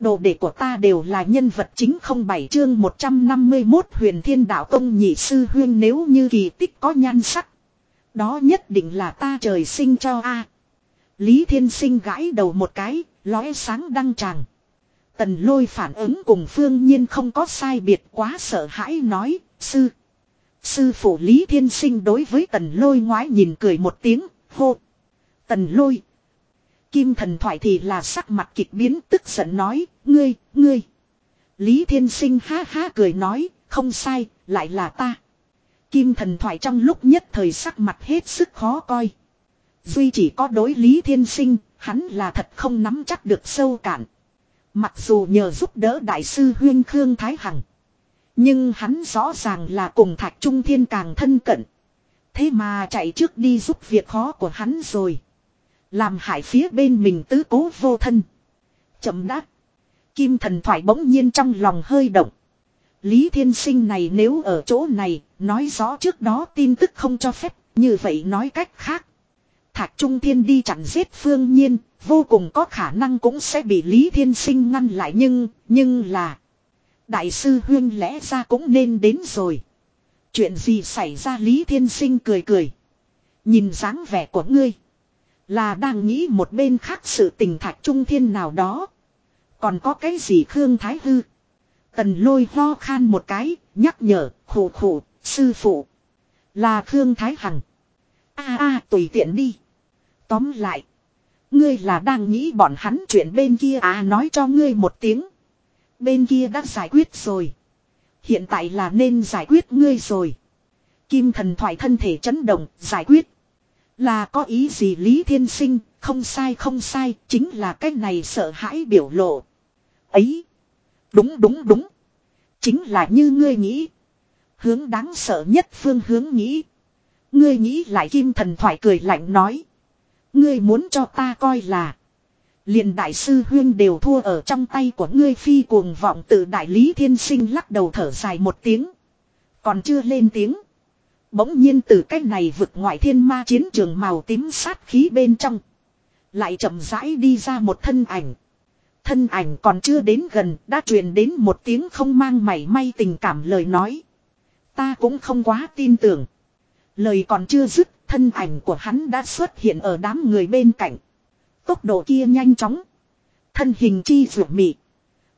Đồ đệ của ta đều là nhân vật chính không bảy chương 151 huyền thiên đạo công nhị sư huyên nếu như kỳ tích có nhan sắc. Đó nhất định là ta trời sinh cho a. Lý thiên sinh gãi đầu một cái, lóe sáng đăng tràng. Tần lôi phản ứng cùng phương nhiên không có sai biệt quá sợ hãi nói, sư. Sư phụ Lý thiên sinh đối với tần lôi ngoái nhìn cười một tiếng, hô. Tần lôi. Kim thần thoại thì là sắc mặt kịch biến tức giận nói, ngươi, ngươi. Lý thiên sinh ha ha cười nói, không sai, lại là ta. Kim thần thoại trong lúc nhất thời sắc mặt hết sức khó coi. Duy chỉ có đối Lý Thiên Sinh, hắn là thật không nắm chắc được sâu cạn. Mặc dù nhờ giúp đỡ đại sư Huyên Khương Thái Hằng. Nhưng hắn rõ ràng là cùng Thạch Trung Thiên càng thân cận. Thế mà chạy trước đi giúp việc khó của hắn rồi. Làm hại phía bên mình tứ cố vô thân. Chậm đáp. Kim thần thoại bỗng nhiên trong lòng hơi động. Lý Thiên Sinh này nếu ở chỗ này, nói rõ trước đó tin tức không cho phép, như vậy nói cách khác. thạc Trung Thiên đi chặn giết Phương Nhiên, vô cùng có khả năng cũng sẽ bị Lý Thiên Sinh ngăn lại nhưng, nhưng là... Đại sư Huyên lẽ ra cũng nên đến rồi. Chuyện gì xảy ra Lý Thiên Sinh cười cười. Nhìn dáng vẻ của ngươi. Là đang nghĩ một bên khác sự tình Thạch Trung Thiên nào đó. Còn có cái gì Khương Thái Hư. Tần lôi ho khan một cái, nhắc nhở, khổ khổ, sư phụ. Là Khương Thái Hằng. a a tùy tiện đi. Tóm lại. Ngươi là đang nghĩ bọn hắn chuyện bên kia à nói cho ngươi một tiếng. Bên kia đã giải quyết rồi. Hiện tại là nên giải quyết ngươi rồi. Kim thần thoại thân thể chấn động, giải quyết. Là có ý gì Lý Thiên Sinh, không sai không sai, chính là cái này sợ hãi biểu lộ. Ấy. Đúng đúng đúng. Chính là như ngươi nghĩ. Hướng đáng sợ nhất phương hướng nghĩ. Ngươi nghĩ lại kim thần thoại cười lạnh nói. Ngươi muốn cho ta coi là. liền đại sư huyên đều thua ở trong tay của ngươi phi cuồng vọng từ đại lý thiên sinh lắc đầu thở dài một tiếng. Còn chưa lên tiếng. Bỗng nhiên từ cách này vực ngoại thiên ma chiến trường màu tím sát khí bên trong. Lại chậm rãi đi ra một thân ảnh. Thân ảnh còn chưa đến gần, đã truyền đến một tiếng không mang mảy may tình cảm lời nói. Ta cũng không quá tin tưởng. Lời còn chưa dứt, thân ảnh của hắn đã xuất hiện ở đám người bên cạnh. Tốc độ kia nhanh chóng. Thân hình chi rượu mị.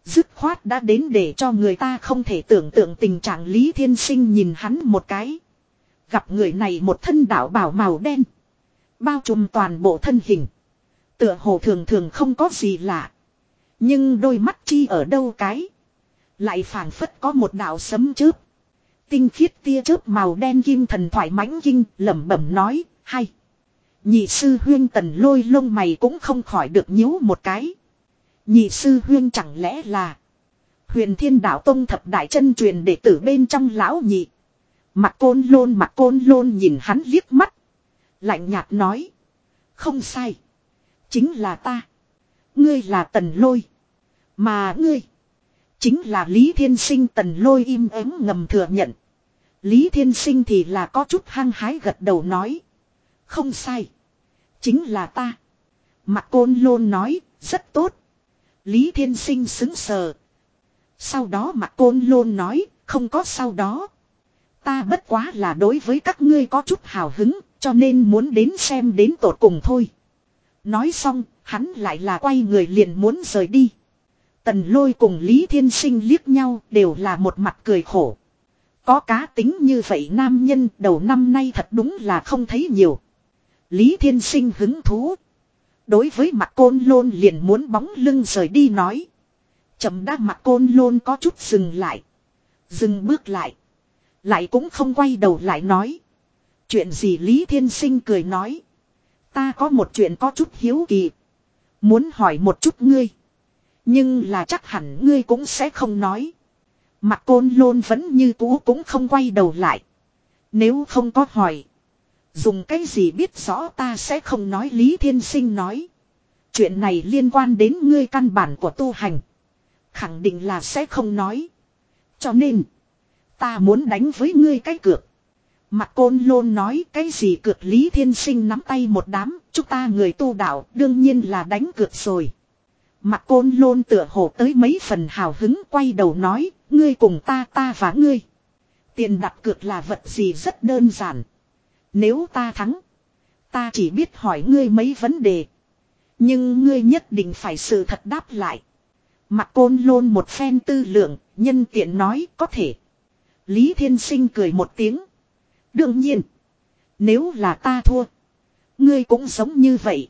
Dứt khoát đã đến để cho người ta không thể tưởng tượng tình trạng Lý Thiên Sinh nhìn hắn một cái. Gặp người này một thân đảo bảo màu đen. Bao trùm toàn bộ thân hình. Tựa hồ thường thường không có gì lạ. Nhưng đôi mắt chi ở đâu cái. Lại phảng phất có một đạo sấm chớp. Tinh khiết tia chớp màu đen kim thần thoại mãnh kinh, lẩm bẩm nói, hay. Nhị sư huyên tần lôi lông mày cũng không khỏi được nhíu một cái. Nhị sư huyên chẳng lẽ là. Huyền thiên đạo tông thập đại chân truyền đệ tử bên trong lão nhị. Mặt côn lôn mặt côn lôn nhìn hắn liếc mắt. Lạnh nhạt nói. Không sai. Chính là ta. Ngươi là tần lôi. Mà ngươi. Chính là Lý Thiên Sinh tần lôi im ắng ngầm thừa nhận. Lý Thiên Sinh thì là có chút hăng hái gật đầu nói. Không sai. Chính là ta. Mặt côn lôn nói, rất tốt. Lý Thiên Sinh xứng sờ. Sau đó mặt côn lôn nói, không có sau đó. Ta bất quá là đối với các ngươi có chút hào hứng, cho nên muốn đến xem đến tột cùng thôi. Nói xong, hắn lại là quay người liền muốn rời đi. Tần lôi cùng Lý Thiên Sinh liếc nhau đều là một mặt cười khổ. Có cá tính như vậy nam nhân đầu năm nay thật đúng là không thấy nhiều. Lý Thiên Sinh hứng thú. Đối với mặt côn lôn liền muốn bóng lưng rời đi nói. Chậm đã mặt côn lôn có chút dừng lại. Dừng bước lại. Lại cũng không quay đầu lại nói. Chuyện gì Lý Thiên Sinh cười nói. Ta có một chuyện có chút hiếu kỳ. Muốn hỏi một chút ngươi. Nhưng là chắc hẳn ngươi cũng sẽ không nói. Mặt côn lôn vẫn như cũ cũng không quay đầu lại. Nếu không có hỏi. Dùng cái gì biết rõ ta sẽ không nói Lý Thiên Sinh nói. Chuyện này liên quan đến ngươi căn bản của tu hành. Khẳng định là sẽ không nói. Cho nên. Ta muốn đánh với ngươi cái cược. Mặt côn lôn nói cái gì cược Lý Thiên Sinh nắm tay một đám. Chúng ta người tu đạo đương nhiên là đánh cược rồi. Mặt côn lôn tựa hồ tới mấy phần hào hứng quay đầu nói, ngươi cùng ta ta và ngươi. Tiền đặt cược là vật gì rất đơn giản. Nếu ta thắng, ta chỉ biết hỏi ngươi mấy vấn đề. Nhưng ngươi nhất định phải sự thật đáp lại. Mặt côn lôn một phen tư lượng, nhân tiện nói có thể. Lý Thiên Sinh cười một tiếng. Đương nhiên, nếu là ta thua, ngươi cũng sống như vậy.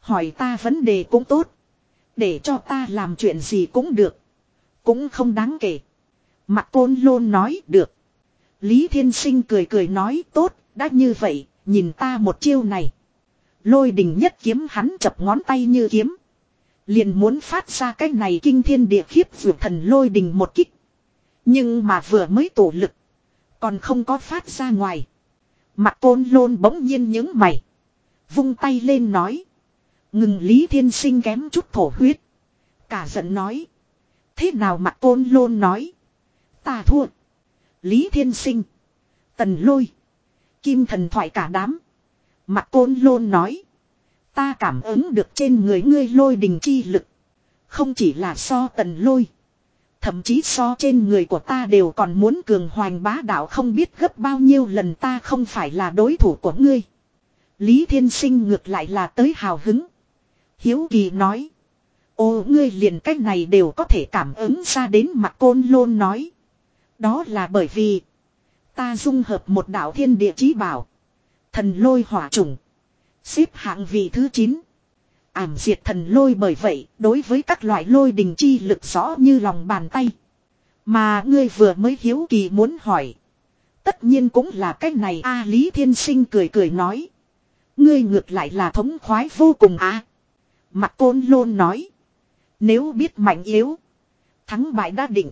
Hỏi ta vấn đề cũng tốt. Để cho ta làm chuyện gì cũng được. Cũng không đáng kể. Mặt côn lôn nói được. Lý Thiên Sinh cười cười nói tốt, đã như vậy, nhìn ta một chiêu này. Lôi đình nhất kiếm hắn chập ngón tay như kiếm. Liền muốn phát ra cái này kinh thiên địa khiếp vượt thần lôi đình một kích. Nhưng mà vừa mới tổ lực. Còn không có phát ra ngoài. Mặt côn lôn bỗng nhiên những mày. Vung tay lên nói. Ngừng Lý Thiên Sinh kém chút thổ huyết. Cả giận nói. Thế nào mặt côn lôn nói. Ta thua. Lý Thiên Sinh. Tần lôi. Kim thần thoại cả đám. Mặt côn lôn nói. Ta cảm ứng được trên người ngươi lôi đình chi lực. Không chỉ là so tần lôi. Thậm chí so trên người của ta đều còn muốn cường hoành bá đạo không biết gấp bao nhiêu lần ta không phải là đối thủ của ngươi. Lý Thiên Sinh ngược lại là tới hào hứng. Hiếu Kỳ nói. Ô, ngươi liền cách này đều có thể cảm ứng ra đến mặt côn lôn nói. Đó là bởi vì. Ta dung hợp một đạo thiên địa chí bảo. Thần lôi hỏa trùng. Xếp hạng vị thứ 9. Ảm diệt thần lôi bởi vậy, đối với các loại lôi đình chi lực rõ như lòng bàn tay. Mà ngươi vừa mới hiếu kỳ muốn hỏi. Tất nhiên cũng là cái này a Lý Thiên Sinh cười cười nói. Ngươi ngược lại là thống khoái vô cùng a Mặt côn lôn nói. Nếu biết mạnh yếu. Thắng bại đã định.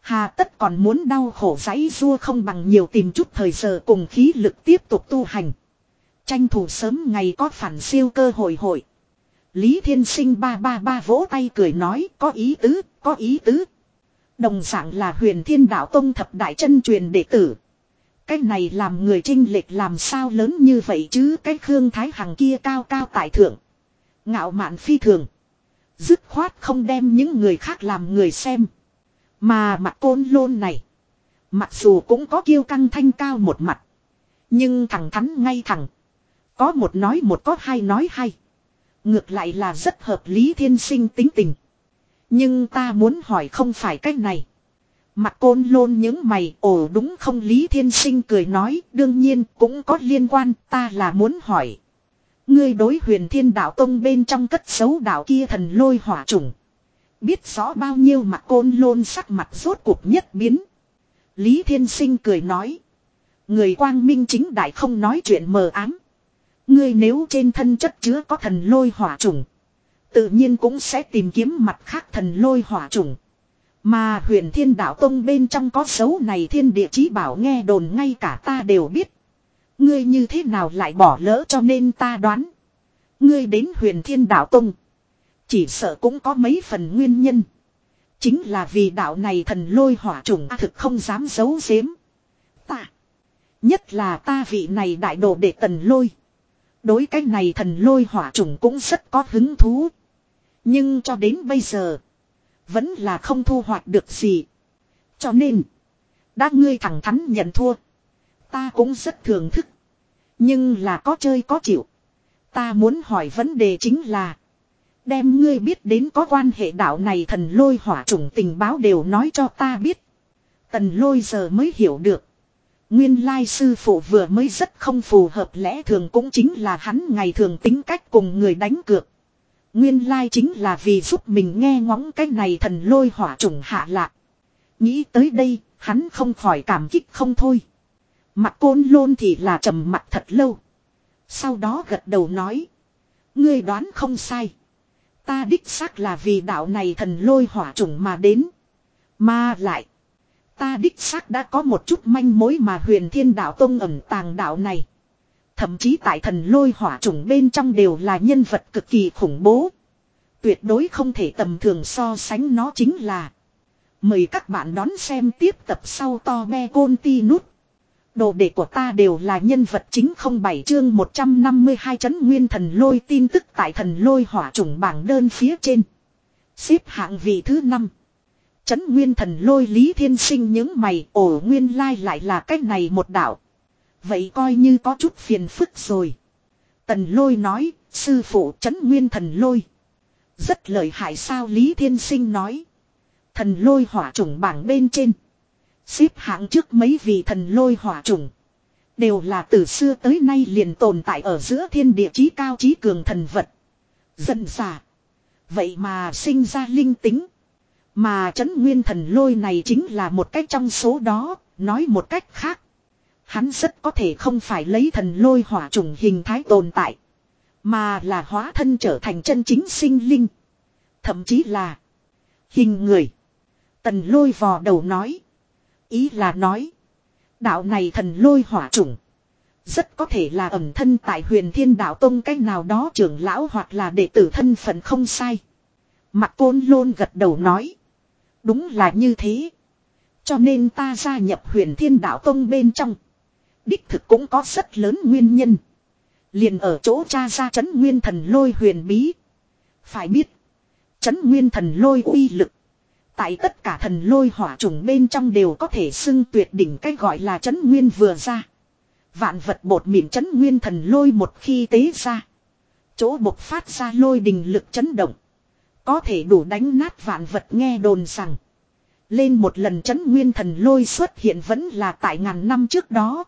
Hà tất còn muốn đau khổ giấy rua không bằng nhiều tìm chút thời giờ cùng khí lực tiếp tục tu hành. Tranh thủ sớm ngày có phản siêu cơ hội hội. Lý Thiên Sinh ba ba ba vỗ tay cười nói có ý tứ, có ý tứ. Đồng dạng là huyền thiên đạo tông thập đại chân truyền đệ tử. Cái này làm người trinh lệch làm sao lớn như vậy chứ cái Khương Thái Hằng kia cao cao tại thượng. Ngạo mạn phi thường. Dứt khoát không đem những người khác làm người xem. Mà mặt côn lôn này. Mặc dù cũng có kiêu căng thanh cao một mặt. Nhưng thẳng thắn ngay thẳng. Có một nói một có hai nói hai. Ngược lại là rất hợp lý thiên sinh tính tình. Nhưng ta muốn hỏi không phải cách này. Mặt côn lôn những mày, ồ đúng không Lý Thiên Sinh cười nói, đương nhiên cũng có liên quan, ta là muốn hỏi. Ngươi đối huyền thiên đạo tông bên trong cất xấu đạo kia thần lôi hỏa trùng. Biết rõ bao nhiêu mặt côn lôn sắc mặt rốt cuộc nhất biến. Lý Thiên Sinh cười nói. Người quang minh chính đại không nói chuyện mờ ám. Ngươi nếu trên thân chất chứa có thần lôi hỏa trùng. Tự nhiên cũng sẽ tìm kiếm mặt khác thần lôi hỏa trùng. Mà huyền thiên đạo tông bên trong có dấu này thiên địa chí bảo nghe đồn ngay cả ta đều biết. Ngươi như thế nào lại bỏ lỡ cho nên ta đoán. Ngươi đến huyền thiên đạo tông. Chỉ sợ cũng có mấy phần nguyên nhân. Chính là vì đạo này thần lôi hỏa trùng thực không dám giấu giếm. Ta. Nhất là ta vị này đại đồ để tần lôi. Đối cái này thần lôi hỏa trùng cũng rất có hứng thú. Nhưng cho đến bây giờ. Vẫn là không thu hoạch được gì. Cho nên. Đã ngươi thẳng thắn nhận thua. Ta cũng rất thưởng thức. Nhưng là có chơi có chịu. Ta muốn hỏi vấn đề chính là. Đem ngươi biết đến có quan hệ đạo này thần lôi hỏa trùng tình báo đều nói cho ta biết. Tần lôi giờ mới hiểu được. Nguyên lai sư phụ vừa mới rất không phù hợp lẽ thường cũng chính là hắn ngày thường tính cách cùng người đánh cược. Nguyên lai chính là vì giúp mình nghe ngóng cái này thần lôi hỏa trùng hạ lạc. Nghĩ tới đây, hắn không khỏi cảm kích không thôi. Mặt côn lôn thì là trầm mặt thật lâu. Sau đó gật đầu nói. Ngươi đoán không sai. Ta đích xác là vì đạo này thần lôi hỏa trùng mà đến. Mà lại. Ta đích xác đã có một chút manh mối mà huyền thiên đạo tông ẩn tàng đạo này. Thậm chí tại thần lôi hỏa trùng bên trong đều là nhân vật cực kỳ khủng bố. Tuyệt đối không thể tầm thường so sánh nó chính là. Mời các bạn đón xem tiếp tập sau to be côn ti nút. Đồ đệ của ta đều là nhân vật chính không bảy chương 152 chấn nguyên thần lôi tin tức tại thần lôi hỏa trùng bảng đơn phía trên. Xếp hạng vị thứ năm Chấn nguyên thần lôi lý thiên sinh những mày ổ nguyên lai lại là cách này một đạo. Vậy coi như có chút phiền phức rồi. Tần lôi nói, sư phụ chấn nguyên thần lôi. Rất lợi hại sao Lý Thiên Sinh nói. Thần lôi hỏa trùng bảng bên trên. Xếp hạng trước mấy vị thần lôi hỏa trùng. Đều là từ xưa tới nay liền tồn tại ở giữa thiên địa chí cao chí cường thần vật. Dần xà. Vậy mà sinh ra linh tính. Mà chấn nguyên thần lôi này chính là một cách trong số đó, nói một cách khác. Hắn rất có thể không phải lấy thần lôi hỏa trùng hình thái tồn tại. Mà là hóa thân trở thành chân chính sinh linh. Thậm chí là hình người. Tần lôi vò đầu nói. Ý là nói. Đạo này thần lôi hỏa trùng. Rất có thể là ẩm thân tại huyền thiên đạo tông cách nào đó trưởng lão hoặc là đệ tử thân phận không sai. Mặt côn lôn gật đầu nói. Đúng là như thế. Cho nên ta gia nhập huyền thiên đạo tông bên trong. Đích thực cũng có rất lớn nguyên nhân. Liền ở chỗ cha ra chấn nguyên thần lôi huyền bí. Phải biết. Chấn nguyên thần lôi uy lực. Tại tất cả thần lôi hỏa trùng bên trong đều có thể xưng tuyệt đỉnh cái gọi là chấn nguyên vừa ra. Vạn vật bột mịn chấn nguyên thần lôi một khi tế ra. Chỗ bộc phát ra lôi đình lực chấn động. Có thể đủ đánh nát vạn vật nghe đồn rằng. Lên một lần chấn nguyên thần lôi xuất hiện vẫn là tại ngàn năm trước đó.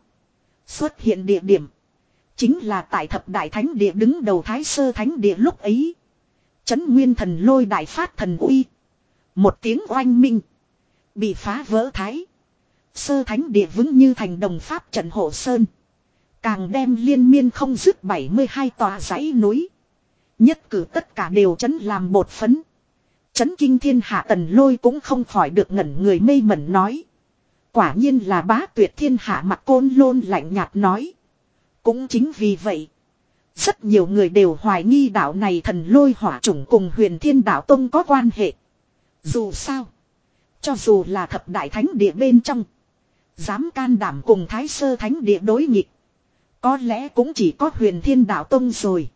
Xuất hiện địa điểm. Chính là tại thập đại thánh địa đứng đầu thái sơ thánh địa lúc ấy. Chấn nguyên thần lôi đại phát thần uy. Một tiếng oanh minh. Bị phá vỡ thái. Sơ thánh địa vững như thành đồng pháp trận hộ sơn. Càng đem liên miên không dứt 72 tòa dãy núi. Nhất cử tất cả đều chấn làm bột phấn. Chấn kinh thiên hạ tần lôi cũng không khỏi được ngẩn người mê mẩn nói. Quả nhiên là bá tuyệt thiên hạ mặt côn lôn lạnh nhạt nói. Cũng chính vì vậy. Rất nhiều người đều hoài nghi đạo này thần lôi hỏa chủng cùng huyền thiên đạo tông có quan hệ. Dù sao. Cho dù là thập đại thánh địa bên trong. Dám can đảm cùng thái sơ thánh địa đối nghịch. Có lẽ cũng chỉ có huyền thiên đạo tông rồi.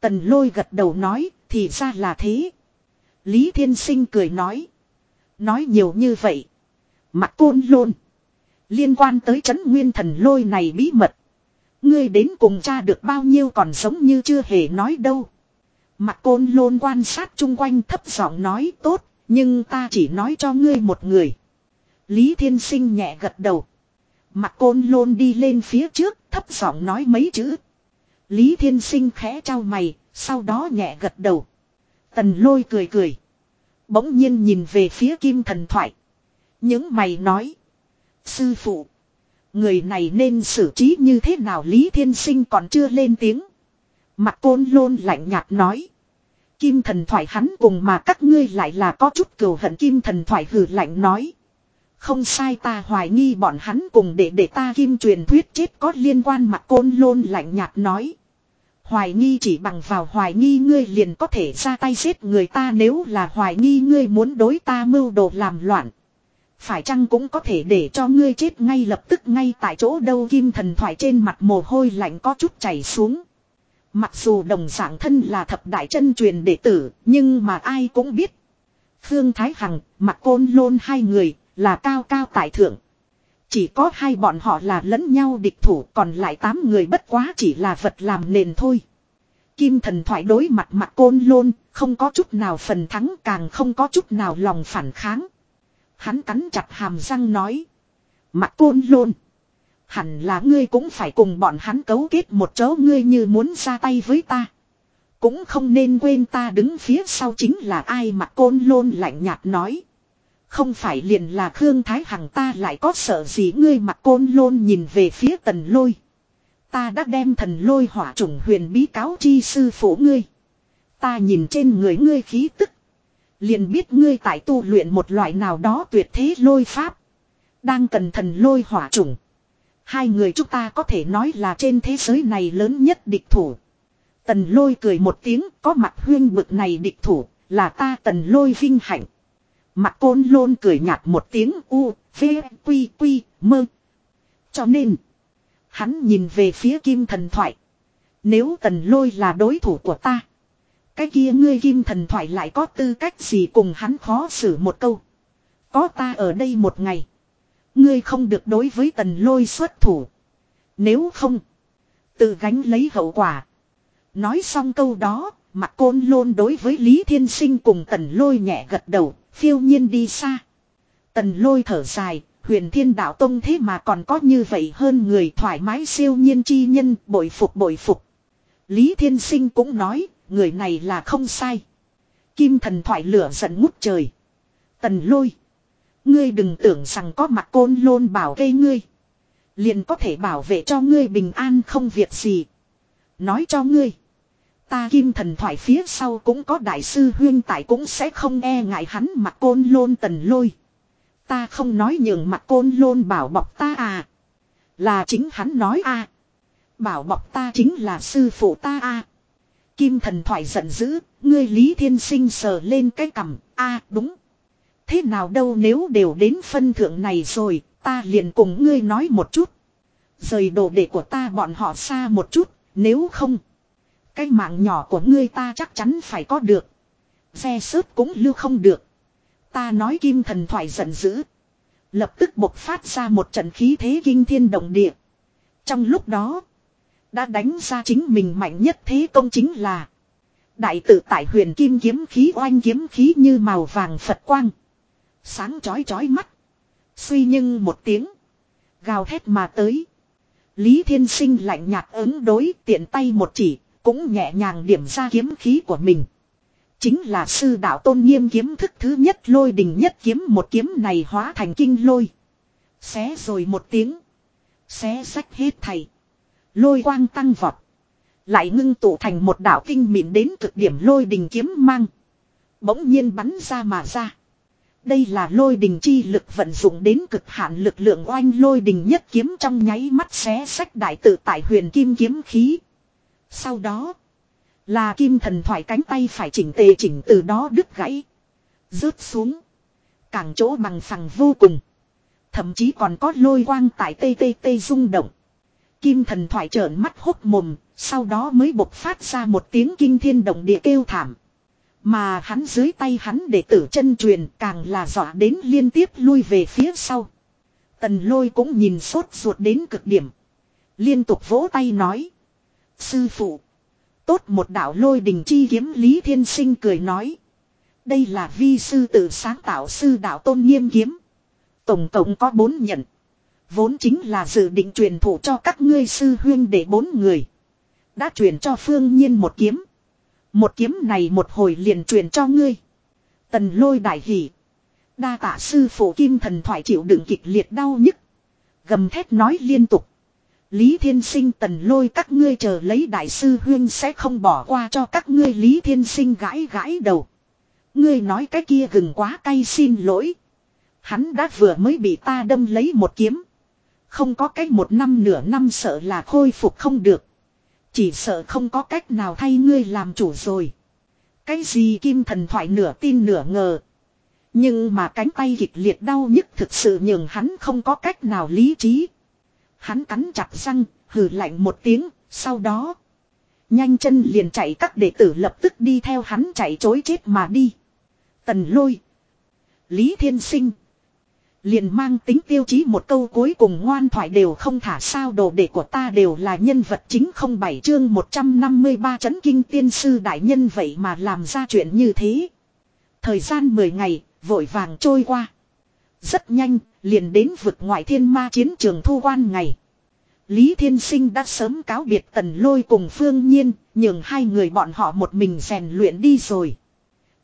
Tần lôi gật đầu nói, thì ra là thế. Lý Thiên Sinh cười nói. Nói nhiều như vậy. Mặt côn lôn. Liên quan tới chấn nguyên thần lôi này bí mật. Ngươi đến cùng cha được bao nhiêu còn sống như chưa hề nói đâu. Mặt côn lôn quan sát chung quanh thấp giọng nói tốt, nhưng ta chỉ nói cho ngươi một người. Lý Thiên Sinh nhẹ gật đầu. Mặt côn lôn đi lên phía trước, thấp giọng nói mấy chữ. Lý Thiên Sinh khẽ trao mày, sau đó nhẹ gật đầu. Tần lôi cười cười. Bỗng nhiên nhìn về phía kim thần thoại. Những mày nói. Sư phụ. Người này nên xử trí như thế nào Lý Thiên Sinh còn chưa lên tiếng. Mặt côn lôn lạnh nhạt nói. Kim thần thoại hắn cùng mà các ngươi lại là có chút cừu hận kim thần thoại hừ lạnh nói. Không sai ta hoài nghi bọn hắn cùng để để ta kim truyền thuyết chết có liên quan mặt côn lôn lạnh nhạt nói. Hoài nghi chỉ bằng vào hoài nghi ngươi liền có thể ra tay giết người ta nếu là hoài nghi ngươi muốn đối ta mưu đồ làm loạn. Phải chăng cũng có thể để cho ngươi chết ngay lập tức ngay tại chỗ đâu kim thần thoại trên mặt mồ hôi lạnh có chút chảy xuống. Mặc dù đồng dạng thân là thập đại chân truyền đệ tử, nhưng mà ai cũng biết. Khương Thái Hằng, Mặc côn lôn hai người, là cao cao tại thượng. Chỉ có hai bọn họ là lẫn nhau địch thủ còn lại tám người bất quá chỉ là vật làm nền thôi. Kim thần thoại đối mặt mặt côn lôn, không có chút nào phần thắng càng không có chút nào lòng phản kháng. Hắn cắn chặt hàm răng nói. Mặt côn lôn. Hẳn là ngươi cũng phải cùng bọn hắn cấu kết một chỗ ngươi như muốn ra tay với ta. Cũng không nên quên ta đứng phía sau chính là ai mặt côn lôn lạnh nhạt nói. Không phải liền là Khương Thái Hằng ta lại có sợ gì ngươi mặt côn lôn nhìn về phía tần lôi. Ta đã đem thần lôi hỏa trùng huyền bí cáo chi sư phủ ngươi. Ta nhìn trên người ngươi khí tức. Liền biết ngươi tại tu luyện một loại nào đó tuyệt thế lôi pháp. Đang cần thần lôi hỏa trùng. Hai người chúng ta có thể nói là trên thế giới này lớn nhất địch thủ. Tần lôi cười một tiếng, có mặt huyên bực này địch thủ, là ta tần lôi vinh hạnh. Mặt côn lôn cười nhạt một tiếng u, v, quy, quy, mơ. Cho nên, hắn nhìn về phía kim thần thoại. Nếu tần lôi là đối thủ của ta, Cái kia ngươi kim thần thoại lại có tư cách gì cùng hắn khó xử một câu. Có ta ở đây một ngày. Ngươi không được đối với tần lôi xuất thủ. Nếu không. Tự gánh lấy hậu quả. Nói xong câu đó. Mặt côn lôn đối với Lý Thiên Sinh cùng tần lôi nhẹ gật đầu. Phiêu nhiên đi xa. Tần lôi thở dài. Huyền thiên đạo tông thế mà còn có như vậy hơn người thoải mái siêu nhiên chi nhân bội phục bội phục. Lý Thiên Sinh cũng nói, người này là không sai. Kim thần thoại lửa giận ngút trời. Tần lôi. Ngươi đừng tưởng rằng có mặt côn lôn bảo cây ngươi. Liền có thể bảo vệ cho ngươi bình an không việc gì. Nói cho ngươi. Ta kim thần thoại phía sau cũng có đại sư huyên tại cũng sẽ không e ngại hắn mặt côn lôn tần lôi. Ta không nói nhường mặt côn lôn bảo bọc ta à. Là chính hắn nói à. Bảo bọc ta chính là sư phụ ta à. Kim thần thoại giận dữ, ngươi Lý Thiên Sinh sờ lên cái cằm, a đúng. Thế nào đâu nếu đều đến phân thượng này rồi, ta liền cùng ngươi nói một chút. Rời đồ đệ của ta bọn họ xa một chút, nếu không. Cái mạng nhỏ của ngươi ta chắc chắn phải có được. Xe sớt cũng lưu không được. Ta nói kim thần thoại giận dữ. Lập tức bộc phát ra một trận khí thế kinh thiên động địa. Trong lúc đó. Đã đánh ra chính mình mạnh nhất thế công chính là. Đại tự tại huyền kim kiếm khí oanh kiếm khí như màu vàng Phật quang. Sáng chói chói mắt. Suy nhưng một tiếng. Gào thét mà tới. Lý Thiên Sinh lạnh nhạt ứng đối, tiện tay một chỉ. Cũng nhẹ nhàng điểm ra kiếm khí của mình. Chính là sư đạo tôn nghiêm kiếm thức thứ nhất lôi đình nhất kiếm một kiếm này hóa thành kinh lôi. Xé rồi một tiếng. Xé sách hết thầy. Lôi quang tăng vọt. Lại ngưng tụ thành một đạo kinh mịn đến cực điểm lôi đình kiếm mang. Bỗng nhiên bắn ra mà ra. Đây là lôi đình chi lực vận dụng đến cực hạn lực lượng oanh lôi đình nhất kiếm trong nháy mắt xé sách đại tự tại huyền kim kiếm khí. Sau đó là kim thần thoại cánh tay phải chỉnh tề chỉnh từ đó đứt gãy. Rớt xuống. Càng chỗ bằng phẳng vô cùng. Thậm chí còn có lôi quang tại tê tê tê rung động. Kim thần thoại trợn mắt hốc mồm, sau đó mới bộc phát ra một tiếng kinh thiên động địa kêu thảm. Mà hắn dưới tay hắn để tử chân truyền càng là dọa đến liên tiếp lui về phía sau. Tần lôi cũng nhìn sốt ruột đến cực điểm. Liên tục vỗ tay nói. Sư phụ. Tốt một đạo lôi đình chi kiếm Lý Thiên Sinh cười nói. Đây là vi sư tự sáng tạo sư đạo tôn nghiêm kiếm. Tổng cộng có bốn nhận. Vốn chính là dự định truyền thụ cho các ngươi sư huyên để bốn người. Đã truyền cho phương nhiên một kiếm. Một kiếm này một hồi liền truyền cho ngươi. Tần lôi đại hỷ. Đa tạ sư phụ kim thần thoại chịu đựng kịch liệt đau nhức. Gầm thét nói liên tục. Lý Thiên Sinh tần lôi các ngươi chờ lấy đại sư huyên sẽ không bỏ qua cho các ngươi Lý Thiên Sinh gãi gãi đầu. Ngươi nói cái kia gừng quá cay xin lỗi. Hắn đã vừa mới bị ta đâm lấy một kiếm. Không có cách một năm nửa năm sợ là khôi phục không được. Chỉ sợ không có cách nào thay ngươi làm chủ rồi. Cái gì kim thần thoại nửa tin nửa ngờ. Nhưng mà cánh tay kịch liệt đau nhức thực sự nhường hắn không có cách nào lý trí. Hắn cắn chặt răng, hừ lạnh một tiếng, sau đó. Nhanh chân liền chạy các đệ tử lập tức đi theo hắn chạy chối chết mà đi. Tần lôi. Lý Thiên Sinh. Liền mang tính tiêu chí một câu cuối cùng ngoan thoại đều không thả sao đồ đệ của ta đều là nhân vật chính không bảy chương 153 chấn kinh tiên sư đại nhân vậy mà làm ra chuyện như thế. Thời gian 10 ngày, vội vàng trôi qua. Rất nhanh, liền đến vực ngoại thiên ma chiến trường thu quan ngày. Lý Thiên Sinh đã sớm cáo biệt tần lôi cùng phương nhiên, nhường hai người bọn họ một mình rèn luyện đi rồi.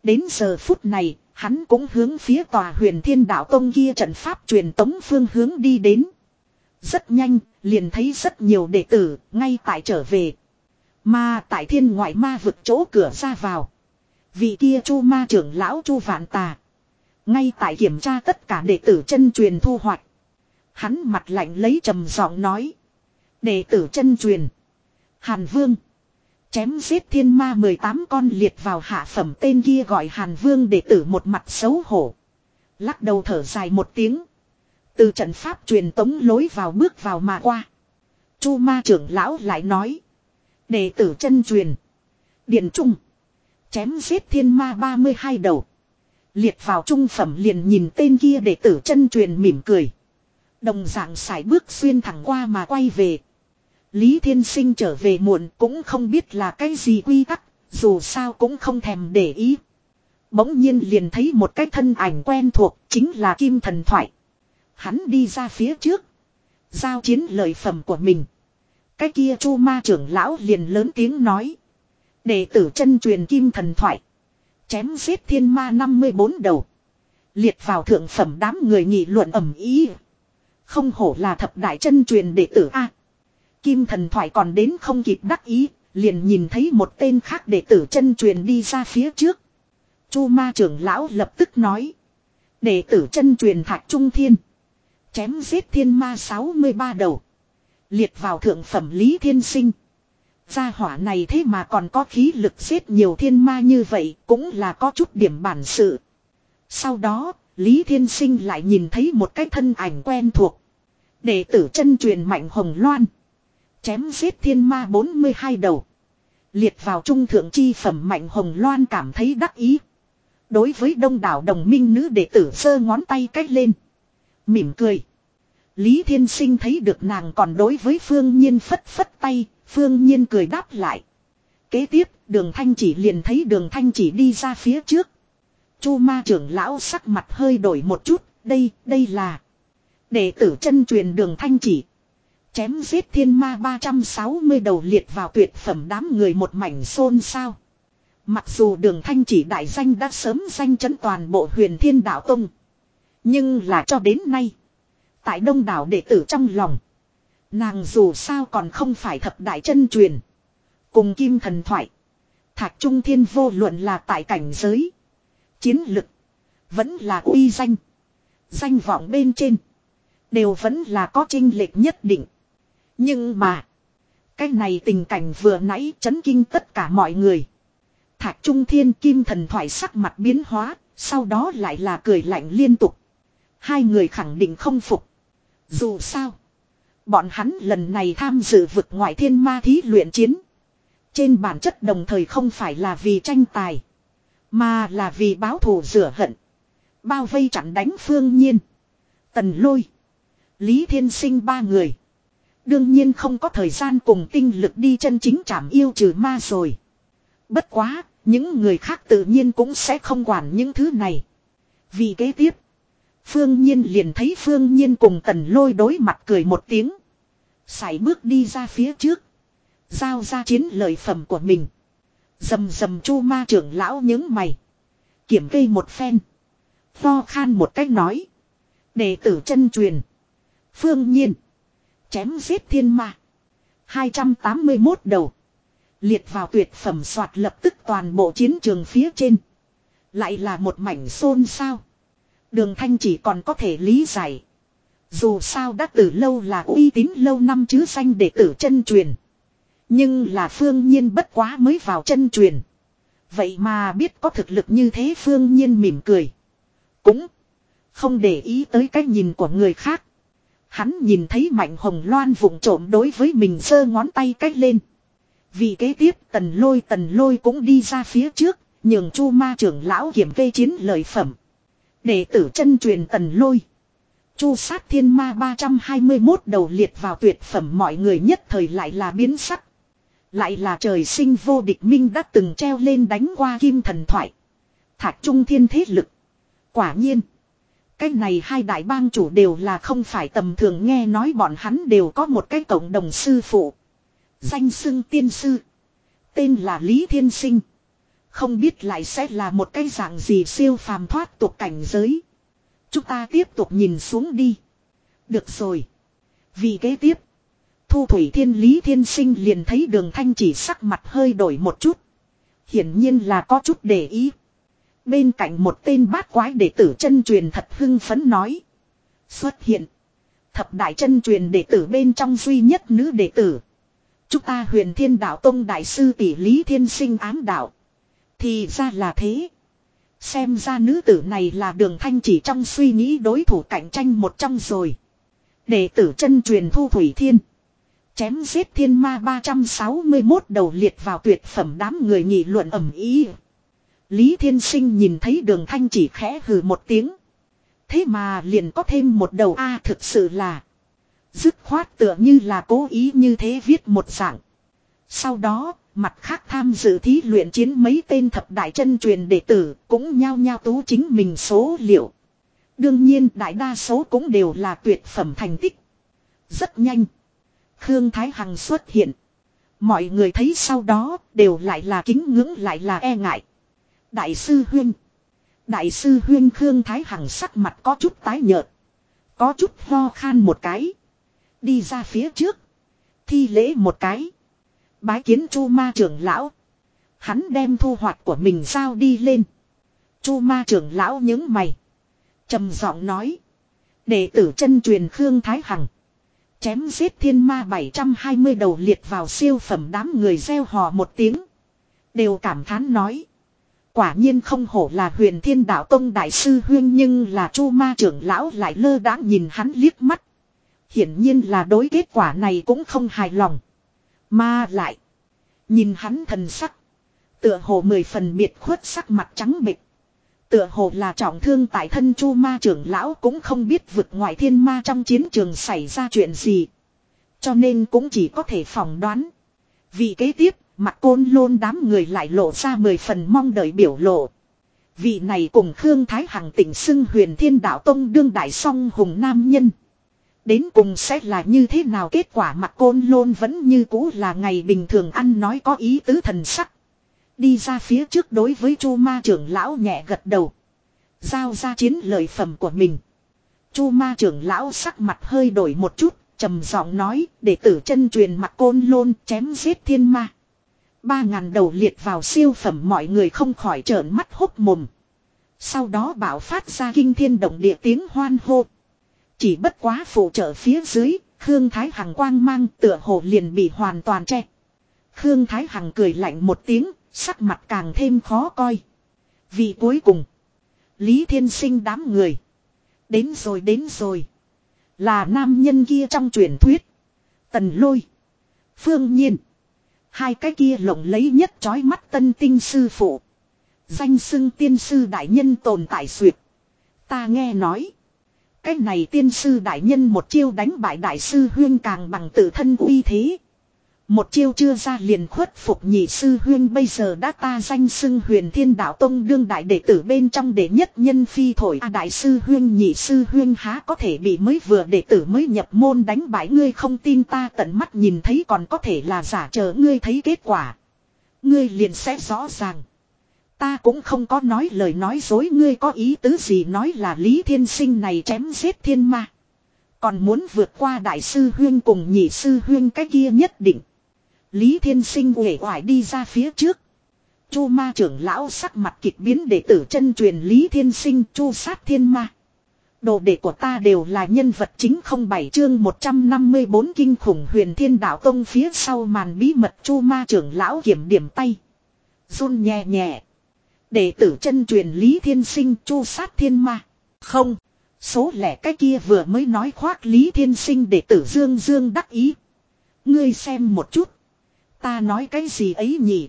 Đến giờ phút này, Hắn cũng hướng phía tòa huyền thiên đạo tông kia trận pháp truyền tống phương hướng đi đến. Rất nhanh, liền thấy rất nhiều đệ tử, ngay tại trở về. Mà tại thiên ngoại ma vực chỗ cửa ra vào. Vị kia chu ma trưởng lão chu vạn tà. Ngay tại kiểm tra tất cả đệ tử chân truyền thu hoạch. Hắn mặt lạnh lấy trầm giọng nói. Đệ tử chân truyền. Hàn Vương. Chém giết thiên ma 18 con liệt vào hạ phẩm tên kia gọi Hàn Vương đệ tử một mặt xấu hổ. Lắc đầu thở dài một tiếng. Từ trận pháp truyền tống lối vào bước vào mà qua. Chu ma trưởng lão lại nói. Đệ tử chân truyền. Điện trung. Chém giết thiên ma 32 đầu. Liệt vào trung phẩm liền nhìn tên kia để tử chân truyền mỉm cười. Đồng dạng sải bước xuyên thẳng qua mà quay về. Lý Thiên Sinh trở về muộn cũng không biết là cái gì quy tắc, dù sao cũng không thèm để ý. Bỗng nhiên liền thấy một cái thân ảnh quen thuộc, chính là Kim Thần Thoại. Hắn đi ra phía trước. Giao chiến lợi phẩm của mình. Cái kia chu ma trưởng lão liền lớn tiếng nói. Đệ tử chân truyền Kim Thần Thoại. Chém giết thiên ma 54 đầu. Liệt vào thượng phẩm đám người nghị luận ẩm ý. Không hổ là thập đại chân truyền đệ tử A. Kim thần thoại còn đến không kịp đắc ý, liền nhìn thấy một tên khác đệ tử chân truyền đi ra phía trước. Chu ma trưởng lão lập tức nói. Đệ tử chân truyền thạch trung thiên. Chém giết thiên ma 63 đầu. Liệt vào thượng phẩm lý thiên sinh. Gia hỏa này thế mà còn có khí lực giết nhiều thiên ma như vậy cũng là có chút điểm bản sự. Sau đó, Lý Thiên Sinh lại nhìn thấy một cái thân ảnh quen thuộc. Đệ tử chân truyền mạnh hồng loan. Chém giết thiên ma 42 đầu. Liệt vào trung thượng chi phẩm mạnh hồng loan cảm thấy đắc ý. Đối với đông đảo đồng minh nữ đệ tử sơ ngón tay cách lên. Mỉm cười. Lý Thiên Sinh thấy được nàng còn đối với Phương Nhiên phất phất tay, Phương Nhiên cười đáp lại. Kế tiếp, đường thanh chỉ liền thấy đường thanh chỉ đi ra phía trước. Chu ma trưởng lão sắc mặt hơi đổi một chút, đây, đây là đệ tử chân truyền đường thanh chỉ. Chém giết thiên ma 360 đầu liệt vào tuyệt phẩm đám người một mảnh xôn sao. Mặc dù đường thanh chỉ đại danh đã sớm danh chấn toàn bộ huyền thiên đạo tông. Nhưng là cho đến nay. Tại đông đảo đệ tử trong lòng. Nàng dù sao còn không phải thập đại chân truyền. Cùng kim thần thoại. Thạch trung thiên vô luận là tại cảnh giới. Chiến lực. Vẫn là uy danh. Danh vọng bên trên. Đều vẫn là có trinh lệch nhất định. Nhưng mà. Cái này tình cảnh vừa nãy chấn kinh tất cả mọi người. Thạch Trung Thiên Kim thần thoại sắc mặt biến hóa, sau đó lại là cười lạnh liên tục. Hai người khẳng định không phục. Dù sao, bọn hắn lần này tham dự vực ngoại thiên ma thí luyện chiến. Trên bản chất đồng thời không phải là vì tranh tài, mà là vì báo thù rửa hận. Bao vây chặn đánh phương nhiên. Tần lôi. Lý Thiên Sinh ba người. Đương nhiên không có thời gian cùng tinh lực đi chân chính chảm yêu trừ ma rồi. Bất quá, những người khác tự nhiên cũng sẽ không quản những thứ này. Vì kế tiếp, Phương Nhiên liền thấy Phương Nhiên cùng tần lôi đối mặt cười một tiếng. Sải bước đi ra phía trước. Giao ra chiến lợi phẩm của mình. Dầm dầm chu ma trưởng lão những mày. Kiểm cây một phen. Pho khan một cách nói. Đệ tử chân truyền. Phương Nhiên. Chém giết thiên ma. 281 đầu. Liệt vào tuyệt phẩm soạt lập tức toàn bộ chiến trường phía trên. Lại là một mảnh xôn sao. Đường thanh chỉ còn có thể lý giải. Dù sao đã từ lâu là uy tín lâu năm chứ danh đệ tử chân truyền. Nhưng là phương nhiên bất quá mới vào chân truyền. Vậy mà biết có thực lực như thế phương nhiên mỉm cười. Cũng không để ý tới cái nhìn của người khác. Hắn nhìn thấy mạnh hồng loan vụng trộm đối với mình sơ ngón tay cách lên. Vì kế tiếp tần lôi tần lôi cũng đi ra phía trước, nhường chu ma trưởng lão kiểm kê chiến lợi phẩm. Đệ tử chân truyền tần lôi. Chu sát thiên ma 321 đầu liệt vào tuyệt phẩm mọi người nhất thời lại là biến sắc. Lại là trời sinh vô địch minh đã từng treo lên đánh qua kim thần thoại. Thạch trung thiên thế lực. Quả nhiên. Cái này hai đại bang chủ đều là không phải tầm thường nghe nói bọn hắn đều có một cái cộng đồng sư phụ. Danh xưng tiên sư. Tên là Lý Thiên Sinh. Không biết lại sẽ là một cái dạng gì siêu phàm thoát tục cảnh giới. Chúng ta tiếp tục nhìn xuống đi. Được rồi. Vì kế tiếp. Thu Thủy Thiên Lý Thiên Sinh liền thấy đường thanh chỉ sắc mặt hơi đổi một chút. Hiển nhiên là có chút để ý. Bên cạnh một tên bát quái đệ tử chân truyền thật hưng phấn nói. Xuất hiện. Thập đại chân truyền đệ tử bên trong duy nhất nữ đệ tử. Chúng ta huyền thiên đạo tông đại sư tỷ lý thiên sinh ám đạo. Thì ra là thế. Xem ra nữ tử này là đường thanh chỉ trong suy nghĩ đối thủ cạnh tranh một trong rồi. Đệ tử chân truyền thu thủy thiên. Chém giết thiên ma 361 đầu liệt vào tuyệt phẩm đám người nghị luận ẩm ý. Lý Thiên Sinh nhìn thấy đường thanh chỉ khẽ hừ một tiếng. Thế mà liền có thêm một đầu A thực sự là. Dứt khoát tựa như là cố ý như thế viết một dạng. Sau đó, mặt khác tham dự thí luyện chiến mấy tên thập đại chân truyền đệ tử cũng nhao nhao tú chính mình số liệu. Đương nhiên đại đa số cũng đều là tuyệt phẩm thành tích. Rất nhanh. Khương Thái Hằng xuất hiện. Mọi người thấy sau đó đều lại là kính ngưỡng lại là e ngại. Đại sư Huyên. Đại sư Huyên Khương Thái Hằng sắc mặt có chút tái nhợt. Có chút ho khan một cái. Đi ra phía trước. Thi lễ một cái. Bái kiến chu ma trưởng lão. Hắn đem thu hoạch của mình sao đi lên. chu ma trưởng lão những mày. trầm giọng nói. Đệ tử chân truyền Khương Thái Hằng. Chém giết thiên ma 720 đầu liệt vào siêu phẩm đám người gieo hò một tiếng. Đều cảm thán nói. Quả nhiên không hổ là huyền thiên đạo tông đại sư huyên nhưng là chu ma trưởng lão lại lơ đãng nhìn hắn liếc mắt. Hiển nhiên là đối kết quả này cũng không hài lòng. Mà lại. Nhìn hắn thần sắc. Tựa hồ mười phần biệt khuất sắc mặt trắng bịch. Tựa hồ là trọng thương tại thân chu ma trưởng lão cũng không biết vực ngoại thiên ma trong chiến trường xảy ra chuyện gì. Cho nên cũng chỉ có thể phỏng đoán. Vì kế tiếp, mặt côn lôn đám người lại lộ ra mười phần mong đợi biểu lộ. Vị này cùng Khương Thái Hằng tỉnh xưng huyền thiên đạo tông đương đại song hùng nam nhân. Đến cùng sẽ là như thế nào kết quả mặt côn lôn vẫn như cũ là ngày bình thường ăn nói có ý tứ thần sắc. Đi ra phía trước đối với chu ma trưởng lão nhẹ gật đầu. Giao ra chiến lợi phẩm của mình. chu ma trưởng lão sắc mặt hơi đổi một chút, trầm giọng nói để tử chân truyền mặt côn lôn chém giết thiên ma. Ba ngàn đầu liệt vào siêu phẩm mọi người không khỏi trợn mắt hốc mồm. Sau đó bảo phát ra kinh thiên động địa tiếng hoan hô. Chỉ bất quá phụ trợ phía dưới, Khương Thái Hằng quang mang tựa hồ liền bị hoàn toàn che. Khương Thái Hằng cười lạnh một tiếng, sắc mặt càng thêm khó coi. Vì cuối cùng, Lý Thiên Sinh đám người. Đến rồi đến rồi. Là nam nhân kia trong truyền thuyết. Tần lôi. Phương nhiên. Hai cái kia lộng lấy nhất chói mắt tân tinh sư phụ. Danh xưng tiên sư đại nhân tồn tại suyệt, Ta nghe nói. Cái này tiên sư đại nhân một chiêu đánh bại đại sư huyên càng bằng tự thân uy thế. Một chiêu chưa ra liền khuất phục nhị sư huyên, bây giờ đã ta danh xưng huyền thiên đạo tông đương đại đệ tử bên trong đệ nhất nhân phi thổi a đại sư huyên, nhị sư huyên há có thể bị mới vừa đệ tử mới nhập môn đánh bại ngươi không tin ta tận mắt nhìn thấy còn có thể là giả chờ ngươi thấy kết quả. Ngươi liền sẽ rõ ràng. Ta cũng không có nói lời nói dối, ngươi có ý tứ gì nói là Lý Thiên Sinh này chém giết thiên ma. Còn muốn vượt qua đại sư huyên cùng nhị sư huyên cái kia nhất định. Lý Thiên Sinh uể oải đi ra phía trước. Chu ma trưởng lão sắc mặt kịch biến đệ tử chân truyền Lý Thiên Sinh chu sát thiên ma. Đồ đệ của ta đều là nhân vật chính không bảy chương 154 kinh khủng huyền thiên đạo tông phía sau màn bí mật chu ma trưởng lão kiểm điểm tay. run nhẹ nhẹ. Đệ tử chân truyền Lý Thiên Sinh chu sát thiên ma. Không. Số lẻ cái kia vừa mới nói khoác Lý Thiên Sinh đệ tử Dương Dương đắc ý. Ngươi xem một chút. Ta nói cái gì ấy nhỉ?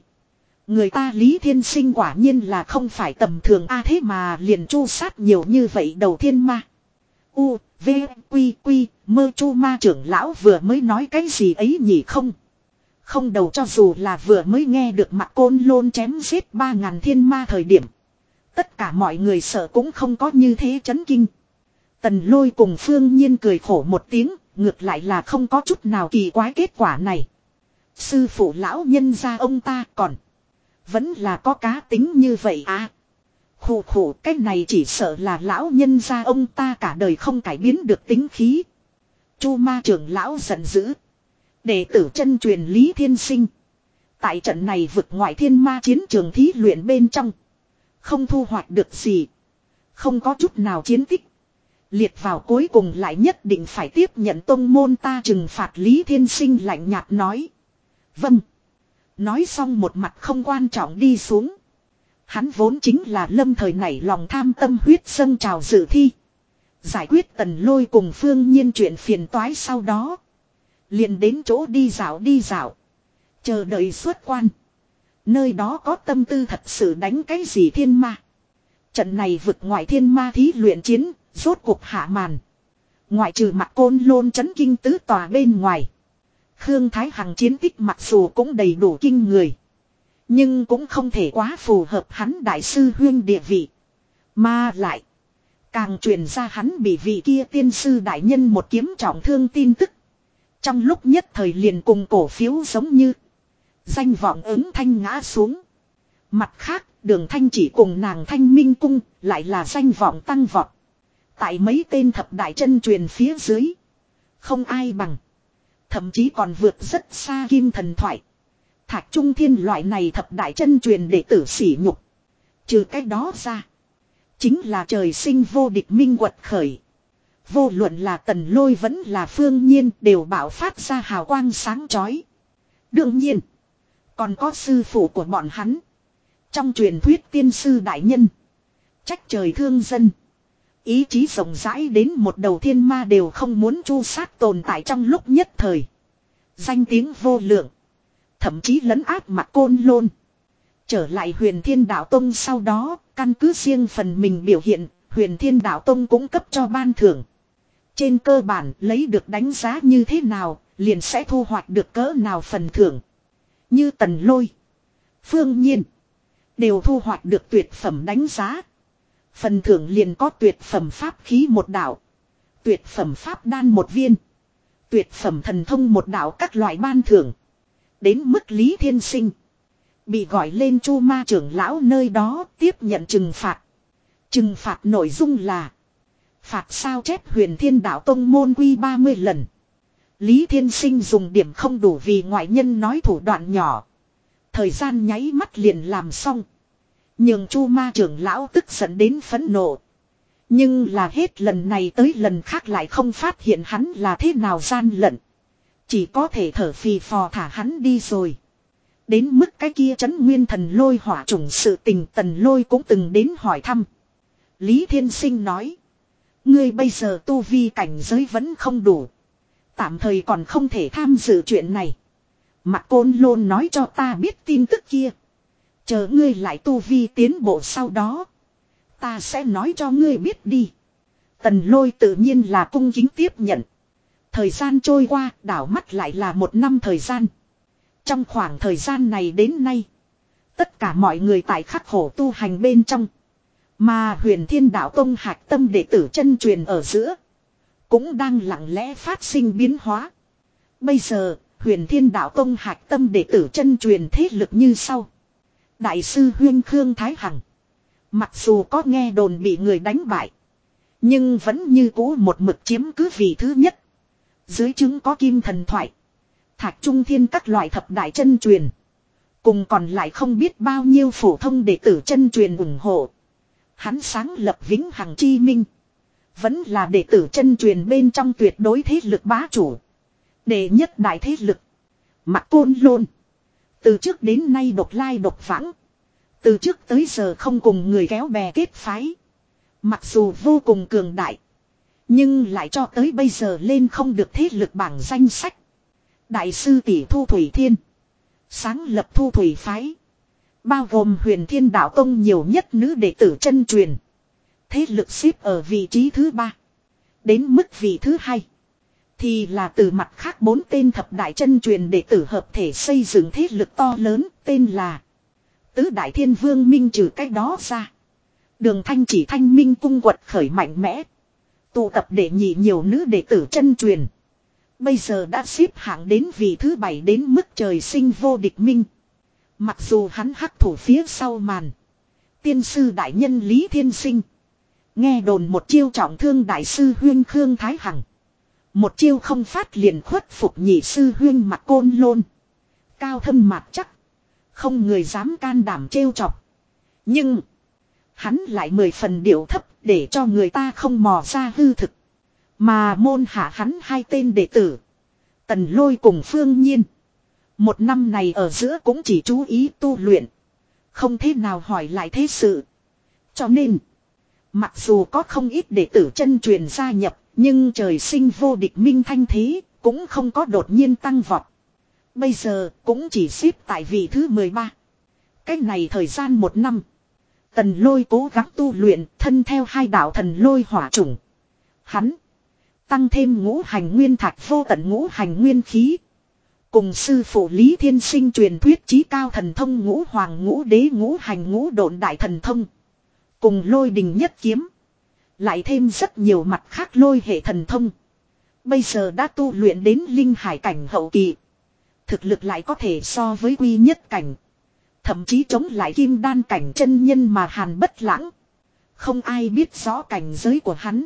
Người ta Lý Thiên Sinh quả nhiên là không phải tầm thường a thế mà liền chu sát nhiều như vậy đầu thiên ma. U, V, Quy, Quy, mơ chu ma trưởng lão vừa mới nói cái gì ấy nhỉ không? Không đầu cho dù là vừa mới nghe được mặt côn lôn chém giết ba ngàn thiên ma thời điểm. Tất cả mọi người sợ cũng không có như thế chấn kinh. Tần lôi cùng phương nhiên cười khổ một tiếng, ngược lại là không có chút nào kỳ quái kết quả này. Sư phụ lão nhân ra ông ta còn. Vẫn là có cá tính như vậy à. Khủ khủ cái này chỉ sợ là lão nhân ra ông ta cả đời không cải biến được tính khí. Chu ma trưởng lão giận dữ. Đệ tử chân truyền Lý Thiên Sinh. Tại trận này vực ngoại thiên ma chiến trường thí luyện bên trong. Không thu hoạch được gì. Không có chút nào chiến tích. Liệt vào cuối cùng lại nhất định phải tiếp nhận tông môn ta trừng phạt Lý Thiên Sinh lạnh nhạt nói. Vâng. Nói xong một mặt không quan trọng đi xuống. Hắn vốn chính là lâm thời nảy lòng tham tâm huyết sân trào dự thi. Giải quyết tần lôi cùng phương nhiên chuyện phiền toái sau đó. Liền đến chỗ đi dạo đi dạo. Chờ đợi xuất quan. Nơi đó có tâm tư thật sự đánh cái gì thiên ma. Trận này vực ngoại thiên ma thí luyện chiến, rốt cuộc hạ màn. Ngoại trừ mặt côn lôn chấn kinh tứ tòa bên ngoài. Khương Thái Hằng chiến tích mặc dù cũng đầy đủ kinh người. Nhưng cũng không thể quá phù hợp hắn đại sư huyên địa vị. Mà lại. Càng truyền ra hắn bị vị kia tiên sư đại nhân một kiếm trọng thương tin tức. Trong lúc nhất thời liền cùng cổ phiếu giống như. Danh vọng ứng thanh ngã xuống. Mặt khác, đường thanh chỉ cùng nàng thanh minh cung, lại là danh vọng tăng vọt. Tại mấy tên thập đại chân truyền phía dưới. Không ai bằng. Thậm chí còn vượt rất xa kim thần thoại. Thạch Trung Thiên loại này thập đại chân truyền để tử sỉ nhục. Trừ cái đó ra. Chính là trời sinh vô địch minh quật khởi. Vô luận là tần lôi vẫn là phương nhiên đều bảo phát ra hào quang sáng chói. Đương nhiên. Còn có sư phụ của bọn hắn. Trong truyền thuyết tiên sư đại nhân. Trách trời thương dân. Ý chí rộng rãi đến một đầu thiên ma đều không muốn chu sát tồn tại trong lúc nhất thời. Danh tiếng vô lượng. Thậm chí lấn áp mặt côn lôn. Trở lại huyền thiên đạo tông sau đó, căn cứ riêng phần mình biểu hiện, huyền thiên đạo tông cũng cấp cho ban thưởng. Trên cơ bản lấy được đánh giá như thế nào, liền sẽ thu hoạch được cỡ nào phần thưởng. Như tần lôi, phương nhiên, đều thu hoạch được tuyệt phẩm đánh giá. Phần thưởng liền có tuyệt phẩm pháp khí một đạo, tuyệt phẩm pháp đan một viên, tuyệt phẩm thần thông một đạo các loại ban thưởng. Đến mức Lý Thiên Sinh. Bị gọi lên chu ma trưởng lão nơi đó tiếp nhận trừng phạt. Trừng phạt nội dung là. Phạt sao chép huyền thiên đạo tông môn quy 30 lần. Lý Thiên Sinh dùng điểm không đủ vì ngoại nhân nói thủ đoạn nhỏ. Thời gian nháy mắt liền làm xong. Nhưng chu ma trưởng lão tức giận đến phẫn nộ. Nhưng là hết lần này tới lần khác lại không phát hiện hắn là thế nào gian lận. Chỉ có thể thở phì phò thả hắn đi rồi. Đến mức cái kia chấn nguyên thần lôi hỏa trùng sự tình tần lôi cũng từng đến hỏi thăm. Lý Thiên Sinh nói. Ngươi bây giờ tu vi cảnh giới vẫn không đủ. Tạm thời còn không thể tham dự chuyện này. Mặt côn lôn nói cho ta biết tin tức kia. Chờ ngươi lại tu vi tiến bộ sau đó. Ta sẽ nói cho ngươi biết đi. Tần lôi tự nhiên là cung kính tiếp nhận. Thời gian trôi qua, đảo mắt lại là một năm thời gian. Trong khoảng thời gian này đến nay, tất cả mọi người tại khắc khổ tu hành bên trong. Mà huyền thiên đạo tông hạch tâm đệ tử chân truyền ở giữa. Cũng đang lặng lẽ phát sinh biến hóa. Bây giờ, huyền thiên đạo tông hạch tâm đệ tử chân truyền thế lực như sau. Đại sư huyên Khương Thái Hằng. Mặc dù có nghe đồn bị người đánh bại. Nhưng vẫn như cũ một mực chiếm cứ vị thứ nhất. Dưới chứng có kim thần thoại. Thạch trung thiên các loại thập đại chân truyền. Cùng còn lại không biết bao nhiêu phổ thông đệ tử chân truyền ủng hộ. Hắn sáng lập vĩnh hằng chi minh. Vẫn là đệ tử chân truyền bên trong tuyệt đối thế lực bá chủ. Đệ nhất đại thế lực. Mặt côn lôn. Từ trước đến nay độc lai độc vãng. Từ trước tới giờ không cùng người kéo bè kết phái. Mặc dù vô cùng cường đại. Nhưng lại cho tới bây giờ lên không được thế lực bảng danh sách. Đại sư tỷ Thu Thủy Thiên. Sáng lập Thu Thủy Phái. Bao gồm huyền thiên đạo tông nhiều nhất nữ đệ tử chân truyền. Thế lực xếp ở vị trí thứ ba. Đến mức vị thứ hai. Thì là từ mặt khác bốn tên thập đại chân truyền đệ tử hợp thể xây dựng thế lực to lớn, tên là. Tứ đại thiên vương minh trừ cách đó ra. Đường thanh chỉ thanh minh cung quật khởi mạnh mẽ. Tụ tập để nhị nhiều nữ đệ tử chân truyền. Bây giờ đã xếp hạng đến vị thứ bảy đến mức trời sinh vô địch minh. Mặc dù hắn hắc thủ phía sau màn. Tiên sư đại nhân Lý Thiên Sinh. Nghe đồn một chiêu trọng thương đại sư huyên Khương Thái Hằng. Một chiêu không phát liền khuất phục nhị sư huyên mặt côn lôn. Cao thâm mặt chắc. Không người dám can đảm trêu chọc. Nhưng. Hắn lại mười phần điệu thấp để cho người ta không mò ra hư thực. Mà môn hạ hắn hai tên đệ tử. Tần lôi cùng phương nhiên. Một năm này ở giữa cũng chỉ chú ý tu luyện. Không thế nào hỏi lại thế sự. Cho nên. Mặc dù có không ít đệ tử chân truyền gia nhập. Nhưng trời sinh vô địch minh thanh thế. Cũng không có đột nhiên tăng vọt. Bây giờ cũng chỉ xếp tại vị thứ 13. Cách này thời gian một năm. Tần lôi cố gắng tu luyện thân theo hai đạo thần lôi hỏa chủng. Hắn. Tăng thêm ngũ hành nguyên thạch vô tận ngũ hành nguyên khí. Cùng sư phụ Lý Thiên Sinh truyền thuyết trí cao thần thông ngũ hoàng, ngũ đế, ngũ hành, ngũ độn đại thần thông. Cùng lôi đình nhất kiếm. Lại thêm rất nhiều mặt khác lôi hệ thần thông. Bây giờ đã tu luyện đến linh hải cảnh hậu kỳ. Thực lực lại có thể so với quy nhất cảnh. Thậm chí chống lại kim đan cảnh chân nhân mà hàn bất lãng. Không ai biết rõ cảnh giới của hắn.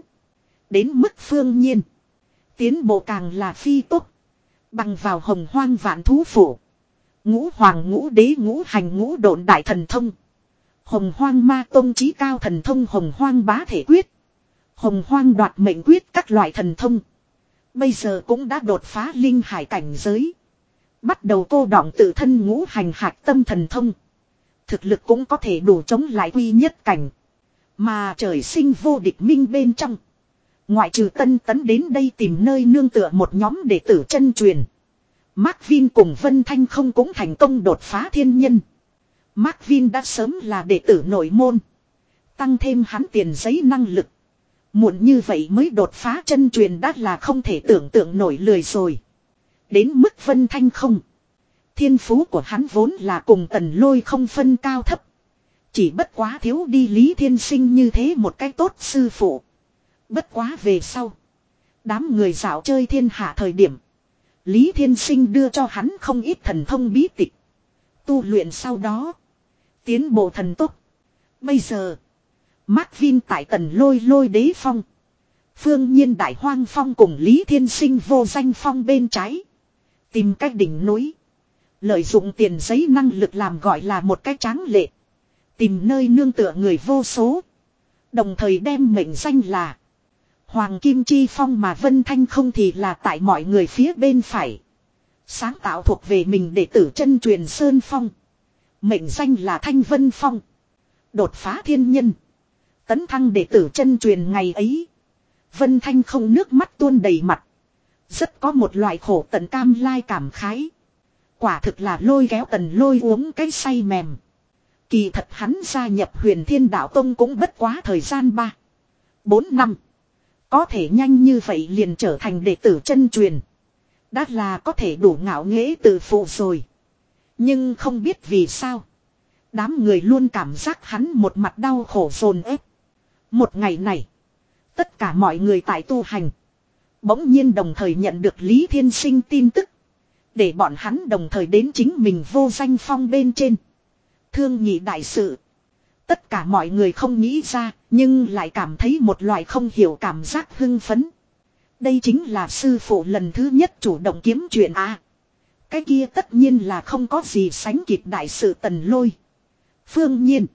Đến mức phương nhiên. Tiến bộ càng là phi tốt. Bằng vào hồng hoang vạn thú phủ. Ngũ hoàng, ngũ đế, ngũ hành, ngũ độn đại thần thông. Hồng hoang ma tôn trí cao thần thông, hồng hoang bá thể quyết. Hồng hoang đoạt mệnh quyết các loại thần thông. Bây giờ cũng đã đột phá linh hải cảnh giới. Bắt đầu cô đọng tự thân ngũ hành hạt tâm thần thông. Thực lực cũng có thể đủ chống lại quy nhất cảnh. Mà trời sinh vô địch minh bên trong. Ngoại trừ tân tấn đến đây tìm nơi nương tựa một nhóm đệ tử chân truyền. Mark Vin cùng Vân Thanh không cũng thành công đột phá thiên nhân. Mark Vin đã sớm là đệ tử nội môn. Tăng thêm hắn tiền giấy năng lực. Muộn như vậy mới đột phá chân truyền đã là không thể tưởng tượng nổi lười rồi. Đến mức Vân Thanh không. Thiên phú của hắn vốn là cùng tần lôi không phân cao thấp. Chỉ bất quá thiếu đi Lý Thiên Sinh như thế một cách tốt sư phụ. Bất quá về sau. Đám người dạo chơi thiên hạ thời điểm. Lý Thiên Sinh đưa cho hắn không ít thần thông bí tịch. Tu luyện sau đó. Tiến bộ thần tốc Bây giờ. Mark Vin tại tần lôi lôi đế phong. Phương nhiên đại hoang phong cùng Lý Thiên Sinh vô danh phong bên trái. Tìm cách đỉnh núi. Lợi dụng tiền giấy năng lực làm gọi là một cách tráng lệ. Tìm nơi nương tựa người vô số. Đồng thời đem mệnh danh là. Hoàng Kim Chi Phong mà Vân Thanh không thì là tại mọi người phía bên phải. Sáng tạo thuộc về mình để tử chân truyền Sơn Phong. Mệnh danh là Thanh Vân Phong. Đột phá thiên nhân. Tấn thăng đệ tử chân truyền ngày ấy. Vân Thanh không nước mắt tuôn đầy mặt. Rất có một loại khổ tận cam lai cảm khái. Quả thực là lôi kéo tần lôi uống cái say mềm. Kỳ thật hắn gia nhập huyền thiên đạo tông cũng bất quá thời gian 3. 4 năm. Có thể nhanh như vậy liền trở thành đệ tử chân truyền. Đã là có thể đủ ngạo nghễ tự phụ rồi. Nhưng không biết vì sao. Đám người luôn cảm giác hắn một mặt đau khổ dồn ép. Một ngày này. Tất cả mọi người tại tu hành. Bỗng nhiên đồng thời nhận được Lý Thiên Sinh tin tức. Để bọn hắn đồng thời đến chính mình vô danh phong bên trên. Thương nhị đại sự. Tất cả mọi người không nghĩ ra, nhưng lại cảm thấy một loại không hiểu cảm giác hưng phấn. Đây chính là sư phụ lần thứ nhất chủ động kiếm chuyện à. Cái kia tất nhiên là không có gì sánh kịp đại sự tần lôi. Phương Nhiên.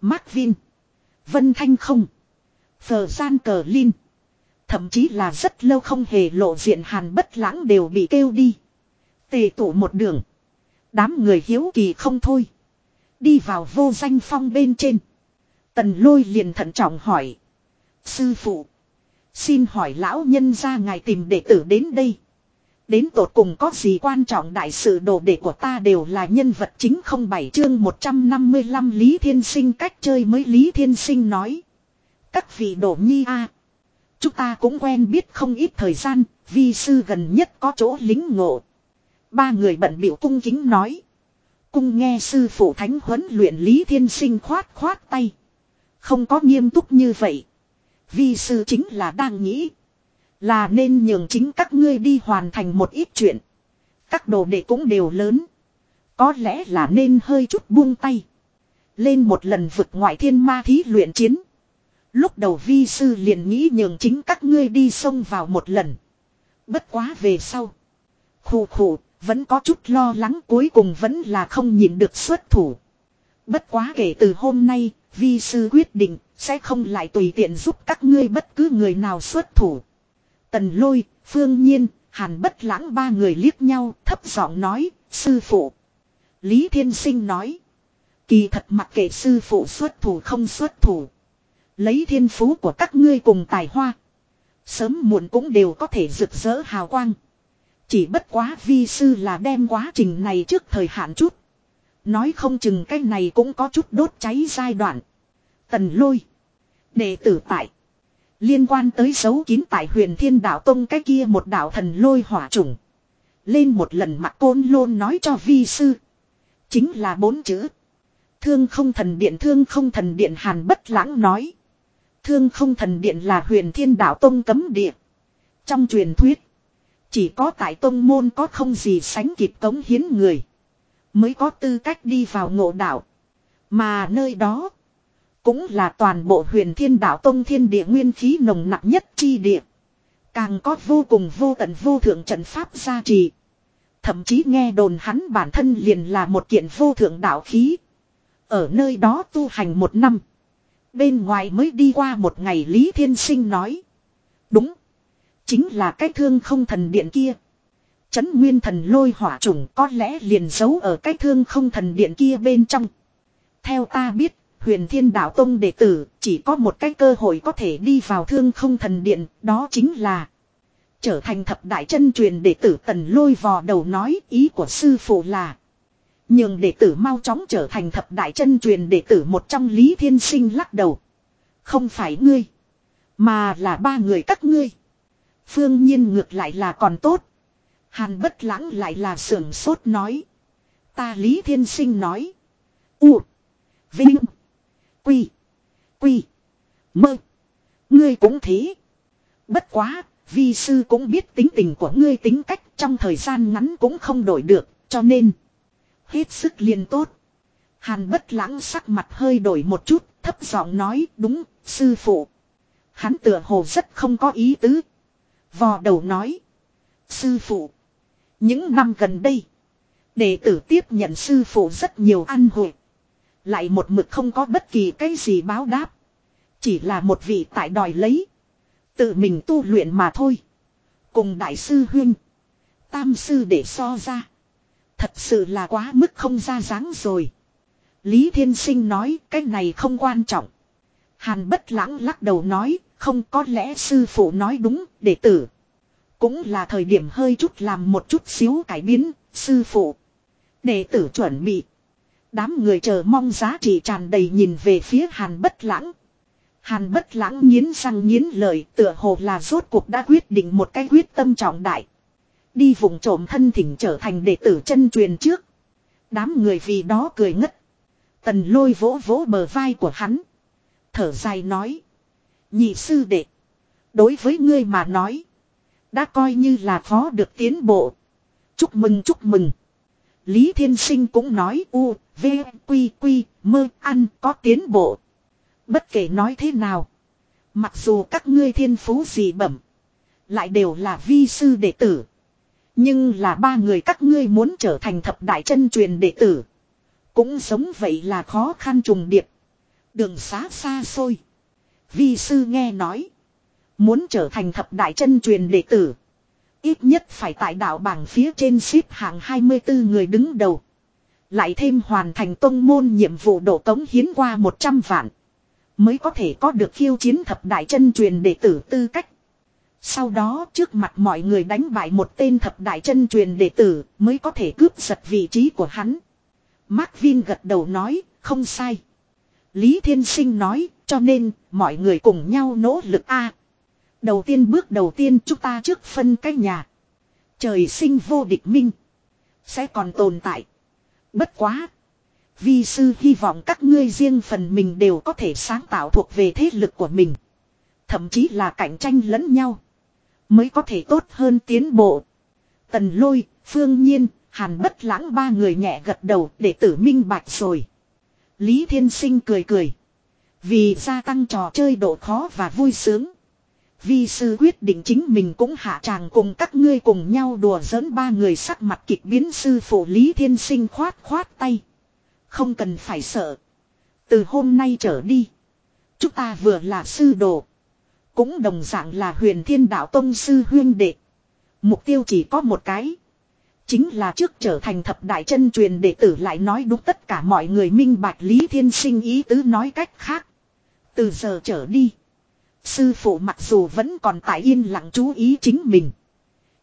Mark Vin. Vân Thanh không. Phờ gian cờ Linh. Thậm chí là rất lâu không hề lộ diện hàn bất lãng đều bị kêu đi. Tề tụ một đường. Đám người hiếu kỳ không thôi. Đi vào vô danh phong bên trên. Tần lôi liền thận trọng hỏi. Sư phụ. Xin hỏi lão nhân ra ngài tìm đệ tử đến đây. Đến tột cùng có gì quan trọng đại sự đồ đệ của ta đều là nhân vật chính không bảy chương 155 Lý Thiên Sinh cách chơi mới Lý Thiên Sinh nói. Các vị đổ nhi a Chúng ta cũng quen biết không ít thời gian, vi sư gần nhất có chỗ lính ngộ. Ba người bận biểu cung kính nói. Cung nghe sư phụ thánh huấn luyện Lý Thiên Sinh khoát khoát tay. Không có nghiêm túc như vậy. Vi sư chính là đang nghĩ. Là nên nhường chính các ngươi đi hoàn thành một ít chuyện. Các đồ đệ cũng đều lớn. Có lẽ là nên hơi chút buông tay. Lên một lần vực ngoại thiên ma thí luyện chiến. Lúc đầu vi sư liền nghĩ nhường chính các ngươi đi xông vào một lần. Bất quá về sau. Khủ khủ, vẫn có chút lo lắng cuối cùng vẫn là không nhìn được xuất thủ. Bất quá kể từ hôm nay, vi sư quyết định, sẽ không lại tùy tiện giúp các ngươi bất cứ người nào xuất thủ. Tần lôi, phương nhiên, hàn bất lãng ba người liếc nhau, thấp giọng nói, sư phụ. Lý Thiên Sinh nói. Kỳ thật mặc kệ sư phụ xuất thủ không xuất thủ. Lấy thiên phú của các ngươi cùng tài hoa. Sớm muộn cũng đều có thể rực rỡ hào quang. Chỉ bất quá vi sư là đem quá trình này trước thời hạn chút. Nói không chừng cái này cũng có chút đốt cháy giai đoạn. Tần lôi. Đệ tử tại. Liên quan tới dấu kín tại huyền thiên đạo tông cái kia một đạo thần lôi hỏa trùng. Lên một lần mặt côn lôn nói cho vi sư. Chính là bốn chữ. Thương không thần điện, thương không thần điện hàn bất lãng nói. Thương không thần điện là huyền thiên đạo tông cấm địa. Trong truyền thuyết. Chỉ có tại tông môn có không gì sánh kịp cống hiến người. Mới có tư cách đi vào ngộ đạo. Mà nơi đó. Cũng là toàn bộ huyền thiên đạo tông thiên địa nguyên khí nồng nặng nhất chi địa. Càng có vô cùng vô tận vô thượng trận pháp gia trì. Thậm chí nghe đồn hắn bản thân liền là một kiện vô thượng đạo khí. Ở nơi đó tu hành một năm. Bên ngoài mới đi qua một ngày Lý Thiên Sinh nói. Đúng. Chính là cái thương không thần điện kia. Chấn nguyên thần lôi hỏa trùng có lẽ liền giấu ở cái thương không thần điện kia bên trong. Theo ta biết, huyền thiên đạo tông đệ tử chỉ có một cái cơ hội có thể đi vào thương không thần điện, đó chính là trở thành thập đại chân truyền đệ tử tần lôi vò đầu nói ý của sư phụ là nhường đệ tử mau chóng trở thành thập đại chân truyền đệ tử một trong lý thiên sinh lắc đầu không phải ngươi mà là ba người các ngươi phương nhiên ngược lại là còn tốt. Hàn bất lãng lại là sưởng sốt nói. Ta lý thiên sinh nói. U. Vinh. Quy. Quy. Mơ. Ngươi cũng thế. Bất quá Vi sư cũng biết tính tình của ngươi tính cách trong thời gian ngắn cũng không đổi được, cho nên. Hết sức liền tốt. Hàn bất lãng sắc mặt hơi đổi một chút, thấp giọng nói đúng, sư phụ. Hắn tựa hồ rất không có ý tứ. Vò đầu nói. Sư phụ. Những năm gần đây. Đệ tử tiếp nhận sư phụ rất nhiều ăn hội. Lại một mực không có bất kỳ cái gì báo đáp. Chỉ là một vị tại đòi lấy. Tự mình tu luyện mà thôi. Cùng đại sư huyên. Tam sư để so ra. Thật sự là quá mức không ra dáng rồi. Lý Thiên Sinh nói, cái này không quan trọng. Hàn bất lãng lắc đầu nói không có lẽ sư phụ nói đúng đệ tử. Cũng là thời điểm hơi chút làm một chút xíu cải biến, sư phụ. Đệ tử chuẩn bị. Đám người chờ mong giá trị tràn đầy nhìn về phía hàn bất lãng. Hàn bất lãng nghiến răng nghiến lời tựa hồ là rốt cuộc đã quyết định một cái quyết tâm trọng đại. Đi vùng trộm thân thỉnh trở thành đệ tử chân truyền trước. Đám người vì đó cười ngất. Tần lôi vỗ vỗ bờ vai của hắn. Thở dài nói. Nhị sư đệ. Đối với ngươi mà nói. Đã coi như là khó được tiến bộ. Chúc mừng chúc mừng. Lý Thiên Sinh cũng nói u, v, quy, quy, mơ, ăn có tiến bộ. Bất kể nói thế nào. Mặc dù các ngươi thiên phú gì bẩm. Lại đều là vi sư đệ tử. Nhưng là ba người các ngươi muốn trở thành thập đại chân truyền đệ tử. Cũng giống vậy là khó khăn trùng điệp. Đường xá xa xôi. Vi sư nghe nói. Muốn trở thành thập đại chân truyền đệ tử. Ít nhất phải tại đạo bảng phía trên ship hàng 24 người đứng đầu. Lại thêm hoàn thành tông môn nhiệm vụ độ tống hiến qua 100 vạn. Mới có thể có được khiêu chiến thập đại chân truyền đệ tử tư cách. Sau đó trước mặt mọi người đánh bại một tên thập đại chân truyền đệ tử mới có thể cướp giật vị trí của hắn. Mark Vin gật đầu nói, không sai. Lý Thiên Sinh nói, cho nên, mọi người cùng nhau nỗ lực a. đầu tiên bước đầu tiên chúng ta trước phân cái nhà. Trời sinh vô địch minh. Sẽ còn tồn tại. Bất quá. Vi sư hy vọng các ngươi riêng phần mình đều có thể sáng tạo thuộc về thế lực của mình. Thậm chí là cạnh tranh lẫn nhau. Mới có thể tốt hơn tiến bộ. Tần lôi, phương nhiên, hàn bất lãng ba người nhẹ gật đầu để tử minh bạch rồi. Lý Thiên Sinh cười cười. Vì gia tăng trò chơi độ khó và vui sướng. Vi sư quyết định chính mình cũng hạ tràng cùng các ngươi cùng nhau đùa giỡn ba người sắc mặt kịch biến sư phụ Lý Thiên Sinh khoát khoát tay. Không cần phải sợ. Từ hôm nay trở đi. Chúng ta vừa là sư đồ. Cũng đồng dạng là huyền thiên đạo tông sư huyên đệ. Mục tiêu chỉ có một cái. Chính là trước trở thành thập đại chân truyền đệ tử lại nói đúng tất cả mọi người minh bạch Lý Thiên Sinh ý tứ nói cách khác. Từ giờ trở đi. Sư phụ mặc dù vẫn còn tại yên lặng chú ý chính mình.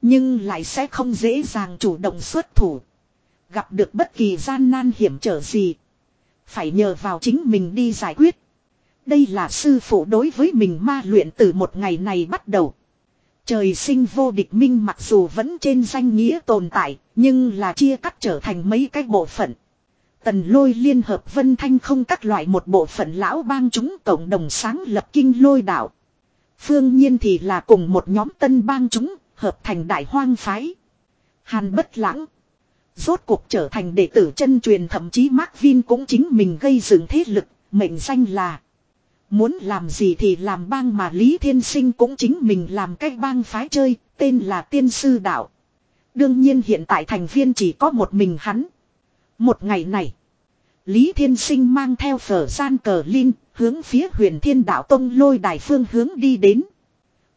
Nhưng lại sẽ không dễ dàng chủ động xuất thủ. Gặp được bất kỳ gian nan hiểm trở gì. Phải nhờ vào chính mình đi giải quyết. Đây là sư phụ đối với mình ma luyện từ một ngày này bắt đầu. Trời sinh vô địch minh mặc dù vẫn trên danh nghĩa tồn tại, nhưng là chia cắt trở thành mấy cái bộ phận. Tần lôi liên hợp vân thanh không các loại một bộ phận lão bang chúng cộng đồng sáng lập kinh lôi đạo. Phương nhiên thì là cùng một nhóm tân bang chúng, hợp thành đại hoang phái. Hàn bất lãng. Rốt cuộc trở thành đệ tử chân truyền thậm chí Mark Vin cũng chính mình gây dựng thế lực, mệnh danh là. Muốn làm gì thì làm bang mà Lý Thiên Sinh cũng chính mình làm cách bang phái chơi, tên là tiên sư đạo. Đương nhiên hiện tại thành viên chỉ có một mình hắn. Một ngày này, Lý Thiên Sinh mang theo phở gian cờ linh, hướng phía huyền thiên đạo tông lôi đài phương hướng đi đến.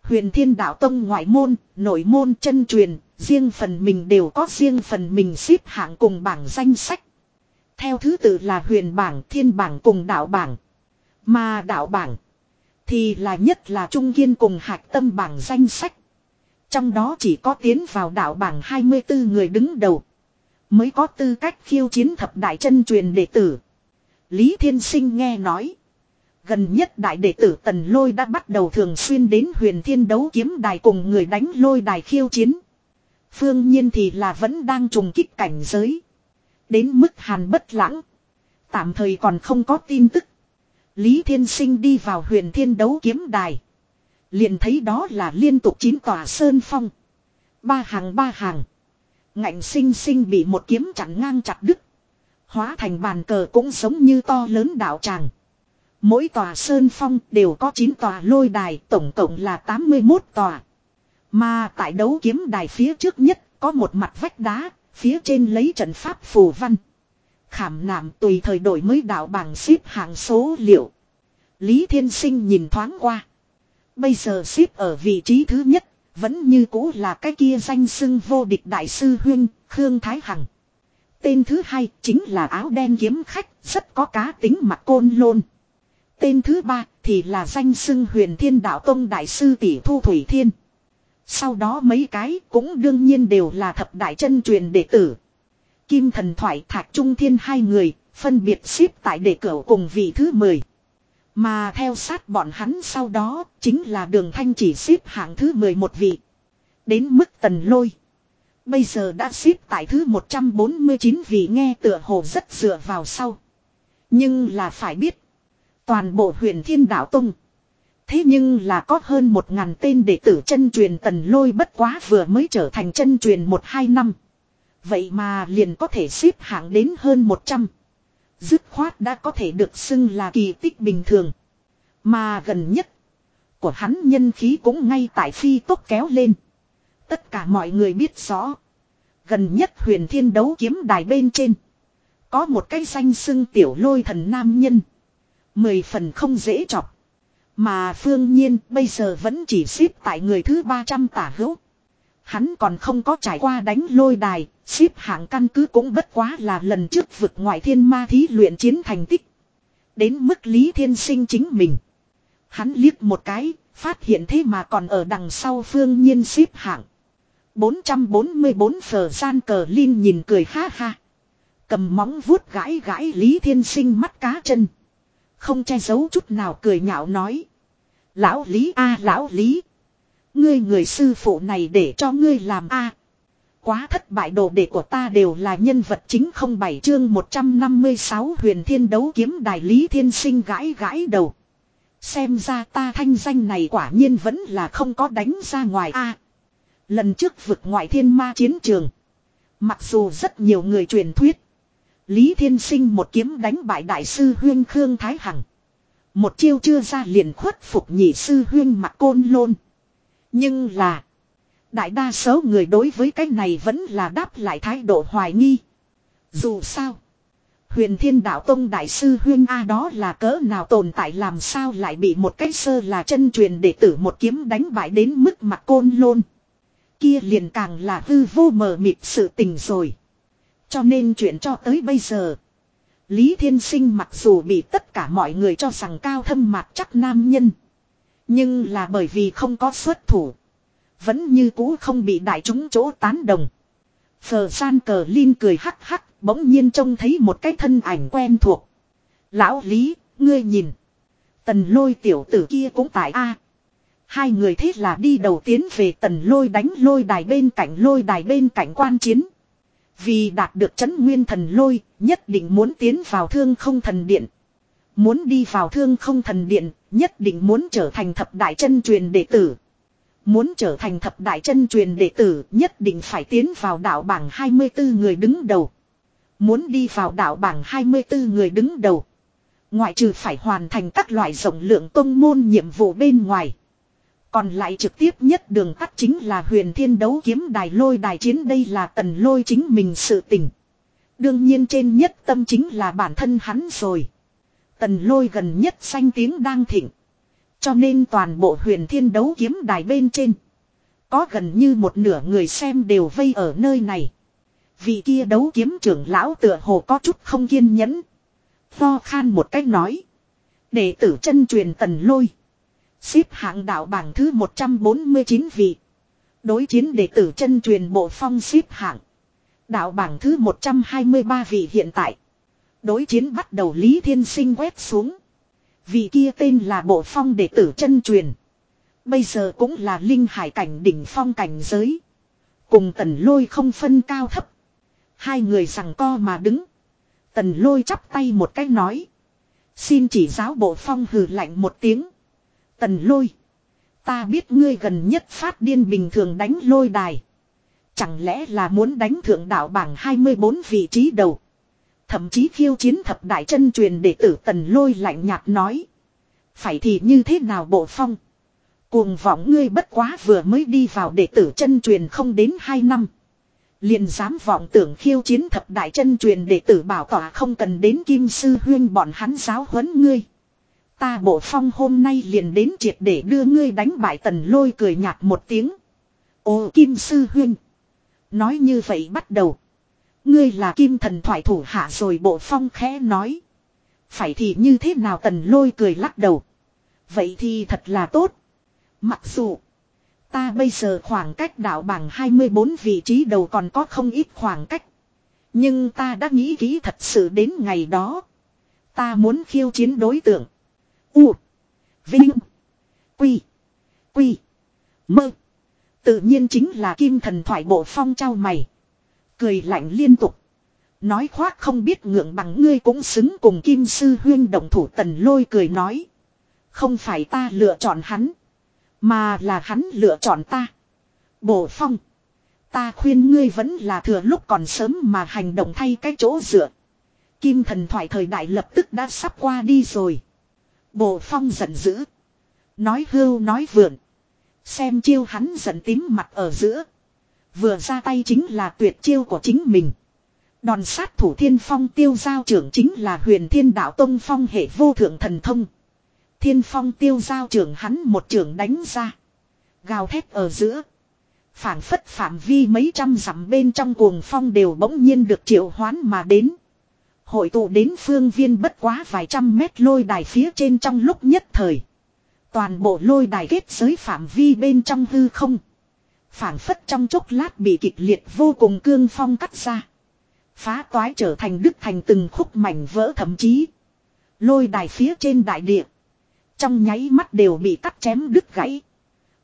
Huyền thiên đạo tông ngoại môn, nội môn chân truyền, riêng phần mình đều có riêng phần mình xếp hạng cùng bảng danh sách. Theo thứ tự là huyền bảng, thiên bảng cùng đạo bảng. Mà đạo bảng, thì là nhất là trung kiên cùng hạch tâm bảng danh sách. Trong đó chỉ có tiến vào đạo bảng 24 người đứng đầu. Mới có tư cách khiêu chiến thập đại chân truyền đệ tử. Lý Thiên Sinh nghe nói. Gần nhất đại đệ tử Tần Lôi đã bắt đầu thường xuyên đến huyền thiên đấu kiếm đài cùng người đánh lôi đài khiêu chiến. Phương nhiên thì là vẫn đang trùng kích cảnh giới. Đến mức hàn bất lãng. Tạm thời còn không có tin tức. Lý Thiên Sinh đi vào huyền thiên đấu kiếm đài. Liền thấy đó là liên tục chín tòa sơn phong. Ba hàng ba hàng. Ngạnh sinh sinh bị một kiếm chặn ngang chặt đứt. Hóa thành bàn cờ cũng giống như to lớn đạo tràng. Mỗi tòa sơn phong đều có 9 tòa lôi đài, tổng cộng là 81 tòa. Mà tại đấu kiếm đài phía trước nhất có một mặt vách đá, phía trên lấy trận pháp phù văn. Khảm nạm tùy thời đổi mới đạo bảng xếp hạng số liệu. Lý Thiên Sinh nhìn thoáng qua. Bây giờ xếp ở vị trí thứ nhất, vẫn như cũ là cái kia danh xưng vô địch đại sư huyên, Khương Thái Hằng. Tên thứ hai chính là áo đen kiếm khách, rất có cá tính mặt côn lôn. Tên thứ ba thì là danh xưng huyền thiên đạo tông đại sư tỷ thu thủy thiên. Sau đó mấy cái cũng đương nhiên đều là thập đại chân truyền đệ tử. Kim thần thoại thạc trung thiên hai người, phân biệt xếp tại đệ cửu cùng vị thứ 10. Mà theo sát bọn hắn sau đó, chính là đường thanh chỉ xếp hạng thứ 11 vị. Đến mức tần lôi. Bây giờ đã xếp tại thứ 149 vị nghe tựa hồ rất dựa vào sau. Nhưng là phải biết. Toàn bộ huyện Thiên Đạo Tông. Thế nhưng là có hơn một ngàn tên đệ tử chân truyền tần lôi bất quá vừa mới trở thành chân truyền một hai năm. Vậy mà liền có thể xếp hạng đến hơn 100. Dứt khoát đã có thể được xưng là kỳ tích bình thường. Mà gần nhất. Của hắn nhân khí cũng ngay tại phi tốc kéo lên. Tất cả mọi người biết rõ. Gần nhất huyền thiên đấu kiếm đài bên trên. Có một cái danh xưng tiểu lôi thần nam nhân. Mười phần không dễ chọc. Mà phương nhiên bây giờ vẫn chỉ xếp tại người thứ 300 tả hữu. Hắn còn không có trải qua đánh lôi đài, xếp hạng căn cứ cũng bất quá là lần trước vực ngoại thiên ma thí luyện chiến thành tích. Đến mức Lý Thiên Sinh chính mình. Hắn liếc một cái, phát hiện thế mà còn ở đằng sau phương nhiên xếp hạng. 444 phở gian cờ Linh nhìn cười ha ha. Cầm móng vuốt gãi gãi Lý Thiên Sinh mắt cá chân. Không che giấu chút nào cười nhạo nói. Lão Lý a lão Lý. Ngươi người sư phụ này để cho ngươi làm a Quá thất bại đồ đệ của ta đều là nhân vật chính không bảy chương 156 huyền thiên đấu kiếm đại lý thiên sinh gãi gãi đầu. Xem ra ta thanh danh này quả nhiên vẫn là không có đánh ra ngoài a Lần trước vực ngoại thiên ma chiến trường. Mặc dù rất nhiều người truyền thuyết. Lý Thiên Sinh một kiếm đánh bại đại sư Huyên Khương Thái Hằng. Một chiêu chưa ra liền khuất phục nhị sư Huyên mặt côn lôn. Nhưng là. Đại đa số người đối với cái này vẫn là đáp lại thái độ hoài nghi. Dù sao. Huyền Thiên Đạo Tông Đại sư Huyên A đó là cỡ nào tồn tại làm sao lại bị một cái sơ là chân truyền đệ tử một kiếm đánh bại đến mức mặt côn lôn. Kia liền càng là hư vô mờ mịt sự tình rồi. Cho nên chuyện cho tới bây giờ. Lý Thiên Sinh mặc dù bị tất cả mọi người cho rằng cao thâm mặt chắc nam nhân. Nhưng là bởi vì không có xuất thủ. Vẫn như cũ không bị đại chúng chỗ tán đồng. Phờ san cờ Linh cười hắc hắc, bỗng nhiên trông thấy một cái thân ảnh quen thuộc. Lão Lý, ngươi nhìn. Tần lôi tiểu tử kia cũng tại A. Hai người thế là đi đầu tiến về tần lôi đánh lôi đài bên cạnh lôi đài bên cạnh quan chiến. Vì đạt được chấn nguyên thần lôi, nhất định muốn tiến vào thương không thần điện. Muốn đi vào thương không thần điện, nhất định muốn trở thành thập đại chân truyền đệ tử. Muốn trở thành thập đại chân truyền đệ tử, nhất định phải tiến vào đạo bảng 24 người đứng đầu. Muốn đi vào đạo bảng 24 người đứng đầu. Ngoại trừ phải hoàn thành các loại rộng lượng công môn nhiệm vụ bên ngoài. Còn lại trực tiếp nhất đường tắt chính là huyền thiên đấu kiếm đài lôi đài chiến đây là tần lôi chính mình sự tình. Đương nhiên trên nhất tâm chính là bản thân hắn rồi. Tần lôi gần nhất danh tiếng đang thịnh. Cho nên toàn bộ huyền thiên đấu kiếm đài bên trên. Có gần như một nửa người xem đều vây ở nơi này. Vị kia đấu kiếm trưởng lão tựa hồ có chút không kiên nhẫn. Tho khan một cách nói. Đệ tử chân truyền tần lôi. Xếp hạng đạo bảng thứ 149 vị. Đối chiến đệ tử chân truyền bộ phong xếp hạng. Đạo bảng thứ 123 vị hiện tại. Đối chiến bắt đầu Lý Thiên Sinh quét xuống. Vị kia tên là bộ phong đệ tử chân truyền. Bây giờ cũng là linh hải cảnh đỉnh phong cảnh giới. Cùng tần lôi không phân cao thấp. Hai người rằng co mà đứng. Tần lôi chắp tay một cách nói. Xin chỉ giáo bộ phong hừ lạnh một tiếng. Tần lôi. Ta biết ngươi gần nhất phát điên bình thường đánh lôi đài. Chẳng lẽ là muốn đánh thượng đạo bảng 24 vị trí đầu. Thậm chí khiêu chiến thập đại chân truyền đệ tử tần lôi lạnh nhạt nói. Phải thì như thế nào bộ phong. Cuồng vọng ngươi bất quá vừa mới đi vào đệ tử chân truyền không đến 2 năm. Liền dám vọng tưởng khiêu chiến thập đại chân truyền đệ tử bảo tỏa không cần đến kim sư huyên bọn hắn giáo huấn ngươi. Ta bộ phong hôm nay liền đến triệt để đưa ngươi đánh bại tần lôi cười nhạt một tiếng. Ô, kim sư huyên. Nói như vậy bắt đầu. Ngươi là kim thần thoại thủ hạ rồi bộ phong khẽ nói. Phải thì như thế nào tần lôi cười lắc đầu. Vậy thì thật là tốt. Mặc dù. Ta bây giờ khoảng cách đạo bảng 24 vị trí đầu còn có không ít khoảng cách. Nhưng ta đã nghĩ kỹ thật sự đến ngày đó. Ta muốn khiêu chiến đối tượng. U. Vinh. Quy. Quy. Mơ. Tự nhiên chính là kim thần thoại bộ phong trao mày. Cười lạnh liên tục. Nói khoác không biết ngượng bằng ngươi cũng xứng cùng kim sư huyên đồng thủ tần lôi cười nói. Không phải ta lựa chọn hắn. Mà là hắn lựa chọn ta. Bộ phong. Ta khuyên ngươi vẫn là thừa lúc còn sớm mà hành động thay cái chỗ dựa. Kim thần thoại thời đại lập tức đã sắp qua đi rồi. Bộ phong giận dữ. Nói hưu nói vượn. Xem chiêu hắn giận tím mặt ở giữa. Vừa ra tay chính là tuyệt chiêu của chính mình. Đòn sát thủ thiên phong tiêu giao trưởng chính là huyền thiên đạo tông phong hệ vô thượng thần thông. Thiên phong tiêu giao trưởng hắn một trưởng đánh ra. Gào thét ở giữa. phảng phất phạm vi mấy trăm dặm bên trong cuồng phong đều bỗng nhiên được triệu hoán mà đến. Hội tụ đến phương viên bất quá vài trăm mét lôi đài phía trên trong lúc nhất thời. Toàn bộ lôi đài kết giới phạm vi bên trong hư không phảng phất trong chốc lát bị kịch liệt vô cùng cương phong cắt ra. Phá toái trở thành đứt thành từng khúc mảnh vỡ thậm chí. Lôi đài phía trên đại địa. Trong nháy mắt đều bị cắt chém đứt gãy.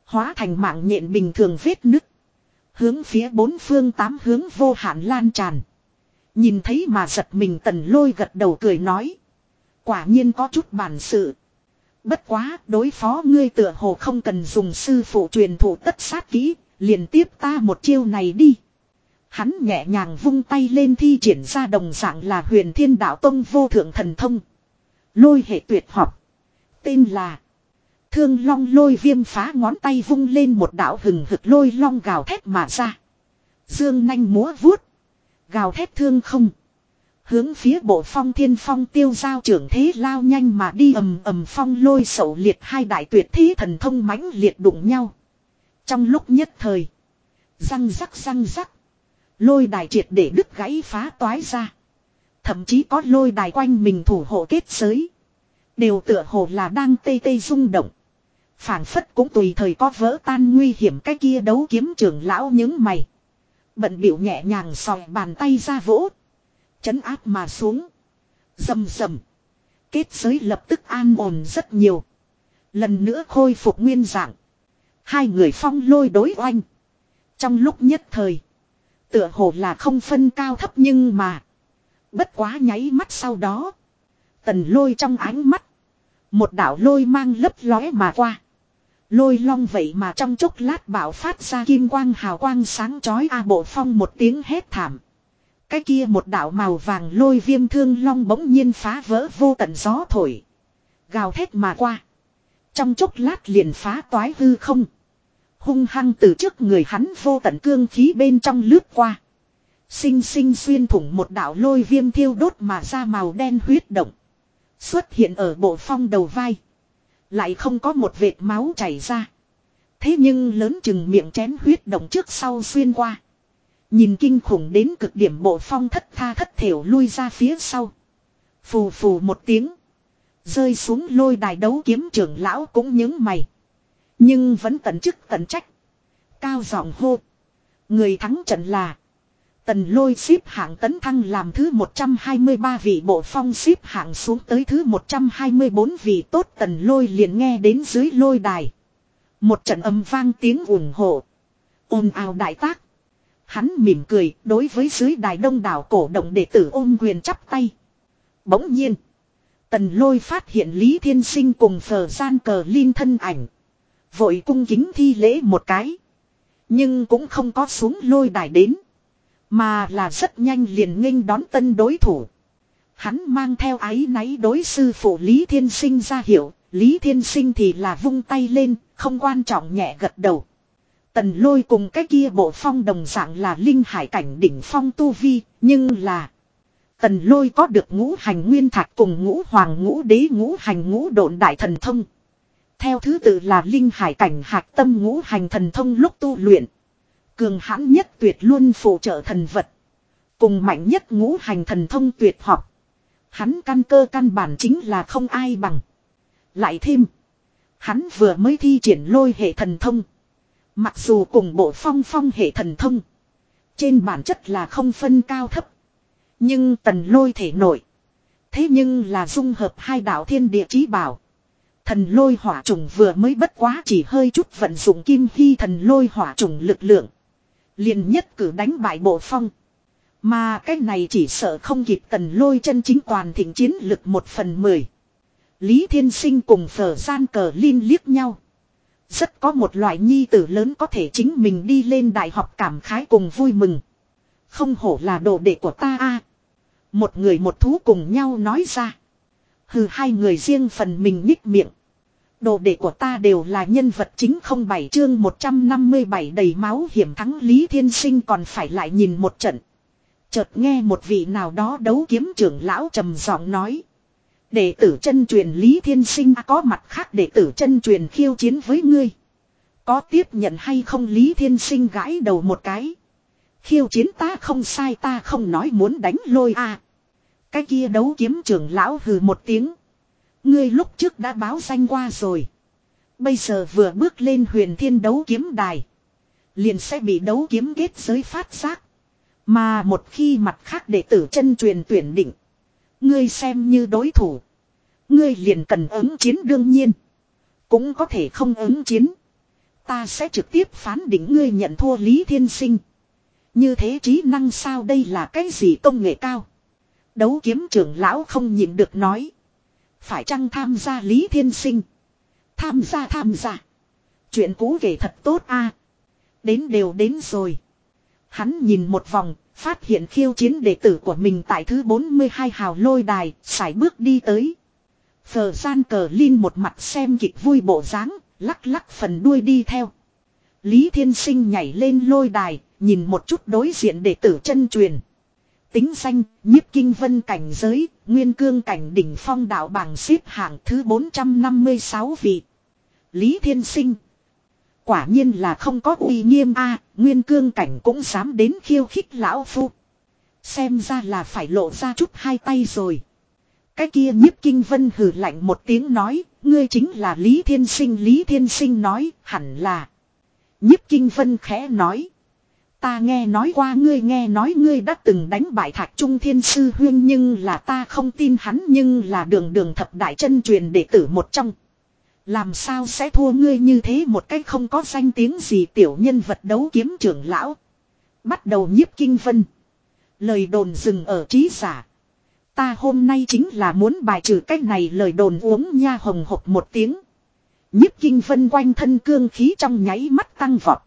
Hóa thành mạng nhện bình thường vết nứt. Hướng phía bốn phương tám hướng vô hạn lan tràn. Nhìn thấy mà giật mình tần lôi gật đầu cười nói. Quả nhiên có chút bản sự. Bất quá đối phó ngươi tựa hồ không cần dùng sư phụ truyền thủ tất sát kỹ. Liền tiếp ta một chiêu này đi. Hắn nhẹ nhàng vung tay lên thi triển ra đồng dạng là huyền thiên đạo tông vô thượng thần thông. Lôi hệ tuyệt học. Tên là. Thương long lôi viêm phá ngón tay vung lên một đạo hừng hực lôi long gào thét mà ra. Dương nanh múa vuốt. Gào thét thương không. Hướng phía bộ phong thiên phong tiêu giao trưởng thế lao nhanh mà đi ầm ầm phong lôi sầu liệt hai đại tuyệt thế thần thông mãnh liệt đụng nhau. Trong lúc nhất thời. Răng rắc răng rắc. Lôi đài triệt để đứt gãy phá toái ra. Thậm chí có lôi đài quanh mình thủ hộ kết giới. Đều tựa hồ là đang tê tê rung động. phảng phất cũng tùy thời có vỡ tan nguy hiểm cái kia đấu kiếm trưởng lão những mày. Bận biểu nhẹ nhàng sòi bàn tay ra vỗ. Chấn áp mà xuống. Dầm dầm. Kết giới lập tức an ổn rất nhiều. Lần nữa khôi phục nguyên dạng. Hai người phong lôi đối oanh. Trong lúc nhất thời. Tựa hồ là không phân cao thấp nhưng mà. Bất quá nháy mắt sau đó. Tần lôi trong ánh mắt. Một đảo lôi mang lấp lóe mà qua. Lôi long vậy mà trong chốc lát bảo phát ra kim quang hào quang sáng chói A bộ phong một tiếng hét thảm. Cái kia một đạo màu vàng lôi viêm thương long bỗng nhiên phá vỡ vô tận gió thổi. Gào thét mà qua. Trong chốc lát liền phá toái hư không. Hung hăng từ trước người hắn vô tận cương khí bên trong lướt qua. Sinh sinh xuyên thủng một đạo lôi viêm thiêu đốt mà ra màu đen huyết động. Xuất hiện ở bộ phong đầu vai. Lại không có một vệt máu chảy ra. Thế nhưng lớn chừng miệng chén huyết động trước sau xuyên qua. Nhìn kinh khủng đến cực điểm bộ phong thất tha thất thểu lui ra phía sau. Phù phù một tiếng. Rơi xuống lôi đài đấu kiếm trưởng lão cũng những mày. Nhưng vẫn tận chức tận trách. Cao giọng hô. Người thắng trận là. Tần lôi xếp hạng tấn thăng làm thứ 123 vị bộ phong xếp hạng xuống tới thứ 124 vị tốt tần lôi liền nghe đến dưới lôi đài. Một trận âm vang tiếng ủng hộ. Ôm ào đại tác. Hắn mỉm cười đối với dưới đài đông đảo cổ động đệ tử ôm quyền chắp tay. Bỗng nhiên. Tần lôi phát hiện Lý Thiên Sinh cùng phở gian cờ liên thân ảnh. Vội cung kính thi lễ một cái. Nhưng cũng không có xuống lôi đài đến. Mà là rất nhanh liền nghênh đón tân đối thủ. Hắn mang theo ái náy đối sư phụ Lý Thiên Sinh ra hiệu, Lý Thiên Sinh thì là vung tay lên, không quan trọng nhẹ gật đầu. Tần lôi cùng cái kia bộ phong đồng dạng là linh hải cảnh đỉnh phong tu vi, nhưng là... Tần lôi có được ngũ hành nguyên thạch cùng ngũ hoàng ngũ đế ngũ hành ngũ độn đại thần thông. Theo thứ tự là linh hải cảnh hạc tâm ngũ hành thần thông lúc tu luyện. Cường hãn nhất tuyệt luôn phụ trợ thần vật. Cùng mạnh nhất ngũ hành thần thông tuyệt học. Hắn căn cơ căn bản chính là không ai bằng. Lại thêm. Hắn vừa mới thi triển lôi hệ thần thông. Mặc dù cùng bộ phong phong hệ thần thông. Trên bản chất là không phân cao thấp. Nhưng tần lôi thể nổi. Thế nhưng là dung hợp hai đạo thiên địa chí bảo. Thần lôi hỏa trùng vừa mới bất quá chỉ hơi chút vận dụng kim hy thần lôi hỏa trùng lực lượng. liền nhất cử đánh bại bộ phong. Mà cái này chỉ sợ không kịp tần lôi chân chính toàn thịnh chiến lực một phần mười. Lý Thiên Sinh cùng phở gian cờ liên liếc nhau. Rất có một loại nhi tử lớn có thể chính mình đi lên đại học cảm khái cùng vui mừng. Không hổ là đồ đệ của ta a Một người một thú cùng nhau nói ra. Hừ, hai người riêng phần mình nhích miệng. Đồ đệ của ta đều là nhân vật chính không bảy chương 157 đầy máu hiểm thắng Lý Thiên Sinh còn phải lại nhìn một trận. Chợt nghe một vị nào đó đấu kiếm trưởng lão trầm giọng nói. Đệ tử chân truyền Lý Thiên Sinh có mặt khác đệ tử chân truyền khiêu chiến với ngươi. Có tiếp nhận hay không Lý Thiên Sinh gãi đầu một cái. Khiêu chiến ta không sai ta không nói muốn đánh lôi a. Cái kia đấu kiếm trưởng lão hừ một tiếng. Ngươi lúc trước đã báo danh qua rồi. Bây giờ vừa bước lên huyền thiên đấu kiếm đài. Liền sẽ bị đấu kiếm kết giới phát giác. Mà một khi mặt khác đệ tử chân truyền tuyển định. Ngươi xem như đối thủ. Ngươi liền cần ứng chiến đương nhiên. Cũng có thể không ứng chiến. Ta sẽ trực tiếp phán định ngươi nhận thua Lý Thiên Sinh. Như thế trí năng sao đây là cái gì công nghệ cao. Đấu kiếm trưởng lão không nhịn được nói. Phải chăng tham gia Lý Thiên Sinh? Tham gia tham gia. Chuyện cũ kể thật tốt a. Đến đều đến rồi. Hắn nhìn một vòng, phát hiện khiêu chiến đệ tử của mình tại thứ 42 hào lôi đài, sải bước đi tới. Phờ gian cờ Linh một mặt xem kịch vui bộ dáng, lắc lắc phần đuôi đi theo. Lý Thiên Sinh nhảy lên lôi đài, nhìn một chút đối diện đệ tử chân truyền. Tính danh, nhiếp kinh vân cảnh giới, nguyên cương cảnh đỉnh phong đạo bảng xếp hạng thứ 456 vị. Lý Thiên Sinh. Quả nhiên là không có uy nghiêm a nguyên cương cảnh cũng dám đến khiêu khích lão phu. Xem ra là phải lộ ra chút hai tay rồi. Cái kia nhiếp kinh vân hử lạnh một tiếng nói, ngươi chính là Lý Thiên Sinh. Lý Thiên Sinh nói, hẳn là. Nhiếp kinh vân khẽ nói. Ta nghe nói qua, ngươi nghe nói ngươi đã từng đánh bại thạch trung thiên sư huyên, nhưng là ta không tin hắn, nhưng là đường đường thập đại chân truyền đệ tử một trong. Làm sao sẽ thua ngươi như thế một cách không có danh tiếng gì, tiểu nhân vật đấu kiếm trưởng lão. Bắt đầu nhiếp kinh vân. Lời đồn dừng ở trí giả. Ta hôm nay chính là muốn bài trừ cách này, lời đồn uống nha hồng hộc một tiếng. Nhiếp kinh vân quanh thân cương khí trong nháy mắt tăng vọt.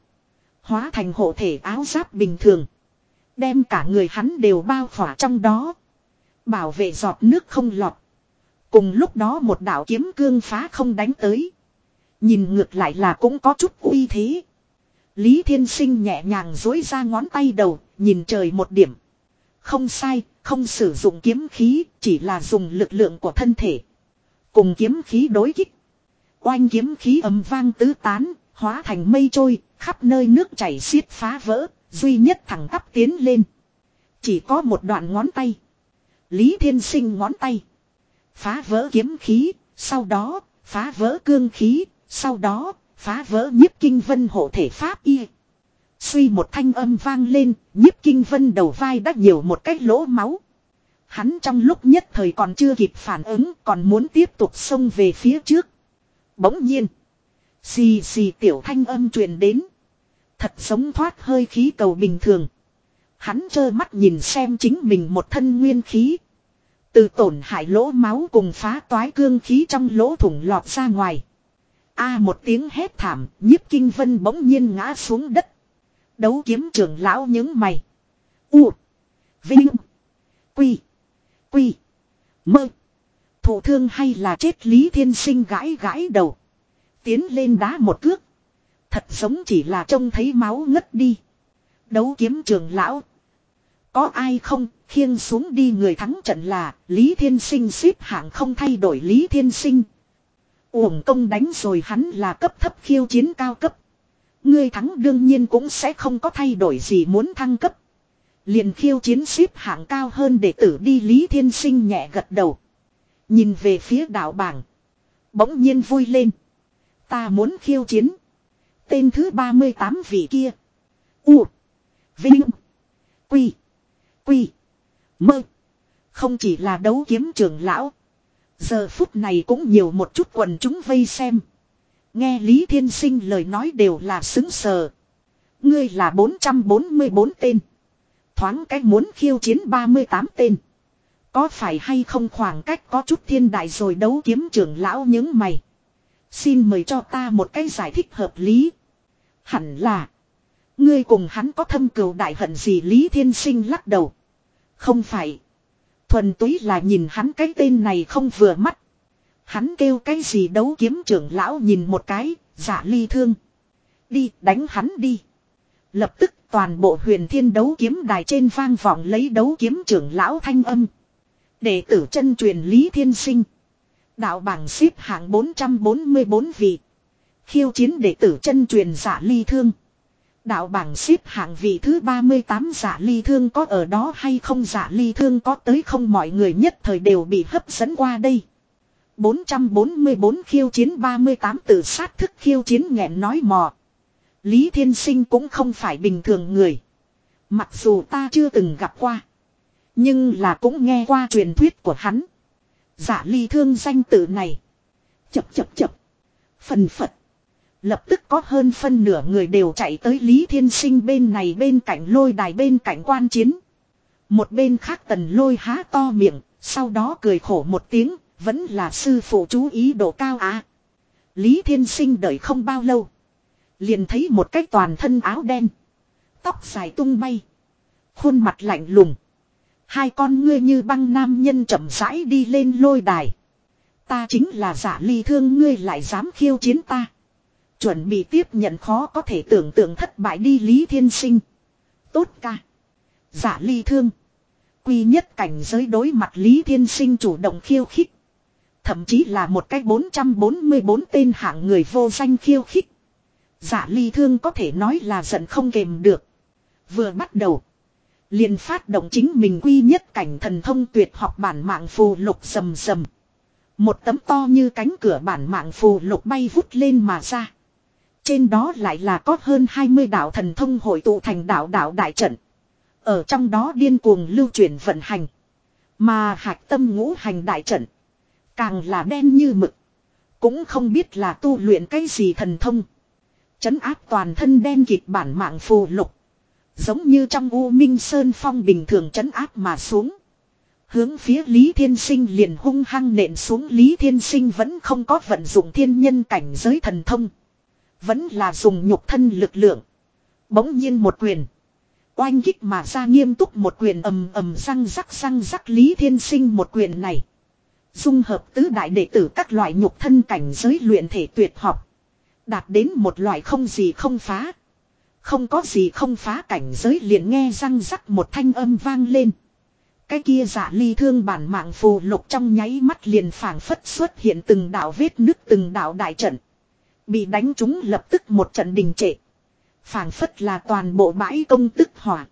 Hóa thành hộ thể áo giáp bình thường. Đem cả người hắn đều bao khỏa trong đó. Bảo vệ giọt nước không lọt. Cùng lúc đó một đạo kiếm cương phá không đánh tới. Nhìn ngược lại là cũng có chút uy thế. Lý Thiên Sinh nhẹ nhàng dối ra ngón tay đầu, nhìn trời một điểm. Không sai, không sử dụng kiếm khí, chỉ là dùng lực lượng của thân thể. Cùng kiếm khí đối kích. Oanh kiếm khí ấm vang tứ tán, hóa thành mây trôi, khắp nơi nước chảy xiết phá vỡ, duy nhất thẳng tắp tiến lên. Chỉ có một đoạn ngón tay. Lý Thiên Sinh ngón tay. Phá vỡ kiếm khí, sau đó, phá vỡ cương khí, sau đó, phá vỡ nhiếp kinh vân hộ thể pháp y. Suy một thanh âm vang lên, nhiếp kinh vân đầu vai đã nhiều một cái lỗ máu. Hắn trong lúc nhất thời còn chưa kịp phản ứng còn muốn tiếp tục xông về phía trước. Bỗng nhiên. Xì xì tiểu thanh âm truyền đến. Thật sống thoát hơi khí cầu bình thường. Hắn trơ mắt nhìn xem chính mình một thân nguyên khí. Từ tổn hại lỗ máu cùng phá toái cương khí trong lỗ thủng lọt ra ngoài. A một tiếng hét thảm, nhiếp kinh vân bỗng nhiên ngã xuống đất. Đấu kiếm trưởng lão những mày. U. Vinh. Quy. Quy. Mơ. Thủ thương hay là chết Lý Thiên Sinh gãi gãi đầu. Tiến lên đá một cước. Thật giống chỉ là trông thấy máu ngất đi. Đấu kiếm trường lão. Có ai không, khiêng xuống đi người thắng trận là Lý Thiên Sinh xếp hạng không thay đổi Lý Thiên Sinh. Uổng công đánh rồi hắn là cấp thấp khiêu chiến cao cấp. Người thắng đương nhiên cũng sẽ không có thay đổi gì muốn thăng cấp. Liền khiêu chiến xếp hạng cao hơn để tử đi Lý Thiên Sinh nhẹ gật đầu. Nhìn về phía đạo bảng. Bỗng nhiên vui lên. Ta muốn khiêu chiến. Tên thứ 38 vị kia. U. Vinh. Quy. Quy. Mơ. Không chỉ là đấu kiếm trưởng lão. Giờ phút này cũng nhiều một chút quần chúng vây xem. Nghe Lý Thiên Sinh lời nói đều là xứng sờ. Ngươi là 444 tên. Thoáng cách muốn khiêu chiến 38 tên. Có phải hay không khoảng cách có chút thiên đại rồi đấu kiếm trưởng lão những mày. Xin mời cho ta một cái giải thích hợp lý. Hẳn là. Ngươi cùng hắn có thâm cừu đại hận gì Lý Thiên Sinh lắc đầu. Không phải. Thuần túy là nhìn hắn cái tên này không vừa mắt. Hắn kêu cái gì đấu kiếm trưởng lão nhìn một cái, giả ly thương. Đi, đánh hắn đi. Lập tức toàn bộ huyền thiên đấu kiếm đài trên vang vọng lấy đấu kiếm trưởng lão thanh âm. Đệ tử chân truyền Lý Thiên Sinh. Đạo bảng xếp hạng 444 vị. Khiêu chiến đệ tử chân truyền giả ly thương. Đạo bảng xếp hạng vị thứ 38 giả ly thương có ở đó hay không giả ly thương có tới không mọi người nhất thời đều bị hấp dẫn qua đây. 444 khiêu chiến 38 tự sát thức khiêu chiến nghẹn nói mò. Lý Thiên Sinh cũng không phải bình thường người. Mặc dù ta chưa từng gặp qua. Nhưng là cũng nghe qua truyền thuyết của hắn. Giả ly thương danh tự này. Chập chập chập. Phần phật. Lập tức có hơn phân nửa người đều chạy tới Lý Thiên Sinh bên này bên cạnh lôi đài bên cạnh quan chiến. Một bên khác tần lôi há to miệng, sau đó cười khổ một tiếng, vẫn là sư phụ chú ý độ cao à. Lý Thiên Sinh đợi không bao lâu. Liền thấy một cái toàn thân áo đen. Tóc dài tung bay. Khuôn mặt lạnh lùng. Hai con ngươi như băng nam nhân chậm rãi đi lên lôi đài. Ta chính là giả ly thương ngươi lại dám khiêu chiến ta. Chuẩn bị tiếp nhận khó có thể tưởng tượng thất bại đi Lý Thiên Sinh. Tốt ca. Giả ly thương. Quy nhất cảnh giới đối mặt Lý Thiên Sinh chủ động khiêu khích. Thậm chí là một cái 444 tên hạng người vô danh khiêu khích. Giả ly thương có thể nói là giận không kềm được. Vừa bắt đầu. liền phát động chính mình quy nhất cảnh thần thông tuyệt học bản mạng phù lục sầm sầm. Một tấm to như cánh cửa bản mạng phù lục bay vút lên mà ra. Trên đó lại là có hơn 20 đạo thần thông hội tụ thành đạo đạo đại trận. Ở trong đó điên cuồng lưu chuyển vận hành. Mà hạch tâm ngũ hành đại trận. Càng là đen như mực. Cũng không biết là tu luyện cái gì thần thông. Chấn áp toàn thân đen kịt bản mạng phù lục. Giống như trong U Minh Sơn Phong bình thường chấn áp mà xuống. Hướng phía Lý Thiên Sinh liền hung hăng nện xuống Lý Thiên Sinh vẫn không có vận dụng thiên nhân cảnh giới thần thông. Vẫn là dùng nhục thân lực lượng. Bỗng nhiên một quyền. Oanh kích mà ra nghiêm túc một quyền ầm ầm răng rắc răng rắc Lý Thiên Sinh một quyền này. Dung hợp tứ đại đệ tử các loại nhục thân cảnh giới luyện thể tuyệt học. Đạt đến một loại không gì không phá. Không có gì không phá cảnh giới liền nghe răng rắc một thanh âm vang lên. Cái kia giả ly thương bản mạng phù lục trong nháy mắt liền phảng phất xuất hiện từng đạo vết nứt từng đạo đại trận. Bị đánh trúng lập tức một trận đình trệ. phảng phất là toàn bộ bãi công tức hỏa.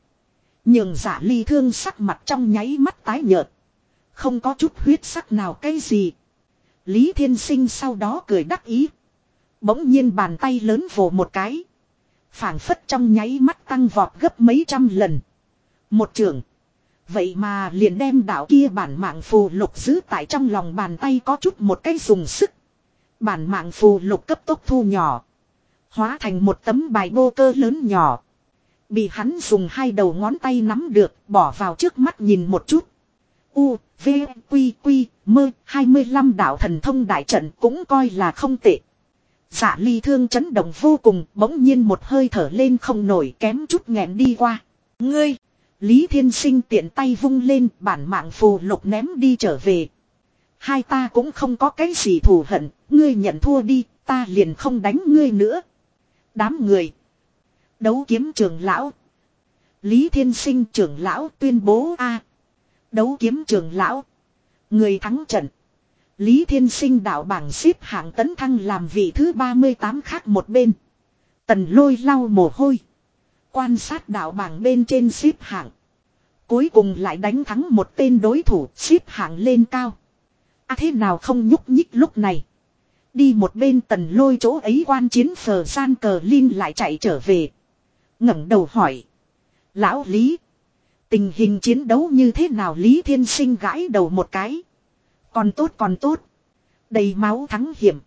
nhưng giả ly thương sắc mặt trong nháy mắt tái nhợt. Không có chút huyết sắc nào cái gì. Lý Thiên Sinh sau đó cười đắc ý. Bỗng nhiên bàn tay lớn vồ một cái. phảng phất trong nháy mắt tăng vọt gấp mấy trăm lần. Một trường. Vậy mà liền đem đạo kia bản mạng phù lục giữ tại trong lòng bàn tay có chút một cái dùng sức. Bản mạng phù lục cấp tốc thu nhỏ. Hóa thành một tấm bài bô cơ lớn nhỏ. Bị hắn dùng hai đầu ngón tay nắm được bỏ vào trước mắt nhìn một chút. U, V, Quy, Quy, Mơ, 25 đạo thần thông đại trận cũng coi là không tệ. Giả ly thương chấn động vô cùng bỗng nhiên một hơi thở lên không nổi kém chút nghẹn đi qua. Ngươi! Lý Thiên Sinh tiện tay vung lên bản mạng phù lục ném đi trở về. Hai ta cũng không có cái gì thù hận, ngươi nhận thua đi, ta liền không đánh ngươi nữa. Đám người. Đấu kiếm trưởng lão. Lý Thiên Sinh trưởng lão tuyên bố A. Đấu kiếm trưởng lão. Người thắng trận. Lý Thiên Sinh đạo bảng xếp hạng tấn thăng làm vị thứ 38 khác một bên. Tần lôi lau mồ hôi. Quan sát đạo bảng bên trên xếp hạng. Cuối cùng lại đánh thắng một tên đối thủ xếp hạng lên cao. À thế nào không nhúc nhích lúc này. Đi một bên tần lôi chỗ ấy quan chiến phờ gian cờ Linh lại chạy trở về. ngẩng đầu hỏi. Lão Lý. Tình hình chiến đấu như thế nào Lý Thiên Sinh gãi đầu một cái. Còn tốt còn tốt. Đầy máu thắng hiểm.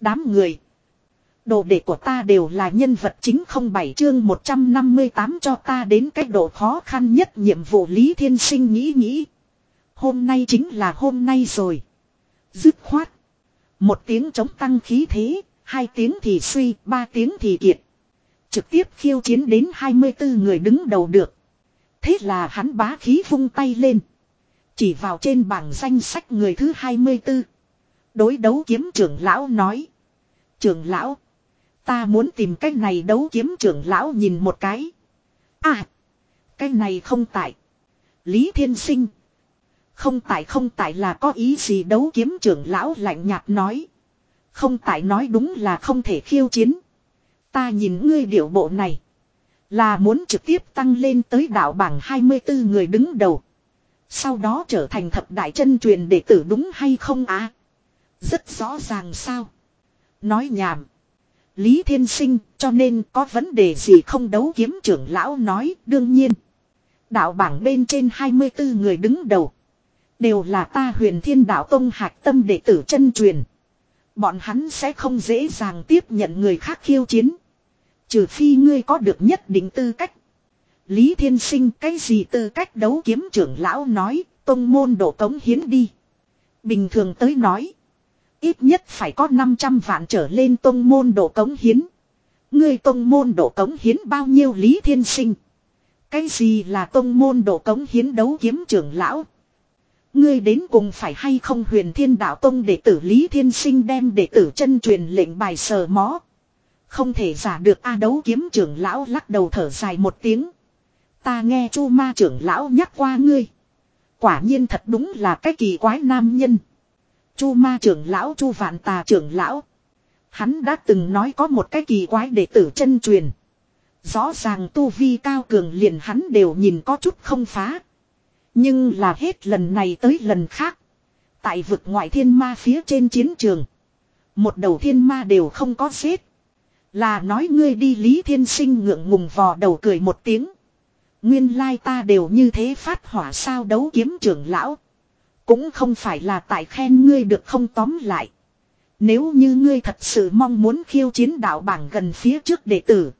Đám người. Đồ đệ của ta đều là nhân vật chính không bảy chương 158 cho ta đến cách độ khó khăn nhất nhiệm vụ Lý Thiên Sinh nghĩ nghĩ. Hôm nay chính là hôm nay rồi. Dứt khoát. Một tiếng chống tăng khí thế, hai tiếng thì suy, ba tiếng thì kiệt. Trực tiếp khiêu chiến đến 24 người đứng đầu được. Thế là hắn bá khí vung tay lên. Chỉ vào trên bảng danh sách người thứ 24. Đối đấu kiếm trưởng lão nói. Trưởng lão. Ta muốn tìm cách này đấu kiếm trưởng lão nhìn một cái. À. Cái này không tại. Lý Thiên Sinh. Không tại không tại là có ý gì đấu kiếm trưởng lão lạnh nhạt nói. Không tại nói đúng là không thể khiêu chiến. Ta nhìn ngươi điệu bộ này. Là muốn trực tiếp tăng lên tới đạo bảng 24 người đứng đầu. Sau đó trở thành thập đại chân truyền đệ tử đúng hay không á? À? Rất rõ ràng sao? Nói nhảm. Lý Thiên Sinh, cho nên có vấn đề gì không đấu kiếm trưởng lão nói, đương nhiên. Đạo bảng bên trên 24 người đứng đầu. Đều là ta huyền thiên đạo tông hạc tâm đệ tử chân truyền. Bọn hắn sẽ không dễ dàng tiếp nhận người khác khiêu chiến. Trừ phi ngươi có được nhất định tư cách. Lý Thiên Sinh cái gì tư cách đấu kiếm trưởng lão nói, tông môn độ cống hiến đi. Bình thường tới nói. Ít nhất phải có 500 vạn trở lên tông môn độ cống hiến. Ngươi tông môn độ cống hiến bao nhiêu Lý Thiên Sinh? Cái gì là tông môn độ cống hiến đấu kiếm trưởng lão? Ngươi đến cùng phải hay không huyền thiên đạo tông đệ tử Lý Thiên Sinh đem đệ tử chân truyền lệnh bài sờ mó. Không thể giả được A đấu kiếm trưởng lão lắc đầu thở dài một tiếng. Ta nghe chu ma trưởng lão nhắc qua ngươi. Quả nhiên thật đúng là cái kỳ quái nam nhân. Chu ma trưởng lão, chu vạn tà trưởng lão. Hắn đã từng nói có một cái kỳ quái đệ tử chân truyền. Rõ ràng tu vi cao cường liền hắn đều nhìn có chút không phá. Nhưng là hết lần này tới lần khác. Tại vực ngoại thiên ma phía trên chiến trường. Một đầu thiên ma đều không có xếp. Là nói ngươi đi Lý Thiên Sinh ngượng ngùng vò đầu cười một tiếng. Nguyên lai ta đều như thế phát hỏa sao đấu kiếm trưởng lão. Cũng không phải là tại khen ngươi được không tóm lại. Nếu như ngươi thật sự mong muốn khiêu chiến đạo bảng gần phía trước đệ tử.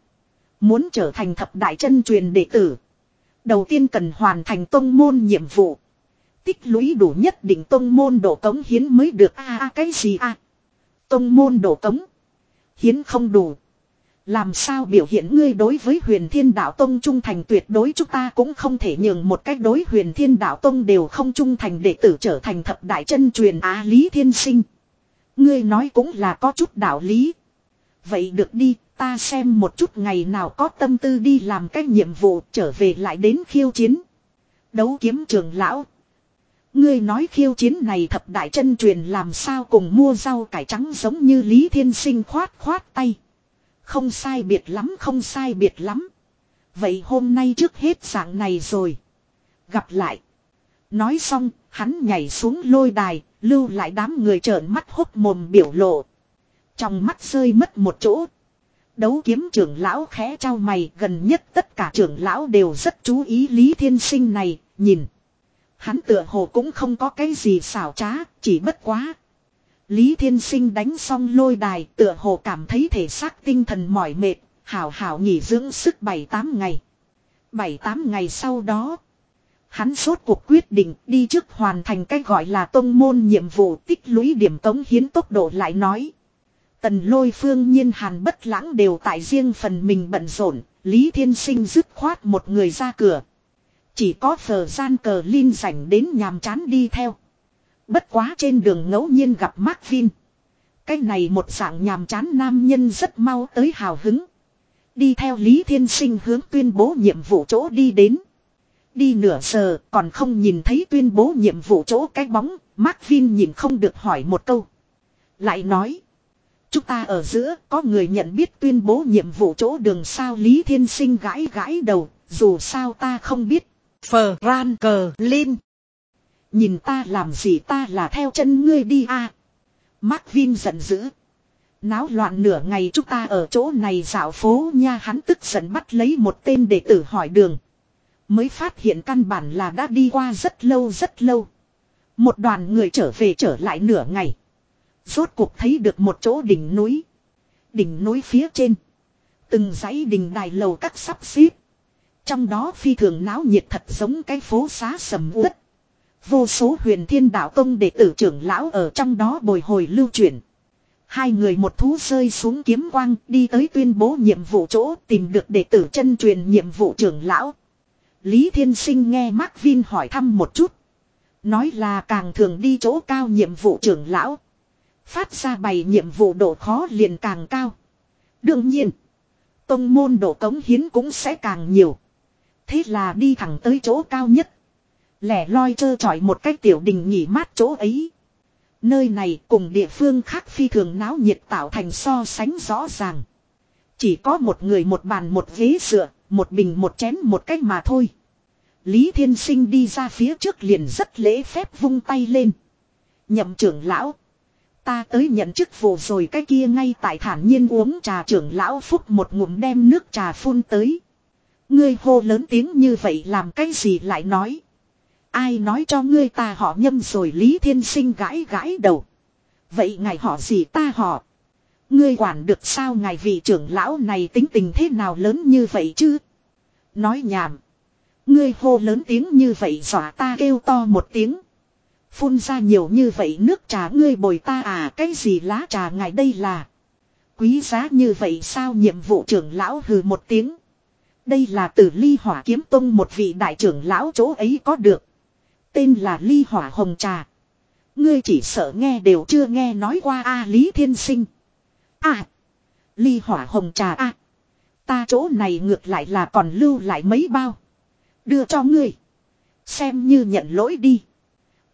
Muốn trở thành thập đại chân truyền đệ tử. Đầu tiên cần hoàn thành tông môn nhiệm vụ. Tích lũy đủ nhất định tông môn độ cống hiến mới được a à, cái gì a Tông môn độ cống. Hiến không đủ. Làm sao biểu hiện ngươi đối với huyền thiên đạo tông trung thành tuyệt đối chúng ta cũng không thể nhường một cách đối huyền thiên đạo tông đều không trung thành đệ tử trở thành thập đại chân truyền á lý thiên sinh. Ngươi nói cũng là có chút đạo lý. Vậy được đi, ta xem một chút ngày nào có tâm tư đi làm cái nhiệm vụ trở về lại đến khiêu chiến. Đấu kiếm trường lão. Ngươi nói khiêu chiến này thập đại chân truyền làm sao cùng mua rau cải trắng giống như Lý Thiên Sinh khoát khoát tay. Không sai biệt lắm không sai biệt lắm. Vậy hôm nay trước hết dạng này rồi. Gặp lại. Nói xong, hắn nhảy xuống lôi đài, lưu lại đám người trợn mắt hốc mồm biểu lộ. Trong mắt rơi mất một chỗ. Đấu kiếm trưởng lão khẽ trao mày gần nhất tất cả trưởng lão đều rất chú ý Lý Thiên Sinh này, nhìn. Hắn tựa hồ cũng không có cái gì xảo trá, chỉ bất quá. Lý Thiên Sinh đánh xong lôi đài tựa hồ cảm thấy thể xác tinh thần mỏi mệt, hảo hảo nghỉ dưỡng sức 7-8 ngày. 7-8 ngày sau đó, hắn sốt cuộc quyết định đi trước hoàn thành cái gọi là tông môn nhiệm vụ tích lũy điểm tống hiến tốc độ lại nói. Tần lôi phương nhiên hàn bất lãng đều tại riêng phần mình bận rộn, Lý Thiên Sinh dứt khoát một người ra cửa. Chỉ có phở gian cờ Linh rảnh đến nhàm chán đi theo. Bất quá trên đường ngẫu nhiên gặp Mark Vin. Cái này một dạng nhàm chán nam nhân rất mau tới hào hứng. Đi theo Lý Thiên Sinh hướng tuyên bố nhiệm vụ chỗ đi đến. Đi nửa giờ còn không nhìn thấy tuyên bố nhiệm vụ chỗ cái bóng, Mark Vin nhìn không được hỏi một câu. Lại nói. Chúng ta ở giữa có người nhận biết tuyên bố nhiệm vụ chỗ đường sao Lý Thiên Sinh gãi gãi đầu, dù sao ta không biết. Phờ ran cờ lên. Nhìn ta làm gì ta là theo chân ngươi đi a à. Mark Vin giận dữ. Náo loạn nửa ngày chúng ta ở chỗ này dạo phố nha hắn tức giận bắt lấy một tên đệ tử hỏi đường. Mới phát hiện căn bản là đã đi qua rất lâu rất lâu. Một đoàn người trở về trở lại nửa ngày. Rốt cuộc thấy được một chỗ đỉnh núi. Đỉnh núi phía trên. Từng dãy đình đài lầu các sắp xếp. Trong đó phi thường náo nhiệt thật giống cái phố xá sầm uất. Vô số huyền thiên đạo tông đệ tử trưởng lão ở trong đó bồi hồi lưu chuyển. Hai người một thú rơi xuống kiếm quang, đi tới tuyên bố nhiệm vụ chỗ, tìm được đệ tử chân truyền nhiệm vụ trưởng lão. Lý Thiên Sinh nghe Mark Vin hỏi thăm một chút. Nói là càng thường đi chỗ cao nhiệm vụ trưởng lão. Phát ra bày nhiệm vụ độ khó liền càng cao. Đương nhiên. Tông môn độ cống hiến cũng sẽ càng nhiều. Thế là đi thẳng tới chỗ cao nhất. Lẻ loi trơ trọi một cách tiểu đình nghỉ mát chỗ ấy. Nơi này cùng địa phương khác phi thường náo nhiệt tạo thành so sánh rõ ràng. Chỉ có một người một bàn một ghế dựa, một bình một chén một cách mà thôi. Lý Thiên Sinh đi ra phía trước liền rất lễ phép vung tay lên. Nhậm trưởng lão. Ta tới nhận chức vụ rồi cái kia ngay tại thản nhiên uống trà trưởng lão phúc một ngụm đem nước trà phun tới. Ngươi hô lớn tiếng như vậy làm cái gì lại nói. Ai nói cho ngươi ta họ nhâm rồi Lý Thiên Sinh gãi gãi đầu. Vậy ngài họ gì ta họ. Ngươi quản được sao ngài vị trưởng lão này tính tình thế nào lớn như vậy chứ. Nói nhảm. Ngươi hô lớn tiếng như vậy dọa ta kêu to một tiếng. Phun ra nhiều như vậy nước trà ngươi bồi ta à cái gì lá trà ngài đây là. Quý giá như vậy sao nhiệm vụ trưởng lão hừ một tiếng. Đây là từ ly hỏa kiếm tông một vị đại trưởng lão chỗ ấy có được. Tên là ly hỏa hồng trà. Ngươi chỉ sợ nghe đều chưa nghe nói qua A Lý Thiên Sinh. À. Ly hỏa hồng trà A. Ta chỗ này ngược lại là còn lưu lại mấy bao. Đưa cho ngươi. Xem như nhận lỗi đi.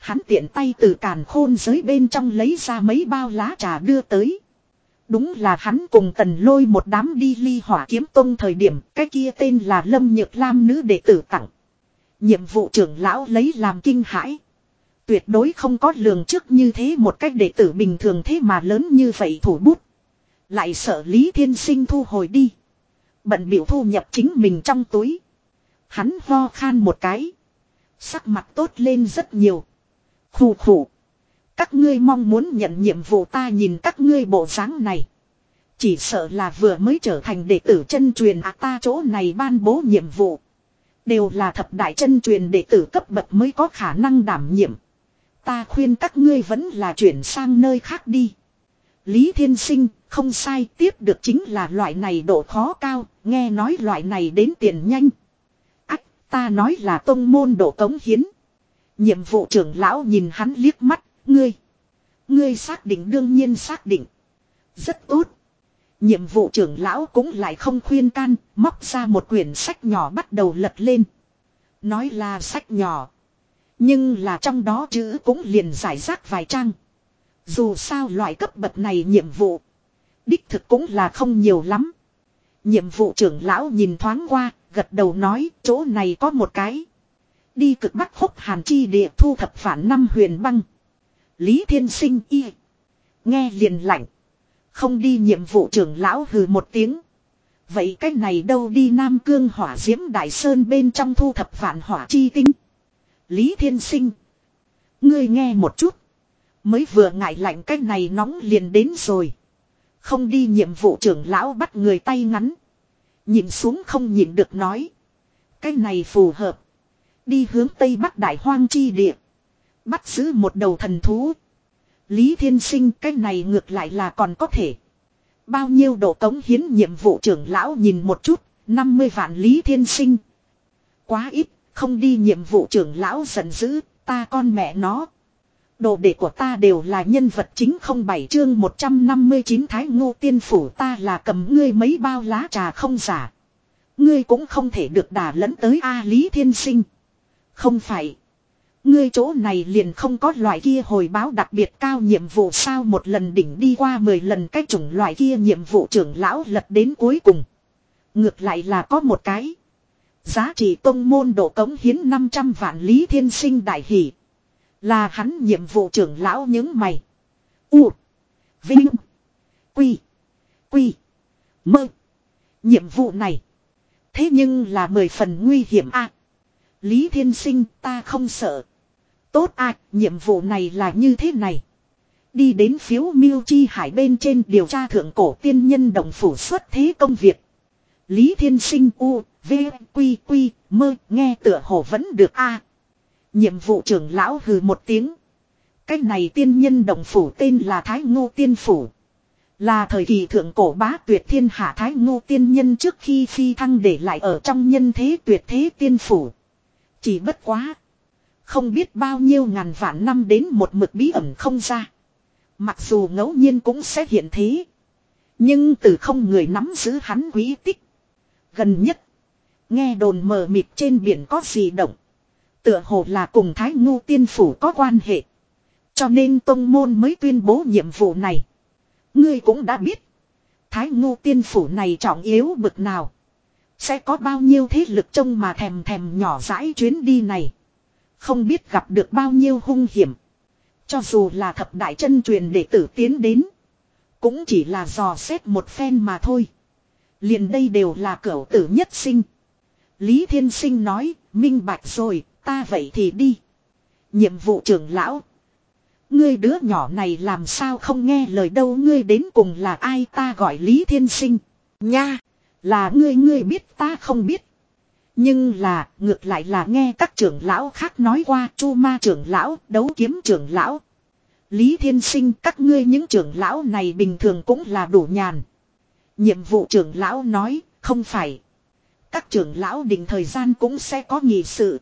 Hắn tiện tay từ càn khôn giới bên trong lấy ra mấy bao lá trà đưa tới. Đúng là hắn cùng tần lôi một đám đi ly hỏa kiếm tông thời điểm, cái kia tên là Lâm Nhược Lam nữ đệ tử tặng. Nhiệm vụ trưởng lão lấy làm kinh hãi. Tuyệt đối không có lường trước như thế một cách đệ tử bình thường thế mà lớn như vậy thủ bút. Lại sợ Lý Thiên Sinh thu hồi đi. Bận biểu thu nhập chính mình trong túi. Hắn ho khan một cái. Sắc mặt tốt lên rất nhiều. Khủ khủ. Các ngươi mong muốn nhận nhiệm vụ ta nhìn các ngươi bộ dáng này. Chỉ sợ là vừa mới trở thành đệ tử chân truyền à ta chỗ này ban bố nhiệm vụ. Đều là thập đại chân truyền đệ tử cấp bậc mới có khả năng đảm nhiệm. Ta khuyên các ngươi vẫn là chuyển sang nơi khác đi. Lý Thiên Sinh, không sai, tiếp được chính là loại này độ khó cao, nghe nói loại này đến tiền nhanh. Ách, ta nói là tông môn độ cống hiến. Nhiệm vụ trưởng lão nhìn hắn liếc mắt, ngươi. Ngươi xác định đương nhiên xác định. Rất tốt. Nhiệm vụ trưởng lão cũng lại không khuyên can, móc ra một quyển sách nhỏ bắt đầu lật lên. Nói là sách nhỏ. Nhưng là trong đó chữ cũng liền giải rác vài trang. Dù sao loại cấp bậc này nhiệm vụ. Đích thực cũng là không nhiều lắm. Nhiệm vụ trưởng lão nhìn thoáng qua, gật đầu nói chỗ này có một cái. Đi cực bắc húc hàn chi địa thu thập phản năm huyền băng. Lý thiên sinh y. Nghe liền lạnh. Không đi nhiệm vụ trưởng lão hừ một tiếng. Vậy cái này đâu đi Nam Cương hỏa diễm Đại Sơn bên trong thu thập vạn hỏa chi tinh. Lý Thiên Sinh. Ngươi nghe một chút. Mới vừa ngại lạnh cái này nóng liền đến rồi. Không đi nhiệm vụ trưởng lão bắt người tay ngắn. Nhìn xuống không nhìn được nói. Cái này phù hợp. Đi hướng Tây Bắc Đại Hoang Chi Địa. Bắt giữ một đầu thần thú. Lý Thiên Sinh cái này ngược lại là còn có thể. Bao nhiêu độ cống hiến nhiệm vụ trưởng lão nhìn một chút, 50 vạn Lý Thiên Sinh. Quá ít, không đi nhiệm vụ trưởng lão giận dữ, ta con mẹ nó. Đồ đệ của ta đều là nhân vật chính không bảy chương 159 Thái Ngô Tiên Phủ ta là cầm ngươi mấy bao lá trà không giả. Ngươi cũng không thể được đà lẫn tới A Lý Thiên Sinh. Không phải. Ngươi chỗ này liền không có loại kia hồi báo đặc biệt cao nhiệm vụ sao một lần đỉnh đi qua 10 lần, cái chủng loại kia nhiệm vụ trưởng lão lật đến cuối cùng. Ngược lại là có một cái. Giá trị tông môn độ cống hiến 500 vạn lý thiên sinh đại hỷ. Là hắn nhiệm vụ trưởng lão những mày. U. Vinh. Quy. Quy. Mơ. Nhiệm vụ này. Thế nhưng là mười phần nguy hiểm a. Lý Thiên Sinh ta không sợ. Tốt à, nhiệm vụ này là như thế này. Đi đến phiếu miêu chi hải bên trên điều tra thượng cổ tiên nhân đồng phủ xuất thế công việc. Lý Thiên Sinh U, V, Quy, Quy, mơ, nghe tựa hồ vẫn được a Nhiệm vụ trưởng lão hừ một tiếng. Cách này tiên nhân đồng phủ tên là Thái Ngô Tiên Phủ. Là thời kỳ thượng cổ bá tuyệt thiên hạ Thái Ngô Tiên Nhân trước khi phi thăng để lại ở trong nhân thế tuyệt thế tiên phủ. Chỉ bất quá. Không biết bao nhiêu ngàn vạn năm đến một mực bí ẩn không ra. Mặc dù ngẫu nhiên cũng sẽ hiện thế. Nhưng từ không người nắm giữ hắn quý tích. Gần nhất. Nghe đồn mờ mịt trên biển có gì động. Tựa hồ là cùng Thái Ngu Tiên Phủ có quan hệ. Cho nên Tông Môn mới tuyên bố nhiệm vụ này. Ngươi cũng đã biết. Thái Ngu Tiên Phủ này trọng yếu bực nào. Sẽ có bao nhiêu thế lực trông mà thèm thèm nhỏ rãi chuyến đi này. Không biết gặp được bao nhiêu hung hiểm. Cho dù là thập đại chân truyền đệ tử tiến đến. Cũng chỉ là dò xét một phen mà thôi. liền đây đều là cửa tử nhất sinh. Lý Thiên Sinh nói, minh bạch rồi, ta vậy thì đi. Nhiệm vụ trưởng lão. Ngươi đứa nhỏ này làm sao không nghe lời đâu ngươi đến cùng là ai ta gọi Lý Thiên Sinh. Nha, là ngươi ngươi biết ta không biết. Nhưng là, ngược lại là nghe các trưởng lão khác nói qua chu ma trưởng lão, đấu kiếm trưởng lão. Lý Thiên Sinh các ngươi những trưởng lão này bình thường cũng là đủ nhàn. Nhiệm vụ trưởng lão nói, không phải. Các trưởng lão định thời gian cũng sẽ có nghị sự.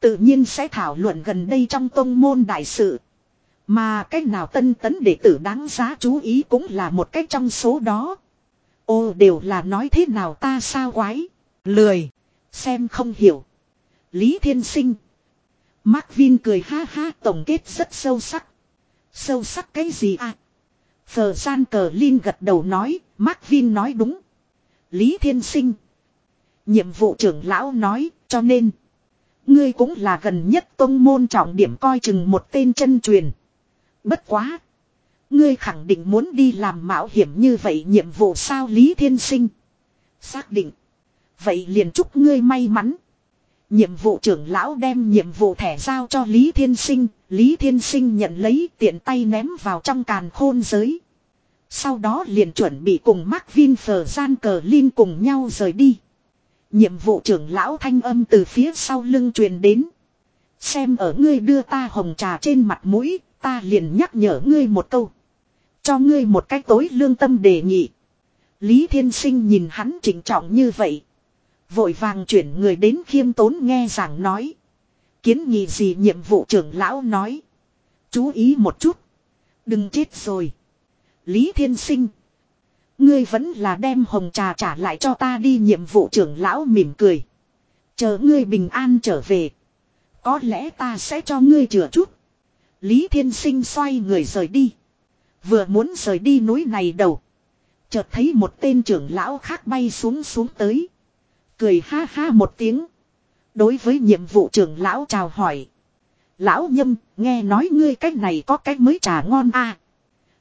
Tự nhiên sẽ thảo luận gần đây trong tông môn đại sự. Mà cách nào tân tấn đệ tử đáng giá chú ý cũng là một cách trong số đó. Ô đều là nói thế nào ta sao quái. Lười. Xem không hiểu. Lý Thiên Sinh. Mark Vin cười ha ha tổng kết rất sâu sắc. Sâu sắc cái gì à? Phờ gian cờ Linh gật đầu nói, Mark Vin nói đúng. Lý Thiên Sinh. Nhiệm vụ trưởng lão nói, cho nên. Ngươi cũng là gần nhất tông môn trọng điểm coi chừng một tên chân truyền. Bất quá. Ngươi khẳng định muốn đi làm mạo hiểm như vậy nhiệm vụ sao Lý Thiên Sinh. Xác định. Vậy liền chúc ngươi may mắn. Nhiệm vụ trưởng lão đem nhiệm vụ thẻ giao cho Lý Thiên Sinh. Lý Thiên Sinh nhận lấy tiện tay ném vào trong càn khôn giới. Sau đó liền chuẩn bị cùng Mark Vin Phở Gian Cờ Linh cùng nhau rời đi. Nhiệm vụ trưởng lão thanh âm từ phía sau lưng truyền đến. Xem ở ngươi đưa ta hồng trà trên mặt mũi, ta liền nhắc nhở ngươi một câu. Cho ngươi một cách tối lương tâm đề nghị. Lý Thiên Sinh nhìn hắn chỉnh trọng như vậy. Vội vàng chuyển người đến khiêm tốn nghe giảng nói. Kiến nghị gì nhiệm vụ trưởng lão nói. Chú ý một chút. Đừng chết rồi. Lý Thiên Sinh. Ngươi vẫn là đem hồng trà trả lại cho ta đi nhiệm vụ trưởng lão mỉm cười. Chờ ngươi bình an trở về. Có lẽ ta sẽ cho ngươi chừa chút. Lý Thiên Sinh xoay người rời đi. Vừa muốn rời đi núi này đầu. Chợt thấy một tên trưởng lão khác bay xuống xuống tới. Cười ha ha một tiếng. Đối với nhiệm vụ trưởng lão chào hỏi. Lão nhâm, nghe nói ngươi cách này có cách mới trà ngon a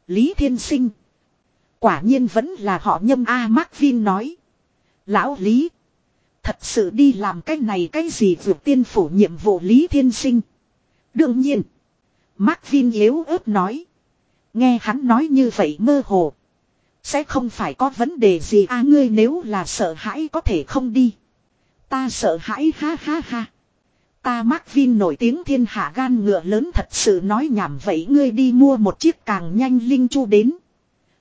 Lý Thiên Sinh. Quả nhiên vẫn là họ nhâm A à, Mark Vin nói. Lão Lý. Thật sự đi làm cái này cái gì vượt tiên phủ nhiệm vụ Lý Thiên Sinh. Đương nhiên. Mark Vin yếu ớt nói. Nghe hắn nói như vậy mơ hồ. Sẽ không phải có vấn đề gì à ngươi nếu là sợ hãi có thể không đi. Ta sợ hãi, ha ha ha. Ta Mark Vin nổi tiếng thiên hạ gan ngựa lớn thật sự nói nhảm vậy ngươi đi mua một chiếc càng nhanh linh chu đến.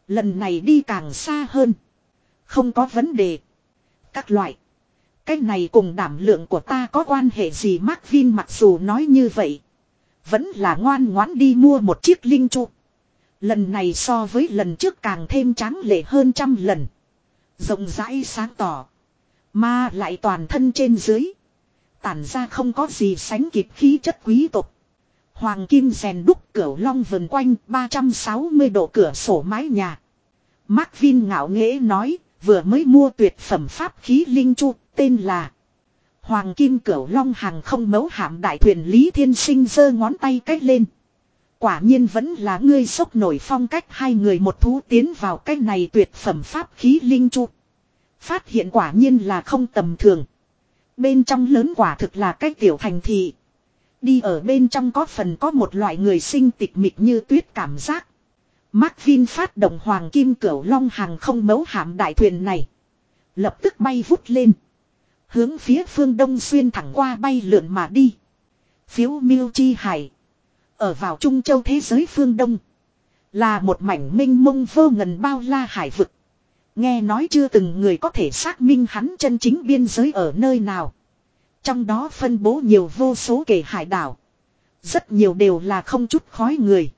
Lần này đi càng xa hơn. Không có vấn đề. Các loại. Cái này cùng đảm lượng của ta có quan hệ gì Mark Vin mặc dù nói như vậy. Vẫn là ngoan ngoãn đi mua một chiếc linh chu. Lần này so với lần trước càng thêm tráng lệ hơn trăm lần. Rộng rãi sáng tỏ. Mà lại toàn thân trên dưới. Tản ra không có gì sánh kịp khí chất quý tộc. Hoàng kim rèn đúc cửa long vần quanh 360 độ cửa sổ mái nhà. Mark Vin ngạo nghễ nói, vừa mới mua tuyệt phẩm pháp khí linh chu, tên là Hoàng kim cửa long hàng không mấu hạm đại thuyền Lý Thiên Sinh giơ ngón tay cách lên. Quả nhiên vẫn là ngươi sốc nổi phong cách hai người một thú tiến vào cái này tuyệt phẩm pháp khí linh chu. Phát hiện quả nhiên là không tầm thường. Bên trong lớn quả thực là cái tiểu thành thị. Đi ở bên trong có phần có một loại người sinh tịch mịch như tuyết cảm giác. Mark Vin phát động hoàng kim cửu long hàng không mấu hạm đại thuyền này. Lập tức bay vút lên. Hướng phía phương đông xuyên thẳng qua bay lượn mà đi. Phiếu miêu chi hải. Ở vào Trung Châu thế giới phương đông. Là một mảnh minh mông vô ngần bao la hải vực. Nghe nói chưa từng người có thể xác minh hắn chân chính biên giới ở nơi nào. Trong đó phân bố nhiều vô số kể hải đảo. Rất nhiều đều là không chút khói người.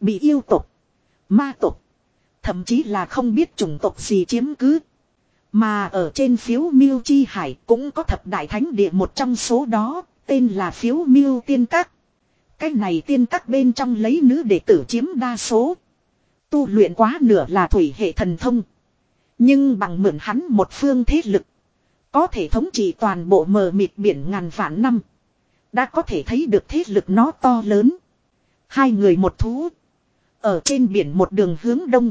Bị yêu tục. Ma tục. Thậm chí là không biết chủng tộc gì chiếm cứ. Mà ở trên phiếu miêu chi hải cũng có thập đại thánh địa một trong số đó, tên là phiếu miêu tiên các. Cái này tiên các bên trong lấy nữ đệ tử chiếm đa số. Tu luyện quá nửa là thủy hệ thần thông. Nhưng bằng mượn hắn một phương thế lực. Có thể thống trị toàn bộ mờ mịt biển ngàn vạn năm. Đã có thể thấy được thế lực nó to lớn. Hai người một thú. Ở trên biển một đường hướng đông.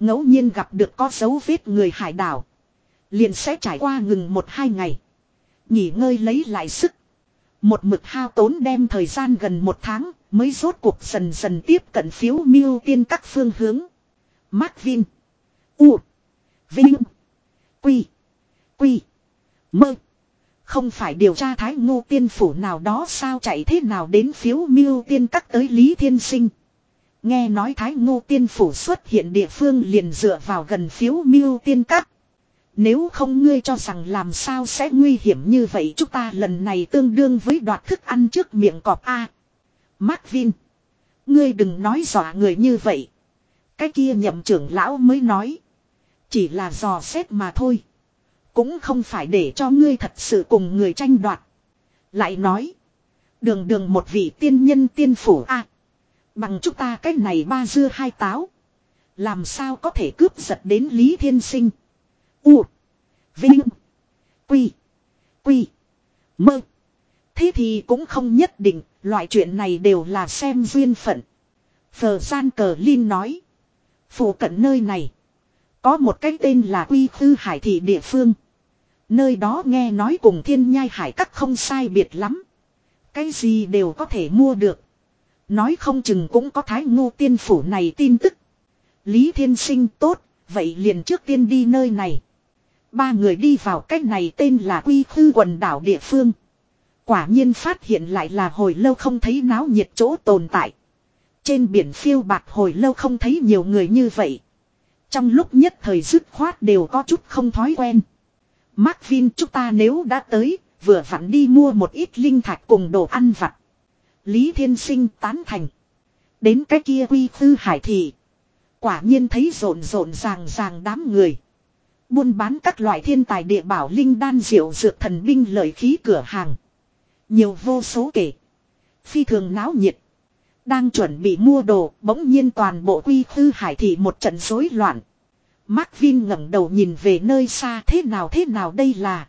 ngẫu nhiên gặp được có dấu vết người hải đảo. Liền sẽ trải qua ngừng một hai ngày. Nghỉ ngơi lấy lại sức. Một mực hao tốn đem thời gian gần một tháng, mới rốt cuộc dần dần tiếp cận phiếu miêu tiên các phương hướng. Mark Vin. U. Vinh. Quy. Quy. Mơ. Không phải điều tra thái ngô tiên phủ nào đó sao chạy thế nào đến phiếu miêu tiên các tới Lý Thiên Sinh. Nghe nói thái ngô tiên phủ xuất hiện địa phương liền dựa vào gần phiếu miêu tiên các. Nếu không ngươi cho rằng làm sao sẽ nguy hiểm như vậy chúng ta lần này tương đương với đoạt thức ăn trước miệng cọp A. Mark Vin. Ngươi đừng nói dọa người như vậy. Cái kia nhậm trưởng lão mới nói. Chỉ là dò xét mà thôi. Cũng không phải để cho ngươi thật sự cùng người tranh đoạt. Lại nói. Đường đường một vị tiên nhân tiên phủ A. Bằng chúng ta cách này ba dưa hai táo. Làm sao có thể cướp giật đến Lý Thiên Sinh. U. Vinh. Quy. Quy. Mơ. Thế thì cũng không nhất định, loại chuyện này đều là xem duyên phận. Phờ gian cờ Linh nói. Phủ cận nơi này. Có một cái tên là Quy Tư Hải Thị địa phương. Nơi đó nghe nói cùng thiên nhai hải các không sai biệt lắm. Cái gì đều có thể mua được. Nói không chừng cũng có thái ngu tiên phủ này tin tức. Lý Thiên Sinh tốt, vậy liền trước tiên đi nơi này. Ba người đi vào cách này tên là Quy Tư quần đảo địa phương. Quả nhiên phát hiện lại là hồi lâu không thấy náo nhiệt chỗ tồn tại. Trên biển phiêu bạc hồi lâu không thấy nhiều người như vậy. Trong lúc nhất thời dứt khoát đều có chút không thói quen. Mark Vin chúng ta nếu đã tới, vừa vặn đi mua một ít linh thạch cùng đồ ăn vặt. Lý Thiên Sinh tán thành. Đến cái kia quy tư hải thị. Quả nhiên thấy rộn rộn ràng ràng đám người. Buôn bán các loại thiên tài địa bảo linh đan diệu dược thần binh lợi khí cửa hàng. Nhiều vô số kể. Phi thường náo nhiệt. Đang chuẩn bị mua đồ, bỗng nhiên toàn bộ quy khư hải thị một trận rối loạn. Mark Vin ngẩng đầu nhìn về nơi xa thế nào thế nào đây là.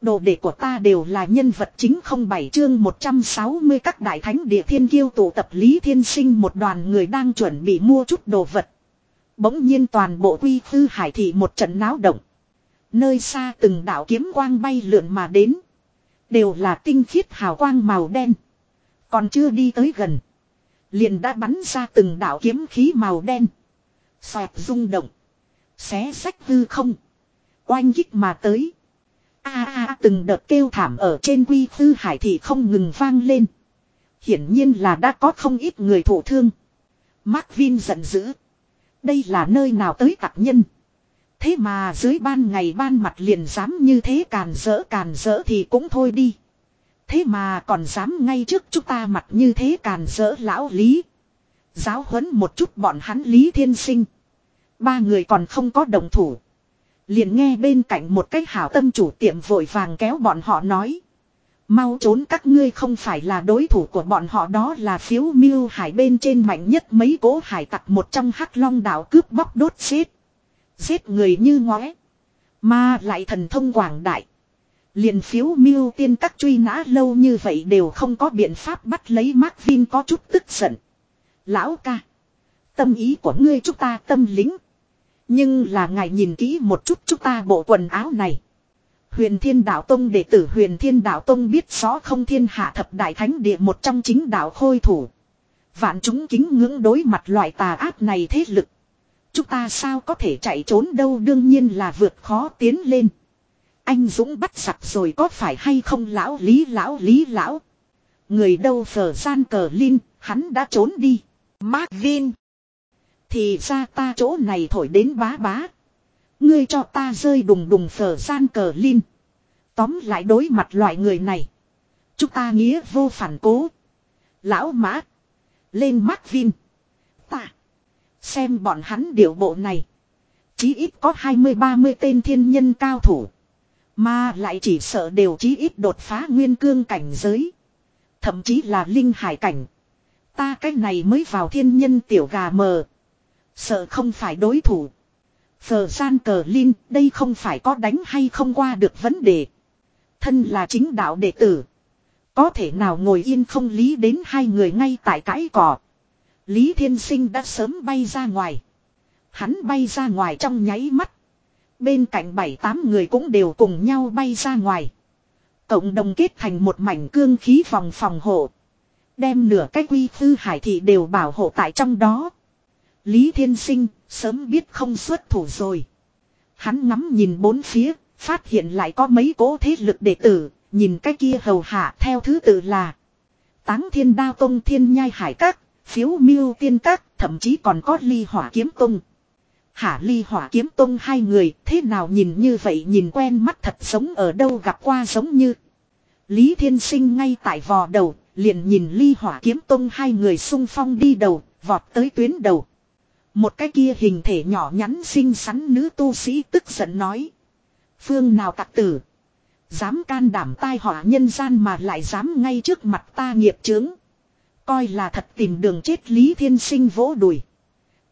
Đồ đệ của ta đều là nhân vật chính không bảy chương 160 các đại thánh địa thiên kiêu tụ tập Lý Thiên Sinh một đoàn người đang chuẩn bị mua chút đồ vật. Bỗng nhiên toàn bộ quy tư hải thị một trận náo động. Nơi xa từng đạo kiếm quang bay lượn mà đến. Đều là tinh khiết hào quang màu đen. Còn chưa đi tới gần. Liền đã bắn ra từng đạo kiếm khí màu đen. Xoẹt rung động. Xé sách hư không. Oanh kích mà tới. A a từng đợt kêu thảm ở trên quy tư hải thị không ngừng vang lên. Hiển nhiên là đã có không ít người thổ thương. Mark Vin giận dữ. Đây là nơi nào tới tặc nhân. Thế mà dưới ban ngày ban mặt liền dám như thế càn rỡ càn rỡ thì cũng thôi đi. Thế mà còn dám ngay trước chúng ta mặt như thế càn rỡ lão lý. Giáo huấn một chút bọn hắn lý thiên sinh. Ba người còn không có đồng thủ. Liền nghe bên cạnh một cái hảo tâm chủ tiệm vội vàng kéo bọn họ nói. Mau trốn các ngươi không phải là đối thủ của bọn họ, đó là phiếu miêu hải bên trên mạnh nhất mấy cố hải tặc, một trong hắc long đảo cướp bóc đốt xếp. Giết người như ngóe. Mà lại thần thông quảng đại. Liền phiếu miêu tiên các truy nã lâu như vậy đều không có biện pháp bắt lấy Mark Vin có chút tức giận. Lão ca. Tâm ý của ngươi chúng ta tâm lính. Nhưng là ngài nhìn kỹ một chút chúng ta bộ quần áo này. Huyền Thiên Đạo Tông đệ tử Huyền Thiên Đạo Tông biết rõ không thiên hạ thập đại thánh địa một trong chính đạo khôi thủ. Vạn chúng kính ngưỡng đối mặt loại tà ác này thế lực. Chúng ta sao có thể chạy trốn đâu đương nhiên là vượt khó tiến lên. Anh Dũng bắt sặc rồi có phải hay không lão lý lão lý lão. Người đâu phở gian cờ linh, hắn đã trốn đi. Mark Vin. Thì ra ta chỗ này thổi đến bá bá. Ngươi cho ta rơi đùng đùng phở gian cờ linh. Tóm lại đối mặt loại người này. Chúng ta nghĩa vô phản cố. Lão mã. Lên mắt Vin. Ta. Xem bọn hắn điệu bộ này. Chí ít có 20-30 tên thiên nhân cao thủ. Mà lại chỉ sợ đều chí ít đột phá nguyên cương cảnh giới. Thậm chí là linh hải cảnh. Ta cái này mới vào thiên nhân tiểu gà mờ. Sợ không phải đối thủ. Phờ gian cờ linh, đây không phải có đánh hay không qua được vấn đề. Thân là chính đạo đệ tử. Có thể nào ngồi yên không lý đến hai người ngay tại cãi cỏ. Lý Thiên Sinh đã sớm bay ra ngoài. Hắn bay ra ngoài trong nháy mắt. Bên cạnh bảy tám người cũng đều cùng nhau bay ra ngoài. Cộng đồng kết thành một mảnh cương khí phòng phòng hộ. Đem nửa cái quy thư hải thị đều bảo hộ tại trong đó. Lý Thiên Sinh sớm biết không xuất thủ rồi. Hắn ngắm nhìn bốn phía, phát hiện lại có mấy cố thế lực đệ tử, nhìn cái kia hầu hạ theo thứ tự là Táng Thiên Đao Tông Thiên Nhai Hải Các, Phiếu Miêu Tiên Các, thậm chí còn có Ly Hỏa Kiếm Tông. Hả ly hỏa kiếm tông hai người thế nào nhìn như vậy nhìn quen mắt thật sống ở đâu gặp qua giống như. Lý Thiên Sinh ngay tại vò đầu, liền nhìn ly hỏa kiếm tông hai người sung phong đi đầu, vọt tới tuyến đầu. Một cái kia hình thể nhỏ nhắn xinh xắn nữ tu sĩ tức giận nói. Phương nào tặc tử. Dám can đảm tai họa nhân gian mà lại dám ngay trước mặt ta nghiệp chướng. Coi là thật tìm đường chết Lý Thiên Sinh vỗ đùi.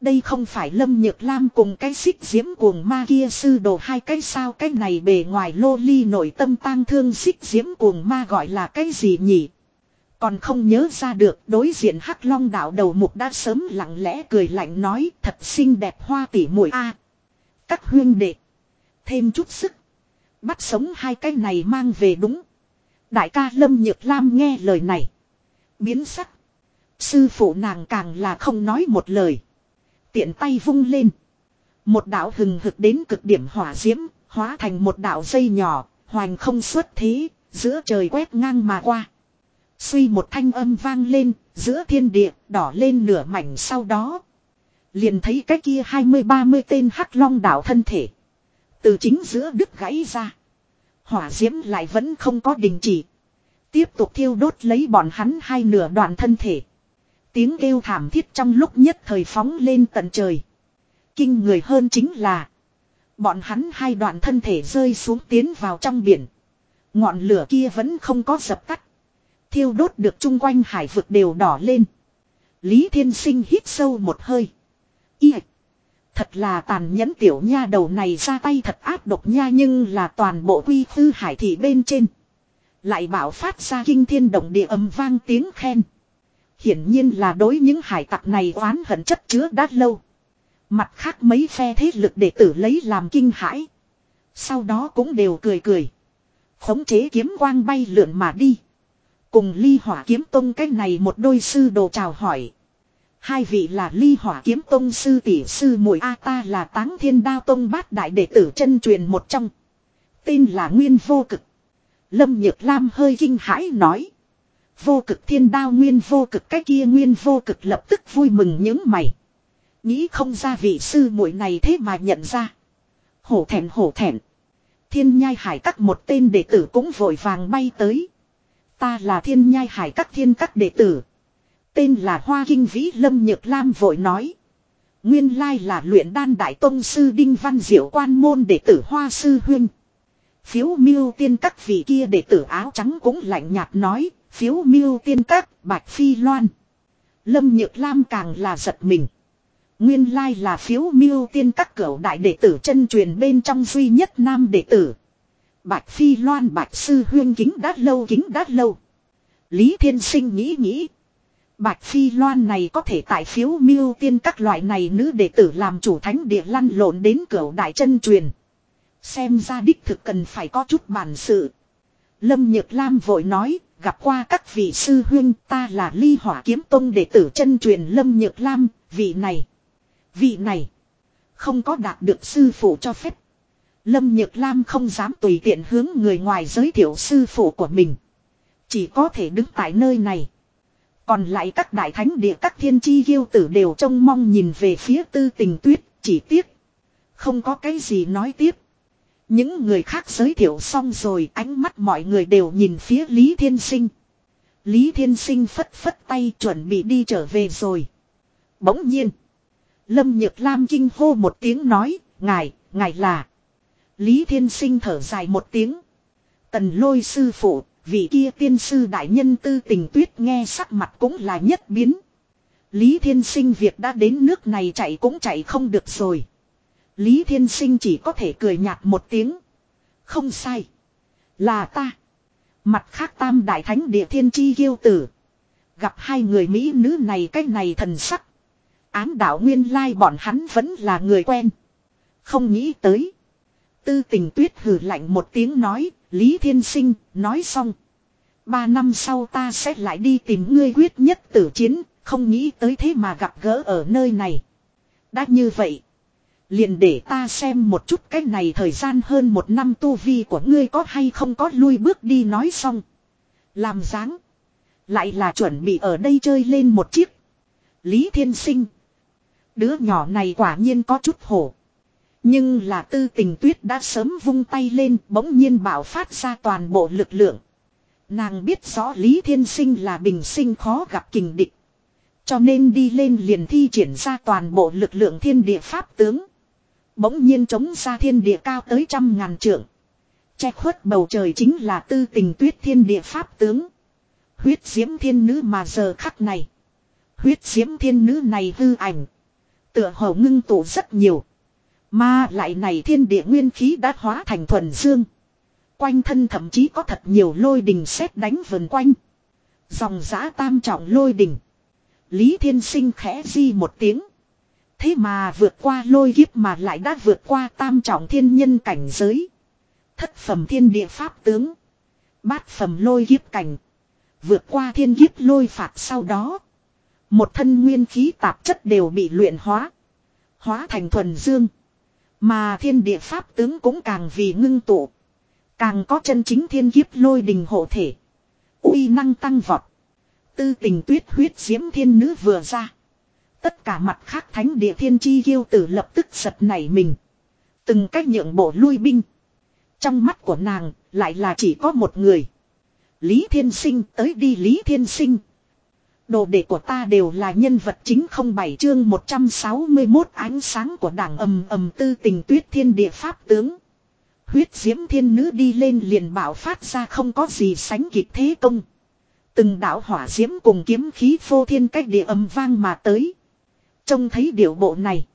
Đây không phải Lâm Nhược Lam cùng cái xích diễm cuồng ma kia sư đồ hai cái sao cái này bề ngoài lô ly nội tâm tang thương xích diễm cuồng ma gọi là cái gì nhỉ? Còn không nhớ ra được đối diện hắc long đảo đầu mục đã sớm lặng lẽ cười lạnh nói thật xinh đẹp hoa tỉ muội a Các huyên đệ. Thêm chút sức. Bắt sống hai cái này mang về đúng. Đại ca Lâm Nhược Lam nghe lời này. Biến sắc. Sư phụ nàng càng là không nói một lời. Tiện tay vung lên. Một đạo hừng hực đến cực điểm hỏa diễm, hóa thành một đạo dây nhỏ, hoành không xuất thế, giữa trời quét ngang mà qua. Suy một thanh âm vang lên, giữa thiên địa, đỏ lên nửa mảnh sau đó. Liền thấy cái kia 20-30 tên hắc long đảo thân thể. Từ chính giữa đứt gãy ra. Hỏa diễm lại vẫn không có đình chỉ. Tiếp tục thiêu đốt lấy bọn hắn hai nửa đoạn thân thể. Tiếng kêu thảm thiết trong lúc nhất thời phóng lên tận trời. Kinh người hơn chính là. Bọn hắn hai đoạn thân thể rơi xuống tiến vào trong biển. Ngọn lửa kia vẫn không có dập tắt. Thiêu đốt được chung quanh hải vực đều đỏ lên. Lý Thiên Sinh hít sâu một hơi. Y. Thật là tàn nhẫn tiểu nha đầu này ra tay thật áp độc nha nhưng là toàn bộ quy tư hải thị bên trên. Lại bảo phát ra kinh thiên động địa âm vang tiếng khen. Hiển nhiên là đối những hải tặc này oán hận chất chứa đã lâu. Mặt khác mấy phe thế lực đệ tử lấy làm kinh hãi. Sau đó cũng đều cười cười. Khống chế kiếm quang bay lượn mà đi. Cùng ly hỏa kiếm tông cái này một đôi sư đồ chào hỏi. Hai vị là ly hỏa kiếm tông sư tỷ sư muội A ta là táng thiên đao tông bát đại đệ tử chân truyền một trong. Tên là Nguyên Vô Cực. Lâm Nhược Lam hơi kinh hãi nói. Vô cực thiên đao nguyên vô cực cái kia nguyên vô cực lập tức vui mừng những mày. Nghĩ không ra vị sư muội này thế mà nhận ra. Hổ thẹn hổ thẹn. Thiên nhai hải các một tên đệ tử cũng vội vàng bay tới. Ta là thiên nhai hải các thiên các đệ tử. Tên là Hoa Kinh Vĩ Lâm Nhược Lam vội nói. Nguyên lai là luyện đan đại tông sư Đinh Văn Diệu quan môn đệ tử Hoa Sư Huynh. Phiếu miêu tiên các vị kia đệ tử áo trắng cũng lạnh nhạt nói. Phiếu miêu tiên các, Bạch Phi Loan. Lâm Nhược Lam càng là giật mình. Nguyên lai là phiếu miêu tiên các cửu đại đệ tử chân truyền bên trong duy nhất nam đệ tử. Bạch Phi Loan Bạch Sư Huyên kính đát lâu kính đát lâu. Lý Thiên Sinh nghĩ nghĩ. Bạch Phi Loan này có thể tại phiếu miêu tiên các loại này nữ đệ tử làm chủ thánh địa lăn lộn đến cửa đại chân truyền. Xem ra đích thực cần phải có chút bản sự. Lâm Nhược Lam vội nói, gặp qua các vị sư huyên ta là ly hỏa kiếm tông đệ tử chân truyền Lâm Nhược Lam, vị này. Vị này. Không có đạt được sư phụ cho phép. Lâm Nhược Lam không dám tùy tiện hướng người ngoài giới thiệu sư phụ của mình. Chỉ có thể đứng tại nơi này. Còn lại các đại thánh địa các thiên chi ghiêu tử đều trông mong nhìn về phía tư tình tuyết, chỉ tiếc. Không có cái gì nói tiếp. Những người khác giới thiệu xong rồi ánh mắt mọi người đều nhìn phía Lý Thiên Sinh. Lý Thiên Sinh phất phất tay chuẩn bị đi trở về rồi. Bỗng nhiên. Lâm Nhược Lam kinh hô một tiếng nói, ngài, ngài là. Lý Thiên Sinh thở dài một tiếng. Tần lôi sư phụ, vị kia tiên sư đại nhân tư tình tuyết nghe sắc mặt cũng là nhất biến. Lý Thiên Sinh việc đã đến nước này chạy cũng chạy không được rồi. Lý Thiên Sinh chỉ có thể cười nhạt một tiếng. Không sai. Là ta. Mặt khác tam đại thánh địa thiên chi kiêu tử. Gặp hai người Mỹ nữ này cách này thần sắc. Ám đạo nguyên lai bọn hắn vẫn là người quen. Không nghĩ tới. Tư tình tuyết hừ lạnh một tiếng nói, Lý Thiên Sinh, nói xong. Ba năm sau ta sẽ lại đi tìm ngươi quyết nhất tử chiến, không nghĩ tới thế mà gặp gỡ ở nơi này. Đã như vậy. Liền để ta xem một chút cái này thời gian hơn một năm tu vi của ngươi có hay không có lui bước đi nói xong. Làm dáng. Lại là chuẩn bị ở đây chơi lên một chiếc. Lý Thiên Sinh. Đứa nhỏ này quả nhiên có chút hổ. Nhưng là tư tình tuyết đã sớm vung tay lên bỗng nhiên bảo phát ra toàn bộ lực lượng. Nàng biết rõ Lý Thiên Sinh là bình sinh khó gặp kình địch. Cho nên đi lên liền thi triển ra toàn bộ lực lượng thiên địa pháp tướng. Bỗng nhiên chống ra thiên địa cao tới trăm ngàn trượng. Che khuất bầu trời chính là tư tình tuyết thiên địa pháp tướng. Huyết diễm thiên nữ mà giờ khắc này. Huyết diễm thiên nữ này hư ảnh. Tựa hồ ngưng tụ rất nhiều. Mà lại này thiên địa nguyên khí đã hóa thành thuần dương. Quanh thân thậm chí có thật nhiều lôi đình xét đánh vần quanh. Dòng giã tam trọng lôi đỉnh. Lý Thiên Sinh khẽ di một tiếng. Thế mà vượt qua lôi kiếp mà lại đã vượt qua tam trọng thiên nhân cảnh giới. Thất phẩm thiên địa pháp tướng. Bát phẩm lôi kiếp cảnh. Vượt qua thiên kiếp lôi phạt sau đó. Một thân nguyên khí tạp chất đều bị luyện hóa. Hóa thành thuần dương. Mà thiên địa pháp tướng cũng càng vì ngưng tụ. Càng có chân chính thiên kiếp lôi đình hộ thể. uy năng tăng vọt. Tư tình tuyết huyết diễm thiên nữ vừa ra. Tất cả mặt khác thánh địa thiên chi kiêu tử lập tức giật nảy mình. Từng cách nhượng bộ lui binh. Trong mắt của nàng lại là chỉ có một người. Lý Thiên Sinh tới đi Lý Thiên Sinh. Đồ đệ của ta đều là nhân vật chính không bảy chương 161 ánh sáng của đảng ầm ầm tư tình tuyết thiên địa pháp tướng. Huyết diễm thiên nữ đi lên liền bảo phát ra không có gì sánh kịp thế công. Từng đạo hỏa diễm cùng kiếm khí phô thiên cách địa âm vang mà tới. Trông thấy điệu bộ này.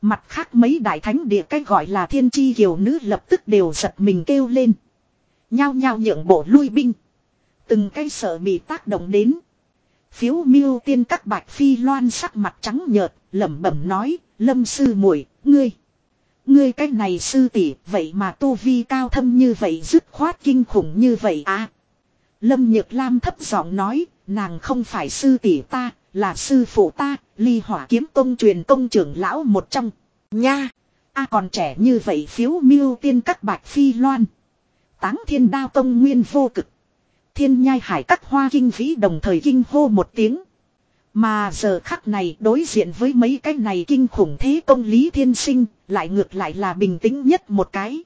Mặt khác mấy đại thánh địa cách gọi là thiên chi kiều nữ lập tức đều giật mình kêu lên. Nhao nhao nhượng bộ lui binh. Từng cái sợ bị tác động đến. Phiếu miêu tiên các bạch phi loan sắc mặt trắng nhợt, lẩm bẩm nói, lâm sư muội ngươi. Ngươi cái này sư tỷ vậy mà tu vi cao thâm như vậy dứt khoát kinh khủng như vậy à. Lâm Nhược Lam thấp giọng nói, nàng không phải sư tỷ ta, là sư phụ ta, ly hỏa kiếm tông truyền công trưởng lão một trong. Nha! a còn trẻ như vậy phiếu miêu tiên các bạch phi loan. Táng thiên đao tông nguyên vô cực. Thiên nhai hải các hoa kinh vĩ đồng thời kinh hô một tiếng. Mà giờ khắc này đối diện với mấy cái này kinh khủng thế công lý thiên sinh, lại ngược lại là bình tĩnh nhất một cái.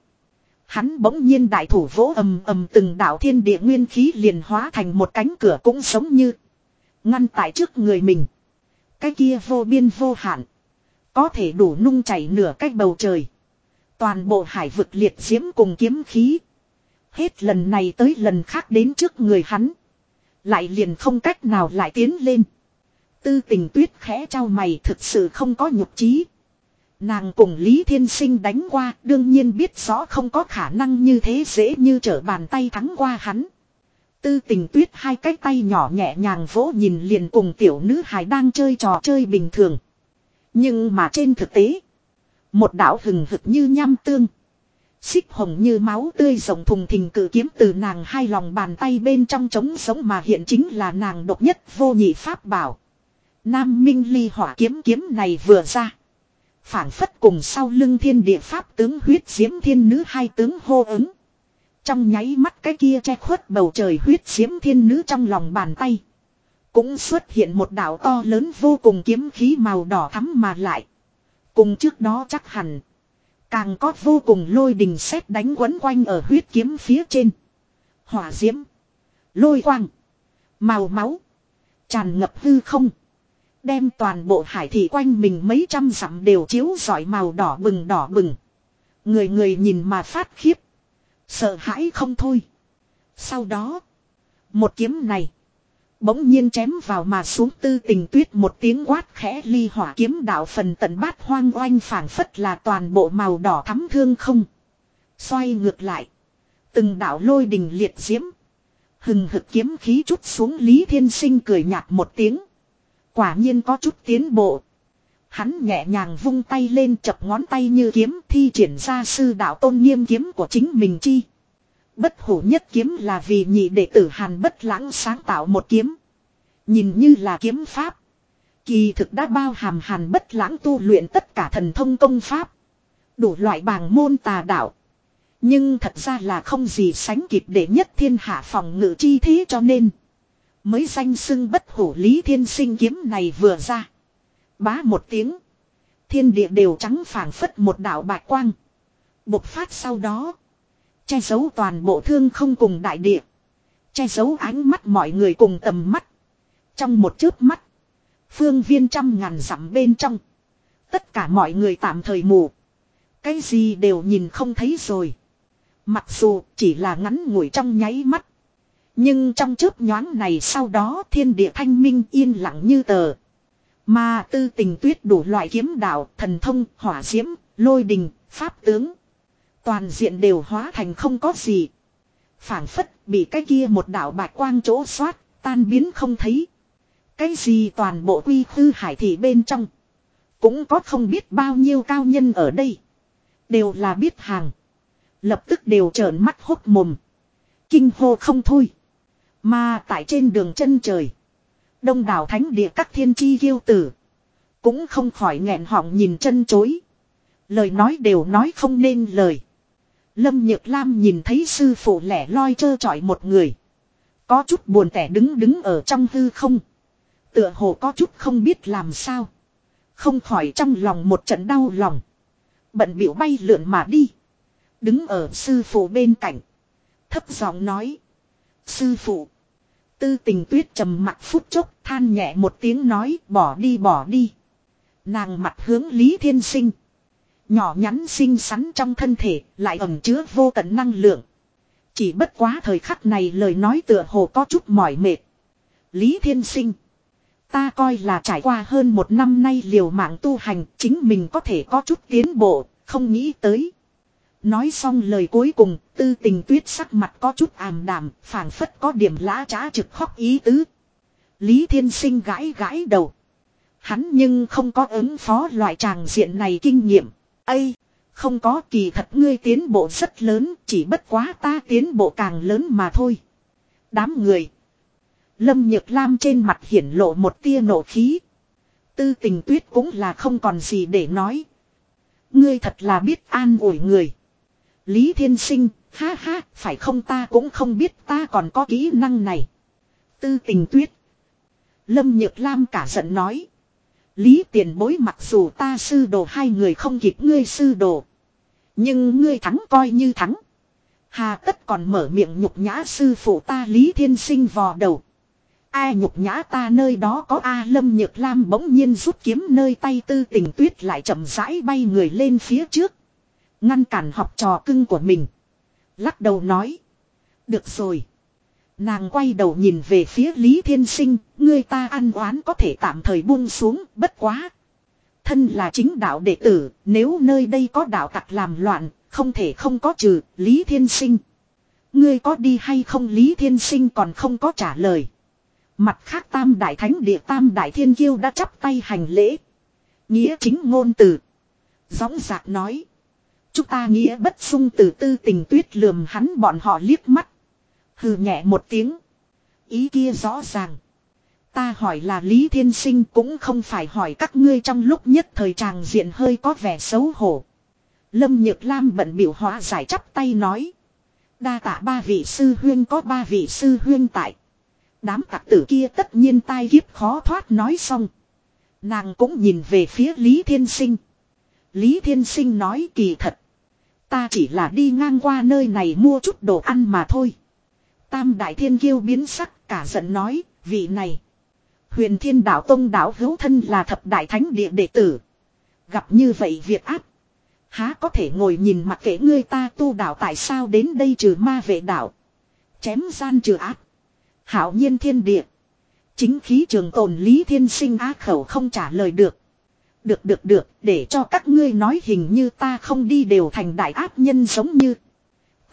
Hắn bỗng nhiên đại thủ vỗ ầm ầm từng đạo thiên địa nguyên khí liền hóa thành một cánh cửa cũng sống như ngăn tại trước người mình. Cái kia vô biên vô hạn, có thể đủ nung chảy nửa cách bầu trời. Toàn bộ hải vực liệt diễm cùng kiếm khí. Hết lần này tới lần khác đến trước người hắn. Lại liền không cách nào lại tiến lên. Tư tình tuyết khẽ trao mày thực sự không có nhục trí. Nàng cùng Lý Thiên Sinh đánh qua đương nhiên biết rõ không có khả năng như thế dễ như trở bàn tay thắng qua hắn. Tư tình tuyết hai cái tay nhỏ nhẹ nhàng vỗ nhìn liền cùng tiểu nữ hài đang chơi trò chơi bình thường. Nhưng mà trên thực tế, một đạo hừng hực như nham tương. Xích hồng như máu tươi rồng thùng thình cử kiếm từ nàng hai lòng bàn tay bên trong trống sống mà hiện chính là nàng độc nhất vô nhị pháp bảo. Nam Minh ly hỏa kiếm kiếm này vừa ra. phản phất cùng sau lưng thiên địa pháp tướng huyết diễm thiên nữ hai tướng hô ứng. Trong nháy mắt cái kia che khuất bầu trời huyết diễm thiên nữ trong lòng bàn tay. Cũng xuất hiện một đảo to lớn vô cùng kiếm khí màu đỏ thắm mà lại. Cùng trước đó chắc hẳn. Càng có vô cùng lôi đình xét đánh quấn quanh ở huyết kiếm phía trên. Hỏa diễm. Lôi quang. Màu máu. Tràn ngập hư không. Đem toàn bộ hải thị quanh mình mấy trăm dặm đều chiếu rọi màu đỏ bừng đỏ bừng. Người người nhìn mà phát khiếp. Sợ hãi không thôi. Sau đó. Một kiếm này. Bỗng nhiên chém vào mà xuống tư tình tuyết một tiếng quát khẽ ly hỏa kiếm đạo phần tận bát hoang oanh phảng phất là toàn bộ màu đỏ thắm thương không. Xoay ngược lại. Từng đạo lôi đình liệt diễm. Hừng hực kiếm khí chút xuống Lý Thiên Sinh cười nhạt một tiếng. Quả nhiên có chút tiến bộ. Hắn nhẹ nhàng vung tay lên chập ngón tay như kiếm thi triển ra sư đạo tôn nghiêm kiếm của chính mình chi. Bất hủ nhất kiếm là vì nhị đệ tử Hàn bất lãng sáng tạo một kiếm. Nhìn như là kiếm pháp. Kỳ thực đã bao hàm Hàn bất lãng tu luyện tất cả thần thông công pháp. Đủ loại bàng môn tà đạo. Nhưng thật ra là không gì sánh kịp để nhất thiên hạ phòng ngự chi thế cho nên. Mới danh xưng bất hủ lý thiên sinh kiếm này vừa ra. Bá một tiếng. Thiên địa đều trắng phảng phất một đạo bạch quang. Bộc phát sau đó. Che giấu toàn bộ thương không cùng đại địa. Che giấu ánh mắt mọi người cùng tầm mắt. Trong một chớp mắt. Phương viên trăm ngàn dặm bên trong. Tất cả mọi người tạm thời mù. Cái gì đều nhìn không thấy rồi. Mặc dù chỉ là ngắn ngủi trong nháy mắt. Nhưng trong chớp nhoáng này sau đó thiên địa thanh minh yên lặng như tờ. Mà tư tình tuyết đủ loại kiếm đạo, thần thông, hỏa diễm, lôi đình, pháp tướng. Toàn diện đều hóa thành không có gì. phảng phất bị cái kia một đạo bạch quang chỗ xoát, Tan biến không thấy. Cái gì toàn bộ quy tư hải thị bên trong. Cũng có không biết bao nhiêu cao nhân ở đây. Đều là biết hàng. Lập tức đều trợn mắt hốt mồm. Kinh hô không thôi. Mà tại trên đường chân trời. Đông đảo thánh địa các thiên chi kiêu tử. Cũng không khỏi nghẹn họng nhìn chân chối. Lời nói đều nói không nên lời. Lâm Nhược Lam nhìn thấy sư phụ lẻ loi trơ trọi một người. Có chút buồn tẻ đứng đứng ở trong hư không. Tựa hồ có chút không biết làm sao. Không khỏi trong lòng một trận đau lòng. Bận biểu bay lượn mà đi. Đứng ở sư phụ bên cạnh. Thấp giọng nói. Sư phụ. Tư tình tuyết trầm mặt phút chốc than nhẹ một tiếng nói, bỏ đi bỏ đi. Nàng mặt hướng Lý Thiên Sinh. Nhỏ nhắn xinh xắn trong thân thể lại ẩm chứa vô tận năng lượng. Chỉ bất quá thời khắc này lời nói tựa hồ có chút mỏi mệt. Lý Thiên Sinh. Ta coi là trải qua hơn một năm nay liều mạng tu hành chính mình có thể có chút tiến bộ, không nghĩ tới. Nói xong lời cuối cùng, tư tình tuyết sắc mặt có chút ảm đạm, phảng phất có điểm lã trá trực khóc ý tứ. Lý Thiên Sinh gãi gãi đầu. Hắn nhưng không có ứng phó loại tràng diện này kinh nghiệm. Ây, không có kỳ thật ngươi tiến bộ rất lớn, chỉ bất quá ta tiến bộ càng lớn mà thôi. Đám người. Lâm Nhược Lam trên mặt hiển lộ một tia nổ khí. Tư tình tuyết cũng là không còn gì để nói. Ngươi thật là biết an ủi người. Lý Thiên Sinh, ha ha, phải không ta cũng không biết ta còn có kỹ năng này. Tư tình tuyết. Lâm Nhược Lam cả giận nói. Lý tiền bối mặc dù ta sư đồ hai người không kịp ngươi sư đồ. Nhưng ngươi thắng coi như thắng. Hà tất còn mở miệng nhục nhã sư phụ ta Lý Thiên Sinh vò đầu. Ai nhục nhã ta nơi đó có A Lâm Nhược Lam bỗng nhiên rút kiếm nơi tay tư tình tuyết lại chậm rãi bay người lên phía trước. Ngăn cản học trò cưng của mình. Lắc đầu nói. Được rồi. Nàng quay đầu nhìn về phía Lý Thiên Sinh, người ta ăn oán có thể tạm thời buông xuống, bất quá. Thân là chính đạo đệ tử, nếu nơi đây có đạo tặc làm loạn, không thể không có trừ, Lý Thiên Sinh. Ngươi có đi hay không Lý Thiên Sinh còn không có trả lời. Mặt khác tam đại thánh địa tam đại thiên kiêu đã chắp tay hành lễ. Nghĩa chính ngôn từ. Gióng giạc nói. Chúng ta nghĩa bất sung từ tư tình tuyết lườm hắn bọn họ liếc mắt. Hừ nhẹ một tiếng. Ý kia rõ ràng. Ta hỏi là Lý Thiên Sinh cũng không phải hỏi các ngươi trong lúc nhất thời tràng diện hơi có vẻ xấu hổ. Lâm Nhược Lam bận biểu hóa giải chắp tay nói. Đa tạ ba vị sư huyên có ba vị sư huyên tại. Đám tặc tử kia tất nhiên tai kiếp khó thoát nói xong. Nàng cũng nhìn về phía Lý Thiên Sinh. Lý Thiên Sinh nói kỳ thật. Ta chỉ là đi ngang qua nơi này mua chút đồ ăn mà thôi. Tam đại thiên kiêu biến sắc cả giận nói, vị này. Huyền thiên đạo tông đạo hữu thân là thập đại thánh địa đệ tử. Gặp như vậy việc áp. Há có thể ngồi nhìn mặc kệ ngươi ta tu đạo tại sao đến đây trừ ma vệ đạo. Chém gian trừ áp. Hảo nhiên thiên địa. Chính khí trường tồn lý thiên sinh á khẩu không trả lời được. Được được được, để cho các ngươi nói hình như ta không đi đều thành đại áp nhân giống như.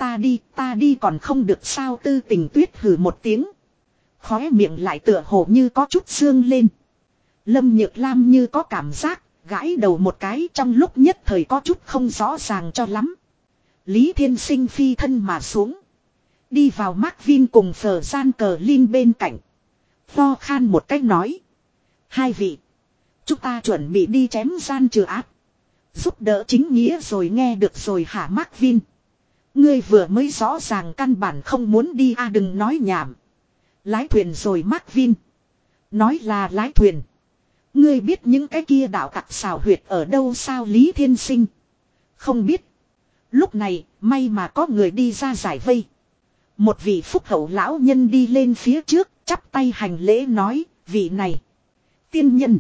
Ta đi, ta đi còn không được sao tư tình tuyết hử một tiếng. Khóe miệng lại tựa hồ như có chút xương lên. Lâm Nhược Lam như có cảm giác, gãi đầu một cái trong lúc nhất thời có chút không rõ ràng cho lắm. Lý Thiên Sinh phi thân mà xuống. Đi vào Mark Vin cùng phở gian cờ Linh bên cạnh. Tho khan một cách nói. Hai vị. Chúng ta chuẩn bị đi chém gian trừ áp. Giúp đỡ chính nghĩa rồi nghe được rồi hả Mark Vin. Ngươi vừa mới rõ ràng căn bản không muốn đi a đừng nói nhảm. Lái thuyền rồi Mark Vin. Nói là lái thuyền. Ngươi biết những cái kia đạo tặc xào huyệt ở đâu sao Lý Thiên Sinh. Không biết. Lúc này, may mà có người đi ra giải vây. Một vị phúc hậu lão nhân đi lên phía trước, chắp tay hành lễ nói, vị này. Tiên nhân.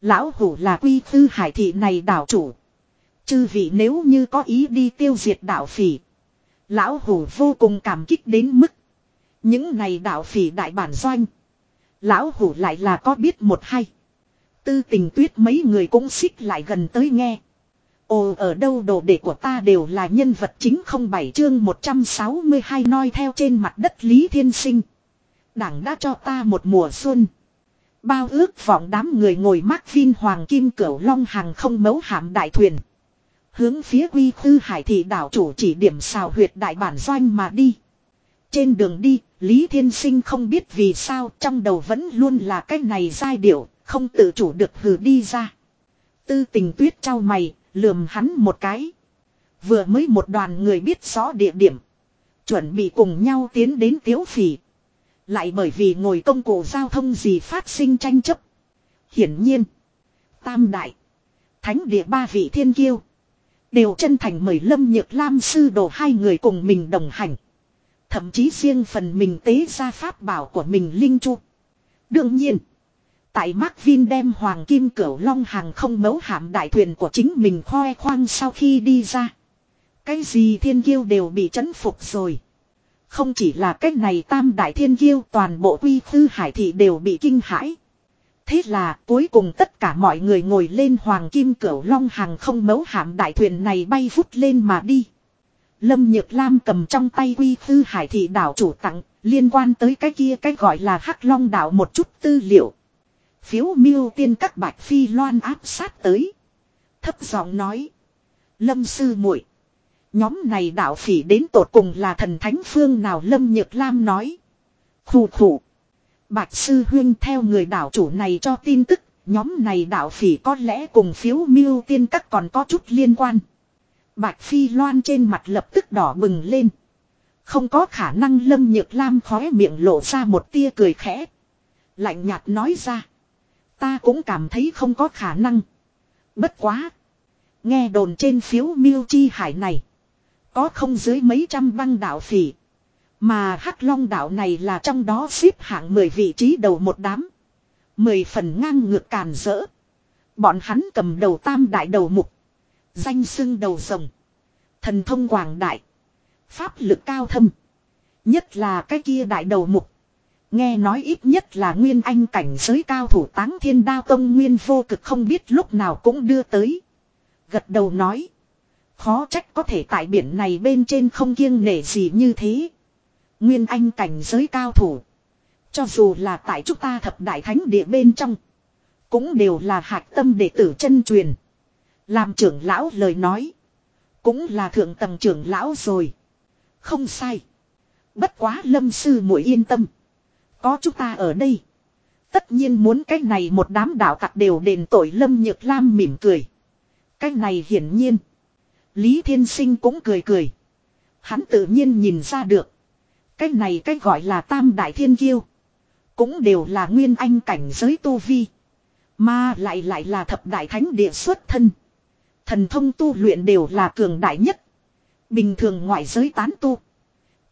Lão hủ là quy tư hải thị này đảo chủ. Chư vị nếu như có ý đi tiêu diệt đảo phỉ. Lão hủ vô cùng cảm kích đến mức. Những này đạo phỉ đại bản doanh. Lão hủ lại là có biết một hay. Tư tình tuyết mấy người cũng xích lại gần tới nghe. Ồ, ở đâu đồ đệ của ta đều là nhân vật chính không bảy chương 162 noi theo trên mặt đất Lý Thiên Sinh. Đảng đã cho ta một mùa xuân. Bao ước vọng đám người ngồi mắc vin hoàng kim cửu long hàng không mấu hạm đại thuyền. Hướng phía quy tư hải thị đảo chủ chỉ điểm xào huyệt đại bản doanh mà đi. Trên đường đi, Lý Thiên Sinh không biết vì sao trong đầu vẫn luôn là cái này giai điệu, không tự chủ được hừ đi ra. Tư tình tuyết trao mày, lườm hắn một cái. Vừa mới một đoàn người biết rõ địa điểm. Chuẩn bị cùng nhau tiến đến tiếu phỉ. Lại bởi vì ngồi công cụ giao thông gì phát sinh tranh chấp. Hiển nhiên. Tam đại. Thánh địa ba vị thiên kiêu. Đều chân thành mời Lâm Nhược Lam sư đồ hai người cùng mình đồng hành. Thậm chí riêng phần mình tế ra pháp bảo của mình Linh Chu. Đương nhiên. Tại Mark Vin đem Hoàng Kim Cửu Long hàng không mấu hạm đại thuyền của chính mình khoe khoang sau khi đi ra. Cái gì thiên kiêu đều bị chấn phục rồi. Không chỉ là cách này tam đại thiên kiêu toàn bộ quy thư hải thị đều bị kinh hãi. Thế là, cuối cùng tất cả mọi người ngồi lên hoàng kim cửu long hàng không mấu hạm đại thuyền này bay vút lên mà đi. Lâm Nhược Lam cầm trong tay quy tư hải thị đảo chủ tặng, liên quan tới cái kia cái gọi là hắc long đảo một chút tư liệu. Phiếu miêu tiên các bạch phi loan áp sát tới. Thấp giọng nói. Lâm sư muội, Nhóm này đạo phỉ đến tột cùng là thần thánh phương nào Lâm Nhược Lam nói. Khủ khủ. Bạch Sư Huyên theo người đảo chủ này cho tin tức, nhóm này đảo phỉ có lẽ cùng phiếu miêu tiên các còn có chút liên quan. Bạch Phi Loan trên mặt lập tức đỏ bừng lên. Không có khả năng Lâm Nhược Lam khóe miệng lộ ra một tia cười khẽ. Lạnh nhạt nói ra. Ta cũng cảm thấy không có khả năng. Bất quá. Nghe đồn trên phiếu miêu chi hải này. Có không dưới mấy trăm băng đảo phỉ. Mà hắc long đạo này là trong đó xếp hạng 10 vị trí đầu một đám. Mười phần ngang ngược càn rỡ. Bọn hắn cầm đầu tam đại đầu mục. Danh xưng đầu rồng. Thần thông quảng đại. Pháp lực cao thâm. Nhất là cái kia đại đầu mục. Nghe nói ít nhất là nguyên anh cảnh giới cao thủ táng thiên đao tông nguyên vô cực không biết lúc nào cũng đưa tới. Gật đầu nói. Khó trách có thể tại biển này bên trên không kiêng nể gì như thế. Nguyên anh cảnh giới cao thủ. Cho dù là tại chúng ta thập đại thánh địa bên trong. Cũng đều là hạt tâm đệ tử chân truyền. Làm trưởng lão lời nói. Cũng là thượng tầng trưởng lão rồi. Không sai. Bất quá lâm sư muội yên tâm. Có chúng ta ở đây. Tất nhiên muốn cái này một đám đạo tặc đều đền tội lâm nhược lam mỉm cười. Cái này hiển nhiên. Lý Thiên Sinh cũng cười cười. Hắn tự nhiên nhìn ra được. Cái này cái gọi là tam đại thiên kiêu. Cũng đều là nguyên anh cảnh giới tu vi. Mà lại lại là thập đại thánh địa xuất thân. Thần thông tu luyện đều là cường đại nhất. Bình thường ngoại giới tán tu.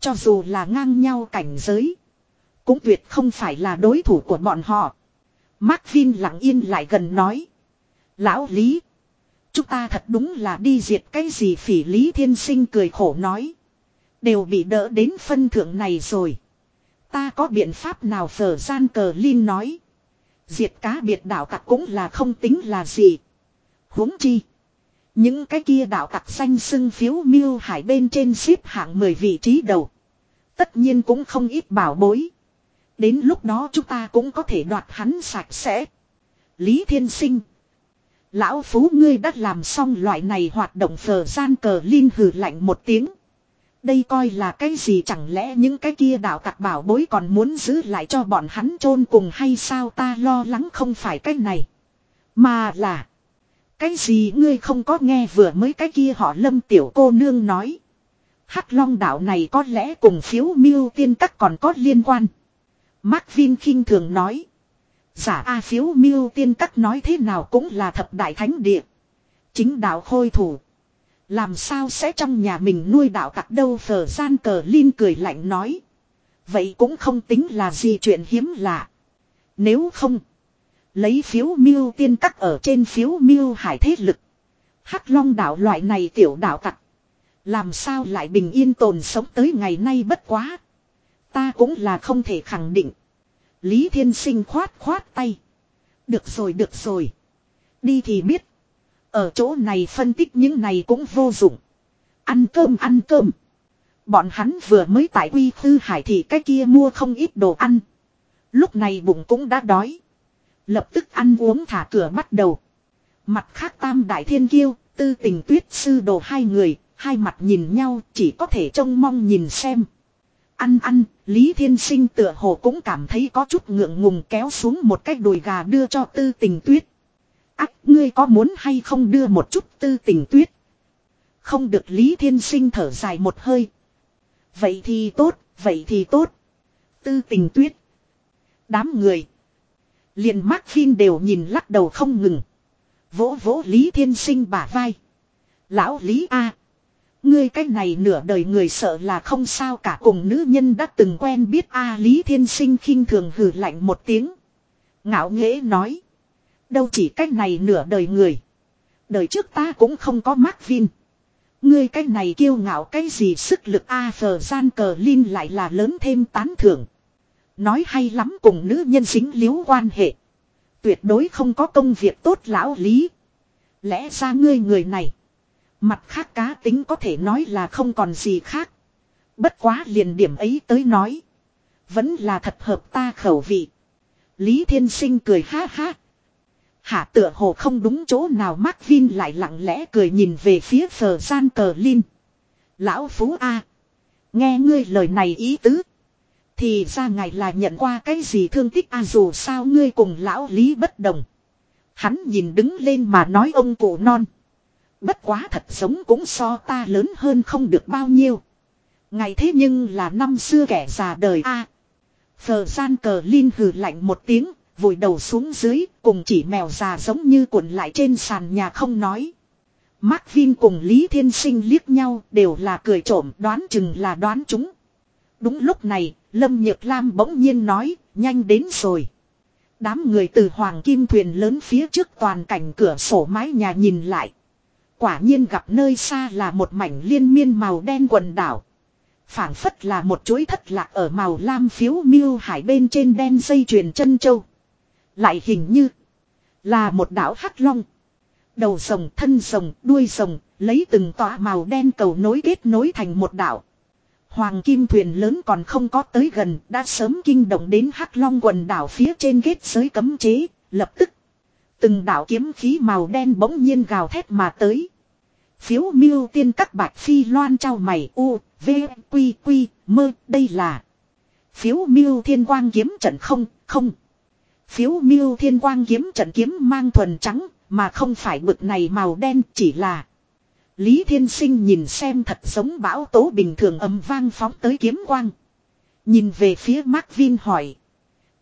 Cho dù là ngang nhau cảnh giới. Cũng tuyệt không phải là đối thủ của bọn họ. Mark Vin lặng yên lại gần nói. Lão Lý. Chúng ta thật đúng là đi diệt cái gì phỉ Lý Thiên Sinh cười khổ nói. Đều bị đỡ đến phân thượng này rồi. Ta có biện pháp nào phở gian cờ Linh nói. Diệt cá biệt đạo tặc cũng là không tính là gì. huống chi. Những cái kia đạo tặc xanh xưng phiếu miêu hải bên trên xếp hạng 10 vị trí đầu. Tất nhiên cũng không ít bảo bối. Đến lúc đó chúng ta cũng có thể đoạt hắn sạch sẽ. Lý Thiên Sinh. Lão Phú ngươi đã làm xong loại này hoạt động phờ gian cờ Linh hừ lạnh một tiếng. Đây coi là cái gì chẳng lẽ những cái kia đạo tặc bảo bối còn muốn giữ lại cho bọn hắn chôn cùng hay sao ta lo lắng không phải cái này. Mà là. Cái gì ngươi không có nghe vừa mới cái kia họ lâm tiểu cô nương nói. Hắc long đạo này có lẽ cùng phiếu miêu tiên các còn có liên quan. Mark Vin khinh thường nói. Giả A phiếu miêu tiên các nói thế nào cũng là thập đại thánh địa. Chính đạo khôi thủ. Làm sao sẽ trong nhà mình nuôi đạo tặc đâu phở gian cờ Linh cười lạnh nói. Vậy cũng không tính là gì chuyện hiếm lạ. Nếu không. Lấy phiếu miêu tiên cắt ở trên phiếu miêu hải thế lực. Hắc long đạo loại này tiểu đạo tặc. Làm sao lại bình yên tồn sống tới ngày nay bất quá. Ta cũng là không thể khẳng định. Lý Thiên Sinh khoát khoát tay. Được rồi được rồi. Đi thì biết. Ở chỗ này phân tích những này cũng vô dụng. Ăn cơm ăn cơm. Bọn hắn vừa mới tại quy tư hải thì cái kia mua không ít đồ ăn. Lúc này bụng cũng đã đói. Lập tức ăn uống thả cửa bắt đầu. Mặt khác tam đại thiên kiêu, tư tình tuyết sư đồ hai người, hai mặt nhìn nhau chỉ có thể trông mong nhìn xem. Ăn ăn, Lý Thiên Sinh tựa hồ cũng cảm thấy có chút ngượng ngùng kéo xuống một cái đùi gà đưa cho tư tình tuyết. Ác, ngươi có muốn hay không đưa một chút tư tình tuyết? Không được Lý Thiên Sinh thở dài một hơi. Vậy thì tốt, vậy thì tốt. Tư tình tuyết. Đám người. liền Mark Vin đều nhìn lắc đầu không ngừng. Vỗ vỗ Lý Thiên Sinh bả vai. Lão Lý A. Ngươi cái này nửa đời người sợ là không sao cả cùng nữ nhân đã từng quen biết A Lý Thiên Sinh khinh thường hừ lạnh một tiếng. Ngạo nghễ nói. Đâu chỉ cách này nửa đời người. Đời trước ta cũng không có Mark Vin. Ngươi cái này kiêu ngạo cái gì sức lực A phờ gian cờ Linh lại là lớn thêm tán thưởng. Nói hay lắm cùng nữ nhân dính liếu quan hệ. Tuyệt đối không có công việc tốt lão lý. Lẽ ra ngươi người này. Mặt khác cá tính có thể nói là không còn gì khác. Bất quá liền điểm ấy tới nói. Vẫn là thật hợp ta khẩu vị. Lý Thiên Sinh cười ha ha. Hạ tựa hồ không đúng chỗ nào Mark Vin lại lặng lẽ cười nhìn về phía phờ gian cờ Linh. Lão Phú A. Nghe ngươi lời này ý tứ. Thì ra ngài là nhận qua cái gì thương tích A dù sao ngươi cùng lão Lý bất đồng. Hắn nhìn đứng lên mà nói ông cụ non. Bất quá thật sống cũng so ta lớn hơn không được bao nhiêu. Ngày thế nhưng là năm xưa kẻ già đời A. Phờ gian cờ Linh hừ lạnh một tiếng, vùi đầu xuống dưới, cùng chỉ mèo già giống như cuộn lại trên sàn nhà không nói. Mark Vin cùng Lý Thiên Sinh liếc nhau đều là cười trộm đoán chừng là đoán chúng. Đúng lúc này, Lâm Nhược Lam bỗng nhiên nói, nhanh đến rồi. Đám người từ Hoàng Kim thuyền lớn phía trước toàn cảnh cửa sổ mái nhà nhìn lại. Quả nhiên gặp nơi xa là một mảnh liên miên màu đen quần đảo. phảng phất là một chuỗi thất lạc ở màu lam phiếu miêu hải bên trên đen dây chuyền chân châu. Lại hình như là một đảo hắc long. Đầu rồng, thân rồng, đuôi rồng, lấy từng tọa màu đen cầu nối kết nối thành một đảo. Hoàng kim thuyền lớn còn không có tới gần, đã sớm kinh động đến hắc long quần đảo phía trên kết giới cấm chế, lập tức. Từng đảo kiếm khí màu đen bỗng nhiên gào thét mà tới. Phiếu miêu tiên các bạch phi loan trao mày u, v, quy quy, mơ, đây là. Phiếu miêu thiên quang kiếm trận không, không. Phiếu miêu thiên quang kiếm trận kiếm mang thuần trắng, mà không phải bực này màu đen chỉ là. Lý Thiên Sinh nhìn xem thật giống bão tố bình thường ầm vang phóng tới kiếm quang. Nhìn về phía Mark Vin hỏi.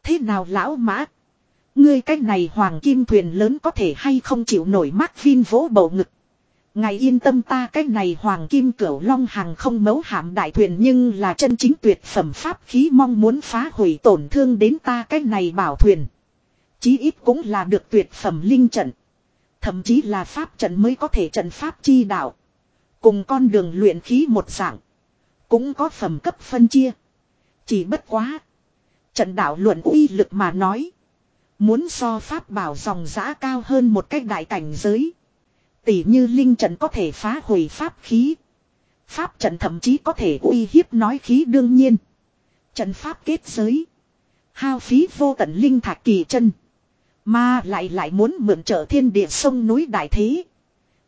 Thế nào lão mã? Ngươi cách này hoàng kim thuyền lớn có thể hay không chịu nổi Mark Vin vỗ bầu ngực. Ngài yên tâm ta cách này hoàng kim cửu long hàng không mấu hạm đại thuyền nhưng là chân chính tuyệt phẩm pháp khí mong muốn phá hủy tổn thương đến ta cách này bảo thuyền. Chí ít cũng là được tuyệt phẩm linh trận. Thậm chí là pháp trận mới có thể trận pháp chi đạo. Cùng con đường luyện khí một dạng. Cũng có phẩm cấp phân chia. Chỉ bất quá. Trận đạo luận uy lực mà nói. Muốn so pháp bảo dòng giã cao hơn một cách đại cảnh giới. Tỷ như linh trận có thể phá hủy pháp khí. Pháp trận thậm chí có thể uy hiếp nói khí đương nhiên. Trận pháp kết giới. Hao phí vô tận linh thạch kỳ chân. Mà lại lại muốn mượn trợ thiên địa sông núi đại thế.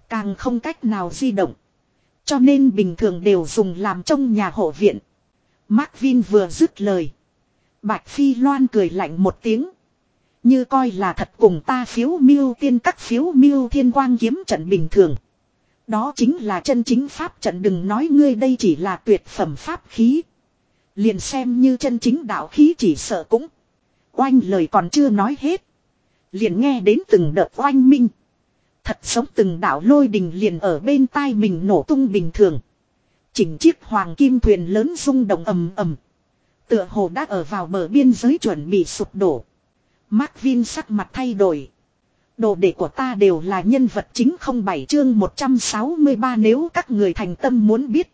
Càng không cách nào di động. Cho nên bình thường đều dùng làm trong nhà hộ viện. Mark Vin vừa dứt lời. Bạch Phi Loan cười lạnh một tiếng. Như coi là thật cùng ta phiếu miêu tiên các phiếu miêu thiên quang kiếm trận bình thường. Đó chính là chân chính pháp trận đừng nói ngươi đây chỉ là tuyệt phẩm pháp khí. Liền xem như chân chính đạo khí chỉ sợ cũng. Oanh lời còn chưa nói hết. Liền nghe đến từng đợt oanh minh. Thật sống từng đạo lôi đình liền ở bên tai mình nổ tung bình thường. Chỉnh chiếc hoàng kim thuyền lớn rung động ầm ầm. Tựa hồ đã ở vào bờ biên giới chuẩn bị sụp đổ. Mark Vin sắc mặt thay đổi. Đồ đệ của ta đều là nhân vật chính không bảy chương 163 nếu các người thành tâm muốn biết.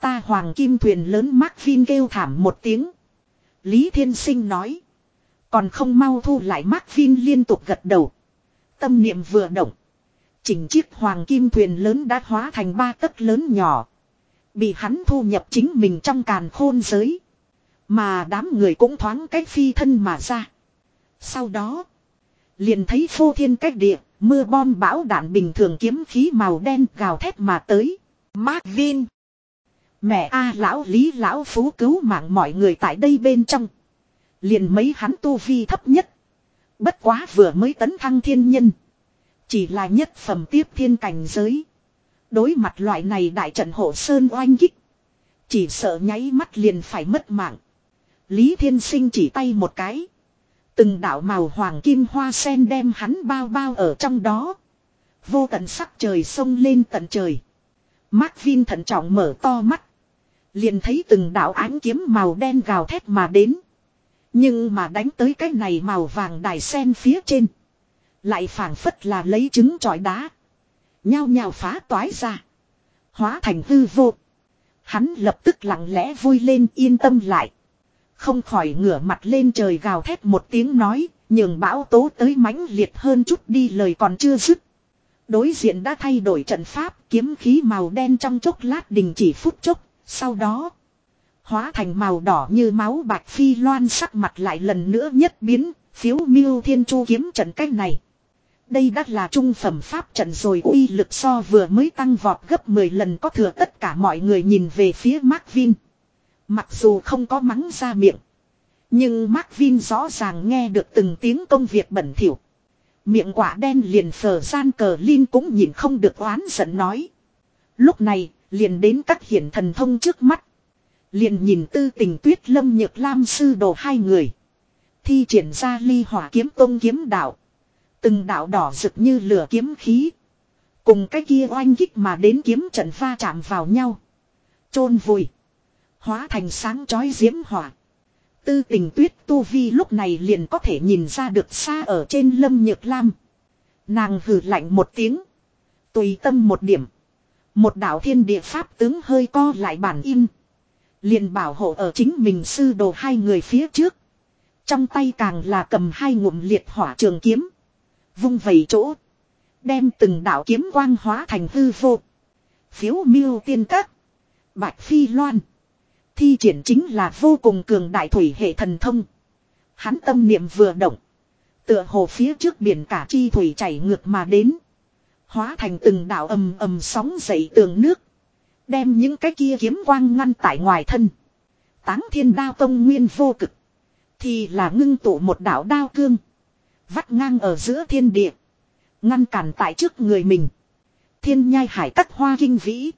Ta hoàng kim thuyền lớn Mark Vin kêu thảm một tiếng. Lý Thiên Sinh nói. Còn không mau thu lại Mark Vin liên tục gật đầu. Tâm niệm vừa động. Chỉnh chiếc hoàng kim thuyền lớn đã hóa thành ba tấc lớn nhỏ. Bị hắn thu nhập chính mình trong càn khôn giới. Mà đám người cũng thoáng cách phi thân mà ra. Sau đó. Liền thấy phô thiên cách địa. Mưa bom bão đạn bình thường kiếm khí màu đen gào thét mà tới. Mark Vin. Mẹ A, lão lý, lão phú cứu mạng mọi người tại đây bên trong. Liền mấy hắn tu vi thấp nhất. Bất quá vừa mới tấn thăng thiên nhân. Chỉ là nhất phẩm tiếp thiên cảnh giới. Đối mặt loại này đại trận hộ sơn oanh kích. Chỉ sợ nháy mắt liền phải mất mạng. Lý Thiên Sinh chỉ tay một cái. Từng đạo màu hoàng kim hoa sen đem hắn bao bao ở trong đó. Vô tận sắc trời sông lên tận trời. Mark Vin thận trọng mở to mắt. Liền thấy từng đạo ánh kiếm màu đen gào thét mà đến. Nhưng mà đánh tới cái này màu vàng đài sen phía trên. Lại phảng phất là lấy trứng trọi đá. Nhao nhao phá toái ra. Hóa thành hư vô. Hắn lập tức lặng lẽ vui lên yên tâm lại. Không khỏi ngửa mặt lên trời gào thét một tiếng nói, nhường bão tố tới mãnh liệt hơn chút đi lời còn chưa dứt. Đối diện đã thay đổi trận pháp, kiếm khí màu đen trong chốc lát đình chỉ phút chốc, sau đó hóa thành màu đỏ như máu bạch phi loan sắc mặt lại lần nữa nhất biến, phiếu miêu thiên chu kiếm trận cách này. Đây đã là trung phẩm pháp trận rồi uy lực so vừa mới tăng vọt gấp 10 lần có thừa tất cả mọi người nhìn về phía Mark Vin. Mặc dù không có mắng ra miệng. Nhưng Mark Vin rõ ràng nghe được từng tiếng công việc bẩn thỉu. Miệng quả đen liền phở gian cờ Linh cũng nhìn không được oán giận nói. Lúc này, liền đến các hiển thần thông trước mắt. Liền nhìn tư tình tuyết lâm nhược lam sư đồ hai người. Thi triển ra ly hỏa kiếm tông kiếm đạo. Từng đạo đỏ rực như lửa kiếm khí. Cùng cái kia oanh kích mà đến kiếm trận va chạm vào nhau. chôn vùi. Hóa thành sáng chói diễm hỏa. Tư tình tuyết tu vi lúc này liền có thể nhìn ra được xa ở trên lâm nhược lam. Nàng hừ lạnh một tiếng. Tùy tâm một điểm. Một đạo thiên địa pháp tướng hơi co lại bản in. Liền bảo hộ ở chính mình sư đồ hai người phía trước. Trong tay càng là cầm hai ngụm liệt hỏa trường kiếm. Vung vẩy chỗ. Đem từng đạo kiếm quang hóa thành hư vô. Phiếu miêu tiên các. Bạch phi loan. Thi triển chính là vô cùng cường đại thủy hệ thần thông. Hắn tâm niệm vừa động. Tựa hồ phía trước biển cả chi thủy chảy ngược mà đến. Hóa thành từng đạo ầm ầm sóng dậy tường nước. Đem những cái kia kiếm quang ngăn tại ngoài thân. Táng thiên đao tông nguyên vô cực. Thì là ngưng tụ một đạo đao cương. Vắt ngang ở giữa thiên địa. Ngăn cản tại trước người mình. Thiên nhai hải cắt hoa kinh vĩ.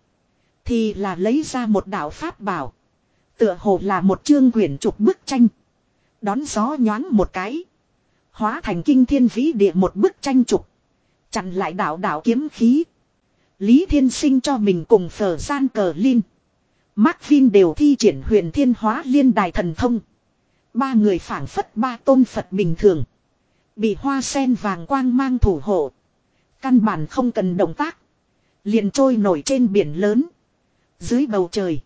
Thì là lấy ra một đạo pháp bảo. Tựa hồ là một chương quyển trục bức tranh. Đón gió nhoáng một cái. Hóa thành kinh thiên vĩ địa một bức tranh trục. Chặn lại đạo đạo kiếm khí. Lý Thiên Sinh cho mình cùng phở gian cờ Linh. Mark Vin đều thi triển huyền thiên hóa liên đài thần thông. Ba người phản phất ba tôn Phật bình thường. Bị hoa sen vàng quang mang thủ hộ. Căn bản không cần động tác. Liền trôi nổi trên biển lớn. Dưới bầu trời.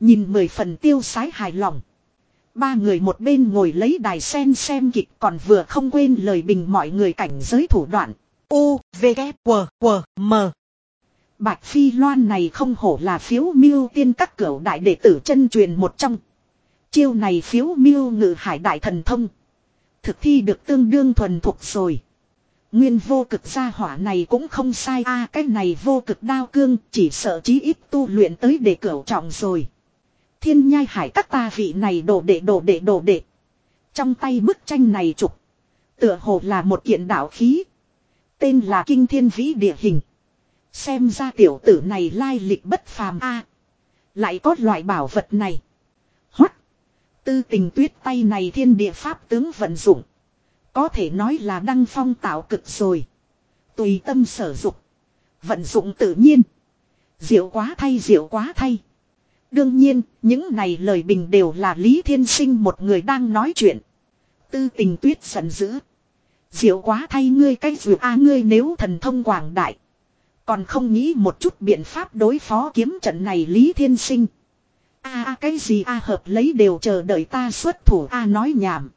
Nhìn mười phần tiêu sái hài lòng. Ba người một bên ngồi lấy đài sen xem kịch còn vừa không quên lời bình mọi người cảnh giới thủ đoạn. U, V, K, W, W, M. Bạch Phi Loan này không hổ là phiếu miêu tiên các cửu đại đệ tử chân truyền một trong. Chiêu này phiếu miêu ngự hải đại thần thông. Thực thi được tương đương thuần thuộc rồi. Nguyên vô cực gia hỏa này cũng không sai a, cái này vô cực đao cương, chỉ sợ chí ít tu luyện tới để cửu trọng rồi. Thiên nhai hải các ta vị này đổ đệ đổ đệ đổ đệ. Trong tay bức tranh này trục. Tựa hồ là một kiện đạo khí. Tên là Kinh Thiên Vĩ Địa Hình. Xem ra tiểu tử này lai lịch bất phàm a Lại có loại bảo vật này. Hoắc. Tư tình tuyết tay này thiên địa pháp tướng vận dụng. Có thể nói là đăng phong tạo cực rồi. Tùy tâm sở dục. Vận dụng tự nhiên. Diệu quá thay diệu quá thay. Đương nhiên, những này lời bình đều là Lý Thiên Sinh một người đang nói chuyện. Tư tình tuyết giận dữ. Diệu quá thay ngươi cái dù a ngươi nếu thần thông quảng đại. Còn không nghĩ một chút biện pháp đối phó kiếm trận này Lý Thiên Sinh. A a, cái gì a, hợp lấy đều chờ đợi ta xuất thủ a, nói nhảm.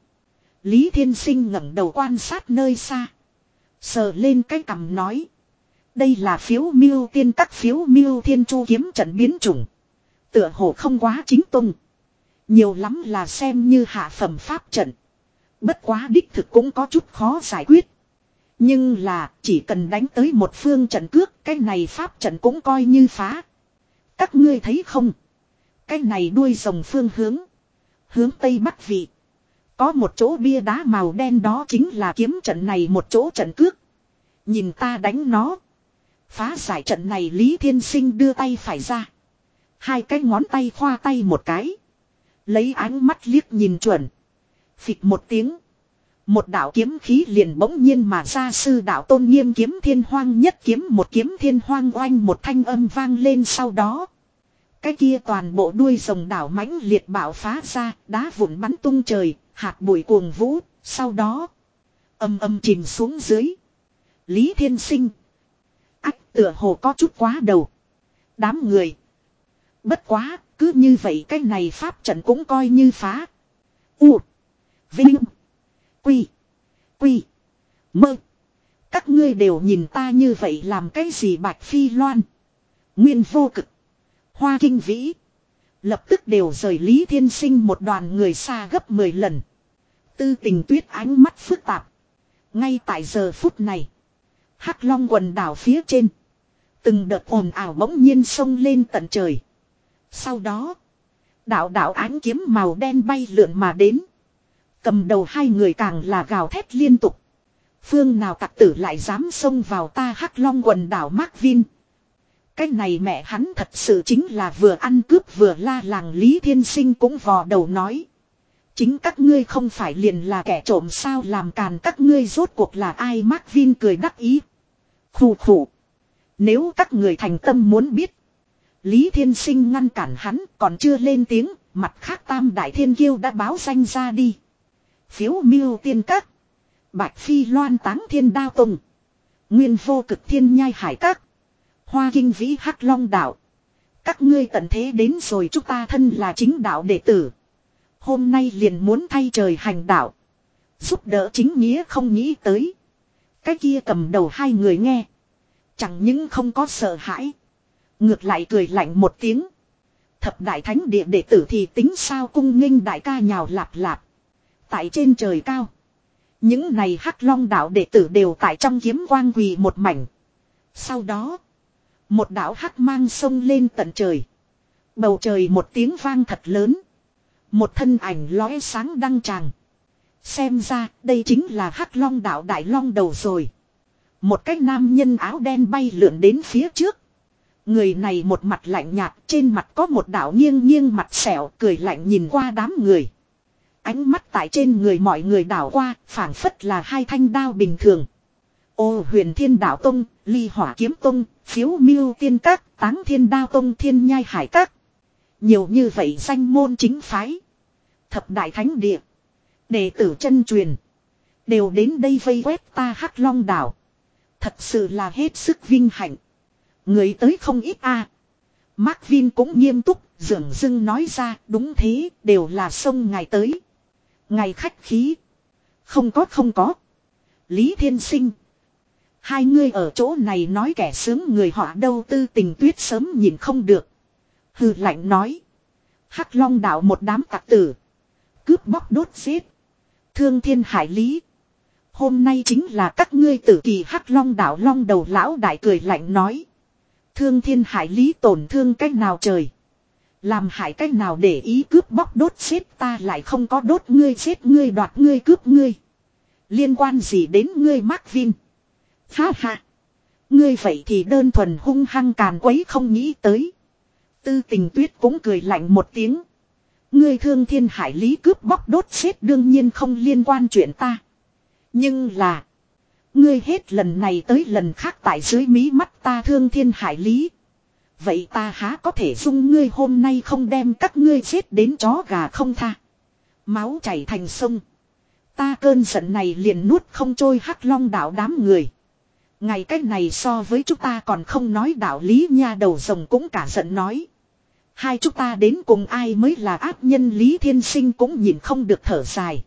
Lý Thiên Sinh ngẩng đầu quan sát nơi xa. Sờ lên cái cằm nói. Đây là phiếu miêu tiên, các phiếu miêu thiên chu kiếm trận biến chủng. Tựa hồ không quá chính tung. Nhiều lắm là xem như hạ phẩm pháp trận. Bất quá đích thực cũng có chút khó giải quyết. Nhưng là, chỉ cần đánh tới một phương trận cước, cái này pháp trận cũng coi như phá. Các ngươi thấy không? Cái này đuôi rồng phương hướng. Hướng tây bắc vị. Có một chỗ bia đá màu đen đó chính là kiếm trận này một chỗ trận cước. Nhìn ta đánh nó. Phá giải trận này Lý Thiên Sinh đưa tay phải ra. Hai cái ngón tay khoa tay một cái. Lấy ánh mắt liếc nhìn chuẩn. Phịch một tiếng. Một đạo kiếm khí liền bỗng nhiên mà ra sư đạo tôn nghiêm kiếm thiên hoang nhất kiếm một kiếm thiên hoang oanh một thanh âm vang lên sau đó. Cái kia toàn bộ đuôi rồng đảo mãnh liệt bạo phá ra, đá vụn bắn tung trời, hạt bụi cuồng vũ, sau đó âm âm chìm xuống dưới. Lý Thiên Sinh. Ách tựa hồ có chút quá đầu. Đám người. Bất quá, cứ như vậy cái này pháp trận cũng coi như phá. U. Vinh. Quy. Quy. Mơ. Các ngươi đều nhìn ta như vậy làm cái gì bạch phi loan. Nguyên vô cực. Hoa kinh vĩ. Lập tức đều rời Lý Thiên Sinh một đoàn người xa gấp 10 lần. Tư tình tuyết ánh mắt phức tạp. Ngay tại giờ phút này. Hắc long quần đảo phía trên. Từng đợt ồn ào bỗng nhiên sông lên tận trời. Sau đó. Đạo đạo ánh kiếm màu đen bay lượn mà đến. Cầm đầu hai người càng là gào thét liên tục. Phương nào tặc tử lại dám xông vào ta hắc long quần đảo Mark Vin. Cái này mẹ hắn thật sự chính là vừa ăn cướp vừa la làng Lý Thiên Sinh cũng vò đầu nói. Chính các ngươi không phải liền là kẻ trộm sao làm càn các ngươi rốt cuộc là ai Mark Vin cười đắc ý. Khủ khủ. Nếu các người thành tâm muốn biết. Lý Thiên Sinh ngăn cản hắn còn chưa lên tiếng, mặt khác tam đại thiên kiêu đã báo danh ra đi. Phiếu miêu tiên các. Bạch Phi loan táng thiên đao tùng. Nguyên vô cực thiên nhai hải các. Hoa kinh vĩ hắc long đạo. Các ngươi tận thế đến rồi chúng ta thân là chính đạo đệ tử. Hôm nay liền muốn thay trời hành đạo. Giúp đỡ chính nghĩa không nghĩ tới. Cái kia cầm đầu hai người nghe. Chẳng những không có sợ hãi. Ngược lại cười lạnh một tiếng. Thập đại thánh địa đệ tử thì tính sao cung nghênh đại ca nhào lạp lạp. Tại trên trời cao. Những này hắc long đạo đệ tử đều tại trong kiếm quang quỳ một mảnh. Sau đó. Một đạo hắc mang sông lên tận trời. Bầu trời một tiếng vang thật lớn. Một thân ảnh lóe sáng đăng tràng. Xem ra, đây chính là hắc long đạo đại long đầu rồi. Một cái nam nhân áo đen bay lượn đến phía trước. Người này một mặt lạnh nhạt, trên mặt có một đạo nghiêng nghiêng mặt sẹo, cười lạnh nhìn qua đám người. Ánh mắt tại trên người mọi người đảo qua phảng phất là hai thanh đao bình thường. Ô huyền thiên đạo tông, ly hỏa kiếm tông, phiếu miêu tiên các, táng thiên đao tông thiên nhai hải các. Nhiều như vậy danh môn chính phái. Thập đại thánh địa. Đệ tử chân truyền. Đều đến đây vây quét ta hắc long đảo. Thật sự là hết sức vinh hạnh. Người tới không ít a. À. Mark Vin cũng nghiêm túc, dường dưng nói ra, đúng thế, đều là sông ngài tới ngày khách khí. Không có không có. Lý Thiên Sinh. Hai người ở chỗ này nói kẻ sướng người họ đâu tư tình tuyết sớm nhìn không được. Hừ, lạnh nói. Hắc long đạo một đám tặc tử. Cướp bóc đốt giết. Thương thiên hải lý. Hôm nay chính là các ngươi tử kỳ hắc long đạo long đầu lão đại cười lạnh nói. Thương thiên hải lý tổn thương cách nào trời. Làm hại cách nào để ý cướp bóc đốt xếp ta lại không có đốt ngươi chết ngươi đoạt ngươi cướp ngươi. Liên quan gì đến ngươi Mark Vin. Ha ha. Ngươi vậy thì đơn thuần hung hăng càn quấy không nghĩ tới. Tư tình tuyết cũng cười lạnh một tiếng. Ngươi thương thiên hải lý cướp bóc đốt xếp đương nhiên không liên quan chuyện ta. Nhưng là. Ngươi hết lần này tới lần khác tại dưới mí mắt ta thương thiên hải lý. Vậy ta há có thể dung ngươi hôm nay không đem các ngươi giết đến chó gà không tha. Máu chảy thành sông. Ta cơn giận này liền nuốt không trôi hắc long đảo đám người. Ngày cách này so với chúng ta còn không nói đạo lý nha đầu rồng cũng cả giận nói. Hai chúng ta đến cùng ai mới là ác nhân Lý Thiên Sinh cũng nhìn không được thở dài.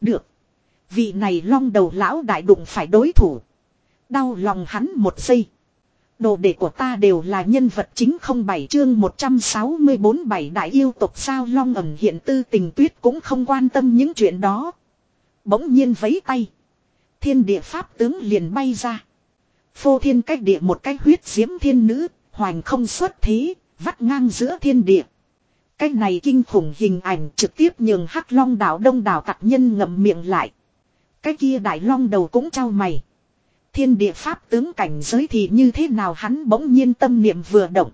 Được. Vị này long đầu lão đại đụng phải đối thủ. Đau lòng hắn một giây. Đồ đệ của ta đều là nhân vật chính không bảy chương 164 bảy đại yêu tộc sao long ẩn hiện tư tình tuyết cũng không quan tâm những chuyện đó. Bỗng nhiên vấy tay. Thiên địa pháp tướng liền bay ra. Phô thiên cách địa một cái huyết diễm thiên nữ, hoành không xuất thế, vắt ngang giữa thiên địa. Cái này kinh khủng hình ảnh trực tiếp nhường hắc long đảo đông đảo tặc nhân ngậm miệng lại. Cái kia đại long đầu cũng trao mày. Thiên địa pháp tướng cảnh giới thì như thế nào hắn bỗng nhiên tâm niệm vừa động.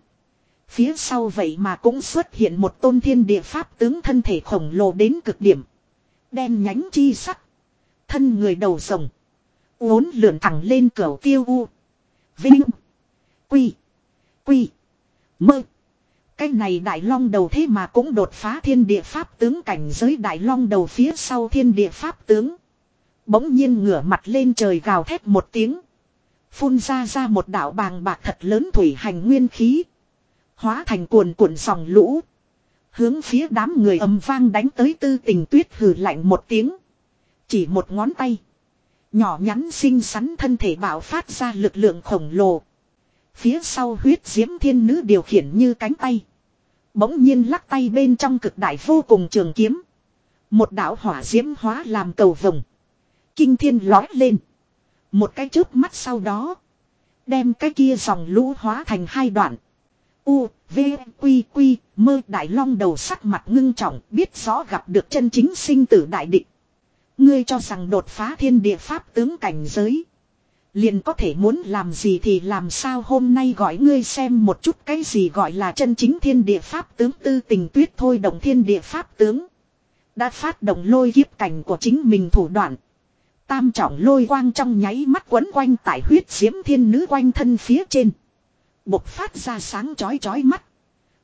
Phía sau vậy mà cũng xuất hiện một tôn thiên địa pháp tướng thân thể khổng lồ đến cực điểm. Đen nhánh chi sắc. Thân người đầu rồng. Uốn lượn thẳng lên cửa tiêu u. Vinh. Quy. Quy. Mơ. Cái này đại long đầu thế mà cũng đột phá thiên địa pháp tướng cảnh giới đại long đầu phía sau thiên địa pháp tướng. Bỗng nhiên ngửa mặt lên trời gào thét một tiếng. Phun ra ra một đạo bàng bạc thật lớn thủy hành nguyên khí. Hóa thành cuồn cuộn sòng lũ. Hướng phía đám người ầm vang đánh tới tư tình tuyết hừ lạnh một tiếng. Chỉ một ngón tay. Nhỏ nhắn xinh xắn thân thể bạo phát ra lực lượng khổng lồ. Phía sau huyết diễm thiên nữ điều khiển như cánh tay. Bỗng nhiên lắc tay bên trong cực đại vô cùng trường kiếm. Một đạo hỏa diễm hóa làm cầu vồng. Kinh thiên lói lên. Một cái chớp mắt sau đó. Đem cái kia dòng lũ hóa thành hai đoạn. U, V, Quy, Quy, mơ đại long đầu sắc mặt ngưng trọng biết rõ gặp được chân chính sinh tử đại định. Ngươi cho rằng đột phá thiên địa pháp tướng cảnh giới. Liền có thể muốn làm gì thì làm sao hôm nay gọi ngươi xem một chút cái gì gọi là chân chính thiên địa pháp tướng tư tình tuyết thôi động thiên địa pháp tướng. Đã phát động lôi kiếp cảnh của chính mình thủ đoạn. Tam trọng lôi quang trong nháy mắt quấn quanh tại huyết diễm thiên nữ quanh thân phía trên. Bộc phát ra sáng chói chói mắt.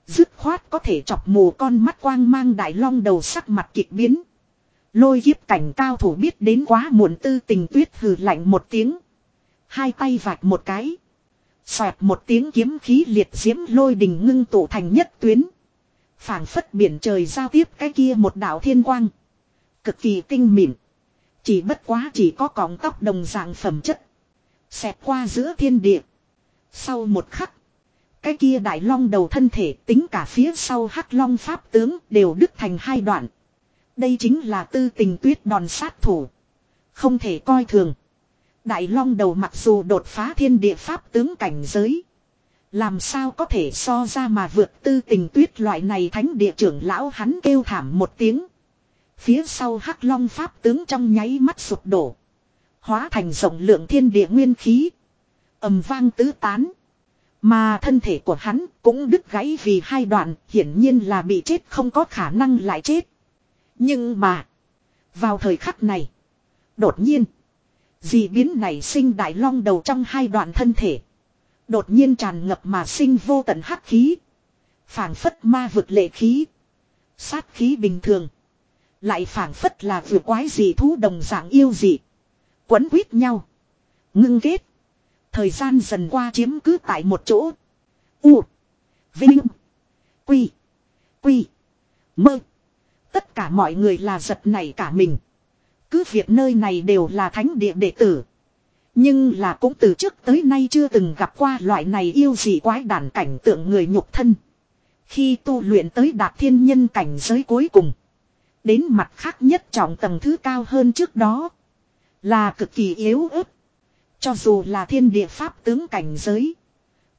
Dứt khoát có thể chọc mù con mắt quang mang đại long đầu sắc mặt kịch biến. Lôi kiếp cảnh cao thủ biết đến quá muộn tư tình tuyết hừ lạnh một tiếng. Hai tay vạch một cái. Xoẹt một tiếng kiếm khí liệt diễm lôi đình ngưng tụ thành nhất tuyến. phảng phất biển trời giao tiếp cái kia một đạo thiên quang. Cực kỳ tinh mịn. Chỉ bất quá chỉ có cọng tóc đồng dạng phẩm chất. Xẹt qua giữa thiên địa. Sau một khắc. Cái kia đại long đầu thân thể tính cả phía sau hắc long pháp tướng đều đứt thành hai đoạn. Đây chính là tư tình tuyết đòn sát thủ. Không thể coi thường. Đại long đầu mặc dù đột phá thiên địa pháp tướng cảnh giới. Làm sao có thể so ra mà vượt tư tình tuyết loại này thánh địa trưởng lão hắn kêu thảm một tiếng. Phía sau hắc long pháp tướng trong nháy mắt sụp đổ. Hóa thành rộng lượng thiên địa nguyên khí. ầm vang tứ tán. Mà thân thể của hắn cũng đứt gãy vì hai đoạn, hiển nhiên là bị chết, không có khả năng lại chết. Nhưng mà. Vào thời khắc này. Đột nhiên. Dị biến này sinh đại long đầu trong hai đoạn thân thể. Đột nhiên tràn ngập mà sinh vô tận hắc khí. phảng phất ma vực lệ khí. Sát khí bình thường. Lại phảng phất là vừa quái gì thú đồng dạng yêu dị. Quấn quýt nhau. Ngưng kết. Thời gian dần qua chiếm cứ tại một chỗ. U. Vinh. Quy. Quy. Mơ. Tất cả mọi người là giật này cả mình. Cứ việc nơi này đều là thánh địa đệ tử. Nhưng là cũng từ trước tới nay chưa từng gặp qua loại này yêu dị quái đản cảnh tượng người nhục thân. Khi tu luyện tới đạt thiên nhân cảnh giới cuối cùng. Đến mặt khác nhất trọng tầng thứ cao hơn trước đó. Là cực kỳ yếu ớt. Cho dù là thiên địa pháp tướng cảnh giới.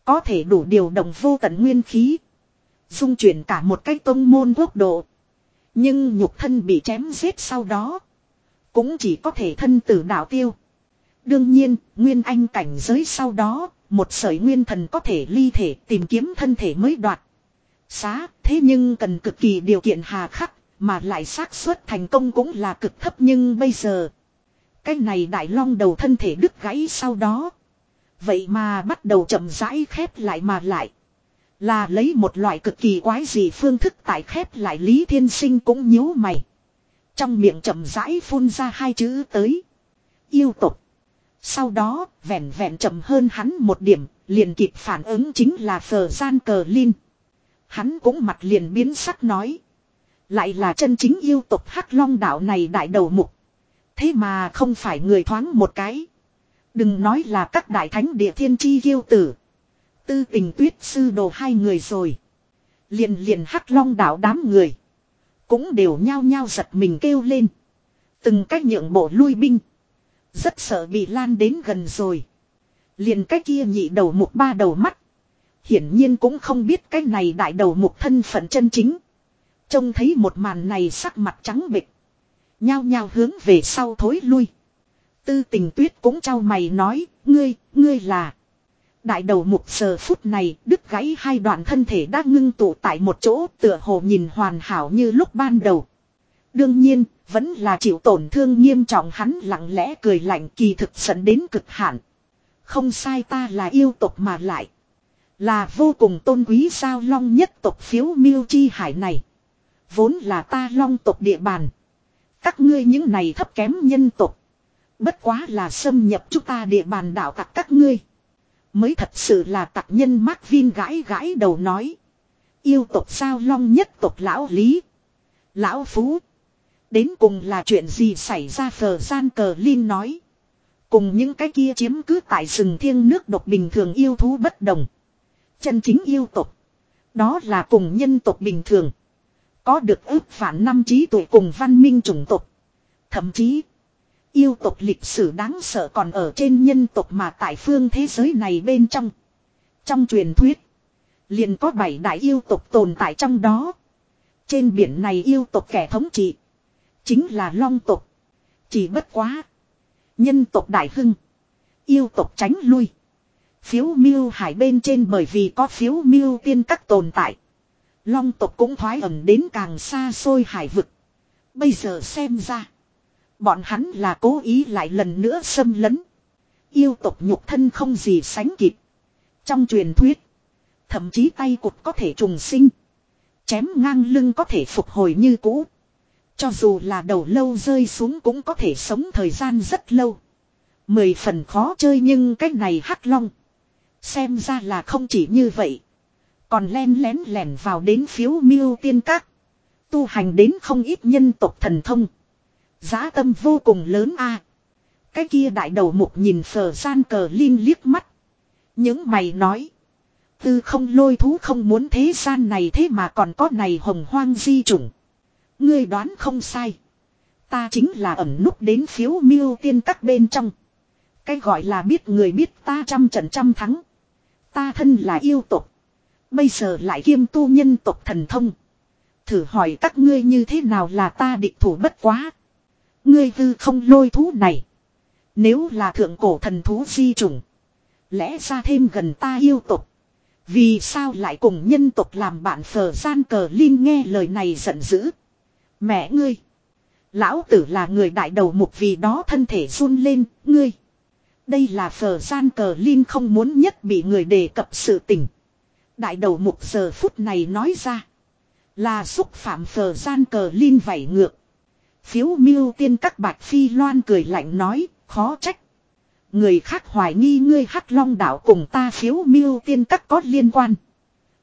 Có thể đủ điều động vô tận nguyên khí. Dung chuyển cả một cái tông môn quốc độ. Nhưng nhục thân bị chém giết sau đó. Cũng chỉ có thể thân tử đạo tiêu. Đương nhiên, nguyên anh cảnh giới sau đó, một sợi nguyên thần có thể ly thể tìm kiếm thân thể mới đoạt. Xá, thế nhưng cần cực kỳ điều kiện hà khắc, mà lại xác suất thành công cũng là cực thấp nhưng bây giờ. Cái này đại long đầu thân thể đứt gãy sau đó. Vậy mà bắt đầu chậm rãi khép lại mà lại. Là lấy một loại cực kỳ quái gì phương thức tại khép lại Lý Thiên Sinh cũng nhíu mày. Trong miệng chậm rãi phun ra hai chữ tới. Yêu tục. Sau đó, vẹn vẹn chậm hơn hắn một điểm, liền kịp phản ứng chính là phờ gian cờ linh. Hắn cũng mặt liền biến sắc nói. Lại là chân chính yêu tục hắc long đạo này đại đầu mục. Thế mà không phải người thoáng một cái. Đừng nói là các đại thánh địa thiên chi yêu tử. Tư tình tuyết sư đồ hai người rồi. Liền liền hắc long đạo đám người. Cũng đều nhao nhao giật mình kêu lên. Từng cách nhượng bộ lui binh. Rất sợ bị lan đến gần rồi. Liền cách kia nhị đầu mục ba đầu mắt. Hiển nhiên cũng không biết cái này đại đầu mục thân phận chân chính. Trông thấy một màn này sắc mặt trắng bệch. Nhao nhao hướng về sau thối lui. Tư tình tuyết cũng trao mày nói, ngươi, ngươi là. Đại đầu mục giờ phút này đứt gãy hai đoạn thân thể đã ngưng tụ tại một chỗ tựa hồ nhìn hoàn hảo như lúc ban đầu. Đương nhiên, vẫn là chịu tổn thương nghiêm trọng hắn lặng lẽ cười lạnh kỳ thực dẫn đến cực hạn. Không sai ta là yêu tộc mà lại. Là vô cùng tôn quý sao long nhất tộc phiếu miêu chi hải này. Vốn là ta long tộc địa bàn. Các ngươi những này thấp kém nhân tộc. Bất quá là xâm nhập chúng ta địa bàn đảo tặc các ngươi. Mới thật sự là tặc nhân Mark Vin gãi gãi đầu nói. Yêu tộc sao long nhất tộc lão lý. Lão phú. Đến cùng là chuyện gì xảy ra phờ gian cờ Linh nói. Cùng những cái kia chiếm cứ tại rừng thiêng nước độc bình thường yêu thú bất đồng. Chân chính yêu tộc. Đó là cùng nhân tộc bình thường. Có được ước phản năm trí tuệ cùng văn minh chủng tộc. Thậm chí. Yêu tộc lịch sử đáng sợ còn ở trên nhân tộc mà tại phương thế giới này bên trong. Trong truyền thuyết. Liền có bảy đại yêu tộc tồn tại trong đó. Trên biển này yêu tộc kẻ thống trị. Chính là long tộc. Chỉ bất quá. Nhân tộc đại hưng. Yêu tộc tránh lui. Phiếu miêu hải bên trên bởi vì có phiếu miêu tiên các tồn tại. Long tộc cũng thoái ẩn đến càng xa xôi hải vực. Bây giờ xem ra. Bọn hắn là cố ý lại lần nữa xâm lấn. Yêu tộc nhục thân không gì sánh kịp. Trong truyền thuyết. Thậm chí tay cụt có thể trùng sinh. Chém ngang lưng có thể phục hồi như cũ. Cho dù là đầu lâu rơi xuống cũng có thể sống thời gian rất lâu. Mười phần khó chơi nhưng cách này hắc long. Xem ra là không chỉ như vậy. Còn len lén lẻn vào đến phiếu miêu tiên các. Tu hành đến không ít nhân tộc thần thông. Giá tâm vô cùng lớn a. Cái kia đại đầu mục nhìn phở gian cờ linh liếc mắt. Những mày nói. Tư không lôi thú không muốn thế gian này thế mà còn có này hồng hoang di chủng. Ngươi đoán không sai. Ta chính là ẩn núp đến phiếu miêu tiên các bên trong. Cái gọi là biết người biết ta trăm trận trăm thắng. Ta thân là yêu tục. Bây giờ lại kiêm tu nhân tộc thần thông. Thử hỏi các ngươi như thế nào là ta địch thủ bất quá. Ngươi tư không lôi thú này. Nếu là thượng cổ thần thú di trùng. Lẽ ra thêm gần ta yêu tục. Vì sao lại cùng nhân tộc làm bạn phở gian cờ Linh nghe lời này giận dữ. Mẹ ngươi. Lão tử là người đại đầu mục vì đó thân thể run lên, ngươi. Đây là phở gian cờ Linh không muốn nhất bị người đề cập sự tình. Đại đầu mục giờ phút này nói ra. Là xúc phạm phờ gian cờ lin vảy ngược. Phiếu miêu tiên các bạch phi loan cười lạnh nói, khó trách. Người khác hoài nghi ngươi hắc long đảo cùng ta phiếu miêu tiên các có liên quan.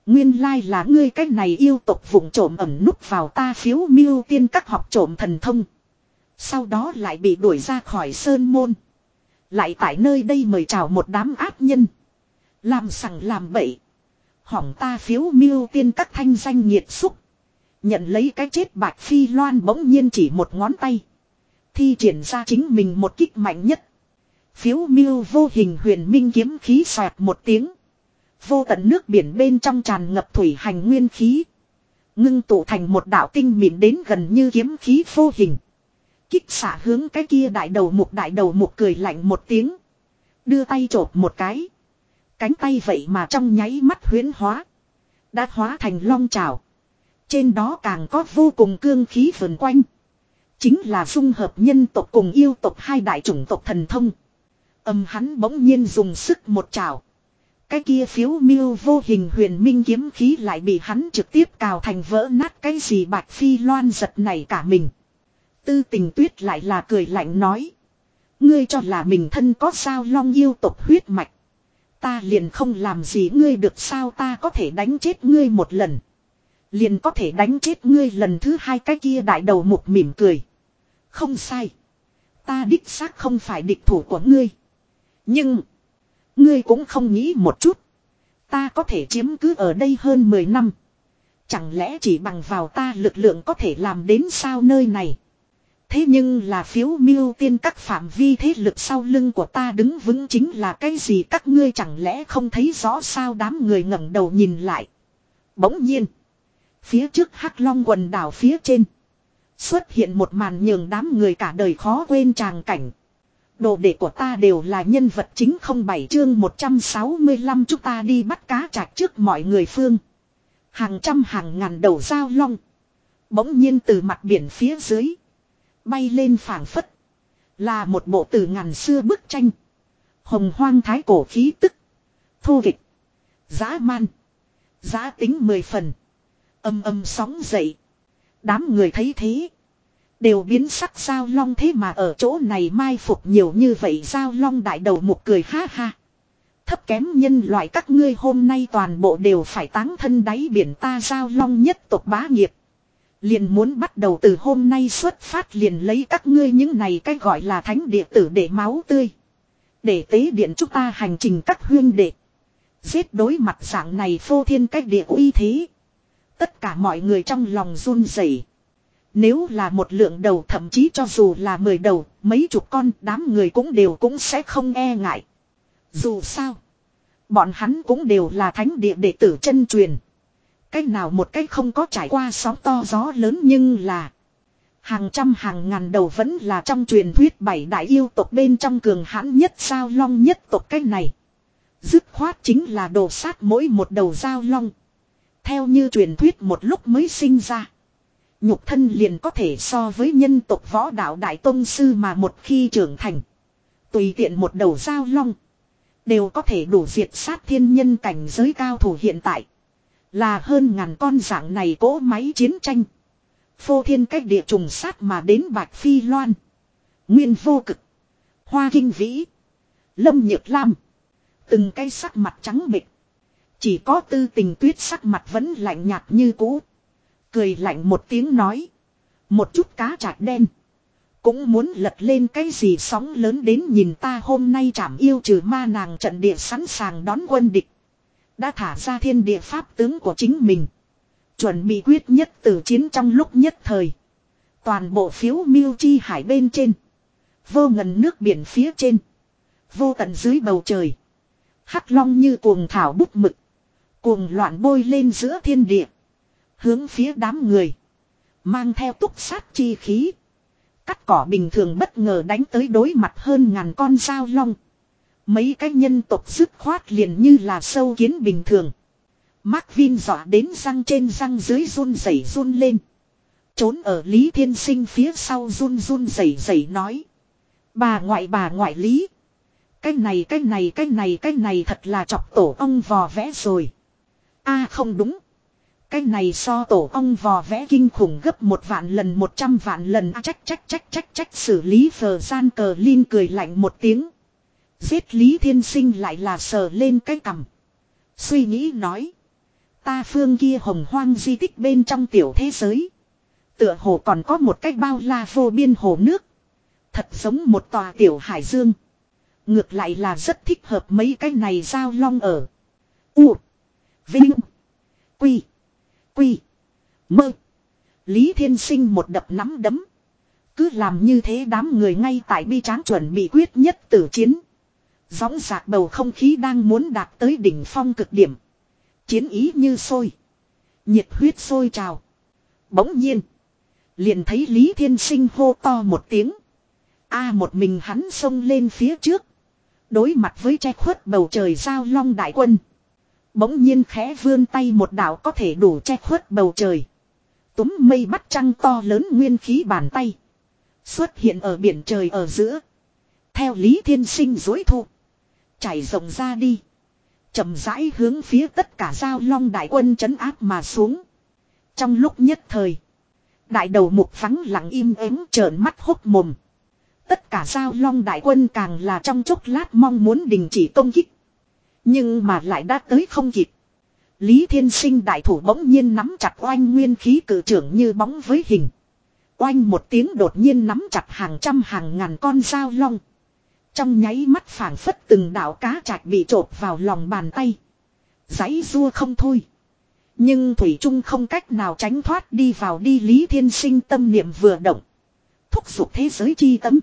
Nguyên lai là ngươi cách này yêu tộc vùng trộm ẩm núp vào ta phiếu miêu tiên các học trộm thần thông. Sau đó lại bị đuổi ra khỏi sơn môn. Lại tại nơi đây mời chào một đám ác nhân. Làm sằng làm bậy. Hỏng ta phiếu miêu tiên các thanh danh nhiệt xúc. Nhận lấy cái chết bạch phi loan bỗng nhiên chỉ một ngón tay. Thi triển ra chính mình một kích mạnh nhất. Phiếu miêu vô hình huyền minh kiếm khí xoẹt một tiếng. Vô tận nước biển bên trong tràn ngập thủy hành nguyên khí. Ngưng tụ thành một đạo tinh mịn đến gần như kiếm khí vô hình. Kích xả hướng cái kia đại đầu mục, đại đầu mục cười lạnh một tiếng. Đưa tay chộp một cái. Cánh tay vậy mà trong nháy mắt huyến hóa. Đã hóa thành long trào. Trên đó càng có vô cùng cương khí vần quanh. Chính là dung hợp nhân tộc cùng yêu tộc hai đại chủng tộc thần thông. Âm hắn bỗng nhiên dùng sức một trào. Cái kia phiếu miêu vô hình huyền minh kiếm khí lại bị hắn trực tiếp cào thành vỡ nát cái gì bạch phi loan giật này cả mình. Tư tình tuyết lại là cười lạnh nói. Ngươi cho là mình thân có sao long yêu tộc huyết mạch. Ta liền không làm gì ngươi được sao ta có thể đánh chết ngươi một lần. Liền có thể đánh chết ngươi lần thứ hai cái kia đại đầu mục mỉm cười. Không sai. Ta đích xác không phải địch thủ của ngươi. Nhưng. Ngươi cũng không nghĩ một chút. Ta có thể chiếm cứ ở đây hơn 10 năm. Chẳng lẽ chỉ bằng vào ta lực lượng có thể làm đến sao nơi này. Thế nhưng là phiếu miêu tiên các phạm vi thế lực sau lưng của ta đứng vững chính là cái gì các ngươi chẳng lẽ không thấy rõ sao đám người ngẩng đầu nhìn lại. Bỗng nhiên. Phía trước hắc long quần đảo phía trên. Xuất hiện một màn nhường đám người cả đời khó quên tràng cảnh. Đồ đệ của ta đều là nhân vật chính không bảy chương 165 chúng ta đi bắt cá chạch trước mọi người phương. Hàng trăm hàng ngàn đầu dao long. Bỗng nhiên từ mặt biển phía dưới. Bay lên phảng phất. Là một bộ từ ngàn xưa bức tranh. Hồng hoang thái cổ khí tức. Thô kịch. Giá man. Giá tính mười phần. Âm âm sóng dậy. Đám người thấy thế. Đều biến sắc sao long thế mà ở chỗ này mai phục nhiều như vậy sao long đại đầu một cười ha ha. Thấp kém nhân loại các ngươi hôm nay toàn bộ đều phải táng thân đáy biển ta sao long nhất tộc bá nghiệp. Liền muốn bắt đầu từ hôm nay xuất phát liền lấy các ngươi những này cái gọi là thánh địa tử để máu tươi. Để tế điện chúng ta hành trình các huyên đệ. Giết đối mặt dạng này phô thiên cách địa uy thế. Tất cả mọi người trong lòng run rẩy. Nếu là một lượng đầu thậm chí cho dù là mười đầu, mấy chục con đám người cũng đều cũng sẽ không e ngại. Dù sao, bọn hắn cũng đều là thánh địa đệ tử chân truyền. Cách nào một cách không có trải qua sóng to gió lớn nhưng là Hàng trăm hàng ngàn đầu vẫn là trong truyền thuyết bảy đại yêu tộc bên trong cường hãn nhất sao long nhất tộc cách này. Dứt khoát chính là đồ sát mỗi một đầu dao long. Theo như truyền thuyết một lúc mới sinh ra. Nhục thân liền có thể so với nhân tộc võ đạo đại tôn sư mà một khi trưởng thành. Tùy tiện một đầu dao long. Đều có thể đủ diệt sát thiên nhân cảnh giới cao thủ hiện tại. Là hơn ngàn con dạng này cỗ máy chiến tranh. Phô thiên cách địa trùng sát mà đến Bạch Phi Loan. Nguyên vô cực. Hoa kinh vĩ. Lâm nhược lam. Từng cây sắc mặt trắng bịch. Chỉ có tư tình tuyết sắc mặt vẫn lạnh nhạt như cũ. Cười lạnh một tiếng nói. Một chút cá chạch đen. Cũng muốn lật lên cái gì sóng lớn đến nhìn ta hôm nay chảm yêu trừ ma nàng trận địa sẵn sàng đón quân địch. Đã thả ra thiên địa pháp tướng của chính mình. Chuẩn bị quyết nhất từ chiến trong lúc nhất thời. Toàn bộ phiếu miêu chi hải bên trên. Vô ngần nước biển phía trên. Vô tận dưới bầu trời. Hắc long như cuồng thảo bút mực. Cuồng loạn bôi lên giữa thiên địa. Hướng phía đám người. Mang theo túc sát chi khí. Cắt cỏ bình thường bất ngờ đánh tới đối mặt hơn ngàn con dao long. Mấy cái nhân tộc dứt khoát liền như là sâu kiến bình thường. Mark Vin dọa đến răng trên răng dưới run rẩy run lên. Trốn ở Lý Thiên Sinh phía sau run run rẩy rẩy nói. Bà ngoại bà ngoại Lý. Cái này cái này cái này cái này thật là chọc tổ ông vò vẽ rồi. a không đúng. Cái này so tổ ong vò vẽ kinh khủng gấp một vạn lần một trăm vạn lần à, trách trách trách trách trách xử lý phờ gian cờ Linh cười lạnh một tiếng. Giết Lý Thiên Sinh lại là sờ lên cái cằm. Suy nghĩ nói. Ta phương kia hồng hoang di tích bên trong tiểu thế giới. Tựa hồ còn có một cái bao la vô biên hồ nước. Thật giống một tòa tiểu hải dương. Ngược lại là rất thích hợp mấy cái này giao long ở. U. Vinh. Quy. Quy. Mơ. Lý Thiên Sinh một đập nắm đấm. Cứ làm như thế đám người ngay tại bi tráng chuẩn bị quyết nhất tử chiến. Gióng giạc bầu không khí đang muốn đạt tới đỉnh phong cực điểm. Chiến ý như sôi. Nhiệt huyết sôi trào. Bỗng nhiên. Liền thấy Lý Thiên Sinh hô to một tiếng. A một mình hắn xông lên phía trước. Đối mặt với che khuất bầu trời giao long đại quân. Bỗng nhiên khẽ vươn tay một đạo có thể đủ che khuất bầu trời. Túm mây bắt trăng to lớn nguyên khí bàn tay. Xuất hiện ở biển trời ở giữa. Theo Lý Thiên Sinh dối thu. Chảy rộng ra đi. chậm rãi hướng phía tất cả giao long đại quân chấn áp mà xuống. Trong lúc nhất thời. Đại đầu mục vắng lặng im ắng trợn mắt hốc mồm. Tất cả giao long đại quân càng là trong chốc lát mong muốn đình chỉ công kích. Nhưng mà lại đã tới không kịp. Lý Thiên Sinh đại thủ bỗng nhiên nắm chặt oanh nguyên khí cử trưởng như bóng với hình. Oanh một tiếng đột nhiên nắm chặt hàng trăm hàng ngàn con dao long. Trong nháy mắt phảng phất từng đạo cá chạch bị trộp vào lòng bàn tay. Giấy rua không thôi. Nhưng Thủy Trung không cách nào tránh thoát đi vào đi Lý Thiên Sinh tâm niệm vừa động. Thúc giục thế giới chi tâm.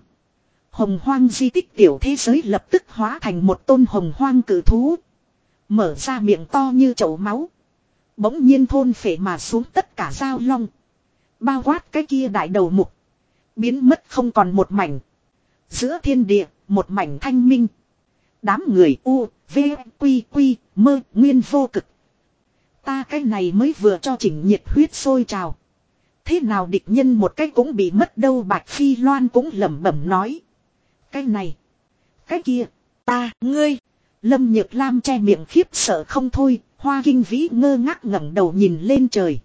Hồng hoang di tích tiểu thế giới lập tức hóa thành một tôn hồng hoang cử thú. Mở ra miệng to như chậu máu. Bỗng nhiên thôn phệ mà xuống tất cả dao long. Bao quát cái kia đại đầu mục. Biến mất không còn một mảnh. Giữa thiên địa, một mảnh thanh minh. Đám người u, v, quy, quy, mơ, nguyên vô cực. Ta cái này mới vừa cho chỉnh nhiệt huyết sôi trào. Thế nào địch nhân một cái cũng bị mất đâu Bạch Phi Loan cũng lẩm bẩm nói. Cái này. Cái kia. Ta, ngươi. Lâm Nhược Lam che miệng khiếp sợ không thôi. Hoa kinh vĩ ngơ ngác ngẩng đầu nhìn lên trời.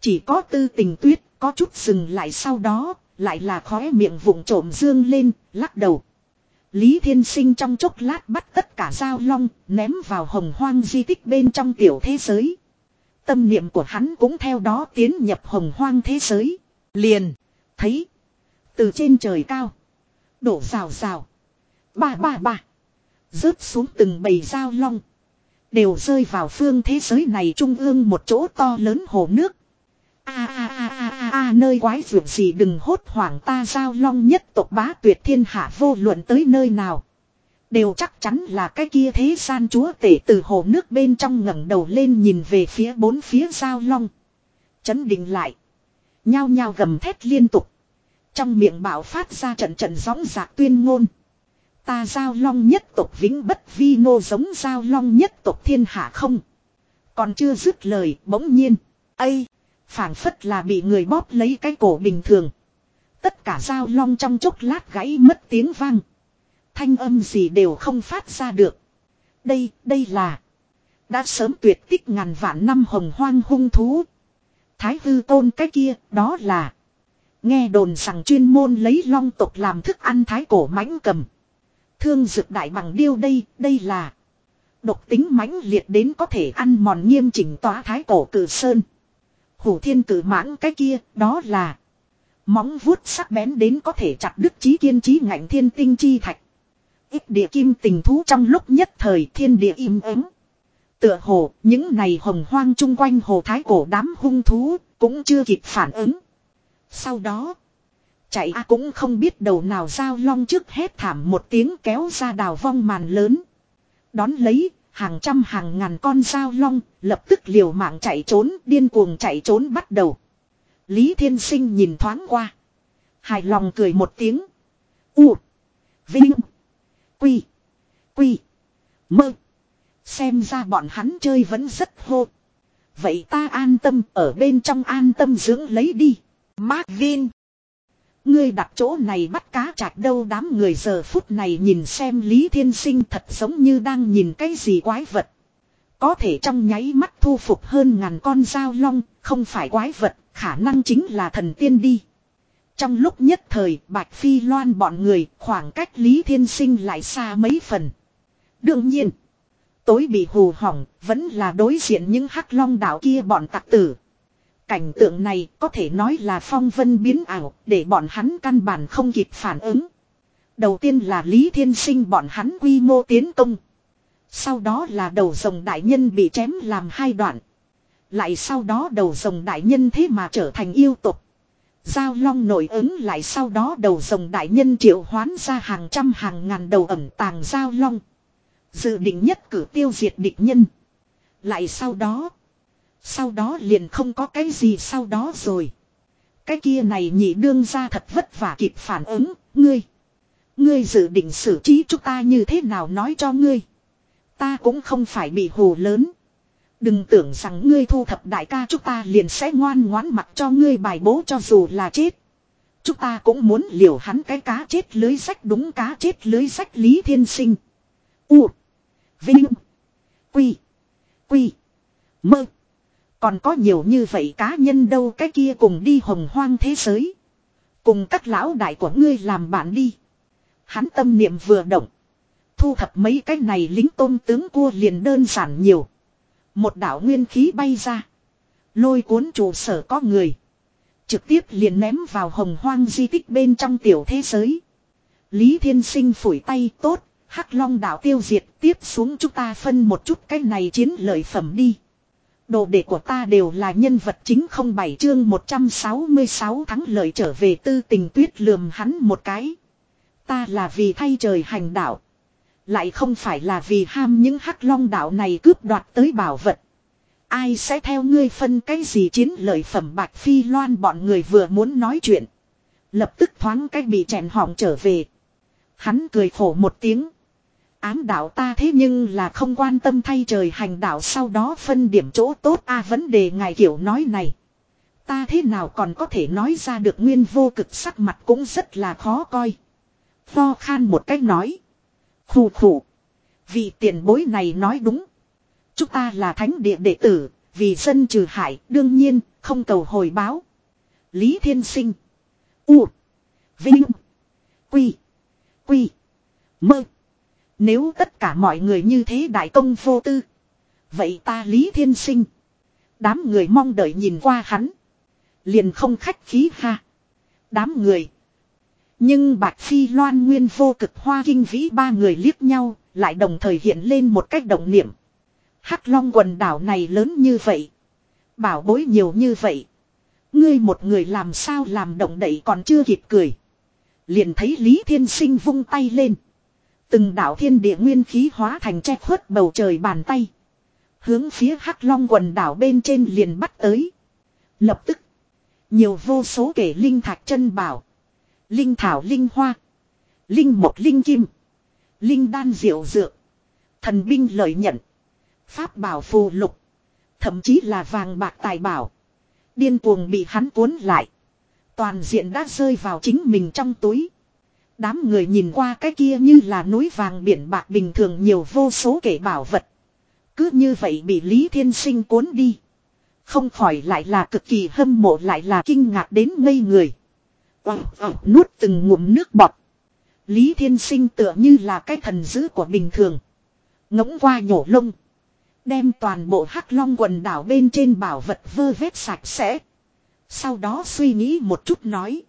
Chỉ có tư tình tuyết, có chút dừng lại sau đó, lại là khóe miệng vụng trộm dương lên, lắc đầu. Lý Thiên Sinh trong chốc lát bắt tất cả dao long, ném vào hồng hoang di tích bên trong tiểu thế giới. Tâm niệm của hắn cũng theo đó tiến nhập hồng hoang thế giới. Liền, thấy, từ trên trời cao, đổ rào rào, ba ba ba, rớt xuống từng bầy dao long. Đều rơi vào phương thế giới này trung ương một chỗ to lớn hồ nước. A a a a a a nơi quái vượt gì đừng hốt hoảng ta giao long nhất tộc bá tuyệt thiên hạ vô luận tới nơi nào. Đều chắc chắn là cái kia thế gian chúa tể từ hồ nước bên trong ngẩng đầu lên nhìn về phía bốn phía giao long. Chấn định lại. Nhao nhao gầm thét liên tục. Trong miệng bảo phát ra trận trận gióng giạc tuyên ngôn. Ta giao long nhất tộc vĩnh bất vi nô giống giao long nhất tộc thiên hạ không. Còn chưa dứt lời, bỗng nhiên. Ây! Phảng phất là bị người bóp lấy cái cổ bình thường. Tất cả dao long trong chốc lát gãy mất tiếng vang. Thanh âm gì đều không phát ra được. Đây, đây là. Đã sớm tuyệt tích ngàn vạn năm hồng hoang hung thú. Thái hư tôn cái kia, đó là. Nghe đồn rằng chuyên môn lấy long tộc làm thức ăn thái cổ mãnh cầm. Thương dược đại bằng điêu đây, đây là. Độc tính mãnh liệt đến có thể ăn mòn nghiêm chỉnh tỏa thái cổ cử sơn. Hủ thiên cử mãng cái kia, đó là. Móng vuốt sắc bén đến có thể chặt đứt chí kiên trí ngạnh thiên tinh chi thạch. Ít địa kim tình thú trong lúc nhất thời thiên địa im ắng. Tựa hồ, những này hồng hoang chung quanh hồ thái cổ đám hung thú, cũng chưa kịp phản ứng. Sau đó, chạy a cũng không biết đầu nào giao long trước hết thảm một tiếng kéo ra đào vong màn lớn. Đón lấy, Hàng trăm hàng ngàn con dao long lập tức liều mạng chạy trốn, điên cuồng chạy trốn bắt đầu. Lý Thiên Sinh nhìn thoáng qua. Hài lòng cười một tiếng. U. Vinh. Quy. Quy. Mơ. Xem ra bọn hắn chơi vẫn rất hô. Vậy ta an tâm, ở bên trong an tâm dưỡng lấy đi. Mark Vin. Ngươi đặt chỗ này bắt cá chạch đâu đám người giờ phút này nhìn xem Lý Thiên Sinh thật giống như đang nhìn cái gì quái vật. Có thể trong nháy mắt thu phục hơn ngàn con dao long, không phải quái vật, khả năng chính là thần tiên đi. Trong lúc nhất thời, Bạch Phi loan bọn người, khoảng cách Lý Thiên Sinh lại xa mấy phần. Đương nhiên, tối bị hù hỏng, vẫn là đối diện những hắc long đạo kia bọn tặc tử. Cảnh tượng này có thể nói là phong vân biến ảo để bọn hắn căn bản không kịp phản ứng. Đầu tiên là Lý Thiên Sinh bọn hắn quy mô tiến công. Sau đó là đầu rồng đại nhân bị chém làm hai đoạn. Lại sau đó đầu rồng đại nhân thế mà trở thành yêu tục. Giao long nổi ứng lại sau đó đầu rồng đại nhân triệu hoán ra hàng trăm hàng ngàn đầu ẩm tàng giao long. Dự định nhất cử tiêu diệt địch nhân. Lại sau đó. Sau đó liền không có cái gì sau đó rồi. Cái kia này nhị đương ra thật vất vả kịp phản ứng, ngươi. Ngươi dự định xử trí chúng ta như thế nào nói cho ngươi. Ta cũng không phải bị hồ lớn. Đừng tưởng rằng ngươi thu thập đại ca chúng ta liền sẽ ngoan ngoãn mặc cho ngươi bài bố cho dù là chết. Chúng ta cũng muốn liều hắn cái cá chết lưới sách đúng cá chết lưới sách Lý Thiên Sinh. U. Vinh. Quy. Quy. Mơ. Còn có nhiều như vậy cá nhân đâu cái kia cùng đi hồng hoang thế giới. Cùng các lão đại của ngươi làm bạn đi. Hắn tâm niệm vừa động. Thu thập mấy cái này lính tôm tướng cua liền đơn giản nhiều. Một đạo nguyên khí bay ra. Lôi cuốn trụ sở có người. Trực tiếp liền ném vào hồng hoang di tích bên trong tiểu thế giới. Lý Thiên Sinh phủi tay tốt, Hắc Long đạo tiêu diệt tiếp xuống chúng ta phân một chút cái này chiến lợi phẩm đi. Đồ đệ của ta đều là nhân vật chính không bảy chương 166 tháng lợi trở về tư tình tuyết lườm hắn một cái. Ta là vì thay trời hành đạo. Lại không phải là vì ham những hắc long đạo này cướp đoạt tới bảo vật. Ai sẽ theo ngươi phân cái gì chiến lợi phẩm bạc phi loan bọn người vừa muốn nói chuyện. Lập tức thoáng cách bị chèn họng trở về. Hắn cười khổ một tiếng. Ám đạo ta thế nhưng là không quan tâm thay trời hành đạo sau đó phân điểm chỗ tốt a vấn đề ngài kiểu nói này. Ta thế nào còn có thể nói ra được nguyên vô cực sắc mặt cũng rất là khó coi. pho khan một cách nói. Khủ khủ. Vị tiền bối này nói đúng. Chúng ta là thánh địa đệ tử, vì dân trừ hại, đương nhiên, không cầu hồi báo. Lý Thiên Sinh. U. Vinh. Quy. Quy. Mơ. Nếu tất cả mọi người như thế đại công vô tư. Vậy ta Lý Thiên Sinh. Đám người mong đợi nhìn qua hắn. Liền không khách khí ha. Đám người. Nhưng Bạch Phi Loan Nguyên vô cực hoa kinh vĩ ba người liếc nhau, lại đồng thời hiện lên một cách động niệm. Hắc Long quần đảo này lớn như vậy. Bảo bối nhiều như vậy. Ngươi một người làm sao làm động đậy còn chưa kịp cười. Liền thấy Lý Thiên Sinh vung tay lên. Từng đảo thiên địa nguyên khí hóa thành che khuất bầu trời bàn tay. Hướng phía Hắc Long quần đảo bên trên liền bắt tới. Lập tức. Nhiều vô số kể linh thạch chân bảo. Linh thảo, linh hoa. Linh mộc, linh kim. Linh đan, diệu, dược. Thần binh lợi nhận. Pháp bảo, phù lục. Thậm chí là vàng bạc tài bảo. Điên cuồng bị hắn cuốn lại. Toàn diện đã rơi vào chính mình trong túi. Đám người nhìn qua cái kia như là núi vàng biển bạc bình thường nhiều vô số kể bảo vật. Cứ như vậy bị Lý Thiên Sinh cuốn đi. Không khỏi lại là cực kỳ hâm mộ lại là kinh ngạc đến ngây người. Ờ, ờ, nuốt từng ngụm nước bọt. Lý Thiên Sinh tựa như là cái thần dữ của bình thường. Ngỗng qua nhổ lông. Đem toàn bộ hắc long quần đảo bên trên bảo vật vơ vét sạch sẽ. Sau đó suy nghĩ một chút nói.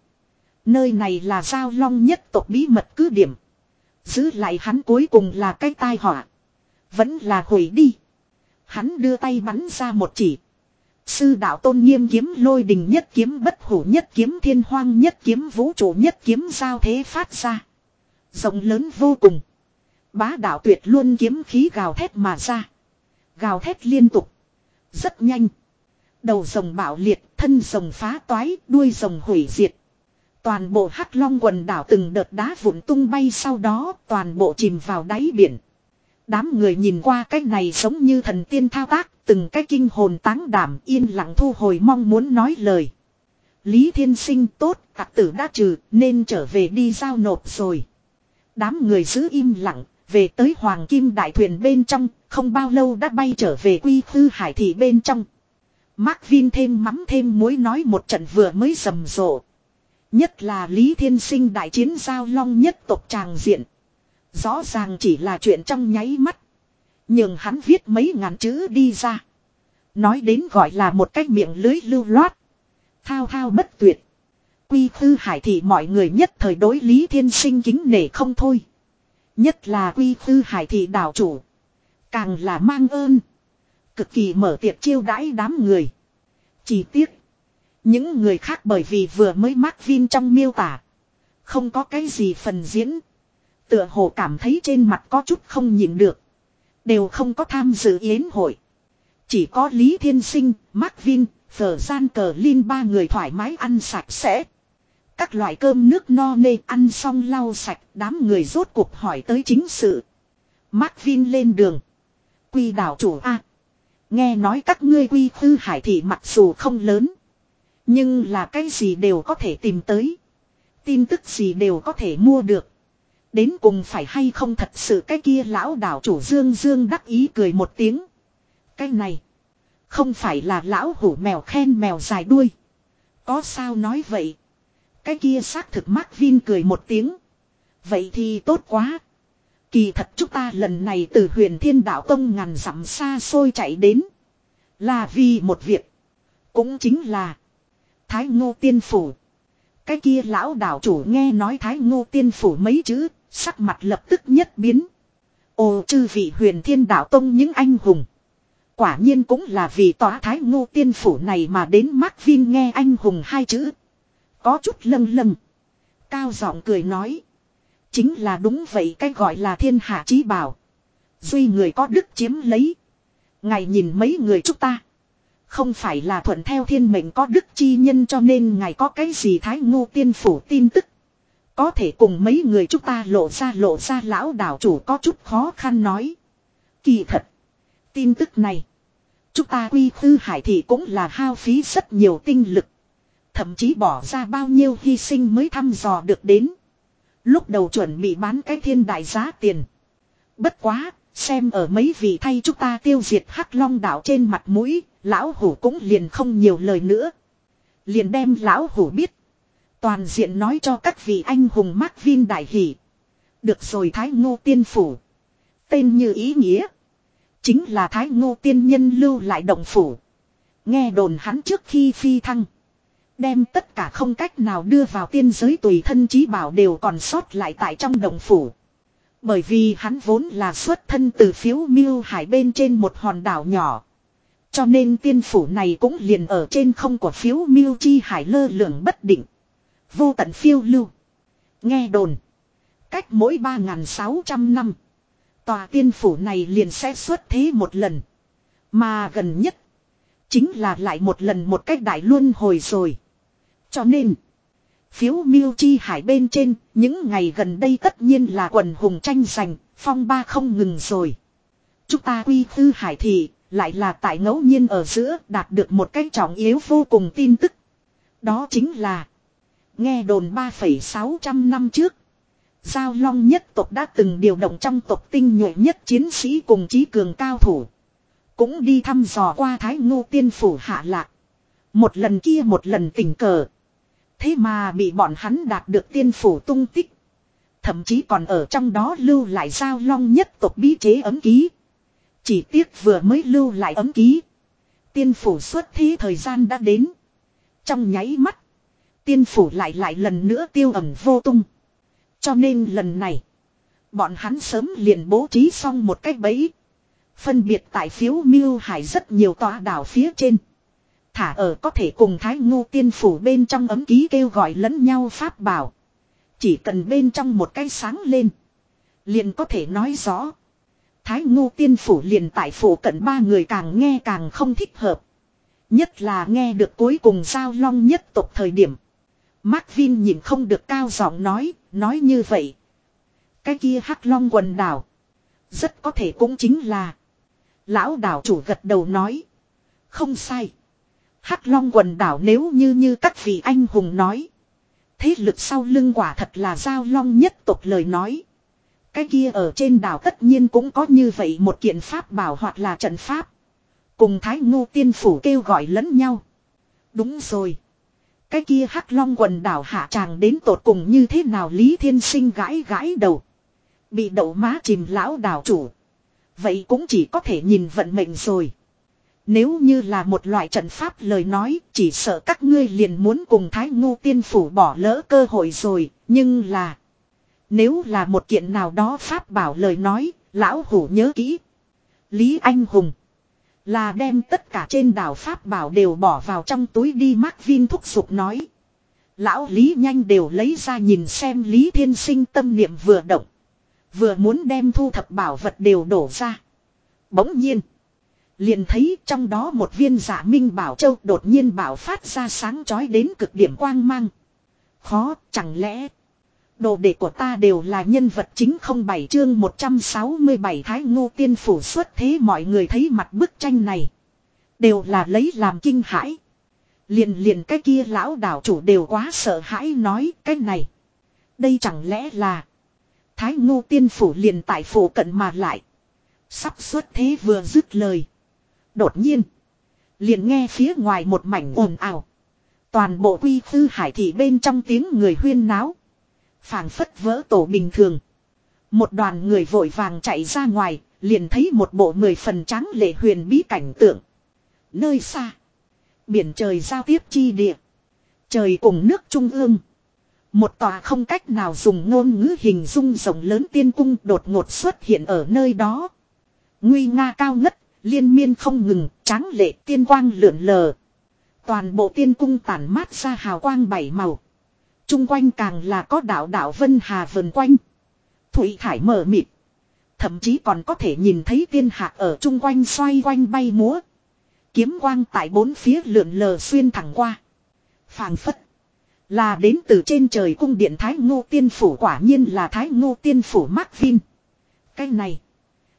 Nơi này là giao long nhất tộc bí mật cứ điểm. Giữ lại hắn cuối cùng là cái tai họa. Vẫn là hủy đi. Hắn đưa tay bắn ra một chỉ. Sư đạo tôn nghiêm kiếm lôi đình nhất kiếm bất hủ nhất kiếm thiên hoang nhất kiếm vũ trụ nhất kiếm giao thế phát ra. Rộng lớn vô cùng. Bá đạo tuyệt luôn kiếm khí gào thét mà ra. Gào thét liên tục. Rất nhanh. Đầu rồng bạo liệt, thân rồng phá toái, đuôi rồng hủy diệt. Toàn bộ hắc long quần đảo từng đợt đá vụn tung bay sau đó toàn bộ chìm vào đáy biển. Đám người nhìn qua cái này giống như thần tiên thao tác, từng cái kinh hồn táng đảm yên lặng thu hồi mong muốn nói lời. Lý Thiên Sinh tốt, tặc tử đã trừ, nên trở về đi giao nộp rồi. Đám người giữ im lặng, về tới Hoàng Kim Đại Thuyền bên trong, không bao lâu đã bay trở về quy khư hải thị bên trong. Mark Vin thêm mắm thêm muối nói một trận vừa mới rầm rộ. Nhất là Lý Thiên Sinh đại chiến giao long nhất tộc tràng diện. Rõ ràng chỉ là chuyện trong nháy mắt. Nhưng hắn viết mấy ngàn chữ đi ra. Nói đến gọi là một cách miệng lưới lưu loát. Thao thao bất tuyệt. Quy khư hải thị mọi người nhất thời đối Lý Thiên Sinh kính nể không thôi. Nhất là quy khư hải thị đảo chủ. Càng là mang ơn. Cực kỳ mở tiệc chiêu đãi đám người. Chỉ tiếc. Những người khác bởi vì vừa mới mắc vin trong miêu tả. Không có cái gì phần diễn. Tựa hồ cảm thấy trên mặt có chút không nhìn được. Đều không có tham dự yến hội. Chỉ có Lý Thiên Sinh, Mark Vin, Phở Gian Cờ Linh ba người thoải mái ăn sạch sẽ. Các loại cơm nước no nê ăn xong lau sạch đám người rốt cuộc hỏi tới chính sự. Mark Vin lên đường. Quy đảo chủ A. nghe nói các ngươi quy tư hải thị mặc dù không lớn. Nhưng là cái gì đều có thể tìm tới. Tin tức gì đều có thể mua được. Đến cùng phải hay không thật sự cái kia lão đảo chủ Dương Dương đắc ý cười một tiếng. Cái này. Không phải là lão hủ mèo khen mèo dài đuôi. Có sao nói vậy. Cái kia xác thực Mark Vin cười một tiếng. Vậy thì tốt quá. Kỳ thật chúng ta lần này từ huyền thiên đạo tông ngàn dặm xa xôi chạy đến. Là vì một việc. Cũng chính là. Thái ngô tiên phủ. Cái kia lão đạo chủ nghe nói thái ngô tiên phủ mấy chữ. Sắc mặt lập tức nhất biến. Ồ, chư vị huyền thiên đạo tông những anh hùng. Quả nhiên cũng là vì tòa thái ngô tiên phủ này mà đến Mark Vin nghe anh hùng hai chữ. Có chút lâng lâng. Cao giọng cười nói. Chính là đúng vậy, cái gọi là thiên hạ chí bảo. Duy người có đức chiếm lấy. Ngài nhìn mấy người chúng ta. Không phải là thuận theo thiên mệnh có đức chi nhân cho nên ngài có cái gì thái ngu tiên phủ tin tức. Có thể cùng mấy người chúng ta lộ ra lộ ra lão đảo chủ có chút khó khăn nói. Kỳ thật. Tin tức này. Chúng ta quy khư hải thị cũng là hao phí rất nhiều tinh lực. Thậm chí bỏ ra bao nhiêu hy sinh mới thăm dò được đến. Lúc đầu chuẩn bị bán cái thiên đại giá tiền. Bất quá, xem ở mấy vị thay chúng ta tiêu diệt hắc long đảo trên mặt mũi, lão hủ cũng liền không nhiều lời nữa. Liền đem lão hủ biết. Toàn diện nói cho các vị anh hùng Mark Vin đại hỷ. Được rồi Thái Ngô Tiên Phủ. Tên như ý nghĩa. Chính là Thái Ngô Tiên Nhân lưu lại động phủ. Nghe đồn hắn trước khi phi thăng. Đem tất cả không cách nào đưa vào tiên giới tùy thân trí bảo đều còn sót lại tại trong động phủ. Bởi vì hắn vốn là xuất thân từ phiếu miêu hải bên trên một hòn đảo nhỏ. Cho nên tiên phủ này cũng liền ở trên không của phiếu miêu chi hải lơ lửng bất định. Vô tận phiêu lưu. Nghe đồn. Cách mỗi 3.600 năm. Tòa tiên phủ này liền sẽ xuất thế một lần. Mà gần nhất. Chính là lại một lần một cách đại luân hồi rồi. Cho nên. Phiếu miêu chi hải bên trên. Những ngày gần đây tất nhiên là quần hùng tranh giành. Phong ba không ngừng rồi. Chúng ta quy tư hải thị. Lại là tại ngẫu nhiên ở giữa đạt được một cái trọng yếu vô cùng tin tức. Đó chính là. Nghe đồn 3,600 năm trước. Giao Long nhất tộc đã từng điều động trong tộc tinh nhuệ nhất chiến sĩ cùng trí cường cao thủ. Cũng đi thăm dò qua Thái Ngô Tiên Phủ hạ lạc. Một lần kia một lần tình cờ. Thế mà bị bọn hắn đạt được tiên phủ tung tích. Thậm chí còn ở trong đó lưu lại Giao Long nhất tộc bí chế ấm ký. Chỉ tiếc vừa mới lưu lại ấm ký. Tiên phủ xuất thí thời gian đã đến. Trong nháy mắt. Tiên phủ lại lại lần nữa tiêu ẩn vô tung. Cho nên lần này. Bọn hắn sớm liền bố trí xong một cách bẫy. Phân biệt tại phiếu miêu hải rất nhiều tòa đảo phía trên. Thả ở có thể cùng thái ngu tiên phủ bên trong ấm ký kêu gọi lẫn nhau pháp bảo. Chỉ cần bên trong một cái sáng lên. Liền có thể nói rõ. Thái ngô tiên phủ liền tại phủ cận ba người càng nghe càng không thích hợp. Nhất là nghe được cuối cùng giao long nhất tục thời điểm. Mark Vin nhìn không được cao giọng nói, nói như vậy. Cái kia hắc long quần đảo. Rất có thể cũng chính là. Lão đảo chủ gật đầu nói. Không sai. Hắc long quần đảo nếu như như các vị anh hùng nói. Thế lực sau lưng quả thật là giao long nhất tục lời nói. Cái kia ở trên đảo tất nhiên cũng có như vậy một kiện pháp bảo hoặc là trận pháp. Cùng Thái Ngô Tiên Phủ kêu gọi lẫn nhau. Đúng rồi. Cái kia hắc long quần đảo hạ tràng đến tột cùng như thế nào Lý Thiên Sinh gãi gãi đầu. Bị đậu má chìm lão đảo chủ. Vậy cũng chỉ có thể nhìn vận mệnh rồi. Nếu như là một loại trận pháp lời nói, chỉ sợ các ngươi liền muốn cùng Thái Ngô Tiên Phủ bỏ lỡ cơ hội rồi. Nhưng là. Nếu là một kiện nào đó pháp bảo lời nói, lão hủ nhớ kỹ. Lý Anh Hùng. Là đem tất cả trên đảo Pháp bảo đều bỏ vào trong túi đi Mark Vin thúc giục nói. Lão Lý nhanh đều lấy ra nhìn xem Lý Thiên Sinh tâm niệm vừa động. Vừa muốn đem thu thập bảo vật đều đổ ra. Bỗng nhiên. Liền thấy trong đó một viên giả minh bảo châu đột nhiên bảo phát ra sáng chói đến cực điểm quang mang. Khó, chẳng lẽ Đồ đệ của ta đều là nhân vật chính không bảy chương 167 Thái Ngô Tiên Phủ xuất thế mọi người thấy mặt bức tranh này. Đều là lấy làm kinh hãi. Liền liền cái kia lão đảo chủ đều quá sợ hãi nói cái này. Đây chẳng lẽ là. Thái Ngô Tiên Phủ liền tại phủ cận mà lại. Sắp xuất thế vừa dứt lời. Đột nhiên. Liền nghe phía ngoài một mảnh ồn ào. Toàn bộ quy tư hải thị bên trong tiếng người huyên náo phảng phất vỡ tổ bình thường. Một đoàn người vội vàng chạy ra ngoài, liền thấy một bộ mười phần trắng lệ huyền bí cảnh tượng. Nơi xa, biển trời giao tiếp chi địa. Trời cùng nước trung ương. Một tòa không cách nào dùng ngôn ngữ hình dung rộng lớn tiên cung đột ngột xuất hiện ở nơi đó. Nguy nga cao ngất, liên miên không ngừng, tráng lệ tiên quang lượn lờ. Toàn bộ tiên cung tản mát ra hào quang bảy màu. Trung quanh càng là có đạo đạo vân hà vần quanh. Thủy thải mở mịt. Thậm chí còn có thể nhìn thấy tiên hạc ở trung quanh xoay quanh bay múa. Kiếm quang tại bốn phía lượn lờ xuyên thẳng qua. phảng phất. Là đến từ trên trời cung điện Thái Ngô Tiên Phủ quả nhiên là Thái Ngô Tiên Phủ Mark Vin. Cái này.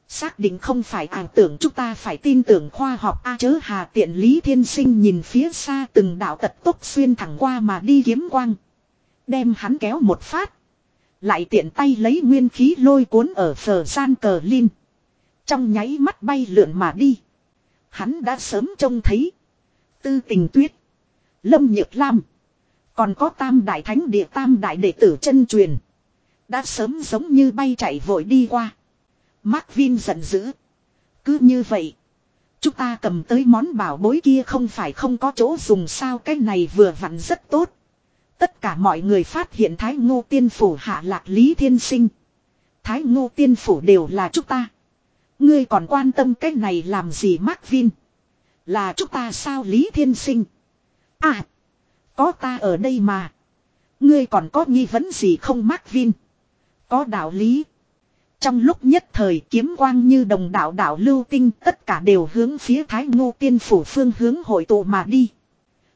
Xác định không phải ảo tưởng chúng ta phải tin tưởng khoa học A chớ hà tiện Lý Thiên Sinh nhìn phía xa từng đạo tật tốc xuyên thẳng qua mà đi kiếm quang. Đem hắn kéo một phát. Lại tiện tay lấy nguyên khí lôi cuốn ở phở gian cờ linh. Trong nháy mắt bay lượn mà đi. Hắn đã sớm trông thấy. Tư tình tuyết. Lâm Nhược Lam. Còn có tam đại thánh địa tam đại đệ tử chân truyền. Đã sớm giống như bay chạy vội đi qua. Mark Vin giận dữ. Cứ như vậy. Chúng ta cầm tới món bảo bối kia không phải không có chỗ dùng sao cái này vừa vặn rất tốt. Tất cả mọi người phát hiện Thái Ngô Tiên Phủ hạ lạc Lý Thiên Sinh. Thái Ngô Tiên Phủ đều là chúng ta. Ngươi còn quan tâm cái này làm gì Mark Vin? Là chúng ta sao Lý Thiên Sinh? À! Có ta ở đây mà. Ngươi còn có nghi vấn gì không Mark Vin? Có đạo lý. Trong lúc nhất thời kiếm quang như đồng đạo đạo lưu tinh tất cả đều hướng phía Thái Ngô Tiên Phủ phương hướng hội tụ mà đi.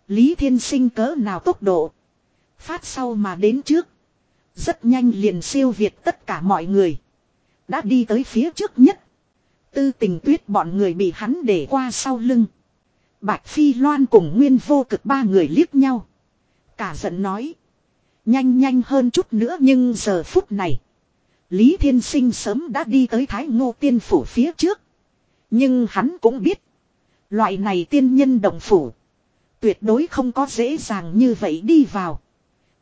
Lý Thiên Sinh cỡ nào tốc độ. Phát sau mà đến trước. Rất nhanh liền siêu việt tất cả mọi người. Đã đi tới phía trước nhất. Tư tình tuyết bọn người bị hắn để qua sau lưng. Bạch Phi Loan cùng Nguyên vô cực ba người liếc nhau. Cả giận nói. Nhanh nhanh hơn chút nữa nhưng giờ phút này. Lý Thiên Sinh sớm đã đi tới Thái Ngô Tiên Phủ phía trước. Nhưng hắn cũng biết. Loại này tiên nhân động phủ. Tuyệt đối không có dễ dàng như vậy đi vào.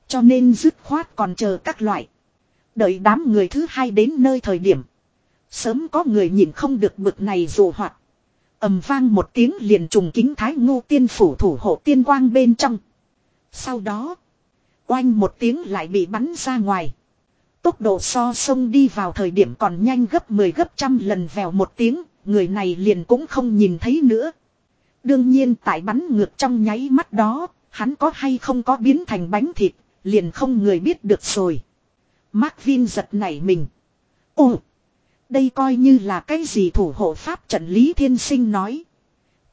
Cho nên dứt khoát còn chờ các loại. Đợi đám người thứ hai đến nơi thời điểm. Sớm có người nhìn không được bực này dù hoạt. ầm vang một tiếng liền trùng kính thái ngô tiên phủ thủ hộ tiên quang bên trong. Sau đó. Oanh một tiếng lại bị bắn ra ngoài. Tốc độ so sông đi vào thời điểm còn nhanh gấp 10 gấp trăm lần vèo một tiếng. Người này liền cũng không nhìn thấy nữa. Đương nhiên tại bắn ngược trong nháy mắt đó. Hắn có hay không có biến thành bánh thịt. Liền không người biết được rồi. Mark Vin giật nảy mình. Ồ! Đây coi như là cái gì thủ hộ pháp trận Lý Thiên Sinh nói.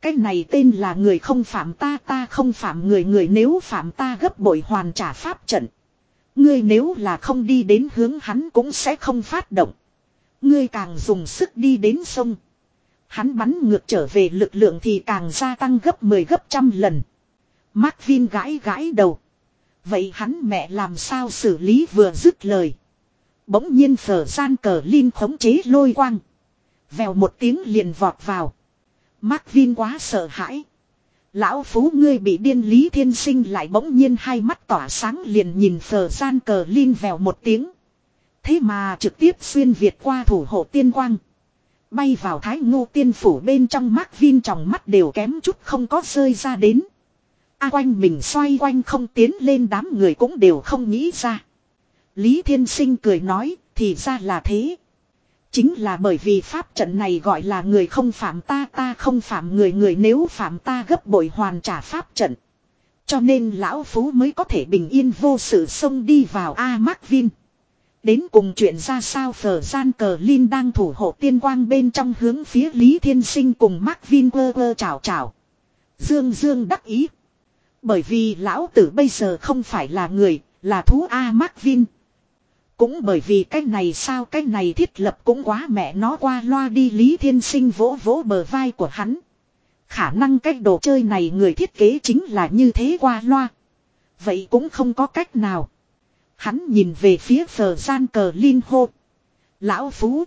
Cái này tên là người không phạm ta ta không phạm người người nếu phạm ta gấp bội hoàn trả pháp trận. Ngươi nếu là không đi đến hướng hắn cũng sẽ không phát động. Ngươi càng dùng sức đi đến sông. Hắn bắn ngược trở về lực lượng thì càng gia tăng gấp 10 gấp trăm lần. Mark Vin gãi gãi đầu. Vậy hắn mẹ làm sao xử lý vừa dứt lời. Bỗng nhiên phở gian cờ Linh khống chế lôi quang. Vèo một tiếng liền vọt vào. Mark Vin quá sợ hãi. Lão phú ngươi bị điên lý thiên sinh lại bỗng nhiên hai mắt tỏa sáng liền nhìn phở gian cờ Linh vèo một tiếng. Thế mà trực tiếp xuyên Việt qua thủ hộ tiên quang. Bay vào thái ngô tiên phủ bên trong Mark Vin trong mắt đều kém chút không có rơi ra đến. A quanh mình xoay quanh không tiến lên đám người cũng đều không nghĩ ra. Lý Thiên Sinh cười nói, thì ra là thế. Chính là bởi vì pháp trận này gọi là người không phạm ta ta không phạm người người nếu phạm ta gấp bội hoàn trả pháp trận. Cho nên lão phú mới có thể bình yên vô sự xông đi vào A Mark Vin. Đến cùng chuyện ra sao phở gian cờ Linh đang thủ hộ tiên quang bên trong hướng phía Lý Thiên Sinh cùng Mark Vin quơ quơ chào chào. Dương Dương đắc ý. Bởi vì lão tử bây giờ không phải là người, là thú A Mark Vin. Cũng bởi vì cái này sao cái này thiết lập cũng quá mẹ nó qua loa đi Lý Thiên Sinh vỗ vỗ bờ vai của hắn. Khả năng cái đồ chơi này người thiết kế chính là như thế qua loa. Vậy cũng không có cách nào. Hắn nhìn về phía phờ gian cờ Linh hô. Lão Phú.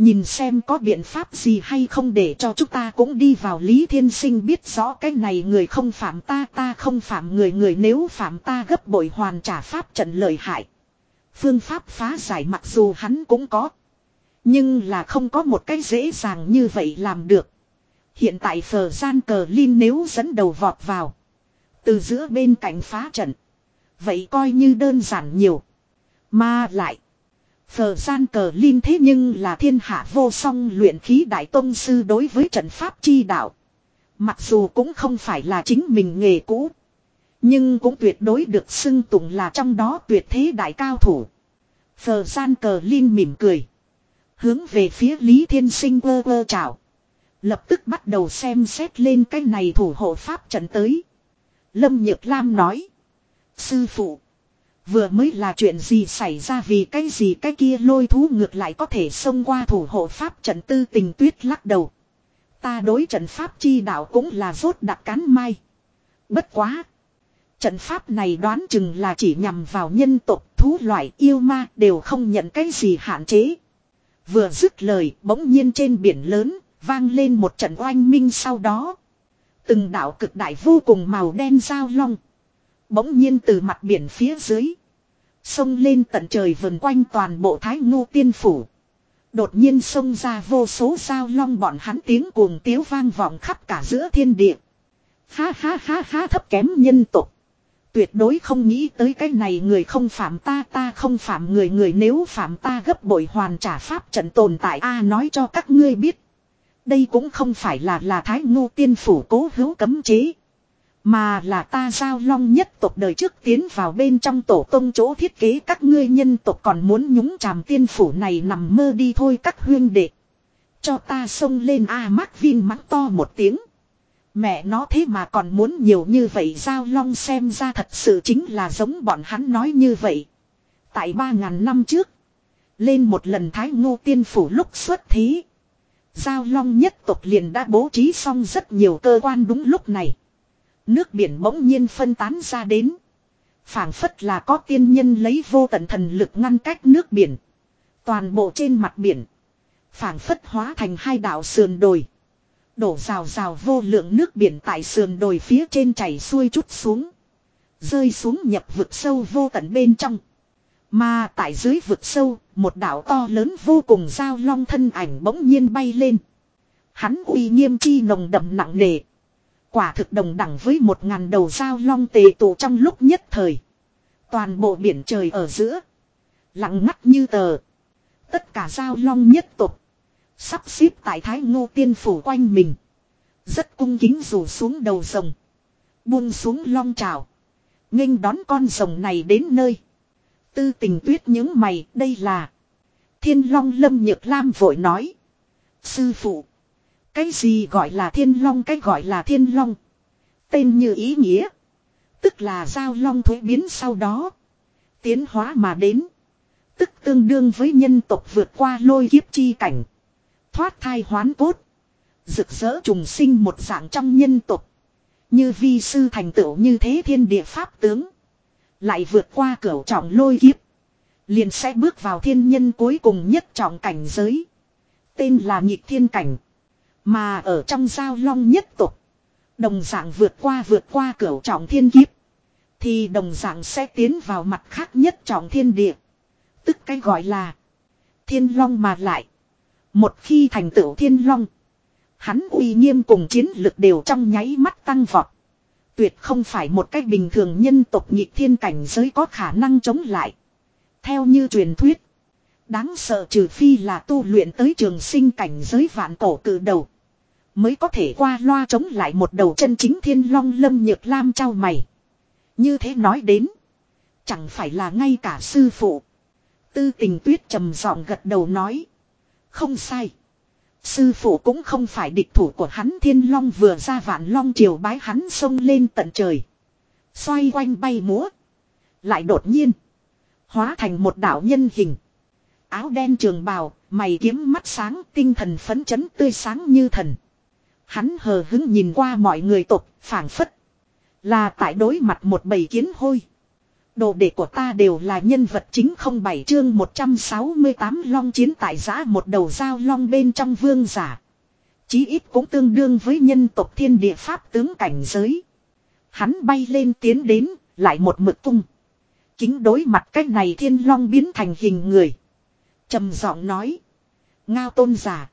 Nhìn xem có biện pháp gì hay không để cho chúng ta cũng đi vào Lý Thiên Sinh biết rõ cái này người không phạm ta ta không phạm người người nếu phạm ta gấp bội hoàn trả pháp trận lợi hại. Phương pháp phá giải mặc dù hắn cũng có. Nhưng là không có một cái dễ dàng như vậy làm được. Hiện tại phờ gian cờ Linh nếu dẫn đầu vọt vào. Từ giữa bên cạnh phá trận. Vậy coi như đơn giản nhiều. Mà lại. Phờ gian cờ linh thế nhưng là thiên hạ vô song luyện khí đại tôn sư đối với trận pháp chi đạo. Mặc dù cũng không phải là chính mình nghề cũ. Nhưng cũng tuyệt đối được xưng tụng là trong đó tuyệt thế đại cao thủ. Phờ gian cờ linh mỉm cười. Hướng về phía Lý Thiên Sinh vơ vơ chào. Lập tức bắt đầu xem xét lên cái này thủ hộ pháp trận tới. Lâm Nhược Lam nói. Sư phụ. Vừa mới là chuyện gì xảy ra vì cái gì cái kia lôi thú ngược lại có thể xông qua thủ hộ pháp trận tư tình tuyết lắc đầu. Ta đối trận pháp chi đạo cũng là rốt đặc cán mai. Bất quá. Trận pháp này đoán chừng là chỉ nhằm vào nhân tộc, thú loại yêu ma đều không nhận cái gì hạn chế. Vừa dứt lời, bỗng nhiên trên biển lớn, vang lên một trận oanh minh sau đó. Từng đạo cực đại vô cùng màu đen giao long. Bỗng nhiên từ mặt biển phía dưới. sông lên tận trời vần quanh toàn bộ thái ngô tiên phủ. Đột nhiên xông ra vô số sao long bọn hắn tiếng cuồng tiếu vang vọng khắp cả giữa thiên địa. Ha ha ha ha thấp kém nhân tục. Tuyệt đối không nghĩ tới cái này người không phạm ta ta không phạm người người nếu phạm ta gấp bội hoàn trả pháp trận tồn tại, a nói cho các ngươi biết. Đây cũng không phải là là thái ngô tiên phủ cố hữu cấm chế. Mà là ta giao long nhất tộc đời trước tiến vào bên trong tổ tông chỗ thiết kế các ngươi nhân tộc còn muốn nhúng chàm tiên phủ này nằm mơ đi thôi các huyên đệ. Cho ta xông lên A à, Mark Vin mắng to một tiếng. Mẹ nó thế mà còn muốn nhiều như vậy giao long xem ra thật sự chính là giống bọn hắn nói như vậy. Tại ba ngàn năm trước. Lên một lần thái ngô tiên phủ lúc xuất thí. Giao long nhất tộc liền đã bố trí xong rất nhiều cơ quan đúng lúc này. Nước biển bỗng nhiên phân tán ra đến. phảng phất là có tiên nhân lấy vô tận thần lực ngăn cách nước biển. Toàn bộ trên mặt biển. phảng phất hóa thành hai đảo sườn đồi. Đổ rào rào vô lượng nước biển tại sườn đồi phía trên chảy xuôi chút xuống. Rơi xuống nhập vực sâu vô tận bên trong. Mà tại dưới vực sâu, một đảo to lớn vô cùng giao long thân ảnh bỗng nhiên bay lên. Hắn uy nghiêm chi nồng đậm nặng nề. Quả thực đồng đẳng với một ngàn đầu dao long tề tụ trong lúc nhất thời. Toàn bộ biển trời ở giữa. Lặng ngắt như tờ. Tất cả dao long nhất tục. Sắp xếp tại thái ngô tiên phủ quanh mình. Rất cung kính rủ xuống đầu rồng. Buông xuống long trào. nghênh đón con rồng này đến nơi. Tư tình tuyết những mày, đây là. Thiên long lâm nhược lam vội nói. Sư phụ. Cái gì gọi là thiên long, cái gọi là thiên long. Tên như ý nghĩa. Tức là giao long thuế biến sau đó. Tiến hóa mà đến. Tức tương đương với nhân tộc vượt qua lôi kiếp chi cảnh. Thoát thai hoán cốt. Rực rỡ trùng sinh một dạng trong nhân tộc. Như vi sư thành tựu như thế thiên địa pháp tướng. Lại vượt qua cửa trọng lôi kiếp. Liền sẽ bước vào thiên nhân cuối cùng nhất trọng cảnh giới. Tên là nhịp thiên cảnh. Mà ở trong giao long nhất tục. Đồng dạng vượt qua vượt qua cửa trọng thiên kiếp. Thì đồng dạng sẽ tiến vào mặt khác nhất trọng thiên địa. Tức cái gọi là thiên long mà lại. Một khi thành tựu thiên long. Hắn uy nghiêm cùng chiến lực đều trong nháy mắt tăng vọt. Tuyệt không phải một cách bình thường nhân tộc nhị thiên cảnh giới có khả năng chống lại. Theo như truyền thuyết. Đáng sợ trừ phi là tu luyện tới trường sinh cảnh giới vạn cổ cử đầu. Mới có thể qua loa chống lại một đầu chân chính thiên long lâm nhược lam trao mày. Như thế nói đến. Chẳng phải là ngay cả sư phụ. Tư tình tuyết trầm giọng gật đầu nói. Không sai. Sư phụ cũng không phải địch thủ của hắn, thiên long vừa ra vạn long triều bái hắn sông lên tận trời. Xoay quanh bay múa. Lại đột nhiên. Hóa thành một đạo nhân hình. Áo đen trường bào, mày kiếm mắt sáng, tinh thần phấn chấn tươi sáng như thần. Hắn hờ hứng nhìn qua mọi người tục, phảng phất. Là tại đối mặt một bầy kiến hôi. Đồ đệ của ta đều là nhân vật chính không bảy chương 168 long chiến tại giã một đầu dao long bên trong vương giả. Chí ít cũng tương đương với nhân tộc thiên địa pháp tướng cảnh giới. Hắn bay lên tiến đến, lại một mực tung. Kính đối mặt cách này thiên long biến thành hình người trầm giọng nói. Ngao tôn giả.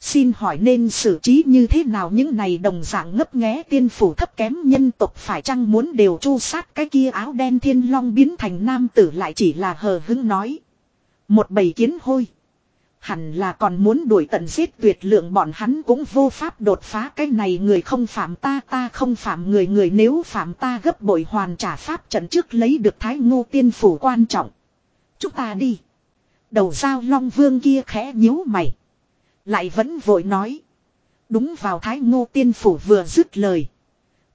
Xin hỏi nên xử trí như thế nào những này đồng dạng ngấp nghé tiên phủ thấp kém nhân tộc phải chăng muốn đều chu sát cái kia áo đen thiên long biến thành nam tử lại chỉ là hờ hứng nói. Một bầy kiến hôi. Hẳn là còn muốn đuổi tận giết tuyệt lượng bọn hắn cũng vô pháp đột phá cái này người không phạm ta ta không phạm người người nếu phạm ta gấp bội hoàn trả pháp trận trước lấy được thái ngô tiên phủ quan trọng. Chúng ta đi. Đầu dao long vương kia khẽ nhíu mày. Lại vẫn vội nói. Đúng vào thái ngô tiên phủ vừa dứt lời.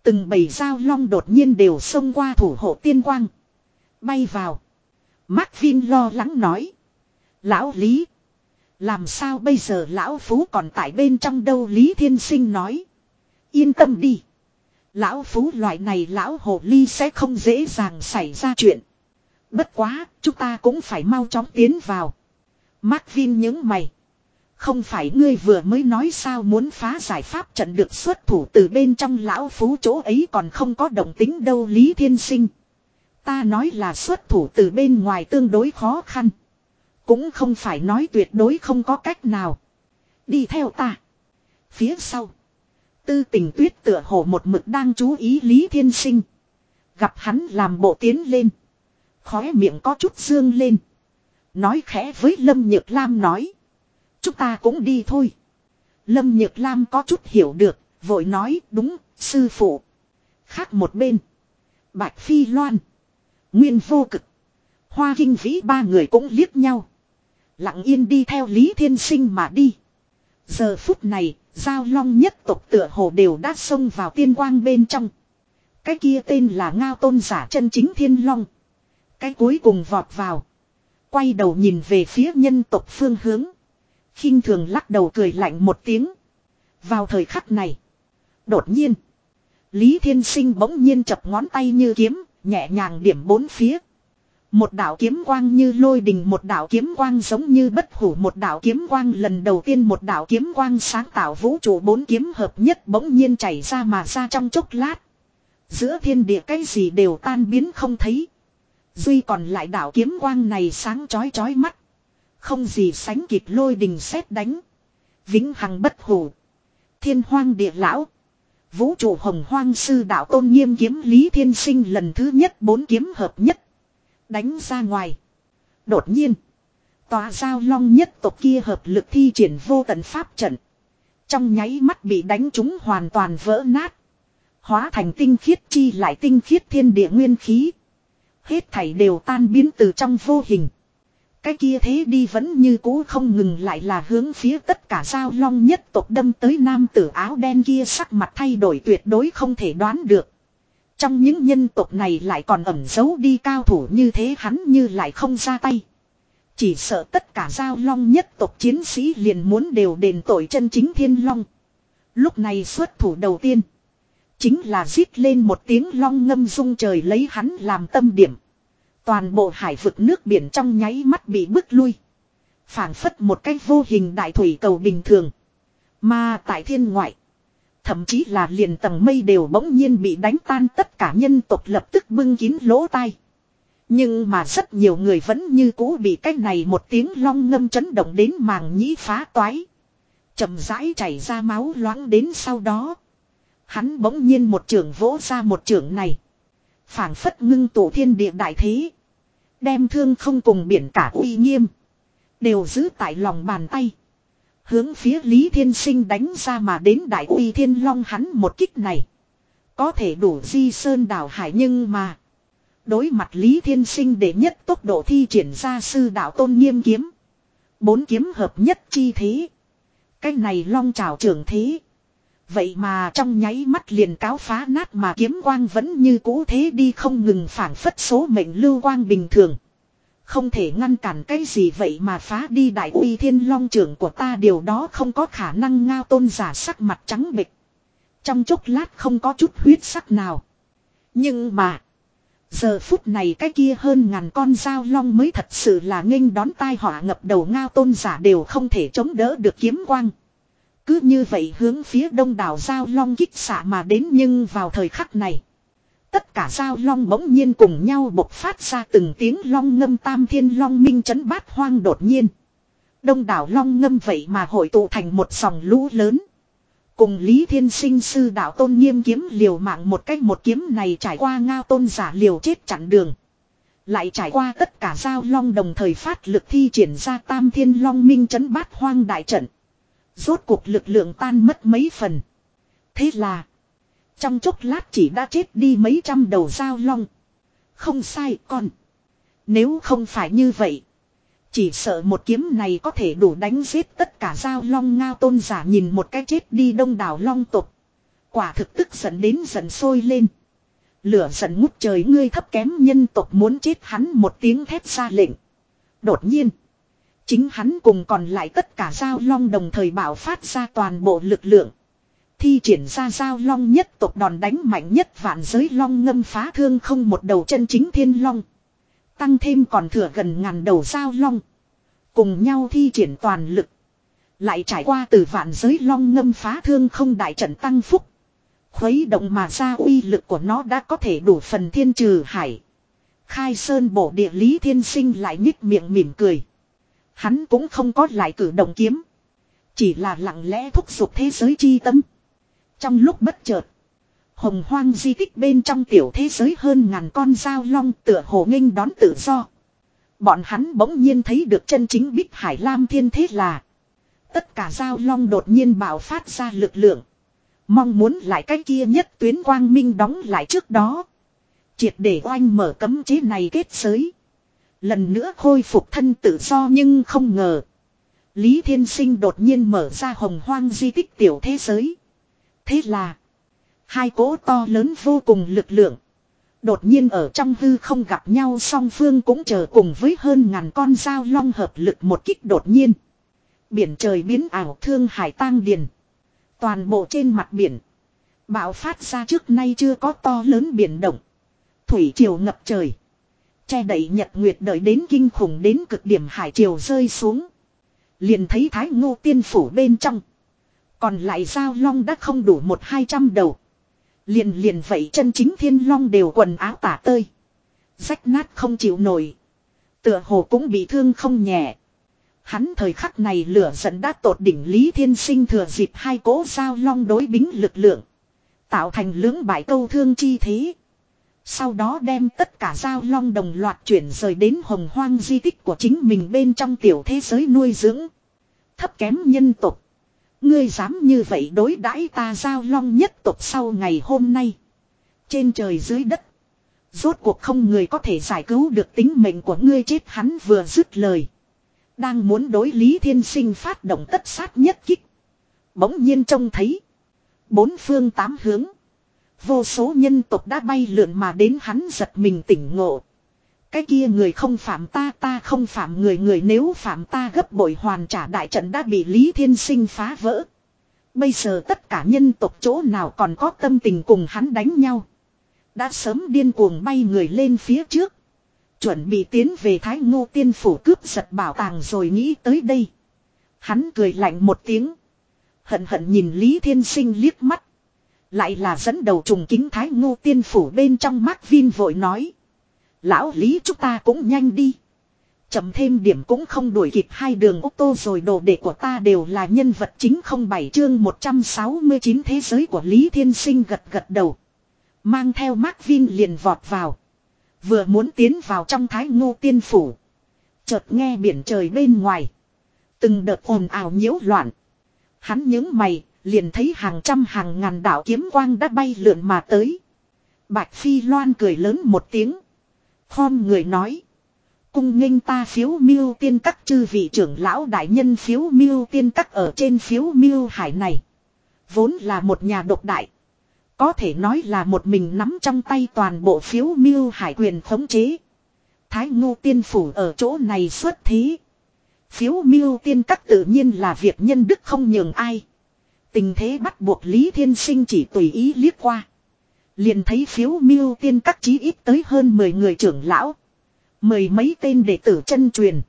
Từng bầy dao long đột nhiên đều xông qua thủ hộ tiên quang. Bay vào. Mark Vin lo lắng nói. Lão Lý. Làm sao bây giờ lão phú còn tại bên trong đâu Lý Thiên Sinh nói. Yên tâm đi. Lão phú loại này lão hồ ly sẽ không dễ dàng xảy ra chuyện. Bất quá, chúng ta cũng phải mau chóng tiến vào. Mark Vin những mày. Không phải ngươi vừa mới nói sao muốn phá giải pháp trận được xuất thủ từ bên trong lão phú chỗ ấy còn không có động tính đâu Lý Thiên Sinh. Ta nói là xuất thủ từ bên ngoài tương đối khó khăn. Cũng không phải nói tuyệt đối không có cách nào. Đi theo ta. Phía sau. Tư tình tuyết tựa hồ một mực đang chú ý Lý Thiên Sinh. Gặp hắn làm bộ tiến lên. Khóe miệng có chút dương lên. Nói khẽ với Lâm Nhược Lam nói. Chúng ta cũng đi thôi. Lâm Nhược Lam có chút hiểu được. Vội nói đúng sư phụ. Khác một bên. Bạch Phi Loan. Nguyên vô cực. Hoa kinh vĩ ba người cũng liếc nhau. Lặng yên đi theo Lý Thiên Sinh mà đi. Giờ phút này, giao long nhất tộc tựa hồ đều đã xông vào tiên quang bên trong. Cái kia tên là Ngao Tôn giả chân chính thiên long. Cái cuối cùng vọt vào. Quay đầu nhìn về phía nhân tộc phương hướng. khinh thường lắc đầu cười lạnh một tiếng. Vào thời khắc này. Đột nhiên. Lý Thiên Sinh bỗng nhiên chập ngón tay như kiếm, nhẹ nhàng điểm bốn phía. Một đạo kiếm quang như lôi đình một đạo kiếm quang giống như bất hủ một đạo kiếm quang lần đầu tiên một đạo kiếm quang sáng tạo vũ trụ bốn kiếm hợp nhất bỗng nhiên chảy ra mà ra trong chốc lát. Giữa thiên địa cái gì đều tan biến không thấy. Duy còn lại đạo kiếm quang này sáng chói chói mắt. Không gì sánh kịp lôi đình xét đánh. Vĩnh hằng bất hủ. Thiên hoang địa lão. Vũ trụ hồng hoang sư đạo tôn nghiêm kiếm lý thiên sinh lần thứ nhất bốn kiếm hợp nhất. Đánh ra ngoài. Đột nhiên. Tòa giao long nhất tộc kia hợp lực thi triển vô tận pháp trận. Trong nháy mắt bị đánh chúng hoàn toàn vỡ nát. Hóa thành tinh khiết chi lại tinh khiết thiên địa nguyên khí. Hết thảy đều tan biến từ trong vô hình. Cái kia thế đi vẫn như cũ không ngừng lại là hướng phía tất cả giao long nhất tộc đâm tới nam tử áo đen kia sắc mặt thay đổi tuyệt đối không thể đoán được. Trong những nhân tộc này lại còn ẩn giấu đi cao thủ như thế hắn như lại không ra tay. Chỉ sợ tất cả giao long nhất tộc chiến sĩ liền muốn đều đền tội chân chính thiên long. Lúc này xuất thủ đầu tiên. Chính là rít lên một tiếng long ngâm rung trời lấy hắn làm tâm điểm. Toàn bộ hải vực nước biển trong nháy mắt bị bức lui. phảng phất một cái vô hình đại thủy cầu bình thường. Mà tại thiên ngoại. Thậm chí là liền tầng mây đều bỗng nhiên bị đánh tan tất cả nhân tộc lập tức bưng kín lỗ tai. Nhưng mà rất nhiều người vẫn như cũ bị cái này một tiếng long ngâm chấn động đến màng nhĩ phá toái. chậm rãi chảy ra máu loãng đến sau đó. Hắn bỗng nhiên một trường vỗ ra một trường này. phảng phất ngưng tụ thiên địa đại thế. Đem thương không cùng biển cả uy nghiêm. Đều giữ tại lòng bàn tay. Hướng phía Lý Thiên Sinh đánh ra mà đến Đại uy Thiên Long hắn một kích này. Có thể đủ di sơn đảo hải nhưng mà. Đối mặt Lý Thiên Sinh để nhất tốc độ thi triển ra sư đạo tôn nghiêm kiếm. Bốn kiếm hợp nhất chi thế. Cái này long trào trưởng thế. Vậy mà trong nháy mắt liền cáo phá nát mà kiếm quang vẫn như cũ thế đi không ngừng phản phất số mệnh lưu quang bình thường. Không thể ngăn cản cái gì vậy mà phá đi đại uy thiên long trưởng của ta, điều đó không có khả năng ngao tôn giả sắc mặt trắng bịch. Trong chốc lát không có chút huyết sắc nào. Nhưng mà. Giờ phút này cái kia hơn ngàn con dao long mới thật sự là nghênh đón tai họa ngập đầu ngao tôn giả đều không thể chống đỡ được kiếm quang. Cứ như vậy hướng phía đông đảo giao long kích xạ mà đến nhưng vào thời khắc này. Tất cả giao long bỗng nhiên cùng nhau bộc phát ra từng tiếng long ngâm tam thiên long minh chấn bát hoang đột nhiên. Đông đảo long ngâm vậy mà hội tụ thành một dòng lũ lớn. Cùng Lý Thiên Sinh sư đạo tôn nghiêm kiếm liều mạng một cách một kiếm này trải qua ngao tôn giả liều chết chặn đường. Lại trải qua tất cả giao long đồng thời phát lực thi triển ra tam thiên long minh chấn bát hoang đại trận. Rốt cuộc lực lượng tan mất mấy phần. Thế là. Trong chốc lát chỉ đã chết đi mấy trăm đầu giao long. Không sai con. Nếu không phải như vậy. Chỉ sợ một kiếm này có thể đủ đánh giết tất cả giao long ngao tôn giả nhìn một cái chết đi đông đảo long tục. Quả thực tức giận đến giận sôi lên. Lửa giận ngút trời ngươi thấp kém nhân tộc muốn chết hắn một tiếng thét ra lệnh. Đột nhiên. Chính hắn cùng còn lại tất cả giao long đồng thời bảo phát ra toàn bộ lực lượng. Thi triển ra giao long nhất tộc đòn đánh mạnh nhất vạn giới long ngâm phá thương không một đầu chân chính thiên long. Tăng thêm còn thừa gần ngàn đầu giao long. Cùng nhau thi triển toàn lực. Lại trải qua từ vạn giới long ngâm phá thương không đại trận tăng phúc. Khuấy động mà ra uy lực của nó đã có thể đủ phần thiên trừ hải. Khai sơn bổ địa lý thiên sinh lại nhích miệng mỉm cười. Hắn cũng không có lại cử động kiếm. Chỉ là lặng lẽ thúc giục thế giới chi tâm. Trong lúc bất chợt. Hồng hoang di tích bên trong tiểu thế giới hơn ngàn con dao long tựa hồ nghênh đón tự do. Bọn hắn bỗng nhiên thấy được chân chính bích hải lam thiên thế là. Tất cả dao long đột nhiên bạo phát ra lực lượng. Mong muốn lại cái kia nhất tuyến quang minh đóng lại trước đó. Triệt để oanh mở cấm chế này kết giới. Lần nữa khôi phục thân tự do nhưng không ngờ. Lý Thiên Sinh đột nhiên mở ra hồng hoang di tích tiểu thế giới. Thế là. Hai cỗ to lớn vô cùng lực lượng. Đột nhiên ở trong hư không gặp nhau, song phương cũng chờ cùng với hơn ngàn con dao long hợp lực một kích đột nhiên. Biển trời biến ảo, thương hải tang điền. Toàn bộ trên mặt biển. Bạo phát ra trước nay chưa có to lớn biển động. Thủy triều ngập trời. Che đẩy nhật nguyệt đợi đến kinh khủng đến cực điểm hải triều rơi xuống. Liền thấy thái ngô tiên phủ bên trong. Còn lại giao long đã không đủ một hai trăm đầu. Liền liền vậy chân chính thiên long đều quần áo tả tơi. Rách nát không chịu nổi. Tựa hồ cũng bị thương không nhẹ. Hắn thời khắc này lửa giận đã tột đỉnh Lý Thiên Sinh thừa dịp hai cố giao long đối bính lực lượng. Tạo thành lưỡng bại câu thương chi thế. Sau đó đem tất cả giao long đồng loạt chuyển rời đến hồng hoang di tích của chính mình bên trong tiểu thế giới nuôi dưỡng. Thấp kém nhân tục. Ngươi dám như vậy đối đãi ta giao long nhất tục sau ngày hôm nay. Trên trời dưới đất. Rốt cuộc không người có thể giải cứu được tính mệnh của ngươi chết hắn vừa dứt lời. Đang muốn đối Lý Thiên Sinh phát động tất sát nhất kích. Bỗng nhiên trông thấy. Bốn phương tám hướng. Vô số nhân tộc đã bay lượn mà đến hắn giật mình tỉnh ngộ. Cái kia người không phạm ta ta không phạm người người nếu phạm ta gấp bội hoàn trả đại trận đã bị Lý Thiên Sinh phá vỡ. Bây giờ tất cả nhân tộc chỗ nào còn có tâm tình cùng hắn đánh nhau. Đã sớm điên cuồng bay người lên phía trước. Chuẩn bị tiến về Thái Ngô Tiên Phủ cướp giật bảo tàng rồi nghĩ tới đây. Hắn cười lạnh một tiếng. Hận hận nhìn Lý Thiên Sinh liếc mắt. Lại là dẫn đầu trùng kính Thái Ngô Tiên Phủ bên trong mắt Vin vội nói. Lão Lý chúng ta cũng nhanh đi. Chậm thêm điểm cũng không đuổi kịp hai đường ô tô rồi đồ đệ của ta đều là nhân vật chính không bảy chương 169 thế giới của Lý Thiên Sinh gật gật đầu. Mang theo Mark Vin liền vọt vào. Vừa muốn tiến vào trong thái ngô tiên phủ. Chợt nghe biển trời bên ngoài. Từng đợt ồn ào nhiễu loạn. Hắn những mày, liền thấy hàng trăm hàng ngàn đạo kiếm quang đã bay lượn mà tới. Bạch Phi Loan cười lớn một tiếng. Khom người nói. Cung nghênh ta phiếu miêu tiên các chư vị trưởng lão đại nhân phiếu miêu tiên các ở trên phiếu miêu hải này. Vốn là một nhà độc đại. Có thể nói là một mình nắm trong tay toàn bộ phiếu miêu hải quyền khống chế. Thái ngô tiên phủ ở chỗ này xuất thí. Phiếu miêu tiên các tự nhiên là việc nhân đức không nhường ai. Tình thế bắt buộc Lý Thiên Sinh chỉ tùy ý liếc qua. Liền thấy phiếu miêu tiên các chí ít tới hơn 10 người trưởng lão. Mười mấy tên đệ tử chân truyền.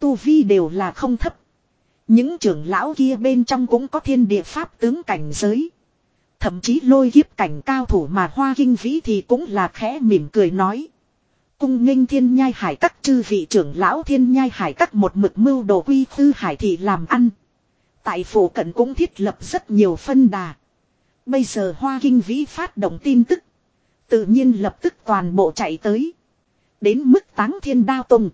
Tu vi đều là không thấp. Những trưởng lão kia bên trong cũng có thiên địa pháp tướng cảnh giới. Thậm chí lôi kiếp cảnh cao thủ mà hoa kinh vĩ thì cũng là khẽ mỉm cười nói. Cung nghênh thiên nhai hải các chư vị trưởng lão thiên nhai hải các một mực mưu đồ quy tư hải thị làm ăn. Tại phủ cận cũng thiết lập rất nhiều phân đà. Bây giờ Hoa Kinh Vĩ phát động tin tức. Tự nhiên lập tức toàn bộ chạy tới. Đến mức táng thiên đao tùng.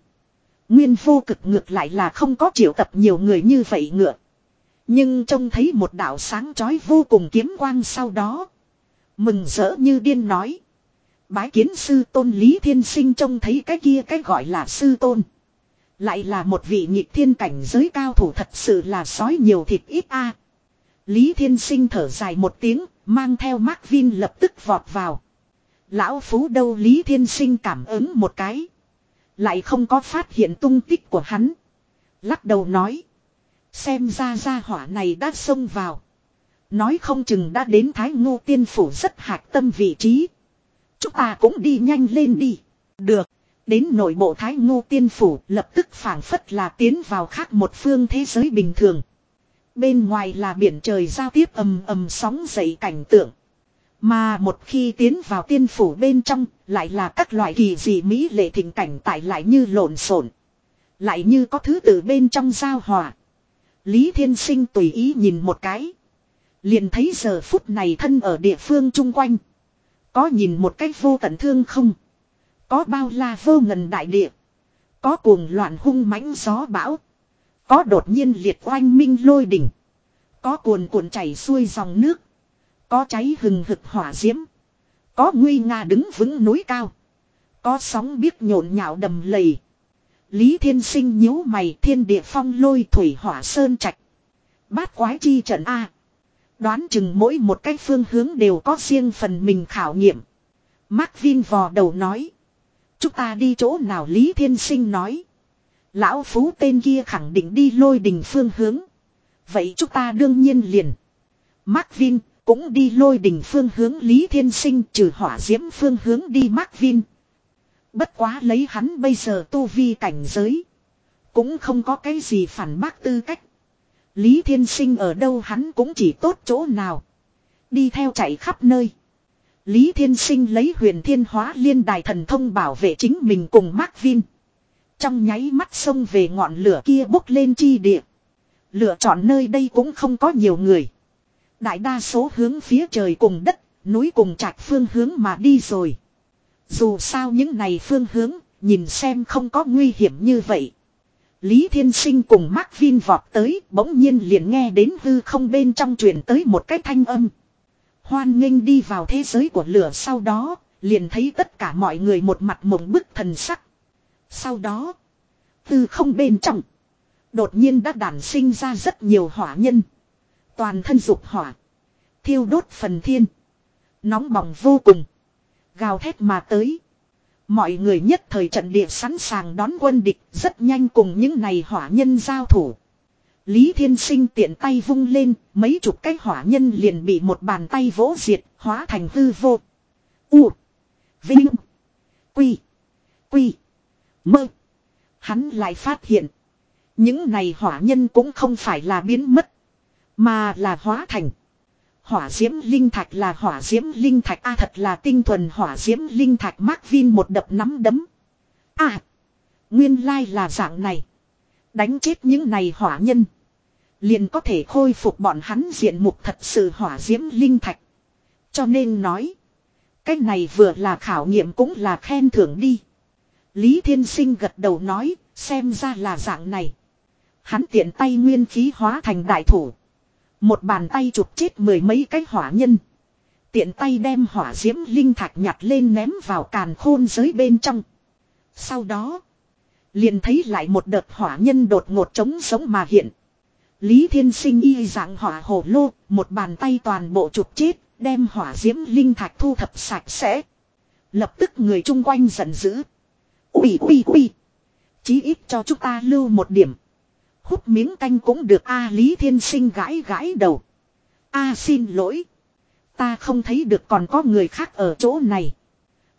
Nguyên vô cực ngược lại là không có triệu tập nhiều người như vậy ngựa. Nhưng trông thấy một đạo sáng chói vô cùng kiếm quang sau đó. Mừng rỡ như điên nói. Bái kiến sư tôn Lý Thiên Sinh trông thấy cái kia cái gọi là sư tôn. Lại là một vị nhị thiên cảnh giới cao thủ thật sự là sói nhiều thịt ít a. Lý Thiên Sinh thở dài một tiếng, mang theo Mark Vin lập tức vọt vào. Lão Phú đâu Lý Thiên Sinh cảm ứng một cái. Lại không có phát hiện tung tích của hắn. Lắc đầu nói. Xem ra gia hỏa này đã xông vào. Nói không chừng đã đến Thái Ngô Tiên Phủ rất hạc tâm vị trí. Chúng ta cũng đi nhanh lên đi. Được. Đến nội bộ Thái Ngô Tiên Phủ lập tức phảng phất là tiến vào khác một phương thế giới bình thường. Bên ngoài là biển trời giao tiếp ầm ầm sóng dậy cảnh tượng. Mà một khi tiến vào tiên phủ bên trong, lại là các loại kỳ dị mỹ lệ thịnh cảnh tại lại như lộn xộn, lại như có thứ từ bên trong giao hòa. Lý Thiên Sinh tùy ý nhìn một cái, liền thấy giờ phút này thân ở địa phương chung quanh, có nhìn một cách vô tận thương không, có bao la vô ngần đại địa, có cuồng loạn hung mãnh gió bão, có đột nhiên liệt oanh minh lôi đỉnh, có cuồn cuộn chảy xuôi dòng nước có cháy hừng hực hỏa diễm. Có nguy nga đứng vững núi cao. Có sóng biết nhộn nhạo đầm lầy. Lý Thiên Sinh nhíu mày thiên địa phong lôi thủy hỏa sơn trạch. Bát quái chi trận A. Đoán chừng mỗi một cái phương hướng đều có riêng phần mình khảo nghiệm. Mark Vin vò đầu nói. Chúng ta đi chỗ nào Lý Thiên Sinh nói. Lão Phú tên kia khẳng định đi lôi đình phương hướng. Vậy chúng ta đương nhiên liền. Mark Vin, cũng đi lôi đình phương hướng Lý Thiên Sinh trừ hỏa diễm phương hướng đi Mark Vin. Bất quá lấy hắn bây giờ tu vi cảnh giới. Cũng không có cái gì phản bác tư cách. Lý Thiên Sinh ở đâu hắn cũng chỉ tốt chỗ nào. Đi theo chạy khắp nơi. Lý Thiên Sinh lấy huyền thiên hóa liên đài thần thông bảo vệ chính mình cùng Mark Vin. Trong nháy mắt xông về ngọn lửa kia bốc lên chi địa. Lựa chọn nơi đây cũng không có nhiều người. Đại đa số hướng phía trời cùng đất, núi cùng trạch phương hướng mà đi rồi. Dù sao những này phương hướng, nhìn xem không có nguy hiểm như vậy. Lý Thiên Sinh cùng Mark Vin vọt tới, bỗng nhiên liền nghe đến hư không bên trong truyền tới một cái thanh âm. Hoan nghênh đi vào thế giới của lửa sau đó, liền thấy tất cả mọi người một mặt mộng bức thần sắc. Sau đó, từ không bên trong, đột nhiên đã đản sinh ra rất nhiều hỏa nhân. Toàn thân dục hỏa. Thiêu đốt phần thiên. Nóng bỏng vô cùng. Gào thét mà tới. Mọi người nhất thời trận địa sẵn sàng đón quân địch rất nhanh cùng những này hỏa nhân giao thủ. Lý Thiên Sinh tiện tay vung lên, mấy chục cái hỏa nhân liền bị một bàn tay vỗ diệt, hóa thành hư vô. U. Vinh. Quy. Quy. Mơ. Hắn lại phát hiện. Những này hỏa nhân cũng không phải là biến mất. Mà là hóa thành. Hỏa diễm linh thạch là hỏa diễm linh thạch a thật là tinh thuần hỏa diễm linh thạch Mark Vin một đập nắm đấm. À. Nguyên lai là dạng này. Đánh chết những này hỏa nhân. Liền có thể khôi phục bọn hắn diện mục thật sự hỏa diễm linh thạch. Cho nên nói. Cái này vừa là khảo nghiệm cũng là khen thưởng đi. Lý Thiên Sinh gật đầu nói, xem ra là dạng này. Hắn tiện tay nguyên khí hóa thành đại thủ. Một bàn tay chụp chết mười mấy cái hỏa nhân. Tiện tay đem hỏa diễm linh thạch nhặt lên ném vào càn khôn giới bên trong. Sau đó. Liền thấy lại một đợt hỏa nhân đột ngột trống sống mà hiện. Lý Thiên Sinh y dạng hỏa hổ lô, một bàn tay toàn bộ chụp chết, đem hỏa diễm linh thạch thu thập sạch sẽ. Lập tức người chung quanh giận dữ. Ui ui ui. Chí ít cho chúng ta lưu một điểm. Hút miếng canh cũng được A Lý Thiên Sinh gãi gãi đầu. A xin lỗi. Ta không thấy được còn có người khác ở chỗ này.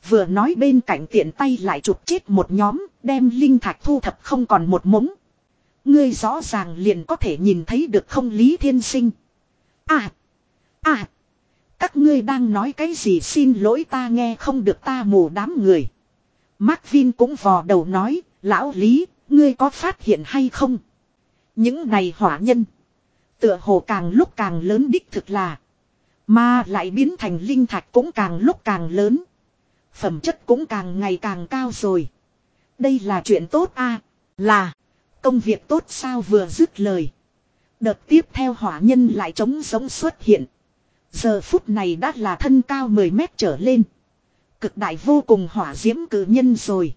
Vừa nói bên cạnh tiện tay lại chụp chết một nhóm, đem linh thạch thu thập không còn một mống. Ngươi rõ ràng liền có thể nhìn thấy được không Lý Thiên Sinh. À! À! Các ngươi đang nói cái gì xin lỗi ta nghe không được ta mù đám người. Mark Vin cũng vò đầu nói, lão Lý, ngươi có phát hiện hay không? Những này hỏa nhân. Tựa hồ càng lúc càng lớn đích thực là. Mà lại biến thành linh thạch cũng càng lúc càng lớn. Phẩm chất cũng càng ngày càng cao rồi. Đây là chuyện tốt a Là. Công việc tốt sao vừa dứt lời. Đợt tiếp theo hỏa nhân lại trống giống xuất hiện. Giờ phút này đã là thân cao 10 mét trở lên. Cực đại vô cùng hỏa diễm cử nhân rồi.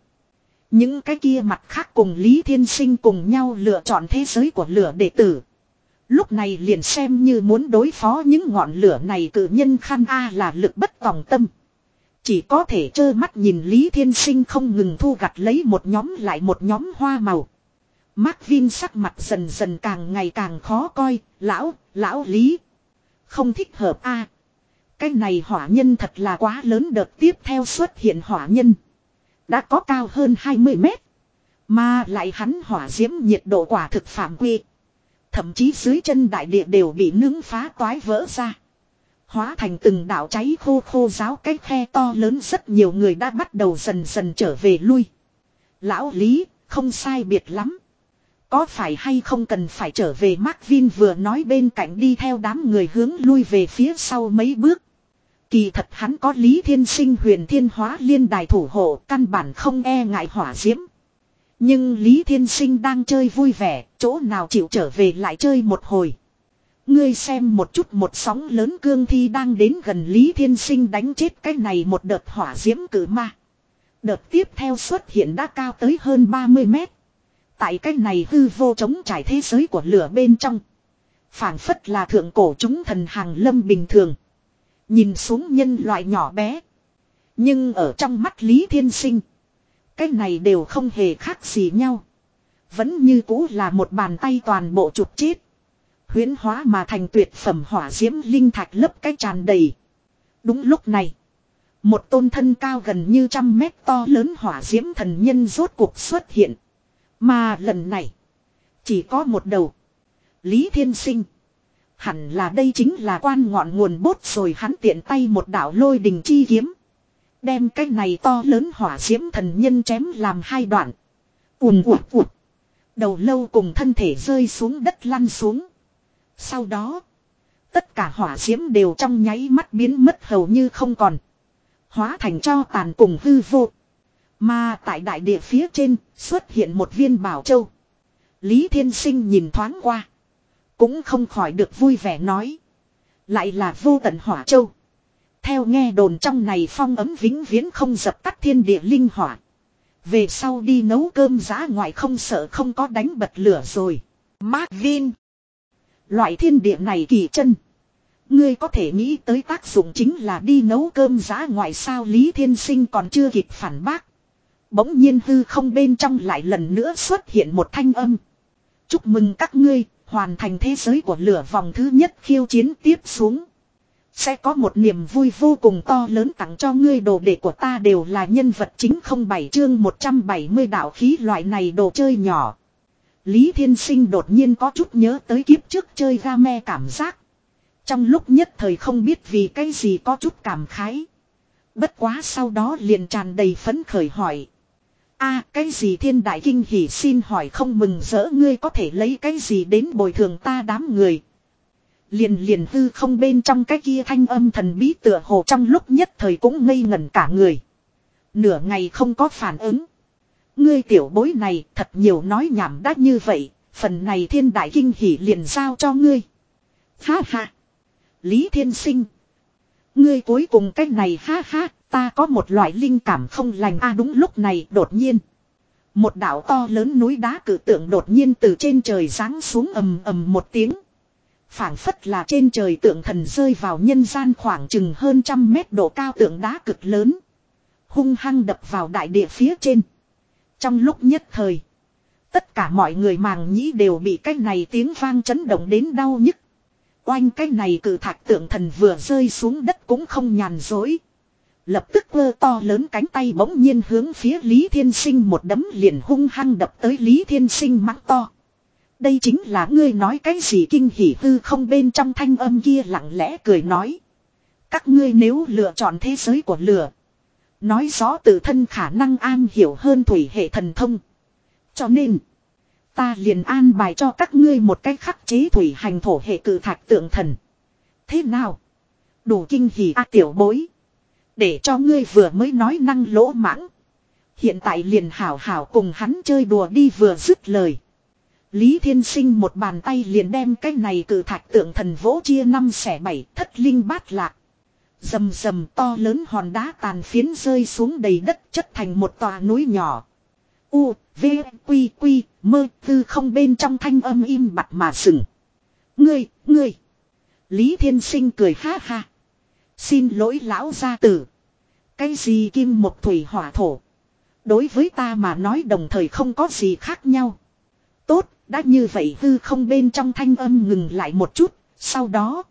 Những cái kia mặt khác cùng Lý Thiên Sinh cùng nhau lựa chọn thế giới của lửa đệ tử. Lúc này liền xem như muốn đối phó những ngọn lửa này cử nhân khăn A là lực bất tòng tâm. Chỉ có thể trơ mắt nhìn Lý Thiên Sinh không ngừng thu gặt lấy một nhóm lại một nhóm hoa màu. Mark Vin sắc mặt dần dần càng ngày càng khó coi, lão, lão Lý. Không thích hợp a. cái này hỏa nhân thật là quá lớn đợt tiếp theo xuất hiện hỏa nhân. Đã có cao hơn 20 mét. Mà lại hắn hỏa diễm nhiệt độ quả thực phạm quy. Thậm chí dưới chân đại địa đều bị nướng phá toái vỡ ra. Hóa thành từng đảo cháy khô khô giáo cái khe to lớn rất nhiều người đã bắt đầu dần dần trở về lui. Lão Lý, không sai biệt lắm. Có phải hay không cần phải trở về Mark Vin vừa nói bên cạnh đi theo đám người hướng lui về phía sau mấy bước. Kỳ thật hắn có Lý Thiên Sinh huyền thiên hóa liên đài thủ hộ căn bản không e ngại hỏa diễm. Nhưng Lý Thiên Sinh đang chơi vui vẻ, chỗ nào chịu trở về lại chơi một hồi. Ngươi xem một chút một sóng lớn cương thi đang đến gần Lý Thiên Sinh đánh chết cái này một đợt hỏa diễm cử ma. Đợt tiếp theo xuất hiện đã cao tới hơn 30 mét. Tại cái này hư vô chống trải thế giới của lửa bên trong. phảng phất là thượng cổ chúng thần hàng lâm bình thường. Nhìn xuống nhân loại nhỏ bé. Nhưng ở trong mắt Lý Thiên Sinh. Cái này đều không hề khác gì nhau. Vẫn như cũ là một bàn tay toàn bộ chụp chết. Huyến hóa mà thành tuyệt phẩm hỏa diễm linh thạch lấp cái tràn đầy. Đúng lúc này. Một tôn thân cao gần như trăm mét to lớn hỏa diễm thần nhân rốt cuộc xuất hiện. Mà lần này. Chỉ có một đầu. Lý Thiên Sinh. Hẳn là đây chính là quan ngọn nguồn bốt rồi hắn tiện tay một đạo lôi đình chi kiếm. Đem cái này to lớn hỏa diễm thần nhân chém làm hai đoạn. Ùm ụt ụt. Đầu lâu cùng thân thể rơi xuống đất lăn xuống. Sau đó. Tất cả hỏa diễm đều trong nháy mắt biến mất hầu như không còn. Hóa thành cho tàn cùng hư vô. Mà tại đại địa phía trên, xuất hiện một viên bảo châu. Lý Thiên Sinh nhìn thoáng qua. Cũng không khỏi được vui vẻ nói. Lại là vô tận hỏa châu. Theo nghe đồn trong này phong ấm vĩnh viễn không dập tắt thiên địa linh hỏa. Về sau đi nấu cơm giá ngoại không sợ không có đánh bật lửa rồi. Mark Vin. Loại thiên địa này kỳ chân. Ngươi có thể nghĩ tới tác dụng chính là đi nấu cơm giá ngoại sao Lý Thiên Sinh còn chưa kịp phản bác. Bỗng nhiên hư không bên trong lại lần nữa xuất hiện một thanh âm. Chúc mừng các ngươi, hoàn thành thế giới của lửa vòng thứ nhất khiêu chiến tiếp xuống. Sẽ có một niềm vui vô cùng to lớn tặng cho ngươi đồ đệ của ta đều là nhân vật chính không bảy chương 170 đạo khí loại này đồ chơi nhỏ. Lý Thiên Sinh đột nhiên có chút nhớ tới kiếp trước chơi game cảm giác. Trong lúc nhất thời không biết vì cái gì có chút cảm khái. Bất quá sau đó liền tràn đầy phấn khởi hỏi a cái gì thiên đại kinh hỉ xin hỏi không mừng rỡ ngươi có thể lấy cái gì đến bồi thường ta đám người. Liền liền hư không bên trong cái kia thanh âm thần bí tựa hồ trong lúc nhất thời cũng ngây ngẩn cả người. Nửa ngày không có phản ứng. Ngươi tiểu bối này thật nhiều nói nhảm đắt như vậy, phần này thiên đại kinh hỉ liền giao cho ngươi. Ha ha. Lý thiên sinh. Ngươi cuối cùng cách này ha ha, Ta có một loại linh cảm không lành a, đúng lúc này, đột nhiên. Một đảo to lớn núi đá cử tượng đột nhiên từ trên trời giáng xuống ầm ầm một tiếng. phảng phất là trên trời tượng thần rơi vào nhân gian khoảng chừng hơn trăm mét độ cao tượng đá cực lớn. Hung hăng đập vào đại địa phía trên. Trong lúc nhất thời. Tất cả mọi người màng nhĩ đều bị cái này tiếng vang chấn động đến đau nhức. Oanh, cái này cử thạch tượng thần vừa rơi xuống đất cũng không nhàn dối. Lập tức vơ to lớn cánh tay bỗng nhiên hướng phía Lý Thiên Sinh một đấm liền hung hăng đập tới Lý Thiên Sinh mắng to. Đây chính là ngươi nói cái gì kinh hỉ hư không bên trong thanh âm kia lặng lẽ cười nói. Các ngươi nếu lựa chọn thế giới của lửa. Nói rõ tự thân khả năng an hiểu hơn thủy hệ thần thông. Cho nên. Ta liền an bài cho các ngươi một cách khắc chế thủy hành thổ hệ cử thạch tượng thần. Thế nào? Đủ kinh hỉ a, tiểu bối. Để cho ngươi vừa mới nói năng lỗ mãng. Hiện tại liền hảo hảo cùng hắn chơi đùa đi vừa dứt lời. Lý Thiên Sinh một bàn tay liền đem cái này cử thạch tượng thần vỗ chia năm xẻ bảy thất linh bát lạc. Dầm dầm to lớn hòn đá tàn phiến rơi xuống đầy đất chất thành một tòa núi nhỏ. U, V, Quy, Quy, mơ tư không bên trong thanh âm im bặt mà sừng. Ngươi, ngươi. Lý Thiên Sinh cười ha ha. Xin lỗi lão gia tử. Cái gì kim một thủy hỏa thổ. Đối với ta mà nói đồng thời không có gì khác nhau. Tốt, đã như vậy hư không bên trong thanh âm ngừng lại một chút, sau đó.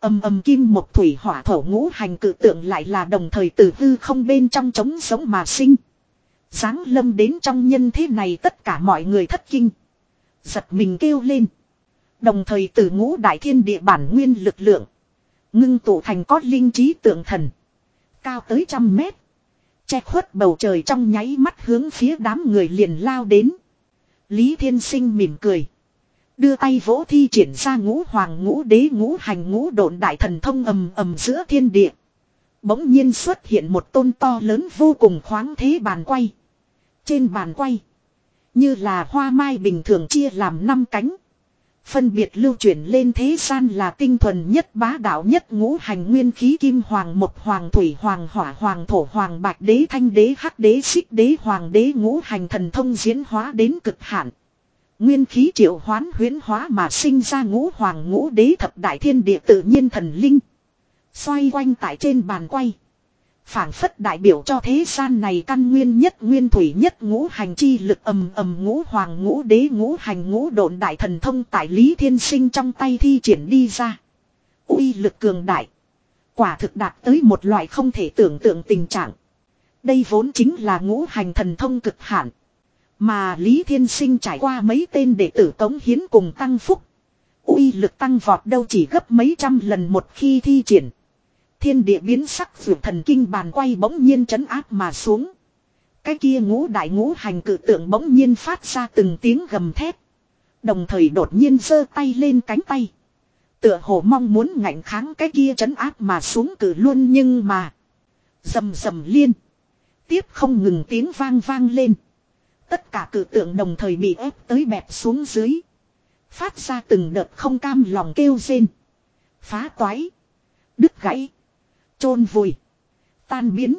Âm âm kim một thủy hỏa thổ ngũ hành cự tượng lại là đồng thời từ hư không bên trong trống sống mà sinh. Giáng lâm đến trong nhân thế này tất cả mọi người thất kinh. Giật mình kêu lên. Đồng thời từ ngũ đại thiên địa bản nguyên lực lượng. Ngưng tụ thành có linh trí tượng thần. Cao tới trăm mét. Che khuất bầu trời trong nháy mắt hướng phía đám người liền lao đến. Lý Thiên Sinh mỉm cười. Đưa tay vỗ thi triển ra ngũ hoàng, ngũ đế, ngũ hành, ngũ độn đại thần thông ầm ầm giữa thiên địa. Bỗng nhiên xuất hiện một tôn to lớn vô cùng khoáng thế bàn quay. Trên bàn quay. Như là hoa mai bình thường chia làm năm cánh. Phân biệt lưu chuyển lên thế gian là tinh thuần nhất bá đạo nhất ngũ hành nguyên khí kim hoàng một hoàng thủy hoàng hỏa hoàng thổ hoàng bạch đế thanh đế hắc đế xích đế hoàng đế ngũ hành thần thông diễn hóa đến cực hạn. Nguyên khí triệu hoán huyến hóa mà sinh ra ngũ hoàng ngũ đế thập đại thiên địa tự nhiên thần linh. Xoay quanh tại trên bàn quay phảng phất đại biểu cho thế gian này căn nguyên nhất nguyên thủy nhất ngũ hành chi lực ầm ầm ngũ hoàng ngũ đế ngũ hành ngũ độn đại thần thông tại lý thiên sinh trong tay thi triển đi ra. Uy lực cường đại. Quả thực đạt tới một loại không thể tưởng tượng tình trạng. Đây vốn chính là ngũ hành thần thông cực hạn. Mà lý thiên sinh trải qua mấy tên đệ tử tống hiến cùng tăng phúc. Uy lực tăng vọt đâu chỉ gấp mấy trăm lần một khi thi triển. Thiên địa biến sắc vượt thần kinh bàn quay bỗng nhiên chấn áp mà xuống. Cái kia ngũ đại ngũ hành cử tượng bỗng nhiên phát ra từng tiếng gầm thét. Đồng thời đột nhiên giơ tay lên cánh tay. Tựa hồ mong muốn ngạnh kháng cái kia chấn áp mà xuống cử luôn nhưng mà. Dầm dầm liên. Tiếp không ngừng tiếng vang vang lên. Tất cả cử tượng đồng thời bị ép tới bẹp xuống dưới. Phát ra từng đợt không cam lòng kêu rên. Phá toái. Đứt gãy chôn vùi, tan biến,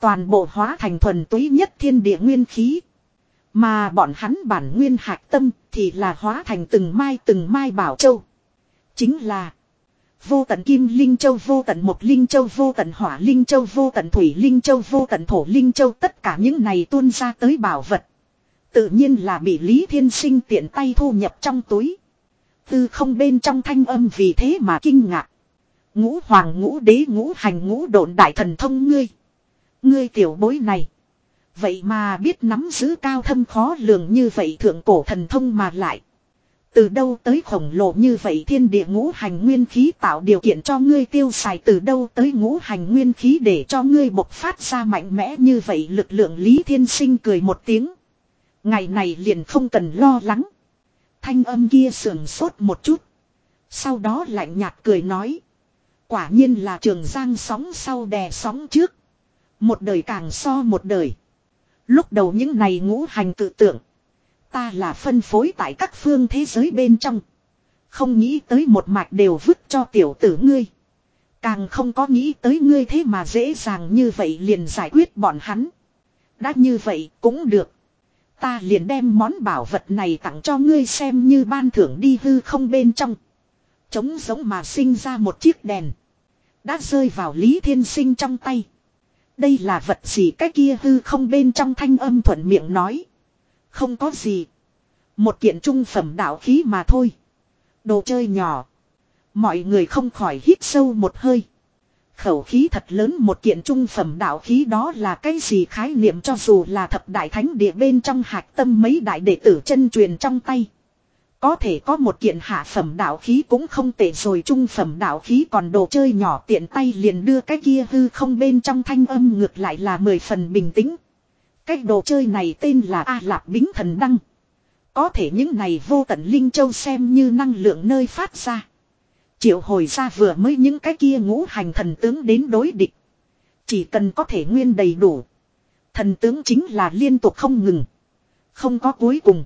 toàn bộ hóa thành thuần túy nhất thiên địa nguyên khí. Mà bọn hắn bản nguyên hạc tâm thì là hóa thành từng mai từng mai bảo châu. Chính là vô tận kim linh châu vô tận mộc linh châu vô tận hỏa linh châu vô tận thủy linh châu vô tận thổ linh châu tất cả những này tuôn ra tới bảo vật. Tự nhiên là bị Lý Thiên Sinh tiện tay thu nhập trong túi. Tư không bên trong thanh âm vì thế mà kinh ngạc. Ngũ hoàng ngũ đế ngũ hành ngũ độn đại thần thông ngươi. Ngươi tiểu bối này. Vậy mà biết nắm giữ cao thâm khó lường như vậy thượng cổ thần thông mà lại. Từ đâu tới khổng lồ như vậy thiên địa ngũ hành nguyên khí tạo điều kiện cho ngươi tiêu xài từ đâu tới ngũ hành nguyên khí để cho ngươi bộc phát ra mạnh mẽ như vậy lực lượng Lý Thiên Sinh cười một tiếng. Ngày này liền không cần lo lắng. Thanh âm kia sườn sốt một chút. Sau đó lạnh nhạt cười nói. Quả nhiên là trường giang sóng sau đè sóng trước. Một đời càng so một đời. Lúc đầu những này ngũ hành tự tưởng. Ta là phân phối tại các phương thế giới bên trong. Không nghĩ tới một mạch đều vứt cho tiểu tử ngươi. Càng không có nghĩ tới ngươi thế mà dễ dàng như vậy liền giải quyết bọn hắn. Đã như vậy cũng được. Ta liền đem món bảo vật này tặng cho ngươi xem như ban thưởng đi hư không bên trong. Chống giống mà sinh ra một chiếc đèn. Đã rơi vào Lý Thiên Sinh trong tay. Đây là vật gì cái kia hư không bên trong thanh âm thuận miệng nói. Không có gì. Một kiện trung phẩm đạo khí mà thôi. Đồ chơi nhỏ. Mọi người không khỏi hít sâu một hơi. Khẩu khí thật lớn một kiện trung phẩm đạo khí đó là cái gì khái niệm cho dù là thập đại thánh địa bên trong hạt tâm mấy đại đệ tử chân truyền trong tay. Có thể có một kiện hạ phẩm đạo khí cũng không tệ rồi, trung phẩm đạo khí còn đồ chơi nhỏ tiện tay liền đưa cái kia hư không bên trong thanh âm ngược lại là mười phần bình tĩnh. Cái đồ chơi này tên là A Lạp Bính Thần Đăng. Có thể những này vô tận Linh Châu xem như năng lượng nơi phát ra. Triệu hồi ra vừa mới những cái kia ngũ hành thần tướng đến đối địch. Chỉ cần có thể nguyên đầy đủ. Thần tướng chính là liên tục không ngừng. Không có cuối cùng.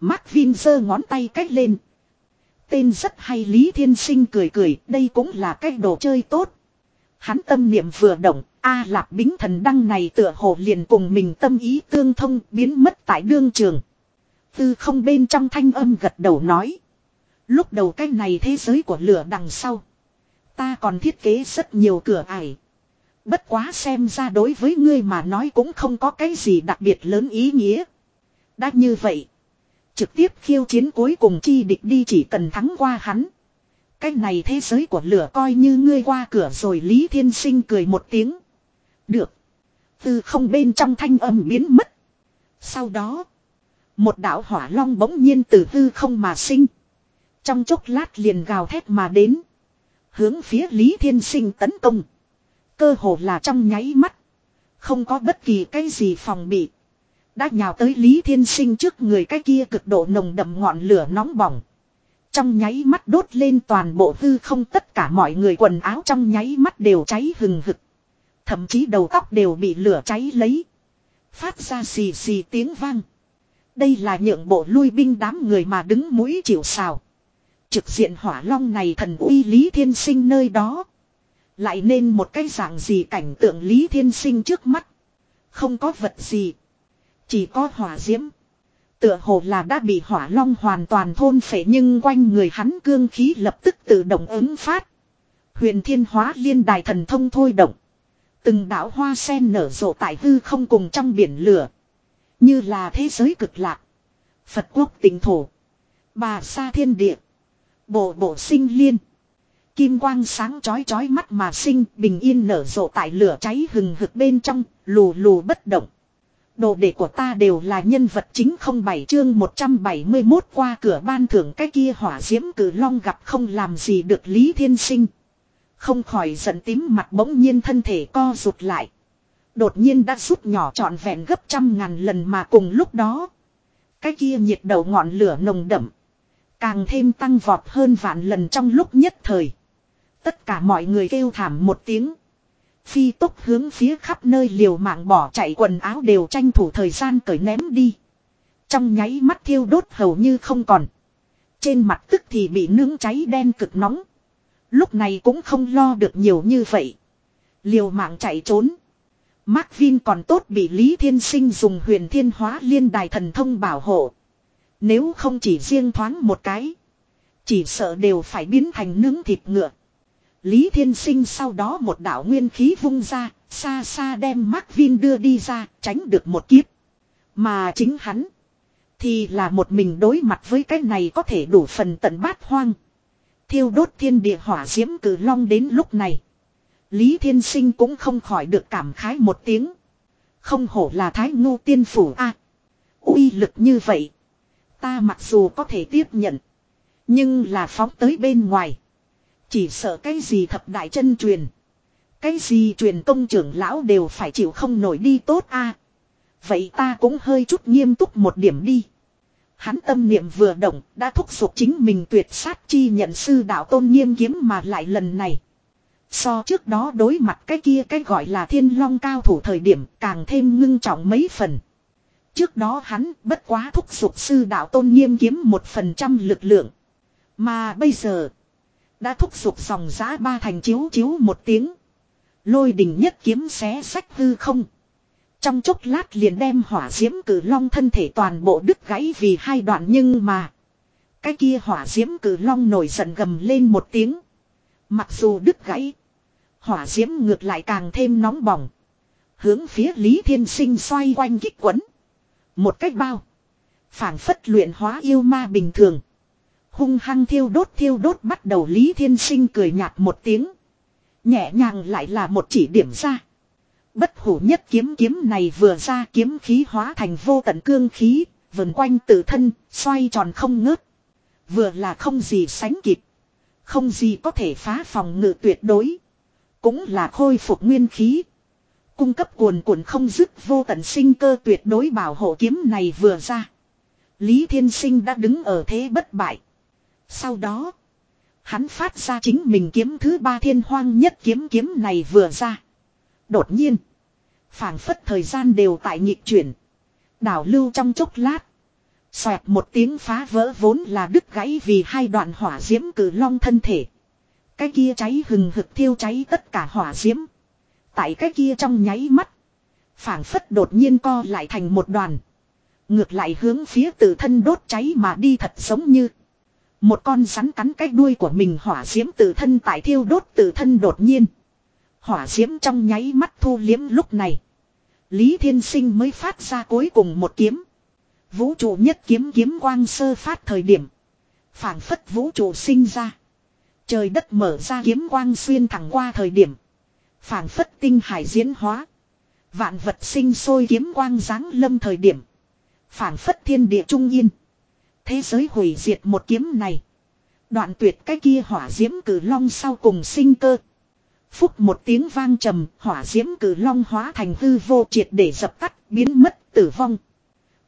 Mark Vin giơ ngón tay cách lên. Tên rất hay Lý Thiên Sinh cười cười, đây cũng là cái đồ chơi tốt. Hắn tâm niệm vừa động, A Lạp Bính Thần Đăng này tựa hồ liền cùng mình tâm ý tương thông biến mất tại đương trường. Tư không bên trong thanh âm gật đầu nói. Lúc đầu cái này thế giới của lửa đằng sau. Ta còn thiết kế rất nhiều cửa ải. Bất quá xem ra đối với ngươi mà nói cũng không có cái gì đặc biệt lớn ý nghĩa. Đã như vậy. Trực tiếp khiêu chiến cuối cùng chi địch đi chỉ cần thắng qua hắn. Cái này thế giới của lửa coi như ngươi qua cửa rồi Lý Thiên Sinh cười một tiếng. Được. Từ không bên trong thanh âm biến mất. Sau đó. Một đạo hỏa long bỗng nhiên từ hư không mà sinh. Trong chốc lát liền gào thét mà đến. Hướng phía Lý Thiên Sinh tấn công. Cơ hồ là trong nháy mắt. Không có bất kỳ cái gì phòng bị. Đã nhào tới Lý Thiên Sinh trước người cái kia cực độ nồng đậm ngọn lửa nóng bỏng. Trong nháy mắt đốt lên toàn bộ hư không, tất cả mọi người quần áo trong nháy mắt đều cháy hừng hực. Thậm chí đầu tóc đều bị lửa cháy lấy. Phát ra xì xì tiếng vang. Đây là nhượng bộ lui binh đám người mà đứng mũi chịu sào. Trực diện hỏa long này thần uy Lý Thiên Sinh nơi đó. Lại nên một cái dạng gì cảnh tượng Lý Thiên Sinh trước mắt. Không có vật gì. Chỉ có hỏa diễm. Tựa hồ là đã bị hỏa long hoàn toàn thôn phệ nhưng quanh người hắn cương khí lập tức tự động ứng phát. Huyền thiên hóa liên đài thần thông thôi động. Từng đảo hoa sen nở rộ tại hư không cùng trong biển lửa. Như là thế giới cực lạc. Phật quốc tỉnh thổ. Bà sa thiên địa. Bộ bộ sinh liên. Kim quang sáng chói chói mắt mà sinh bình yên nở rộ tại lửa cháy hừng hực bên trong, lù lù bất động. Đồ đệ của ta đều là nhân vật chính không bảy chương 171 qua cửa ban thưởng cái kia hỏa diễm cử long gặp không làm gì được Lý Thiên Sinh. Không khỏi giận tím mặt bỗng nhiên thân thể co rụt lại. Đột nhiên đã rút nhỏ trọn vẹn gấp trăm ngàn lần mà cùng lúc đó. Cái kia nhiệt đầu ngọn lửa nồng đậm. Càng thêm tăng vọt hơn vạn lần trong lúc nhất thời. Tất cả mọi người kêu thảm một tiếng. Phi tốc hướng phía khắp nơi liều mạng bỏ chạy quần áo đều tranh thủ thời gian cởi ném đi. Trong nháy mắt thiêu đốt hầu như không còn. Trên mặt tức thì bị nướng cháy đen cực nóng. Lúc này cũng không lo được nhiều như vậy. Liều mạng chạy trốn. Mark Vin còn tốt bị Lý Thiên Sinh dùng huyền thiên hóa liên đài thần thông bảo hộ. Nếu không chỉ riêng thoáng một cái. Chỉ sợ đều phải biến thành nướng thịt ngựa. Lý Thiên Sinh sau đó một đạo nguyên khí vung ra, xa xa đem Mark Vin đưa đi ra, tránh được một kiếp. Mà chính hắn, thì là một mình đối mặt với cái này có thể đủ phần tận bát hoang. Thiêu đốt thiên địa hỏa diễm cử long đến lúc này. Lý Thiên Sinh cũng không khỏi được cảm khái một tiếng. Không hổ là thái ngô tiên phủ a uy lực như vậy. Ta mặc dù có thể tiếp nhận. Nhưng là phóng tới bên ngoài. Chỉ sợ cái gì thập đại chân truyền. Cái gì truyền công trưởng lão đều phải chịu không nổi đi tốt a. Vậy ta cũng hơi chút nghiêm túc một điểm đi. Hắn tâm niệm vừa động, đã thúc giục chính mình tuyệt sát chi nhận sư đạo tôn nghiêm kiếm mà lại lần này. So trước đó đối mặt cái kia cái gọi là thiên long cao thủ thời điểm càng thêm ngưng trọng mấy phần. Trước đó hắn bất quá thúc giục sư đạo tôn nghiêm kiếm một phần trăm lực lượng. Mà bây giờ đã thúc giục dòng giã ba thành chiếu chiếu một tiếng. Lôi đỉnh nhất kiếm xé sách hư không. Trong chốc lát liền đem hỏa diễm cử long thân thể toàn bộ đứt gãy vì hai đoạn nhưng mà. Cái kia hỏa diễm cử long nổi giận gầm lên một tiếng. Mặc dù đứt gãy. Hỏa diễm ngược lại càng thêm nóng bỏng. Hướng phía Lý Thiên Sinh xoay quanh kích quấn. Một cách bao. phảng phất luyện hóa yêu ma bình thường. Hung hăng thiêu đốt thiêu đốt bắt đầu Lý Thiên Sinh cười nhạt một tiếng. Nhẹ nhàng lại là một chỉ điểm ra. Bất hủ nhất kiếm kiếm này vừa ra kiếm khí hóa thành vô tận cương khí, vần quanh tự thân, xoay tròn không ngớt. Vừa là không gì sánh kịp. Không gì có thể phá phòng ngự tuyệt đối. Cũng là khôi phục nguyên khí. Cung cấp cuồn cuộn không dứt vô tận sinh cơ tuyệt đối bảo hộ kiếm này vừa ra. Lý Thiên Sinh đã đứng ở thế bất bại. Sau đó. Hắn phát ra chính mình kiếm thứ ba thiên hoang nhất kiếm kiếm này vừa ra. Đột nhiên. phảng phất thời gian đều tại nhịp chuyển. Đảo lưu trong chốc lát. Xoẹt một tiếng phá vỡ vốn là đứt gãy vì hai đoạn hỏa diễm cử long thân thể. Cái kia cháy hừng hực thiêu cháy tất cả hỏa diễm. Tại cái kia trong nháy mắt. phảng phất đột nhiên co lại thành một đoàn. Ngược lại hướng phía tự thân đốt cháy mà đi thật giống như. Một con rắn cắn cái đuôi của mình hỏa diễm tự thân tại thiêu đốt tự thân đột nhiên. Hỏa diễm trong nháy mắt thu liếm lúc này. Lý Thiên Sinh mới phát ra cuối cùng một kiếm. Vũ trụ nhất kiếm kiếm quang sơ phát thời điểm. phảng phất vũ trụ sinh ra. Trời đất mở ra kiếm quang xuyên thẳng qua thời điểm. phảng phất tinh hải diễn hóa. Vạn vật sinh sôi kiếm quang giáng lâm thời điểm. phảng phất thiên địa trung yên. Thế giới hủy diệt một kiếm này. Đoạn tuyệt cái kia hỏa diễm cử long sau cùng sinh cơ. Phúc một tiếng vang trầm, hỏa diễm cử long hóa thành hư vô triệt để dập tắt, biến mất, tử vong.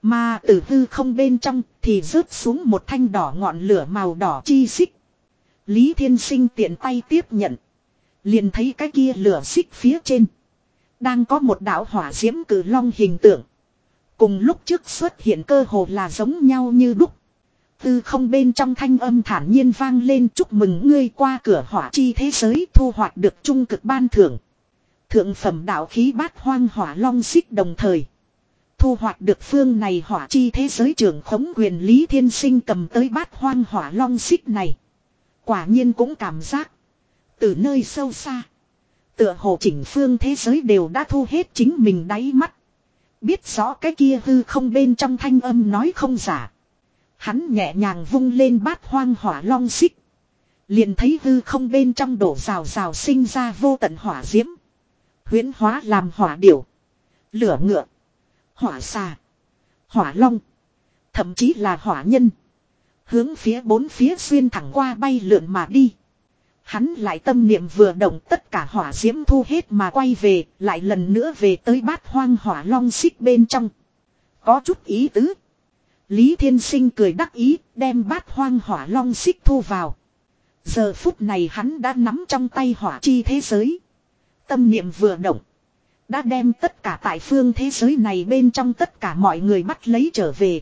Mà từ hư không bên trong thì rớt xuống một thanh đỏ ngọn lửa màu đỏ chi xích. Lý Thiên Sinh tiện tay tiếp nhận. Liền thấy cái kia lửa xích phía trên. Đang có một đạo hỏa diễm cử long hình tượng. Cùng lúc trước xuất hiện cơ hồ là giống nhau như đúc. Tư không bên trong thanh âm thản nhiên vang lên, chúc mừng ngươi qua cửa hỏa chi thế giới, thu hoạch được trung cực ban thưởng. Thượng phẩm đạo khí bát hoang hỏa long xích đồng thời. Thu hoạch được phương này hỏa chi thế giới trưởng khống quyền Lý Thiên Sinh cầm tới bát hoang hỏa long xích này. Quả nhiên cũng cảm giác. Từ nơi sâu xa. Tựa hồ chỉnh phương thế giới đều đã thu hết chính mình đáy mắt. Biết rõ cái kia hư không bên trong thanh âm nói không giả. Hắn nhẹ nhàng vung lên bát hoang hỏa long xích. Liền thấy hư không bên trong đổ rào rào sinh ra vô tận hỏa diễm. Huyến hóa làm hỏa điểu. Lửa ngựa. Hỏa xà. Hỏa long. Thậm chí là hỏa nhân. Hướng phía bốn phía xuyên thẳng qua bay lượn mà đi. Hắn lại tâm niệm vừa động tất cả hỏa diễm thu hết mà quay về, lại lần nữa về tới bát hoang hỏa long xích bên trong. Có chút ý tứ. Lý Thiên Sinh cười đắc ý, đem bát hoang hỏa long xích thu vào. Giờ phút này hắn đã nắm trong tay hỏa chi thế giới. Tâm niệm vừa động. Đã đem tất cả tại phương thế giới này bên trong tất cả mọi người bắt lấy trở về.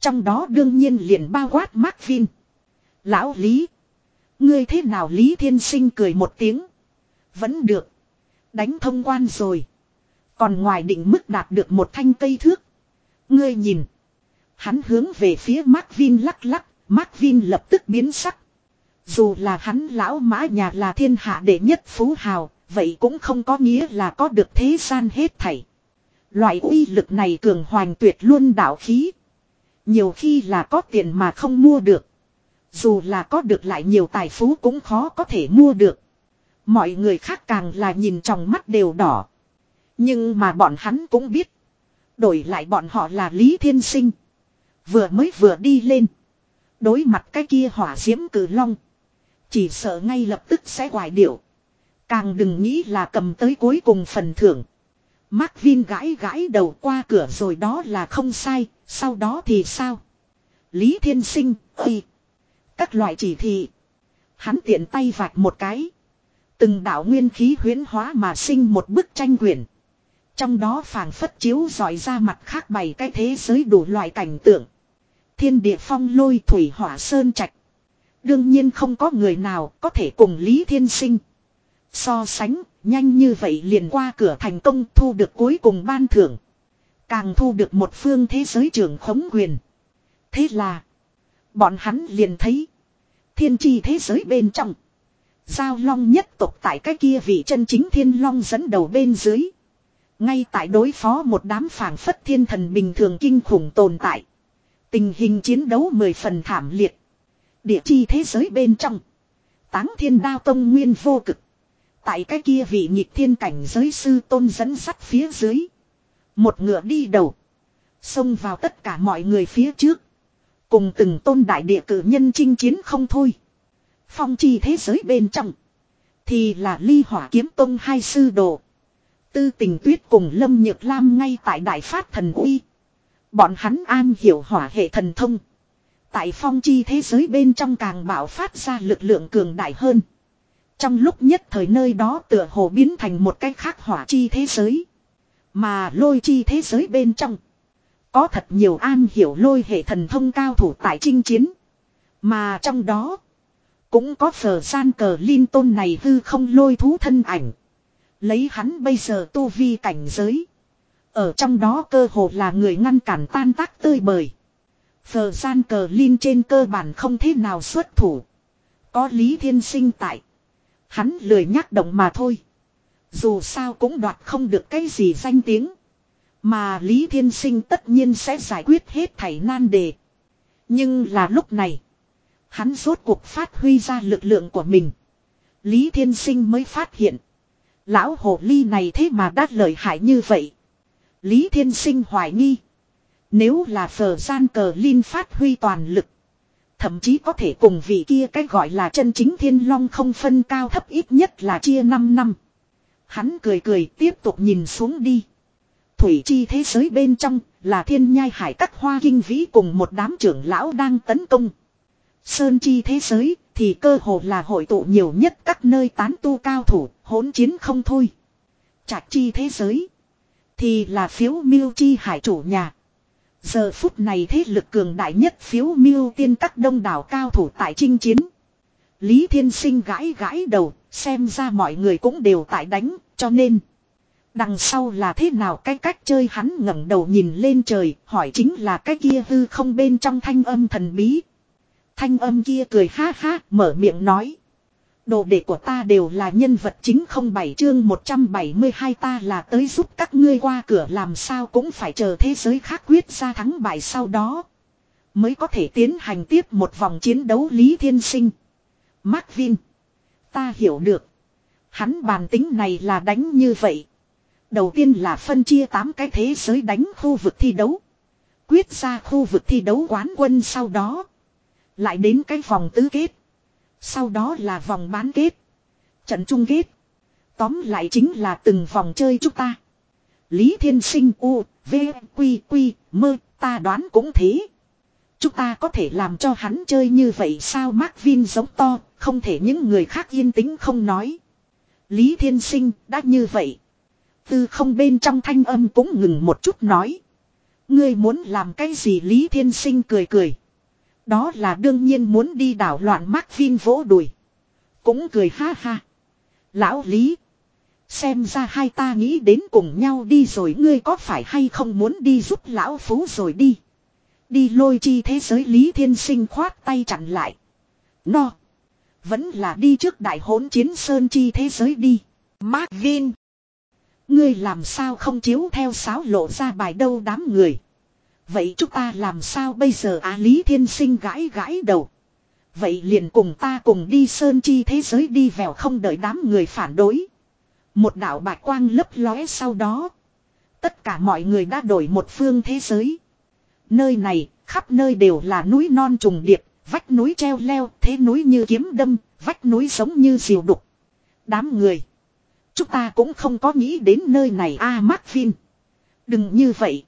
Trong đó đương nhiên liền bao quát Mark Vin. Lão Lý. Ngươi thế nào Lý Thiên Sinh cười một tiếng. Vẫn được. Đánh thông quan rồi. Còn ngoài định mức đạt được một thanh cây thước. Ngươi nhìn. Hắn hướng về phía Marvin lắc lắc. Marvin lập tức biến sắc. Dù là hắn lão mã nhà là thiên hạ đệ nhất phú hào. Vậy cũng không có nghĩa là có được thế gian hết thảy. Loại uy lực này cường hoành tuyệt luôn đạo khí. Nhiều khi là có tiền mà không mua được. Dù là có được lại nhiều tài phú cũng khó có thể mua được. Mọi người khác càng là nhìn trong mắt đều đỏ. Nhưng mà bọn hắn cũng biết. Đổi lại bọn họ là Lý Thiên Sinh. Vừa mới vừa đi lên. Đối mặt cái kia hỏa diễm cử long. Chỉ sợ ngay lập tức sẽ hoài điệu. Càng đừng nghĩ là cầm tới cuối cùng phần thưởng. Mark Vin gãi gãi đầu qua cửa rồi đó là không sai, sau đó thì sao? Lý Thiên Sinh, khi Các loại chỉ thị. Hắn tiện tay vạch một cái. Từng đạo nguyên khí huyến hóa mà sinh một bức tranh quyển. Trong đó phảng phất chiếu dọi ra mặt khác bày cái thế giới đủ loại cảnh tượng. Thiên địa phong lôi thủy hỏa sơn trạch. Đương nhiên không có người nào có thể cùng Lý Thiên Sinh. So sánh, nhanh như vậy liền qua cửa thành công thu được cuối cùng ban thưởng. Càng thu được một phương thế giới trưởng khống quyền. Thế là, bọn hắn liền thấy, thiên tri thế giới bên trong. Giao long nhất tộc tại cái kia vị chân chính thiên long dẫn đầu bên dưới. Ngay tại đối phó một đám phảng phất thiên thần bình thường kinh khủng tồn tại. Tình hình chiến đấu mười phần thảm liệt. Địa chi thế giới bên trong. Táng thiên đao tông nguyên vô cực. Tại cái kia vị nhịp thiên cảnh giới sư tôn dẫn sắt phía dưới. Một ngựa đi đầu. Xông vào tất cả mọi người phía trước. Cùng từng tôn đại địa cử nhân chinh chiến không thôi. Phong chi thế giới bên trong. Thì là ly hỏa kiếm tông hai sư đồ. Tư tình tuyết cùng Lâm Nhược Lam ngay tại Đại Phát Thần Uy. Bọn hắn an hiểu hỏa hệ thần thông. Tại phong chi thế giới bên trong càng bảo phát ra lực lượng cường đại hơn. Trong lúc nhất thời nơi đó tựa hồ biến thành một cái khác hỏa chi thế giới. Mà lôi chi thế giới bên trong. Có thật nhiều an hiểu lôi hệ thần thông cao thủ tại chinh chiến. Mà trong đó. Cũng có phở gian cờ linh tôn này hư không lôi thú thân ảnh. Lấy hắn bây giờ tu vi cảnh giới. Ở trong đó cơ hồ là người ngăn cản tan tác tơi bời. Phờ gian cờ linh trên cơ bản không thế nào xuất thủ. Có Lý Thiên Sinh tại. Hắn lười nhắc động mà thôi. Dù sao cũng đoạt không được cái gì danh tiếng. Mà Lý Thiên Sinh tất nhiên sẽ giải quyết hết thảy nan đề. Nhưng là lúc này. Hắn rốt cuộc phát huy ra lực lượng của mình. Lý Thiên Sinh mới phát hiện. Lão hồ ly này thế mà đắt lợi hại như vậy. Lý Thiên Sinh hoài nghi. Nếu là phở gian cờ Linh phát huy toàn lực. Thậm chí có thể cùng vị kia cái gọi là chân chính thiên long không phân cao thấp ít nhất là chia 5 năm. Hắn cười cười tiếp tục nhìn xuống đi. Thủy chi thế giới bên trong là thiên nhai hải các hoa kinh vĩ cùng một đám trưởng lão đang tấn công. Sơn chi thế giới thì cơ hồ là hội tụ nhiều nhất các nơi tán tu cao thủ, hỗn chiến không thôi. Trạch chi thế giới thì là phiếu miêu chi hải chủ nhà. Giờ phút này thế lực cường đại nhất phiếu miêu tiên các đông đảo cao thủ tại chinh chiến. Lý Thiên Sinh gãi gãi đầu, xem ra mọi người cũng đều tại đánh, cho nên. Đằng sau là thế nào cái cách chơi hắn ngẩng đầu nhìn lên trời, hỏi chính là cái kia hư không bên trong thanh âm thần bí. Thanh âm kia cười ha ha, mở miệng nói. Đồ đệ của ta đều là nhân vật chính không bảy chương 172 ta là tới giúp các ngươi qua cửa làm sao cũng phải chờ thế giới khác quyết ra thắng bại sau đó. Mới có thể tiến hành tiếp một vòng chiến đấu Lý Thiên Sinh. Mark Vin. Ta hiểu được. Hắn bàn tính này là đánh như vậy. Đầu tiên là phân chia 8 cái thế giới đánh khu vực thi đấu. Quyết ra khu vực thi đấu quán quân sau đó. Lại đến cái vòng tứ kết. Sau đó là vòng bán kết. Trận chung kết. Tóm lại chính là từng vòng chơi chúng ta. Lý Thiên Sinh U, V, Quy, Quy, Mơ, ta đoán cũng thế. Chúng ta có thể làm cho hắn chơi như vậy sao Mark Vin giống to, không thể những người khác yên tĩnh không nói. Lý Thiên Sinh đã như vậy. Từ không bên trong thanh âm cũng ngừng một chút nói. Ngươi muốn làm cái gì Lý Thiên Sinh cười cười. Đó là đương nhiên muốn đi đảo loạn Mark Vin vỗ đùi. Cũng cười ha ha. Lão Lý. Xem ra hai ta nghĩ đến cùng nhau đi rồi ngươi có phải hay không muốn đi giúp lão phú rồi đi. Đi lôi chi thế giới Lý Thiên Sinh khoát tay chặn lại. No. Vẫn là đi trước đại hỗn chiến sơn chi thế giới đi. Mark Vin. Ngươi làm sao không chiếu theo sáo lộ ra bài đâu đám người. Vậy chúng ta làm sao bây giờ á Lý Thiên Sinh gãi gãi đầu. Vậy liền cùng ta cùng đi sơn chi thế giới đi vèo không đợi đám người phản đối. Một đạo bạch quang lấp lóe sau đó. Tất cả mọi người đã đổi một phương thế giới. Nơi này, khắp nơi đều là núi non trùng điệp, vách núi treo leo, thế núi như kiếm đâm, vách núi giống như diều đục. Đám người. Chúng ta cũng không có nghĩ đến nơi này a à, Mark Vin. Đừng như vậy.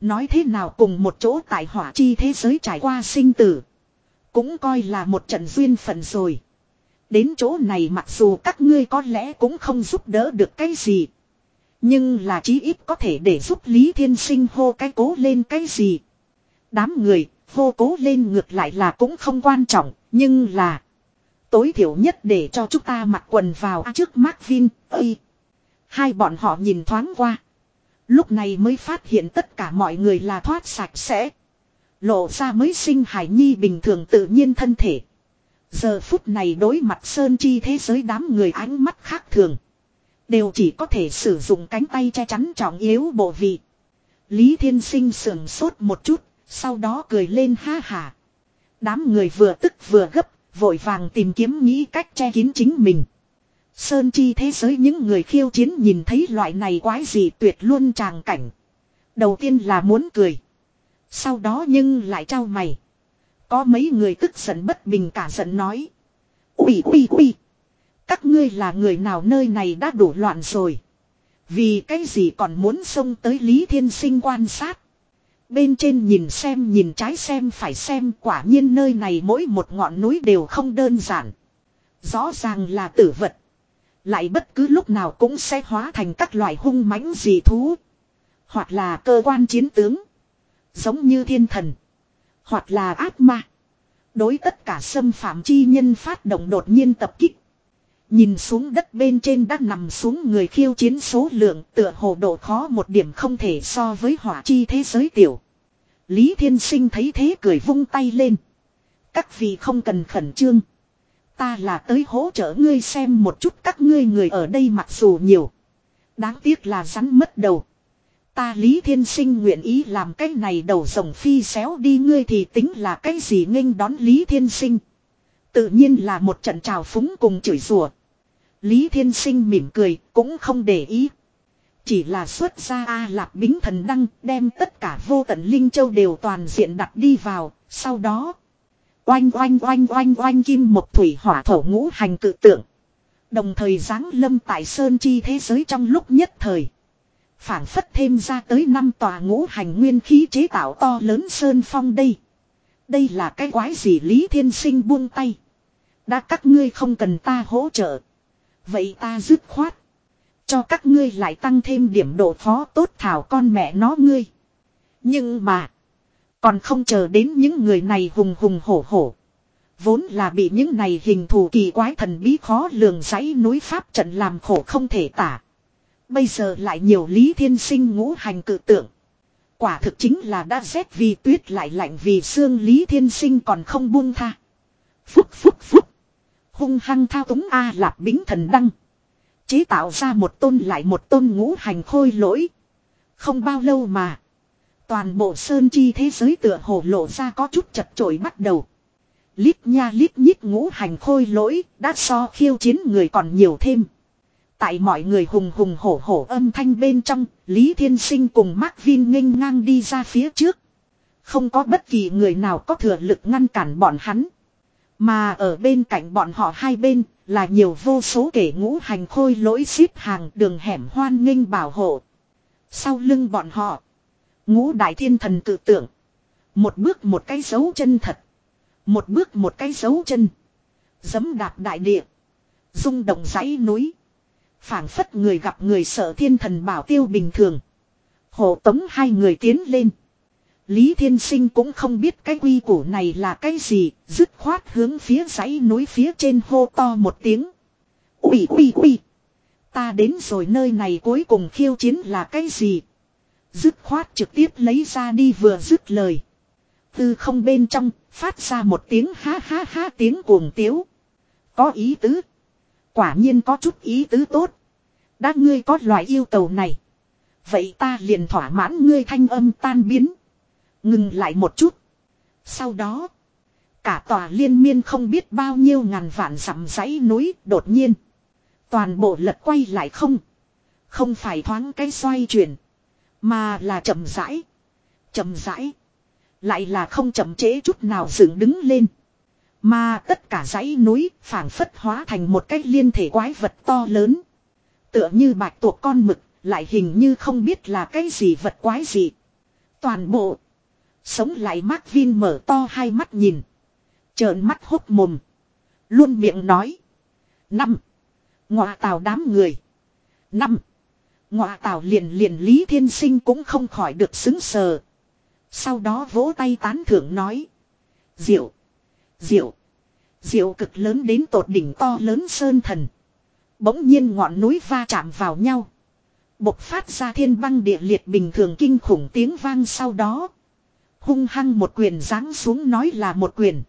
Nói thế nào cùng một chỗ tại hỏa chi thế giới trải qua sinh tử. Cũng coi là một trận duyên phận rồi. Đến chỗ này mặc dù các ngươi có lẽ cũng không giúp đỡ được cái gì. Nhưng là chí ít có thể để giúp Lý Thiên Sinh hô cái cố lên cái gì. Đám người, hô cố lên ngược lại là cũng không quan trọng. Nhưng là tối thiểu nhất để cho chúng ta mặc quần vào trước Mark Vin, ơi. Hai bọn họ nhìn thoáng qua. Lúc này mới phát hiện tất cả mọi người là thoát sạch sẽ. Lộ ra mới sinh hải nhi bình thường tự nhiên thân thể. Giờ phút này đối mặt sơn chi thế giới đám người ánh mắt khác thường. Đều chỉ có thể sử dụng cánh tay che chắn trọng yếu bộ vị. Lý Thiên Sinh sườn sốt một chút, sau đó cười lên ha hà. Đám người vừa tức vừa gấp, vội vàng tìm kiếm nghĩ cách che kín chính mình. Sơn chi thế giới những người khiêu chiến nhìn thấy loại này quái gì tuyệt luôn tràng cảnh. Đầu tiên là muốn cười. Sau đó nhưng lại trao mày. Có mấy người tức giận bất bình cả giận nói. Ui ui ui. Các ngươi là người nào nơi này đã đủ loạn rồi. Vì cái gì còn muốn xông tới Lý Thiên Sinh quan sát. Bên trên nhìn xem, nhìn trái xem, phải xem quả nhiên nơi này mỗi một ngọn núi đều không đơn giản. Rõ ràng là tử vật. Lại bất cứ lúc nào cũng sẽ hóa thành các loại hung mãnh dị thú. Hoặc là cơ quan chiến tướng. Giống như thiên thần. Hoặc là ác ma. Đối tất cả xâm phạm chi nhân phát động đột nhiên tập kích. Nhìn xuống đất bên trên đã nằm xuống người khiêu chiến số lượng tựa hồ độ khó một điểm không thể so với hỏa chi thế giới tiểu. Lý Thiên Sinh thấy thế cười vung tay lên. Các vị không cần khẩn trương. Ta là tới hỗ trợ ngươi xem một chút các ngươi người ở đây mặc dù nhiều. Đáng tiếc là rắn mất đầu. Ta Lý Thiên Sinh nguyện ý làm cái này đầu rồng phi xéo đi, ngươi thì tính là cái gì nghênh đón Lý Thiên Sinh. Tự nhiên là một trận trào phúng cùng chửi rủa. Lý Thiên Sinh mỉm cười, cũng không để ý. Chỉ là xuất ra A Lạp Bính Thần Đăng, đem tất cả vô tận Linh Châu đều toàn diện đặt đi vào. Sau đó Oanh oanh oanh oanh oanh kim một thủy hỏa thổ ngũ hành cự tượng. Đồng thời giáng lâm tại Sơn Chi thế giới trong lúc nhất thời. phảng phất thêm ra tới năm tòa ngũ hành nguyên khí chế tạo to lớn Sơn Phong đây. Đây là cái quái gì Lý Thiên Sinh buông tay. Đã các ngươi không cần ta hỗ trợ. Vậy ta dứt khoát. Cho các ngươi lại tăng thêm điểm độ phó tốt thảo con mẹ nó ngươi. Nhưng mà. Còn không chờ đến những người này hùng hùng hổ hổ. Vốn là bị những này hình thù kỳ quái thần bí khó lường dãy núi Pháp trận làm khổ không thể tả. Bây giờ lại nhiều lý thiên sinh ngũ hành cự tượng. Quả thực chính là đã rét vì tuyết lại lạnh vì xương lý thiên sinh còn không buông tha. Phúc phúc phúc. Hung hăng thao túng A lạp bính thần đăng. Chế tạo ra một tôn lại một tôn ngũ hành khôi lỗi. Không bao lâu mà. Toàn bộ sơn chi thế giới tựa hồ lộ ra có chút chật chội bắt đầu. Lít nha lít nhít ngũ hành khôi lỗi, đã so khiêu chiến người còn nhiều thêm. Tại mọi người hùng hùng hổ hổ âm thanh bên trong, Lý Thiên Sinh cùng Mark Vin nghênh ngang đi ra phía trước. Không có bất kỳ người nào có thừa lực ngăn cản bọn hắn. Mà ở bên cạnh bọn họ hai bên, là nhiều vô số kể ngũ hành khôi lỗi xếp hàng đường hẻm hoan nghênh bảo hộ. Sau lưng bọn họ, Ngũ đại thiên thần tự tưởng. Một bước một cái dấu chân thật. Một bước một cái dấu chân. Dấm đạp đại địa. rung động dãy núi. phảng phất người gặp người sợ thiên thần bảo tiêu bình thường. Hộ tống hai người tiến lên. Lý Thiên Sinh cũng không biết cái quy củ này là cái gì, dứt khoát hướng phía dãy núi phía trên hô to một tiếng. Ui ui ui! Ta đến rồi nơi này cuối cùng khiêu chiến là cái gì? Dứt khoát trực tiếp lấy ra đi vừa dứt lời. Từ không bên trong, phát ra một tiếng ha ha ha tiếng cuồng tiếu. Có ý tứ. Quả nhiên có chút ý tứ tốt. Đã ngươi có loại yêu cầu này. Vậy ta liền thỏa mãn ngươi thanh âm tan biến. Ngừng lại một chút. Sau đó. Cả tòa liên miên không biết bao nhiêu ngàn vạn dặm dãy núi đột nhiên. Toàn bộ lật quay lại không. Không phải thoáng cái xoay chuyển. Mà là chậm rãi. Chậm rãi. Lại là không chậm chế chút nào dựng đứng lên. Mà tất cả dãy núi phảng phất hóa thành một cái liên thể quái vật to lớn. Tựa như bạch tuộc con mực, lại hình như không biết là cái gì vật quái gì. Toàn bộ. Sống lại Mark Vin mở to hai mắt nhìn. Trợn mắt hốc mồm. Luôn miệng nói. Năm. Ngọa tào đám người. Năm. Ngọa tảo liền liền Lý Thiên Sinh cũng không khỏi được xứng sờ. Sau đó vỗ tay tán thưởng nói. Diệu. Diệu. Diệu cực lớn đến tột đỉnh to lớn sơn thần. Bỗng nhiên ngọn núi va chạm vào nhau. Bộc phát ra thiên băng địa liệt bình thường kinh khủng tiếng vang sau đó. Hung hăng một quyền giáng xuống nói là một quyền.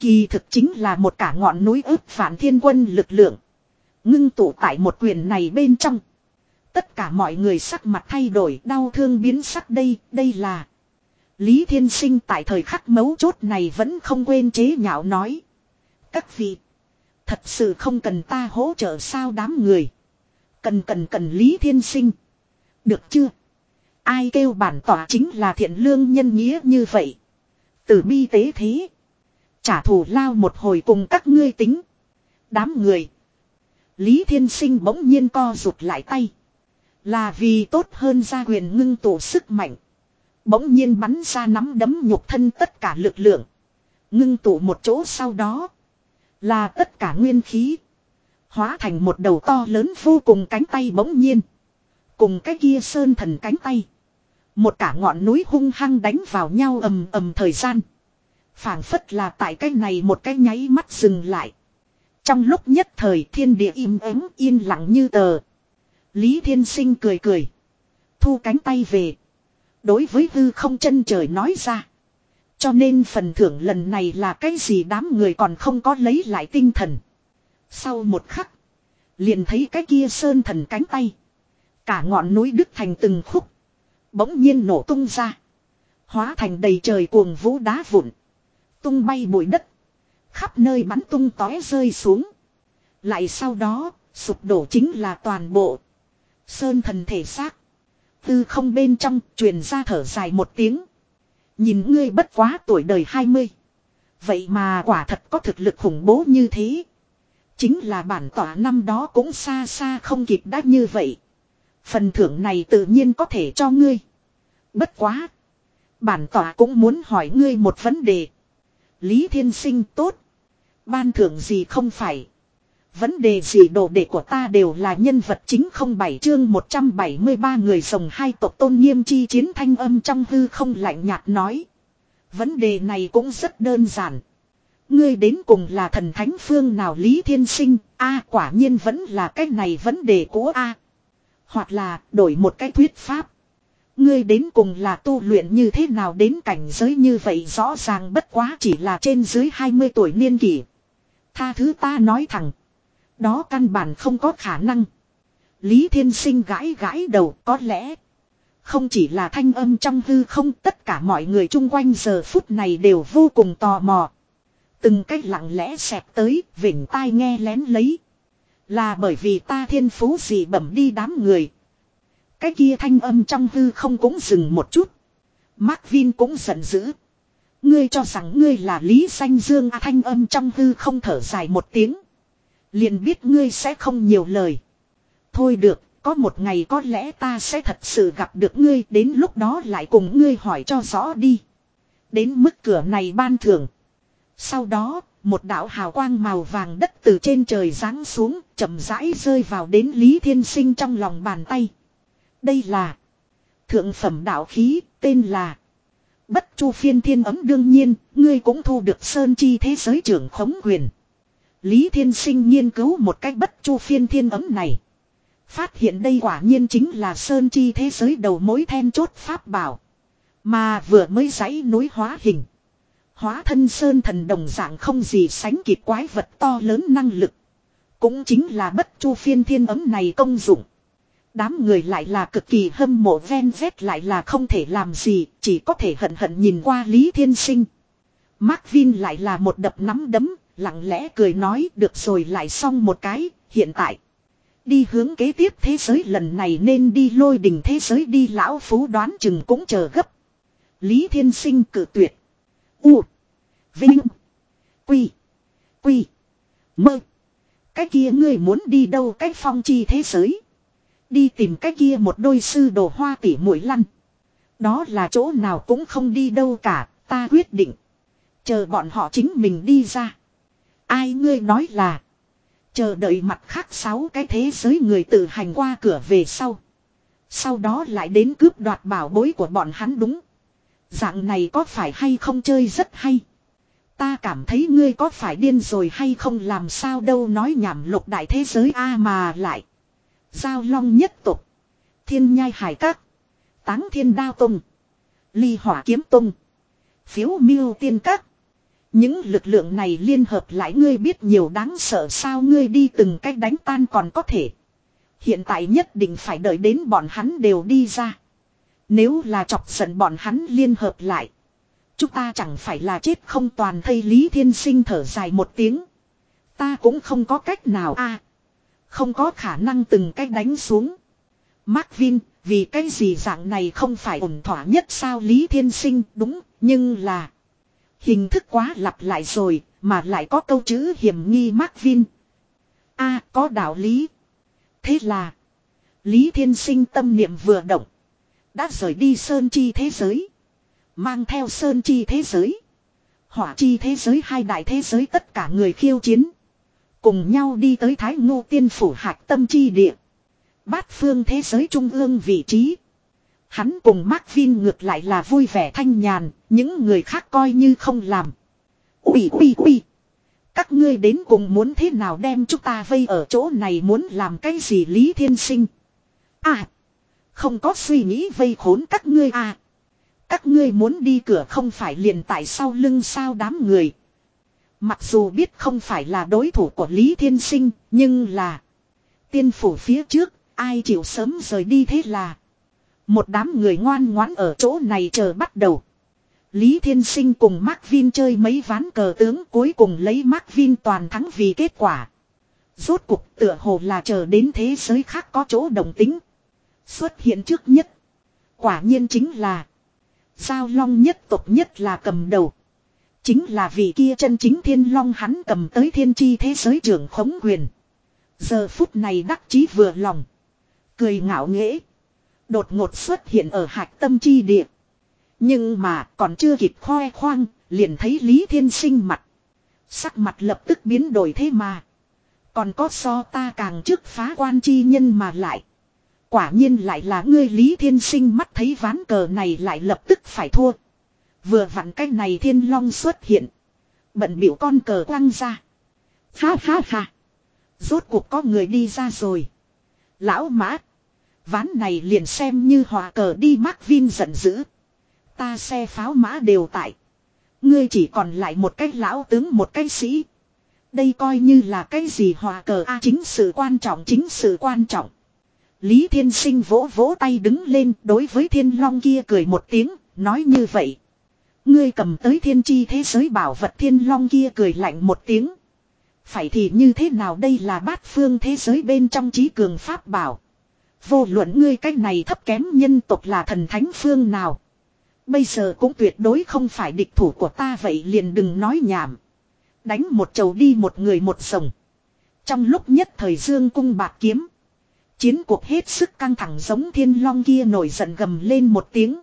Kỳ thực chính là một cả ngọn núi ướp phản thiên quân lực lượng. Ngưng tụ tại một quyền này bên trong. Tất cả mọi người sắc mặt thay đổi đau thương biến sắc đây, đây là. Lý Thiên Sinh tại thời khắc mấu chốt này vẫn không quên chế nhạo nói. Các vị, thật sự không cần ta hỗ trợ sao đám người. Cần cần cần Lý Thiên Sinh. Được chưa? Ai kêu bản tỏa chính là thiện lương nhân nghĩa như vậy. Từ bi tế thế. Trả thù lao một hồi cùng các ngươi tính. Đám người. Lý Thiên Sinh bỗng nhiên co rụt lại tay. Là vì tốt hơn gia quyền ngưng tụ sức mạnh. Bỗng nhiên bắn ra nắm đấm nhục thân tất cả lực lượng. Ngưng tụ một chỗ sau đó. Là tất cả nguyên khí. Hóa thành một đầu to lớn vô cùng cánh tay bỗng nhiên. Cùng cái kia sơn thần cánh tay. Một cả ngọn núi hung hăng đánh vào nhau ầm ầm thời gian. phảng phất là tại cái này một cái nháy mắt dừng lại. Trong lúc nhất thời thiên địa im ắng, yên lặng như tờ. Lý Thiên Sinh cười cười. Thu cánh tay về. Đối với hư không chân trời nói ra. Cho nên phần thưởng lần này là cái gì đám người còn không có lấy lại tinh thần. Sau một khắc. Liền thấy cái kia sơn thần cánh tay. Cả ngọn núi đứt thành từng khúc. Bỗng nhiên nổ tung ra. Hóa thành đầy trời cuồng vũ đá vụn. Tung bay bụi đất. Khắp nơi bắn tung tói rơi xuống. Lại sau đó, sụp đổ chính là toàn bộ. Sơn thần thể xác. Tư không bên trong, truyền ra thở dài một tiếng. Nhìn ngươi bất quá tuổi đời 20. Vậy mà quả thật có thực lực khủng bố như thế. Chính là bản tỏa năm đó cũng xa xa không kịp đã như vậy. Phần thưởng này tự nhiên có thể cho ngươi. Bất quá. Bản tỏa cũng muốn hỏi ngươi một vấn đề. Lý Thiên Sinh tốt. Ban thưởng gì không phải. Vấn đề gì đồ đệ của ta đều là nhân vật chính không bảy chương 173 người rồng hai tộc tôn nghiêm chi chiến thanh âm trong hư không lạnh nhạt nói. Vấn đề này cũng rất đơn giản. Ngươi đến cùng là thần thánh phương nào Lý Thiên Sinh, a quả nhiên vẫn là cái này vấn đề của a. Hoặc là đổi một cái thuyết pháp. Ngươi đến cùng là tu luyện như thế nào đến cảnh giới như vậy rõ ràng bất quá chỉ là trên dưới 20 tuổi niên kỷ. Tha thứ ta nói thẳng. Đó căn bản không có khả năng. Lý Thiên Sinh gãi gãi đầu có lẽ. Không chỉ là thanh âm trong hư không tất cả mọi người chung quanh giờ phút này đều vô cùng tò mò. Từng cách lặng lẽ xẹp tới, vỉnh tai nghe lén lấy. Là bởi vì ta thiên phú gì bẩm đi đám người. Cái kia thanh âm trong hư không cũng dừng một chút. Mark Vin cũng giận dữ. Ngươi cho rằng ngươi là Lý Xanh Dương à, thanh âm trong hư không thở dài một tiếng. Liền biết ngươi sẽ không nhiều lời. Thôi được, có một ngày có lẽ ta sẽ thật sự gặp được ngươi đến lúc đó lại cùng ngươi hỏi cho rõ đi. Đến mức cửa này ban thưởng. Sau đó, một đạo hào quang màu vàng đất từ trên trời giáng xuống, chậm rãi rơi vào đến Lý Thiên Sinh trong lòng bàn tay. Đây là thượng phẩm đạo khí, tên là Bất Chu Phiên Thiên ấm đương nhiên, ngươi cũng thu được sơn chi thế giới trưởng khống quyền. Lý Thiên Sinh nghiên cứu một cách Bất Chu Phiên Thiên ấm này. Phát hiện đây quả nhiên chính là sơn chi thế giới đầu mối then chốt pháp bảo. Mà vừa mới giấy núi hóa hình. Hóa thân sơn thần đồng dạng không gì sánh kịp quái vật to lớn năng lực. Cũng chính là bất chu phiên thiên ấm này công dụng. Đám người lại là cực kỳ hâm mộ ven vét lại là không thể làm gì, chỉ có thể hận hận nhìn qua Lý Thiên Sinh. Mark Vin lại là một đập nắm đấm, lặng lẽ cười nói được rồi lại xong một cái, hiện tại. Đi hướng kế tiếp thế giới lần này nên đi lôi đình thế giới đi lão phú đoán chừng cũng chờ gấp. Lý Thiên Sinh cử tuyệt. U. Vinh. Quy. Quy. Mơ. Cái kia ngươi muốn đi đâu cái phong chi thế giới. Đi tìm cái kia một đôi sư đồ hoa tỉ mũi lăn. Đó là chỗ nào cũng không đi đâu cả, ta quyết định. Chờ bọn họ chính mình đi ra. Ai ngươi nói là. Chờ đợi mặt khác sáu cái thế giới người tự hành qua cửa về sau. Sau đó lại đến cướp đoạt bảo bối của bọn hắn đúng. Dạng này có phải hay không chơi rất hay. Ta cảm thấy ngươi có phải điên rồi hay không làm sao đâu nói nhảm lục đại thế giới a mà lại. Giao long nhất tục. Thiên nhai hải các. Táng thiên đao tung Ly hỏa kiếm tung Phiếu miêu tiên các. Những lực lượng này liên hợp lại ngươi biết nhiều đáng sợ sao ngươi đi từng cách đánh tan còn có thể. Hiện tại nhất định phải đợi đến bọn hắn đều đi ra. Nếu là chọc giận bọn hắn liên hợp lại. Chúng ta chẳng phải là chết không toàn thây Lý Thiên Sinh thở dài một tiếng. Ta cũng không có cách nào a Không có khả năng từng cách đánh xuống. Mark Vin, vì cái gì dạng này không phải ổn thỏa nhất sao Lý Thiên Sinh đúng, nhưng là... Hình thức quá lặp lại rồi, mà lại có câu chữ hiểm nghi Mark Vin. a có đạo lý. Thế là, Lý Thiên Sinh tâm niệm vừa động. Đã rời đi Sơn Chi thế giới. Mang theo Sơn Chi thế giới. Hỏa Chi thế giới hai đại thế giới tất cả người khiêu chiến. Cùng nhau đi tới Thái Ngô Tiên Phủ Hạc Tâm Chi Địa. Bát phương thế giới trung ương vị trí. Hắn cùng Mark Vin ngược lại là vui vẻ thanh nhàn, những người khác coi như không làm. Ui ui ui. Các ngươi đến cùng muốn thế nào đem chúng ta vây ở chỗ này muốn làm cái gì Lý Thiên Sinh. À. Không có suy nghĩ vây khốn các ngươi à. Các ngươi muốn đi cửa không phải liền tại sau lưng sao đám người. Mặc dù biết không phải là đối thủ của Lý Thiên Sinh, nhưng là tiên phủ phía trước, ai chịu sớm rời đi thế là. Một đám người ngoan ngoãn ở chỗ này chờ bắt đầu. Lý Thiên Sinh cùng Mark Vin chơi mấy ván cờ tướng, cuối cùng lấy Mark Vin toàn thắng vì kết quả. Rốt cuộc tựa hồ là chờ đến thế giới khác có chỗ đồng tính. Xuất hiện trước nhất. Quả nhiên chính là. Giao long nhất tộc nhất là cầm đầu. Chính là vị kia chân chính thiên long hắn cầm tới thiên chi thế giới trưởng khống quyền. Giờ phút này đắc chí vừa lòng. Cười ngạo nghễ. Đột ngột xuất hiện ở hạch tâm chi địa. Nhưng mà còn chưa kịp khoe khoang, liền thấy Lý Thiên Sinh mặt. Sắc mặt lập tức biến đổi thế mà. Còn có so ta càng trước phá quan chi nhân mà lại. Quả nhiên lại là ngươi Lý Thiên Sinh mắt thấy ván cờ này lại lập tức phải thua. Vừa vặn cái này thiên long xuất hiện. Bận biểu con cờ quăng ra. Ha ha ha. Rốt cuộc có người đi ra rồi. Lão mã. Ván này liền xem như hòa cờ đi Mark Vin giận dữ. Ta xe pháo mã đều tại. Ngươi chỉ còn lại một cái lão tướng một cái sĩ. Đây coi như là cái gì hòa cờ a chính sự quan trọng chính sự quan trọng. Lý Thiên Sinh vỗ vỗ tay đứng lên đối với thiên long kia cười một tiếng, nói như vậy. Ngươi cầm tới thiên chi thế giới bảo vật thiên long kia cười lạnh một tiếng. Phải thì như thế nào đây là bát phương thế giới bên trong trí cường pháp bảo. Vô luận ngươi cách này thấp kém nhân tộc là thần thánh phương nào. Bây giờ cũng tuyệt đối không phải địch thủ của ta vậy liền đừng nói nhảm. Đánh một chầu đi một người một sồng. Trong lúc nhất thời dương cung bạc kiếm. Chiến cuộc hết sức căng thẳng giống thiên long kia nổi giận gầm lên một tiếng.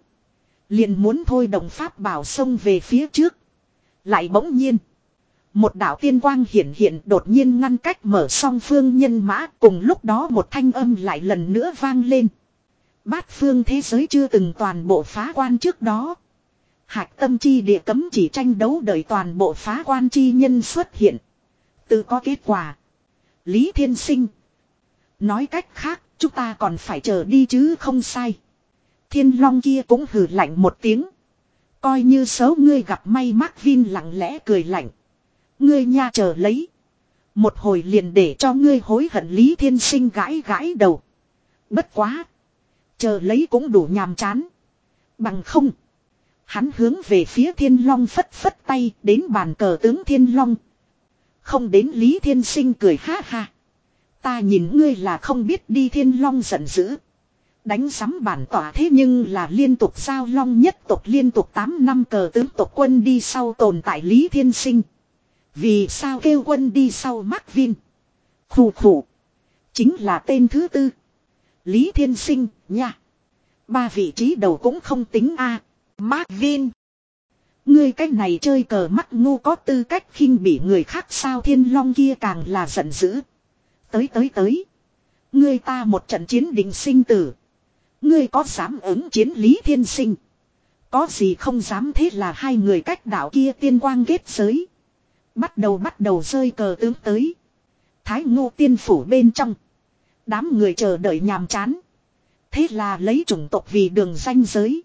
Liền muốn thôi đồng pháp bảo sông về phía trước. Lại bỗng nhiên. Một đạo tiên quang hiện hiện đột nhiên ngăn cách mở song phương nhân mã cùng lúc đó một thanh âm lại lần nữa vang lên. Bát phương thế giới chưa từng toàn bộ phá quan trước đó. Hạc tâm chi địa cấm chỉ tranh đấu đợi toàn bộ phá quan chi nhân xuất hiện. từ có kết quả. Lý Thiên Sinh. Nói cách khác, chúng ta còn phải chờ đi chứ không sai. Thiên long kia cũng hừ lạnh một tiếng. Coi như xấu ngươi gặp may Mark Vin lặng lẽ cười lạnh. Ngươi nha chờ lấy. Một hồi liền để cho ngươi hối hận Lý Thiên Sinh gãi gãi đầu. Bất quá. Chờ lấy cũng đủ nhàm chán. Bằng không. Hắn hướng về phía Thiên Long phất phất tay đến bàn cờ tướng Thiên Long. Không đến Lý Thiên Sinh cười ha ha. Ta nhìn ngươi là không biết đi Thiên Long giận dữ. Đánh sắm bản tỏa thế nhưng là liên tục sao long nhất tộc liên tục 8 năm cờ tướng tộc quân đi sau tồn tại Lý Thiên Sinh. Vì sao kêu quân đi sau Mark Vin. Khủ khủ. Chính là tên thứ tư. Lý Thiên Sinh, nha. Ba vị trí đầu cũng không tính a à. Mark Vin. Ngươi cách này chơi cờ mắt ngu có tư cách khinh bị người khác sao thiên long kia càng là giận dữ. Tới tới tới. Ngươi ta một trận chiến định sinh tử. Ngươi có dám ứng chiến lý thiên sinh. Có gì không dám thế là hai người cách đảo kia tiên quang kết giới. Bắt đầu bắt đầu rơi cờ tướng tới. Thái ngô tiên phủ bên trong. Đám người chờ đợi nhàm chán. Thế là lấy chủng tộc vì đường danh giới.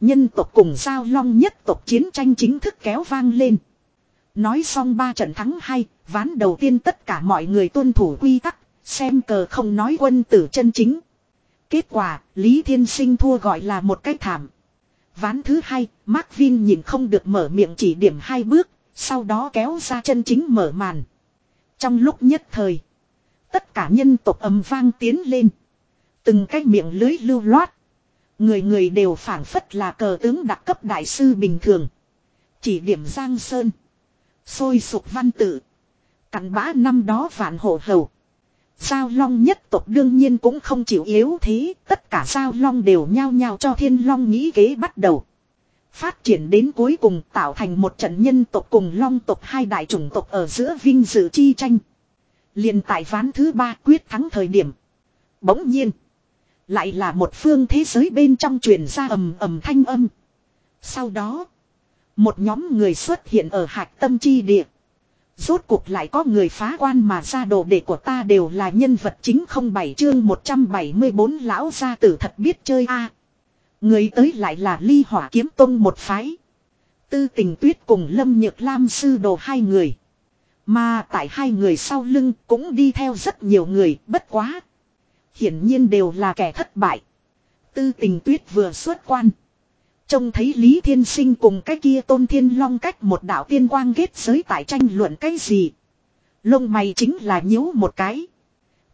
Nhân tộc cùng giao long nhất tộc chiến tranh chính thức kéo vang lên. Nói xong ba trận thắng hay, ván đầu tiên tất cả mọi người tuân thủ quy tắc, xem cờ không nói quân tử chân chính. Kết quả, Lý Thiên Sinh thua gọi là một cách thảm. Ván thứ hai, Mark Vin nhìn không được mở miệng chỉ điểm hai bước, sau đó kéo ra chân chính mở màn. Trong lúc nhất thời, tất cả nhân tộc ầm vang tiến lên. Từng cái miệng lưới lưu loát. Người người đều phản phất là cờ tướng đặc cấp đại sư bình thường. Chỉ điểm Giang Sơn. Sôi sục văn tự. Cắn bã năm đó vạn hộ hầu. Giao long nhất tộc đương nhiên cũng không chịu yếu thế. Tất cả giao long đều nhao nhao cho thiên long nghĩ kế bắt đầu. Phát triển đến cuối cùng tạo thành một trận nhân tộc cùng long tộc hai đại chủng tộc ở giữa vinh dự chi tranh. liền tại ván thứ ba quyết thắng thời điểm. Bỗng nhiên. Lại là một phương thế giới bên trong truyền ra ầm ầm thanh âm. Sau đó. Một nhóm người xuất hiện ở hạch tâm chi địa. Rốt cuộc lại có người phá quan mà ra đồ đệ của ta đều là nhân vật chính không bảy chương 174 lão gia tử thật biết chơi a Người tới lại là ly hỏa kiếm tông một phái. Tư tình tuyết cùng Lâm Nhược Lam sư đồ hai người. Mà tại hai người sau lưng cũng đi theo rất nhiều người bất quá. Hiển nhiên đều là kẻ thất bại. Tư tình tuyết vừa xuất quan. Trông thấy Lý Thiên Sinh cùng cái kia tôn thiên long cách một đạo tiên quang kết giới tại tranh luận cái gì. Lông mày chính là nhíu một cái.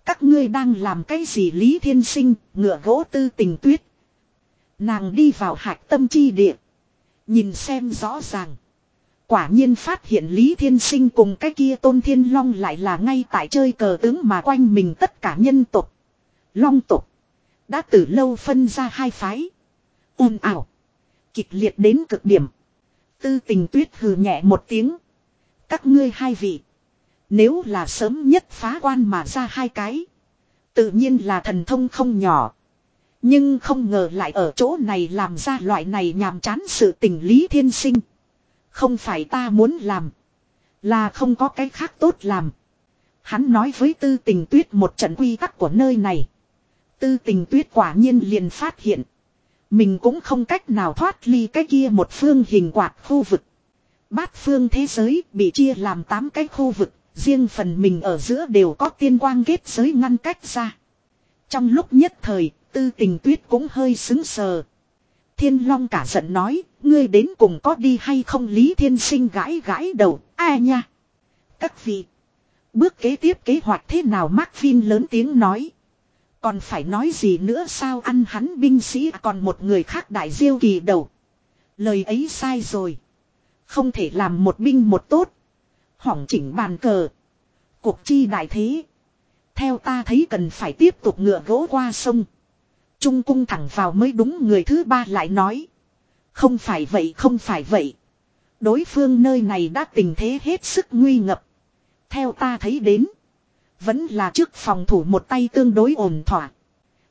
Các ngươi đang làm cái gì Lý Thiên Sinh, ngựa gỗ tư tình tuyết. Nàng đi vào hạch tâm chi địa. Nhìn xem rõ ràng. Quả nhiên phát hiện Lý Thiên Sinh cùng cái kia tôn thiên long lại là ngay tại chơi cờ tướng mà quanh mình tất cả nhân tục. Long tục. Đã từ lâu phân ra hai phái. ồn ảo. Kịch liệt đến cực điểm. Tư tình tuyết hừ nhẹ một tiếng. Các ngươi hai vị. Nếu là sớm nhất phá quan mà ra hai cái. Tự nhiên là thần thông không nhỏ. Nhưng không ngờ lại ở chỗ này làm ra loại này nhàm chán sự tình lý thiên sinh. Không phải ta muốn làm. Là không có cái khác tốt làm. Hắn nói với tư tình tuyết một trận quy tắc của nơi này. Tư tình tuyết quả nhiên liền phát hiện. Mình cũng không cách nào thoát ly cái kia một phương hình quạt khu vực. Bát phương thế giới bị chia làm 8 cái khu vực, riêng phần mình ở giữa đều có tiên quang kết giới ngăn cách ra. Trong lúc nhất thời, tư tình tuyết cũng hơi xứng sờ. Thiên Long cả giận nói, ngươi đến cùng có đi hay không Lý Thiên Sinh gãi gãi đầu, ai nha. Các vị, bước kế tiếp kế hoạch thế nào Mark phin lớn tiếng nói. Còn phải nói gì nữa sao ăn hắn binh sĩ còn một người khác đại diêu kỳ đầu. Lời ấy sai rồi. Không thể làm một binh một tốt. Hỏng chỉnh bàn cờ. Cuộc chi đại thế. Theo ta thấy cần phải tiếp tục ngựa gỗ qua sông. Trung cung thẳng vào mới đúng người thứ ba lại nói. Không phải vậy không phải vậy. Đối phương nơi này đã tình thế hết sức nguy ngập. Theo ta thấy đến. Vẫn là trước phòng thủ một tay tương đối ổn thỏa.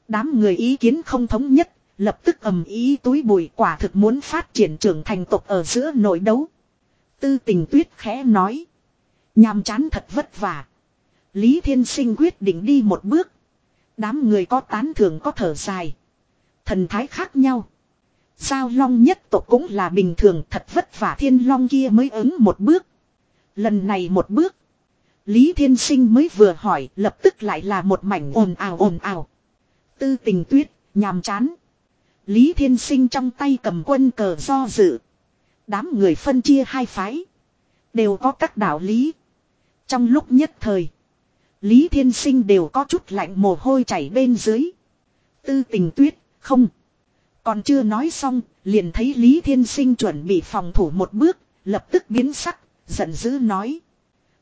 Đám người ý kiến không thống nhất, lập tức ầm ý túi bụi quả thực muốn phát triển trưởng thành tộc ở giữa nội đấu. Tư tình tuyết khẽ nói. Nhàm chán thật vất vả. Lý Thiên Sinh quyết định đi một bước. Đám người có tán thưởng có thở dài. Thần thái khác nhau. Giao long nhất tộc cũng là bình thường thật vất vả thiên long kia mới ứng một bước. Lần này một bước. Lý Thiên Sinh mới vừa hỏi lập tức lại là một mảnh ồn ào ồn ào. Tư tình tuyết, nhàm chán. Lý Thiên Sinh trong tay cầm quân cờ do dự. Đám người phân chia hai phái. Đều có các đạo lý. Trong lúc nhất thời. Lý Thiên Sinh đều có chút lạnh mồ hôi chảy bên dưới. Tư tình tuyết, không. Còn chưa nói xong, liền thấy Lý Thiên Sinh chuẩn bị phòng thủ một bước, lập tức biến sắc, giận dữ nói.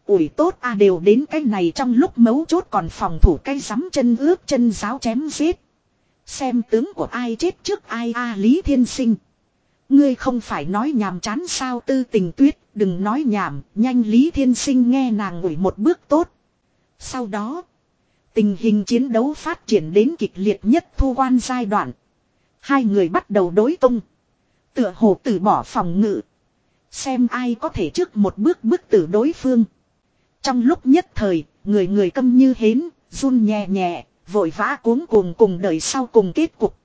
Ủi tốt a đều đến cái này trong lúc mấu chốt còn phòng thủ cái rắm chân ướp chân giáo chém giết. Xem tướng của ai chết trước ai a Lý Thiên Sinh. Ngươi không phải nói nhàm chán sao tư tình tuyết, đừng nói nhảm, nhanh Lý Thiên Sinh nghe nàng ủi một bước tốt. Sau đó, tình hình chiến đấu phát triển đến kịch liệt nhất thu quan giai đoạn. Hai người bắt đầu đối tung. Tựa hồ từ bỏ phòng ngự. Xem ai có thể trước một bước bước từ đối phương. Trong lúc nhất thời, người người câm như hến, run nhẹ nhẹ, vội vã cuống cuồng cùng đời sau cùng kết cục.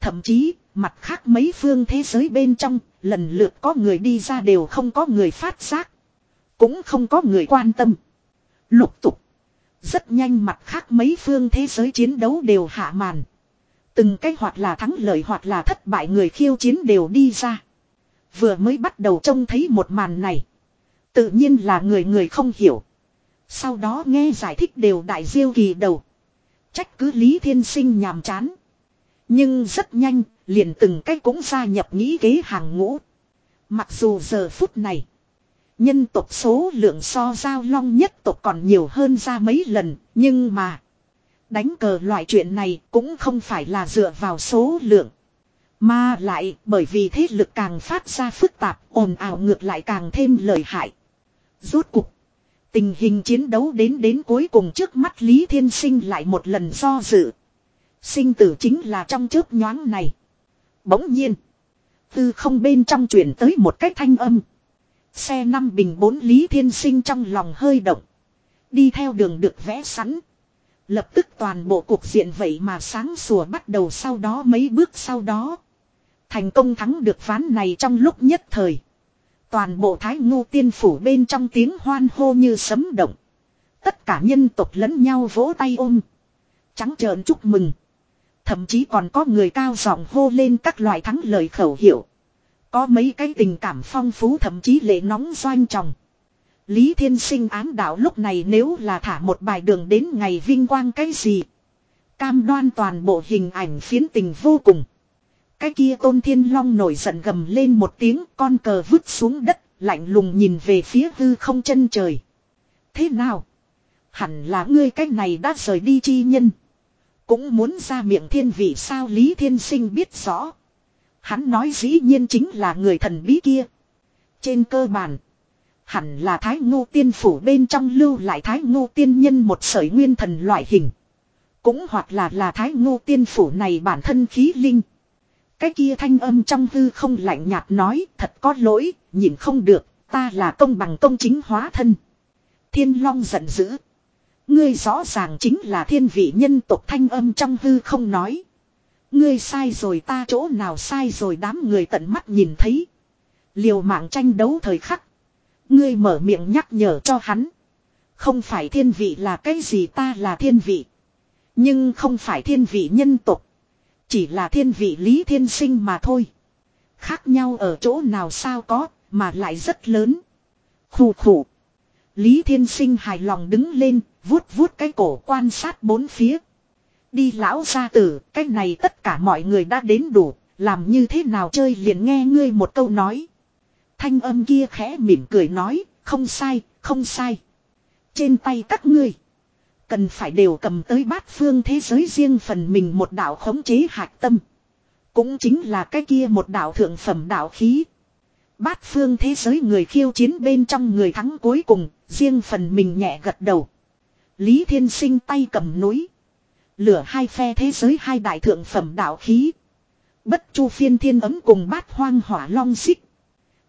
Thậm chí, mặt khác mấy phương thế giới bên trong, lần lượt có người đi ra đều không có người phát giác. Cũng không có người quan tâm. Lục tục. Rất nhanh mặt khác mấy phương thế giới chiến đấu đều hạ màn. Từng cái hoặc là thắng lợi hoặc là thất bại người khiêu chiến đều đi ra. Vừa mới bắt đầu trông thấy một màn này. Tự nhiên là người người không hiểu. Sau đó nghe giải thích đều đại diêu kỳ đầu. Trách cứ Lý Thiên Sinh nhàm chán. Nhưng rất nhanh, liền từng cái cũng gia nhập nghĩ kế hàng ngũ. Mặc dù giờ phút này. Nhân tộc số lượng so giao long nhất tộc còn nhiều hơn ra mấy lần. Nhưng mà. Đánh cờ loại chuyện này cũng không phải là dựa vào số lượng. Mà lại bởi vì thế lực càng phát ra phức tạp, ồn ào ngược lại càng thêm lợi hại. Rốt cục. Tình hình chiến đấu đến đến cuối cùng trước mắt Lý Thiên Sinh lại một lần do dự. Sinh tử chính là trong chớp nhoáng này. Bỗng nhiên. từ không bên trong truyền tới một cái thanh âm. Xe năm bình bốn Lý Thiên Sinh trong lòng hơi động. Đi theo đường được vẽ sẵn. Lập tức toàn bộ cuộc diện vậy mà sáng sủa bắt đầu sau đó mấy bước sau đó. Thành công thắng được ván này trong lúc nhất thời. Toàn bộ thái ngu tiên phủ bên trong tiếng hoan hô như sấm động. Tất cả nhân tộc lẫn nhau vỗ tay ôm. Trắng trợn chúc mừng. Thậm chí còn có người cao giọng hô lên các loại thắng lời khẩu hiệu. Có mấy cái tình cảm phong phú thậm chí lệ nóng doanh tròng. Lý Thiên Sinh ám đạo lúc này nếu là thả một bài đường đến ngày vinh quang cái gì. Cam đoan toàn bộ hình ảnh phiến tình vô cùng. Cái kia tôn thiên long nổi giận gầm lên một tiếng con cờ vứt xuống đất, lạnh lùng nhìn về phía hư không chân trời. Thế nào? Hẳn là ngươi cách này đã rời đi chi nhân. Cũng muốn ra miệng thiên vị sao Lý Thiên Sinh biết rõ. Hắn nói dĩ nhiên chính là người thần bí kia. Trên cơ bản. Hẳn là thái ngô tiên phủ bên trong lưu lại thái ngô tiên nhân một sởi nguyên thần loại hình. Cũng hoặc là là thái ngô tiên phủ này bản thân khí linh. Cái kia thanh âm trong hư không lạnh nhạt nói thật có lỗi, nhìn không được, ta là công bằng công chính hóa thân. Thiên Long giận dữ. Ngươi rõ ràng chính là thiên vị nhân tộc thanh âm trong hư không nói. Ngươi sai rồi ta chỗ nào sai rồi đám người tận mắt nhìn thấy. Liều mạng tranh đấu thời khắc. Ngươi mở miệng nhắc nhở cho hắn. Không phải thiên vị là cái gì ta là thiên vị. Nhưng không phải thiên vị nhân tộc. Chỉ là thiên vị lý thiên sinh mà thôi. Khác nhau ở chỗ nào sao có, mà lại rất lớn. Khủ khủ. Lý thiên sinh hài lòng đứng lên, vuốt vuốt cái cổ quan sát bốn phía. Đi lão gia tử, cái này tất cả mọi người đã đến đủ, làm như thế nào chơi liền nghe ngươi một câu nói. Thanh âm kia khẽ mỉm cười nói, không sai, không sai. Trên tay các ngươi. Cần phải đều cầm tới bát phương thế giới riêng phần mình một đạo khống chế hạt tâm. Cũng chính là cái kia một đạo thượng phẩm đạo khí. Bát phương thế giới người khiêu chiến bên trong người thắng cuối cùng, riêng phần mình nhẹ gật đầu. Lý Thiên Sinh tay cầm núi. Lửa hai phe thế giới hai đại thượng phẩm đạo khí. Bất chu phiên thiên ấm cùng bát hoang hỏa long xích.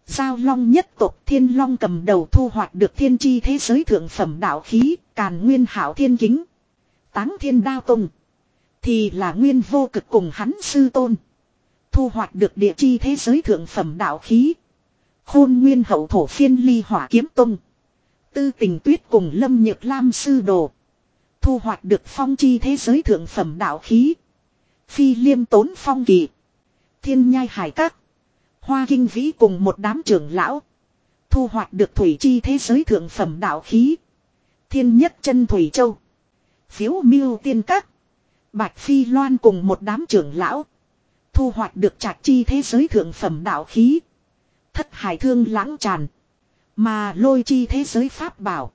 Giao long nhất tộc thiên long cầm đầu thu hoạch được thiên chi thế giới thượng phẩm đạo khí, càn nguyên hảo thiên kính. Táng thiên đao tùng. Thì là nguyên vô cực cùng hắn sư tôn. Thu hoạch được địa chi thế giới thượng phẩm đạo khí. Khôn nguyên hậu thổ phiên ly hỏa kiếm tung Tư tình tuyết cùng lâm nhược lam sư đồ. Thu hoạch được phong chi thế giới thượng phẩm đạo khí. Phi liêm tốn phong kỳ. Thiên nhai hải các. Hoa kinh vĩ cùng một đám trưởng lão. Thu hoạch được thủy chi thế giới thượng phẩm đạo khí. Thiên nhất chân thủy châu. Phiếu miêu tiên các. Bạch phi loan cùng một đám trưởng lão. Thu hoạch được trạc chi thế giới thượng phẩm đạo khí. Thất hải thương lãng tràn. Mà lôi chi thế giới pháp bảo.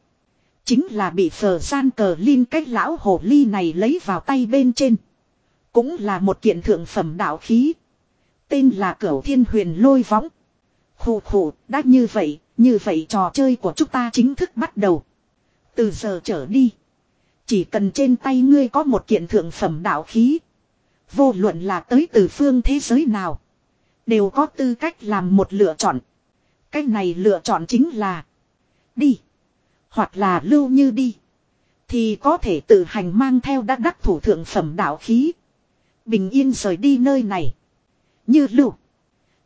Chính là bị phở gian cờ linh cách lão hồ ly này lấy vào tay bên trên. Cũng là một kiện thượng phẩm đạo khí. Tên là cửu thiên huyền lôi võng. Khủ khủ, đã như vậy, như vậy trò chơi của chúng ta chính thức bắt đầu. Từ giờ trở đi. Chỉ cần trên tay ngươi có một kiện thượng phẩm đạo khí. Vô luận là tới từ phương thế giới nào. Đều có tư cách làm một lựa chọn. Cách này lựa chọn chính là. Đi. Hoặc là lưu như đi. Thì có thể tự hành mang theo đắc đắc thủ thượng phẩm đạo khí. Bình yên rời đi nơi này. Như lưu.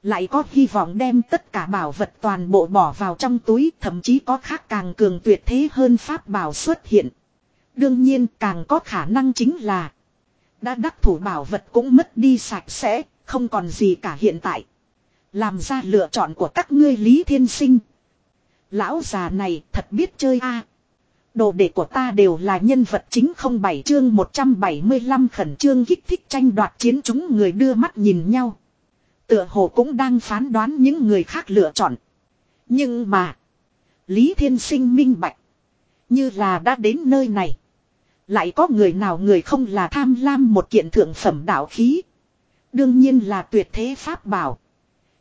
Lại có hy vọng đem tất cả bảo vật toàn bộ bỏ vào trong túi thậm chí có khác càng cường tuyệt thế hơn pháp bảo xuất hiện. Đương nhiên càng có khả năng chính là đã đắc thủ bảo vật cũng mất đi sạch sẽ, không còn gì cả hiện tại. Làm ra lựa chọn của các ngươi Lý Thiên Sinh. Lão già này thật biết chơi a. Đồ đệ của ta đều là nhân vật chính không bảy chương 175 khẩn trương kích thích tranh đoạt chiến chúng người đưa mắt nhìn nhau. Tựa hồ cũng đang phán đoán những người khác lựa chọn. Nhưng mà. Lý Thiên Sinh minh bạch. Như là đã đến nơi này. Lại có người nào người không là tham lam một kiện thượng phẩm đạo khí. Đương nhiên là tuyệt thế pháp bảo.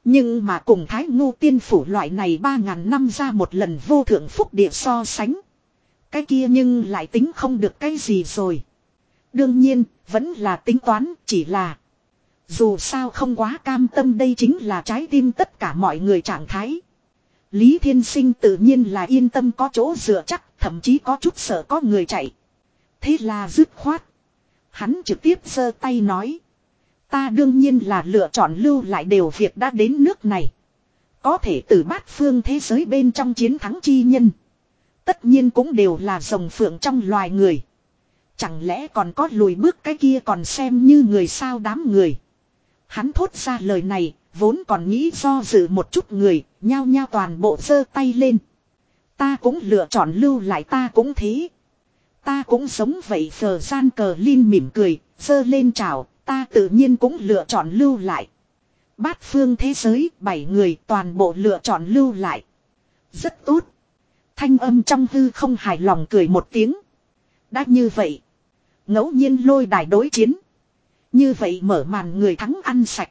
Nhưng mà cùng Thái Ngu Tiên Phủ loại này ba ngàn năm ra một lần vô thượng phúc địa so sánh. Cái kia nhưng lại tính không được cái gì rồi. Đương nhiên, vẫn là tính toán, chỉ là. Dù sao không quá cam tâm đây chính là trái tim tất cả mọi người trạng thái. Lý Thiên Sinh tự nhiên là yên tâm có chỗ dựa chắc, thậm chí có chút sợ có người chạy. Thế là dứt khoát. Hắn trực tiếp giơ tay nói. Ta đương nhiên là lựa chọn lưu lại đều việc đã đến nước này. Có thể từ bát phương thế giới bên trong chiến thắng chi nhân. Tất nhiên cũng đều là rồng phượng trong loài người. Chẳng lẽ còn có lùi bước cái kia còn xem như người sao đám người. Hắn thốt ra lời này, vốn còn nghĩ do dự một chút người, nhao nhao toàn bộ giơ tay lên. Ta cũng lựa chọn lưu lại ta cũng thế. Ta cũng sống vậy phờ gian cờ Linh mỉm cười, giơ lên chào, ta tự nhiên cũng lựa chọn lưu lại. Bát phương thế giới, bảy người toàn bộ lựa chọn lưu lại. Rất tốt. Thanh âm trong hư không hài lòng cười một tiếng. Đã như vậy. ngẫu nhiên lôi đài đối chiến. Như vậy mở màn người thắng ăn sạch.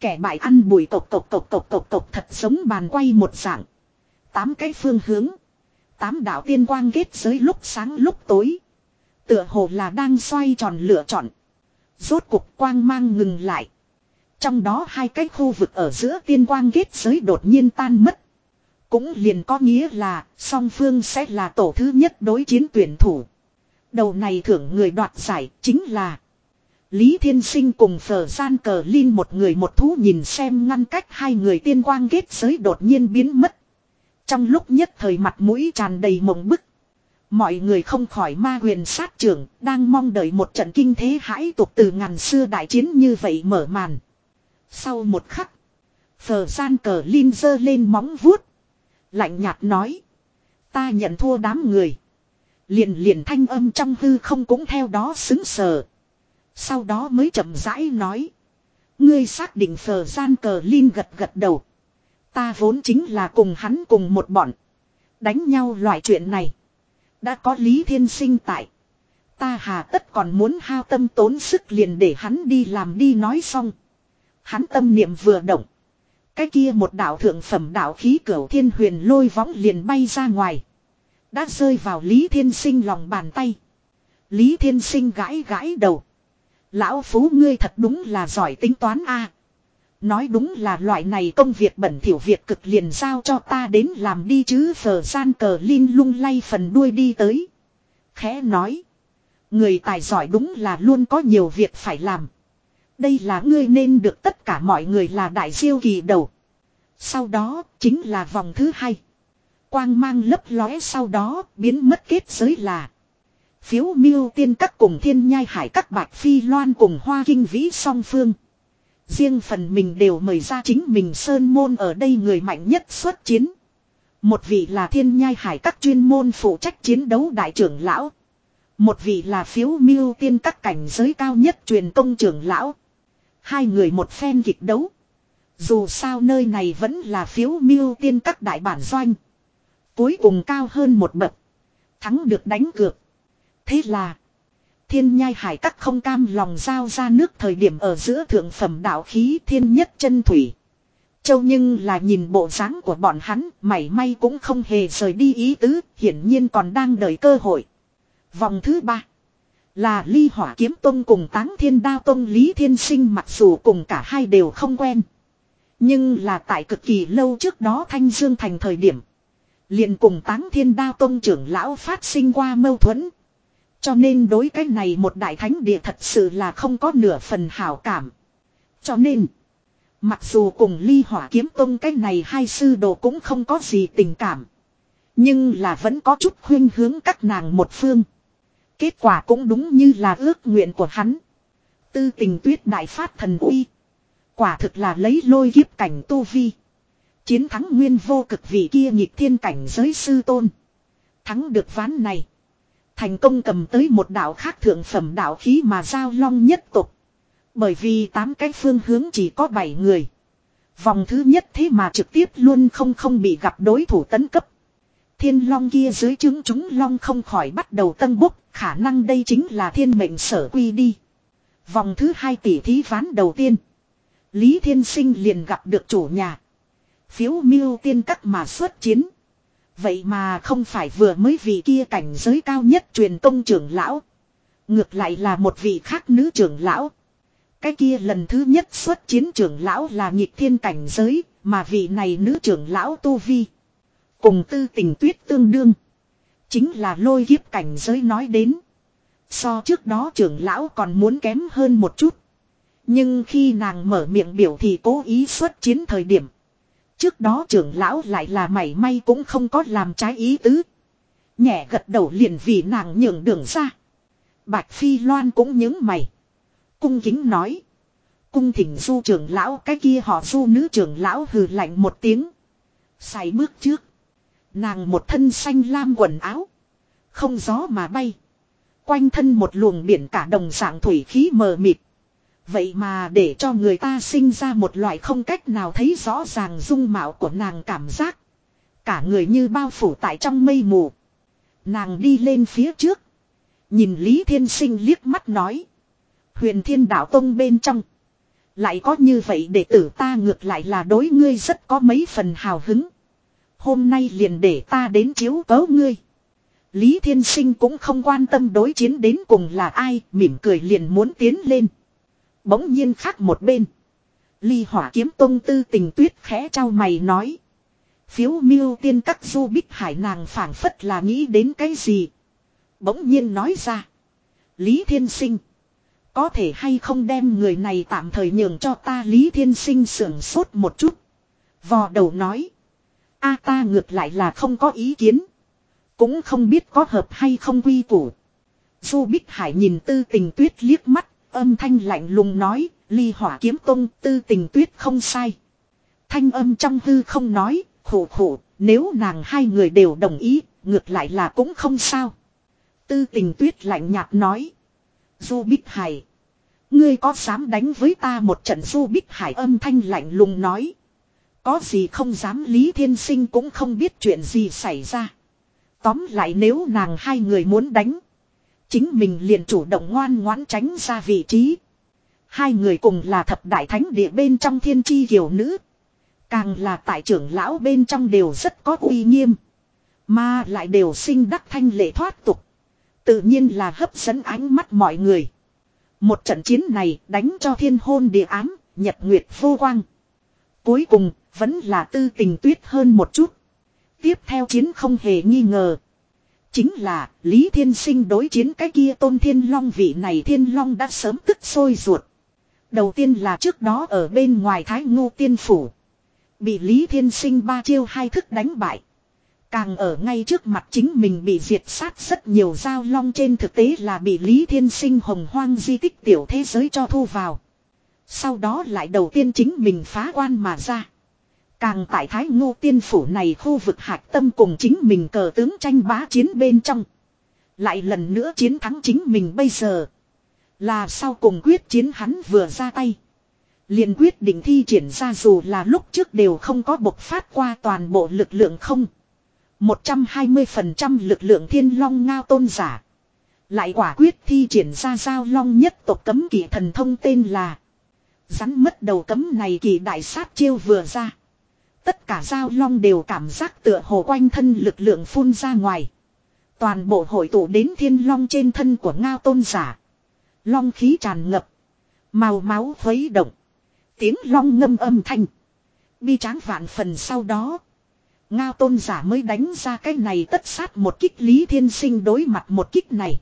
Kẻ bại ăn bùi tộc tộc tộc tộc tộc tộc thật giống bàn quay một dạng. Tám cái phương hướng. Tám đạo tiên quang kết giới lúc sáng lúc tối. Tựa hồ là đang xoay tròn lựa chọn. Rốt cục quang mang ngừng lại. Trong đó hai cái khu vực ở giữa tiên quang kết giới đột nhiên tan mất. Cũng liền có nghĩa là song phương sẽ là tổ thứ nhất đối chiến tuyển thủ. Đầu này thưởng người đoạt giải chính là Lý Thiên Sinh cùng phở gian cờ Linh một người một thú nhìn xem ngăn cách hai người tiên quang kết giới đột nhiên biến mất. Trong lúc nhất thời mặt mũi tràn đầy mộng bức. Mọi người không khỏi ma huyền sát trưởng, đang mong đợi một trận kinh thế hãi tục từ ngàn xưa đại chiến như vậy mở màn. Sau một khắc, phở gian cờ Linh dơ lên móng vuốt. Lạnh nhạt nói. Ta nhận thua đám người. Liền liền thanh âm trong hư không cũng theo đó xứng sờ. Sau đó mới chậm rãi nói. Ngươi xác định phờ gian cờ Linh gật gật đầu. Ta vốn chính là cùng hắn cùng một bọn. Đánh nhau loại chuyện này. Đã có Lý Thiên Sinh tại. Ta hà tất còn muốn hao tâm tốn sức liền để hắn đi làm đi nói xong. Hắn tâm niệm vừa động. Cái kia một đạo thượng phẩm đạo khí cửu thiên huyền lôi võng liền bay ra ngoài. Đã rơi vào Lý Thiên Sinh lòng bàn tay. Lý Thiên Sinh gãi gãi đầu. Lão Phú ngươi thật đúng là giỏi tính toán a. Nói đúng là loại này công việc bẩn thỉu việc cực liền giao cho ta đến làm đi chứ phở gian cờ linh lung lay phần đuôi đi tới. Khẽ nói. Người tài giỏi đúng là luôn có nhiều việc phải làm. Đây là ngươi nên được tất cả mọi người là đại siêu kỳ đầu. Sau đó chính là vòng thứ hai. Quang mang lấp lóe sau đó biến mất kết giới là. Phiếu miêu tiên các cùng thiên nhai hải các bạch phi loan cùng hoa kinh vĩ song phương. Riêng phần mình đều mời ra chính mình sơn môn ở đây người mạnh nhất xuất chiến. Một vị là thiên nhai hải các chuyên môn phụ trách chiến đấu đại trưởng lão. Một vị là phiếu miêu tiên các cảnh giới cao nhất truyền công trưởng lão. Hai người một phen kịch đấu. Dù sao nơi này vẫn là phiếu miêu tiên các đại bản doanh. Cuối cùng cao hơn một bậc. Thắng được đánh cược. Thế là. Thiên nhai hải các không cam lòng giao ra nước thời điểm ở giữa thượng phẩm đạo khí thiên nhất chân thủy. Châu nhưng là nhìn bộ dáng của bọn hắn, mảy may cũng không hề rời đi ý tứ, hiển nhiên còn đang đợi cơ hội. Vòng thứ ba là ly hỏa kiếm tông cùng táng thiên đao tông Lý Thiên Sinh mặc dù cùng cả hai đều không quen. Nhưng là tại cực kỳ lâu trước đó Thanh Dương thành thời điểm. liền cùng táng thiên đao tông trưởng lão phát sinh qua mâu thuẫn. Cho nên đối cái này một đại thánh địa thật sự là không có nửa phần hảo cảm. Cho nên, mặc dù cùng ly hỏa kiếm tông cái này hai sư đồ cũng không có gì tình cảm. Nhưng là vẫn có chút khuyên hướng các nàng một phương. Kết quả cũng đúng như là ước nguyện của hắn. Tư tình tuyết đại phát thần uy. Quả thực là lấy lôi kiếp cảnh tu vi. Chiến thắng nguyên vô cực vị kia nhịp thiên cảnh giới sư tôn. Thắng được ván này. Thành công cầm tới một đạo khác thượng phẩm đạo khí mà giao long nhất tục. Bởi vì tám cái phương hướng chỉ có bảy người. Vòng thứ nhất thế mà trực tiếp luôn không không bị gặp đối thủ tấn cấp. Thiên long kia dưới trứng chúng long không khỏi bắt đầu tân bốc, khả năng đây chính là thiên mệnh sở quy đi. Vòng thứ hai tỷ thí ván đầu tiên. Lý Thiên Sinh liền gặp được chủ nhà. Phiếu miêu tiên các mà xuất chiến. Vậy mà không phải vừa mới vị kia cảnh giới cao nhất truyền tông trưởng lão. Ngược lại là một vị khác nữ trưởng lão. Cái kia lần thứ nhất xuất chiến trưởng lão là nhịp thiên cảnh giới, mà vị này nữ trưởng lão Tu Vi. Cùng tư tình tuyết tương đương. Chính là lôi kiếp cảnh giới nói đến. So trước đó trưởng lão còn muốn kém hơn một chút. Nhưng khi nàng mở miệng biểu thì cố ý xuất chiến thời điểm. Trước đó trưởng lão lại là mảy may cũng không có làm trái ý tứ. Nhẹ gật đầu liền vì nàng nhường đường ra. Bạch Phi Loan cũng những mày. Cung kính nói. Cung thỉnh du trưởng lão, cái kia họ du nữ trưởng lão hừ lạnh một tiếng. Xài bước trước. Nàng một thân xanh lam quần áo. Không gió mà bay. Quanh thân một luồng biển cả đồng dạng thủy khí mờ mịt. Vậy mà để cho người ta sinh ra một loại không cách nào thấy rõ ràng dung mạo của nàng cảm giác. Cả người như bao phủ tại trong mây mù. Nàng đi lên phía trước. Nhìn Lý Thiên Sinh liếc mắt nói. Huyền Thiên Đạo Tông bên trong. Lại có như vậy để tử ta ngược lại là đối ngươi rất có mấy phần hào hứng. Hôm nay liền để ta đến chiếu cấu ngươi. Lý Thiên Sinh cũng không quan tâm đối chiến đến cùng là ai, mỉm cười liền muốn tiến lên. Bỗng nhiên khác một bên. Ly hỏa kiếm tông tư tình tuyết khẽ trao mày nói. Phiếu miêu tiên các du bích hải nàng phảng phất là nghĩ đến cái gì. Bỗng nhiên nói ra. Lý Thiên Sinh. Có thể hay không đem người này tạm thời nhường cho ta Lý Thiên Sinh sưởng sốt một chút. Vò đầu nói. a ta ngược lại là không có ý kiến. Cũng không biết có hợp hay không quy củ. Du Bích Hải nhìn tư tình tuyết liếc mắt, âm thanh lạnh lùng nói, ly hỏa kiếm tông tư tình tuyết không sai. Thanh âm trong hư không nói, khổ khổ, nếu nàng hai người đều đồng ý, ngược lại là cũng không sao. Tư tình tuyết lạnh nhạt nói. Du Bích Hải. Ngươi có dám đánh với ta một trận Du Bích Hải âm thanh lạnh lùng nói. Có gì không dám Lý Thiên Sinh cũng không biết chuyện gì xảy ra. Tóm lại nếu nàng hai người muốn đánh. Chính mình liền chủ động ngoan ngoãn tránh ra vị trí. Hai người cùng là thập đại thánh địa bên trong thiên chi kiều nữ. Càng là tại trưởng lão bên trong đều rất có uy nghiêm. Mà lại đều sinh đắc thanh lệ thoát tục. Tự nhiên là hấp dẫn ánh mắt mọi người. Một trận chiến này đánh cho thiên hôn địa ám, nhật nguyệt vô quang. Cuối cùng, vẫn là tư tình tuyết hơn một chút. Tiếp theo chiến không hề nghi ngờ. Chính là, Lý Thiên Sinh đối chiến cái kia tôn thiên long vị này thiên long đã sớm tức sôi ruột. Đầu tiên là trước đó ở bên ngoài Thái Ngô Tiên Phủ. Bị Lý Thiên Sinh ba chiêu hai thức đánh bại. Càng ở ngay trước mặt chính mình bị diệt sát rất nhiều giao long trên thực tế là bị Lý Thiên Sinh hồng hoang di tích tiểu thế giới cho thu vào. Sau đó lại đầu tiên chính mình phá quan mà ra. Càng tại Thái Ngô Tiên Phủ này khu vực hạch tâm cùng chính mình cờ tướng tranh bá chiến bên trong. Lại lần nữa chiến thắng chính mình bây giờ. Là sau cùng quyết chiến hắn vừa ra tay. liền quyết định thi triển ra dù là lúc trước đều không có bộc phát qua toàn bộ lực lượng không. 120% lực lượng thiên long ngao tôn giả. Lại quả quyết thi triển ra giao long nhất tộc cấm kỵ thần thông tên là. Rắn mất đầu cấm này kỳ đại sát chiêu vừa ra. Tất cả giao long đều cảm giác tựa hồ quanh thân lực lượng phun ra ngoài. Toàn bộ hội tụ đến thiên long trên thân của ngao tôn giả. Long khí tràn ngập. Màu máu khuấy động. Tiếng long ngâm âm thanh. Bi tráng vạn phần sau đó. Ngao tôn giả mới đánh ra cái này tất sát một kích lý thiên sinh đối mặt một kích này.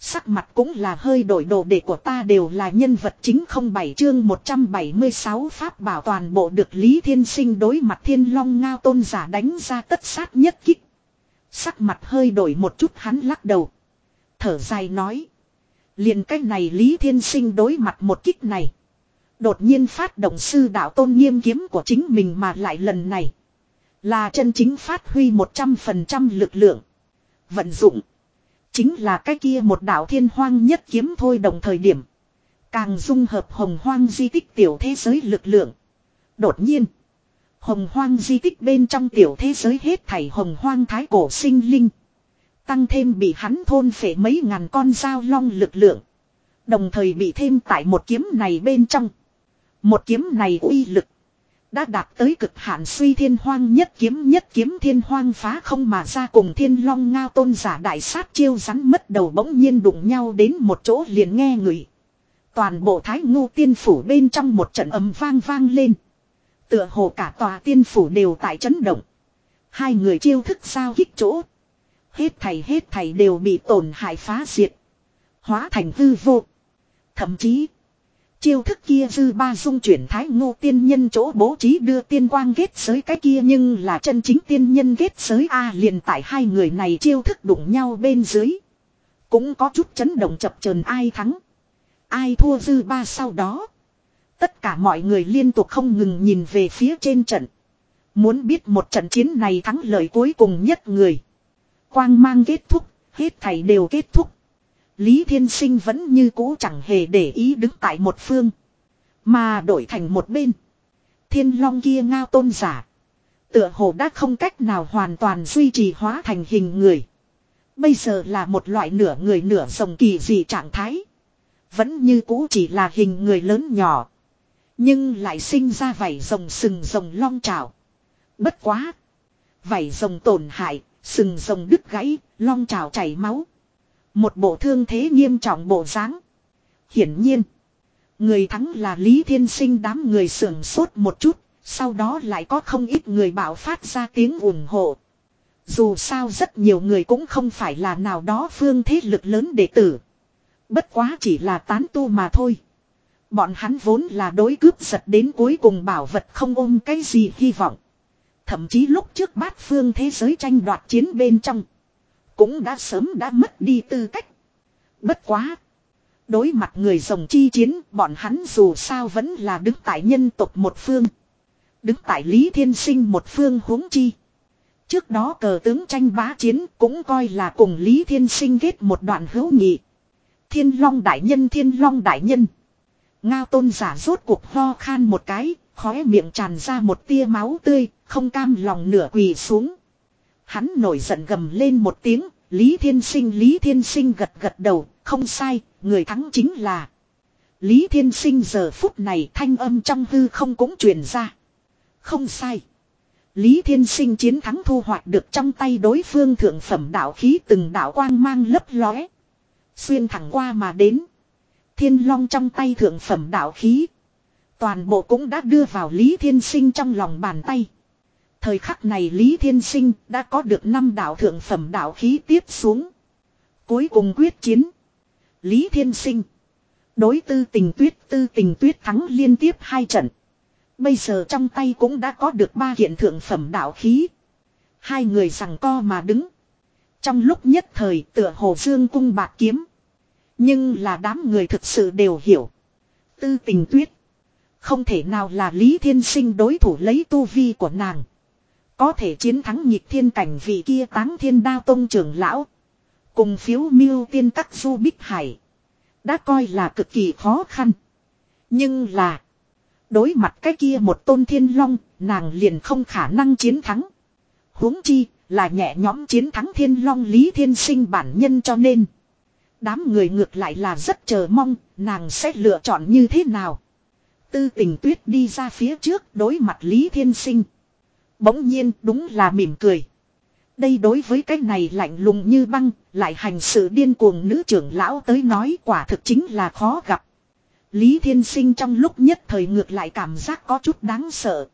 Sắc mặt cũng là hơi đổi, đồ để của ta đều là nhân vật chính không bảy chương 176 pháp bảo toàn bộ được Lý Thiên Sinh đối mặt thiên long ngao tôn giả đánh ra tất sát nhất kích. Sắc mặt hơi đổi một chút, hắn lắc đầu. Thở dài nói. liền cách này Lý Thiên Sinh đối mặt một kích này. Đột nhiên phát động sư đạo tôn nghiêm kiếm của chính mình mà lại lần này. Là chân chính phát huy 100% lực lượng. Vận dụng. Chính là cái kia một đạo thiên hoang nhất kiếm thôi đồng thời điểm. Càng dung hợp hồng hoang di tích tiểu thế giới lực lượng. Đột nhiên. Hồng hoang di tích bên trong tiểu thế giới hết thảy hồng hoang thái cổ sinh linh. Tăng thêm bị hắn thôn phệ mấy ngàn con dao long lực lượng. Đồng thời bị thêm tại một kiếm này bên trong. Một kiếm này uy lực. Đã đạt tới cực hạn suy thiên hoang nhất kiếm nhất kiếm thiên hoang phá không mà ra cùng thiên long ngao tôn giả đại sát chiêu rắn mất đầu bỗng nhiên đụng nhau đến một chỗ liền nghe người. Toàn bộ thái ngu tiên phủ bên trong một trận ầm vang vang lên. Tựa hồ cả tòa tiên phủ đều tại chấn động. Hai người chiêu thức sao hít chỗ. Hết thầy hết thầy đều bị tổn hại phá diệt. Hóa thành hư vô. Thậm chí. Chiêu thức kia dư ba dung chuyển thái ngô tiên nhân chỗ bố trí đưa tiên quang ghét giới cái kia nhưng là chân chính tiên nhân ghét giới A liền tại hai người này chiêu thức đụng nhau bên dưới. Cũng có chút chấn động chập chờn ai thắng. Ai thua dư ba sau đó. Tất cả mọi người liên tục không ngừng nhìn về phía trên trận. Muốn biết một trận chiến này thắng lợi cuối cùng nhất người. Quang mang kết thúc, hết thảy đều kết thúc. Lý Thiên Sinh vẫn như cũ chẳng hề để ý đứng tại một phương. Mà đổi thành một bên. Thiên long kia ngao tôn giả. Tựa hồ đã không cách nào hoàn toàn duy trì hóa thành hình người. Bây giờ là một loại nửa người nửa rồng kỳ dị trạng thái. Vẫn như cũ chỉ là hình người lớn nhỏ. Nhưng lại sinh ra vảy rồng sừng rồng long trào. Bất quá. Vảy rồng tổn hại, sừng rồng đứt gãy, long trào chảy máu. Một bộ thương thế nghiêm trọng bộ dáng. Hiển nhiên. Người thắng là Lý Thiên Sinh đám người sưởng sốt một chút. Sau đó lại có không ít người bảo phát ra tiếng ủng hộ. Dù sao rất nhiều người cũng không phải là nào đó phương thế lực lớn đệ tử. Bất quá chỉ là tán tu mà thôi. Bọn hắn vốn là đối cướp giật đến cuối cùng bảo vật không ôm cái gì hy vọng. Thậm chí lúc trước bát phương thế giới tranh đoạt chiến bên trong. Cũng đã sớm đã mất đi tư cách. Bất quá. Đối mặt người rồng chi chiến bọn hắn dù sao vẫn là đứng tại nhân tộc một phương. Đứng tại Lý Thiên Sinh một phương huống chi. Trước đó cờ tướng tranh bá chiến cũng coi là cùng Lý Thiên Sinh kết một đoạn hữu nghị. Thiên Long Đại Nhân Thiên Long Đại Nhân. Ngao tôn giả rốt cuộc ho khan một cái, khóe miệng tràn ra một tia máu tươi, không cam lòng nửa quỳ xuống. Hắn nổi giận gầm lên một tiếng, Lý Thiên Sinh Lý Thiên Sinh gật gật đầu, không sai, người thắng chính là. Lý Thiên Sinh giờ phút này thanh âm trong hư không cũng truyền ra. Không sai. Lý Thiên Sinh chiến thắng thu hoạch được trong tay đối phương thượng phẩm đạo khí từng đạo quang mang lấp lóe. Xuyên thẳng qua mà đến. Thiên long trong tay thượng phẩm đạo khí. Toàn bộ cũng đã đưa vào Lý Thiên Sinh trong lòng bàn tay. Thời khắc này Lý Thiên Sinh đã có được năm đạo thượng phẩm đạo khí tiếp xuống. Cuối cùng quyết chiến. Lý Thiên Sinh. Đối tư tình tuyết, tư tình tuyết thắng liên tiếp hai trận. Bây giờ trong tay cũng đã có được ba hiện thượng phẩm đạo khí. Hai người rằng co mà đứng. Trong lúc nhất thời tựa hồ dương cung bạc kiếm. Nhưng là đám người thực sự đều hiểu. Tư tình tuyết. Không thể nào là Lý Thiên Sinh đối thủ lấy tu vi của nàng. Có thể chiến thắng nhịp thiên cảnh vị kia táng thiên đao tông trưởng lão. Cùng phiếu miêu tiên các du bích hải. Đã coi là cực kỳ khó khăn. Nhưng là. Đối mặt cái kia một tôn thiên long, nàng liền không khả năng chiến thắng. huống chi, là nhẹ nhõm chiến thắng thiên long lý thiên sinh bản nhân cho nên. Đám người ngược lại là rất chờ mong, nàng sẽ lựa chọn như thế nào. Tư tình tuyết đi ra phía trước đối mặt Lý Thiên Sinh. Bỗng nhiên đúng là mỉm cười. Đây đối với cái này lạnh lùng như băng, lại hành sự điên cuồng nữ trưởng lão tới nói quả thực chính là khó gặp. Lý Thiên Sinh trong lúc nhất thời ngược lại cảm giác có chút đáng sợ.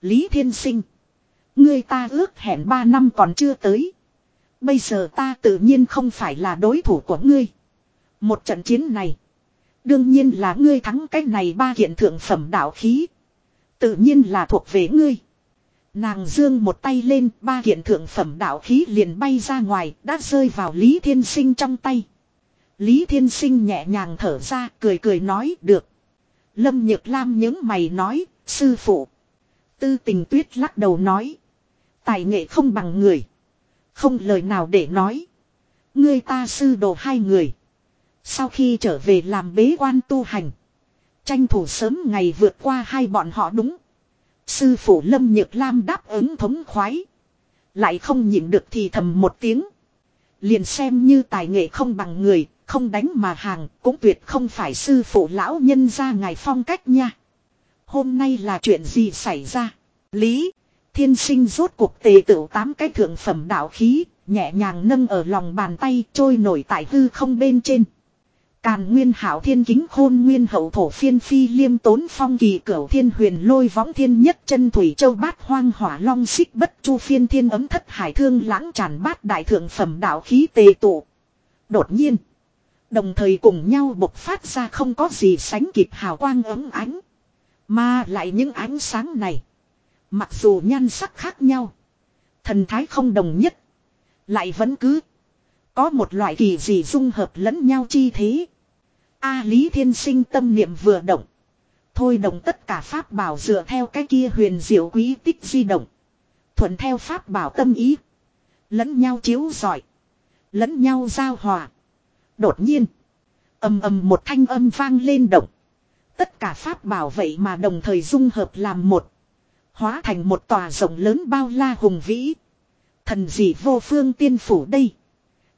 Lý Thiên Sinh. Người ta ước hẹn 3 năm còn chưa tới. Bây giờ ta tự nhiên không phải là đối thủ của ngươi. Một trận chiến này. Đương nhiên là ngươi thắng cái này ba kiện thượng phẩm đạo khí. Tự nhiên là thuộc về ngươi. Nàng dương một tay lên, ba kiện thượng phẩm đạo khí liền bay ra ngoài, đã rơi vào Lý Thiên Sinh trong tay. Lý Thiên Sinh nhẹ nhàng thở ra, cười cười nói, được. Lâm Nhược Lam những mày nói, sư phụ. Tư tình tuyết lắc đầu nói. Tài nghệ không bằng người. Không lời nào để nói. Ngươi ta sư đồ hai người. Sau khi trở về làm bế quan tu hành. Tranh thủ sớm ngày vượt qua hai bọn họ đúng. Sư phụ Lâm Nhược Lam đáp ứng thống khoái. Lại không nhịn được thì thầm một tiếng. Liền xem như tài nghệ không bằng người, không đánh mà hàng, cũng tuyệt không phải sư phụ lão nhân ra ngài phong cách nha. Hôm nay là chuyện gì xảy ra? Lý, thiên sinh rốt cuộc tề tựu tám cái thượng phẩm đạo khí, nhẹ nhàng nâng ở lòng bàn tay trôi nổi tại hư không bên trên. Càn nguyên hảo thiên kính khôn nguyên hậu thổ phiên phi liêm tốn phong kỳ cửu thiên huyền lôi võng thiên nhất chân thủy châu bát hoang hỏa long xích bất chu phiên thiên ấm thất hải thương lãng tràn bát đại thượng phẩm đạo khí tề tụ. Đột nhiên. Đồng thời cùng nhau bộc phát ra không có gì sánh kịp hào quang ấm ánh. Mà lại những ánh sáng này. Mặc dù nhan sắc khác nhau. Thần thái không đồng nhất. Lại vẫn cứ. Có một loại kỳ dị dung hợp lẫn nhau chi thế. A Lý Thiên Sinh tâm niệm vừa động. Thôi động tất cả pháp bảo dựa theo cái kia huyền diệu quý tích di động. Thuận theo pháp bảo tâm ý. Lẫn nhau chiếu giỏi. Lẫn nhau giao hòa. Đột nhiên. ầm ầm một thanh âm vang lên động. Tất cả pháp bảo vậy mà đồng thời dung hợp làm một. Hóa thành một tòa rộng lớn bao la hùng vĩ. Thần dị vô phương tiên phủ đây.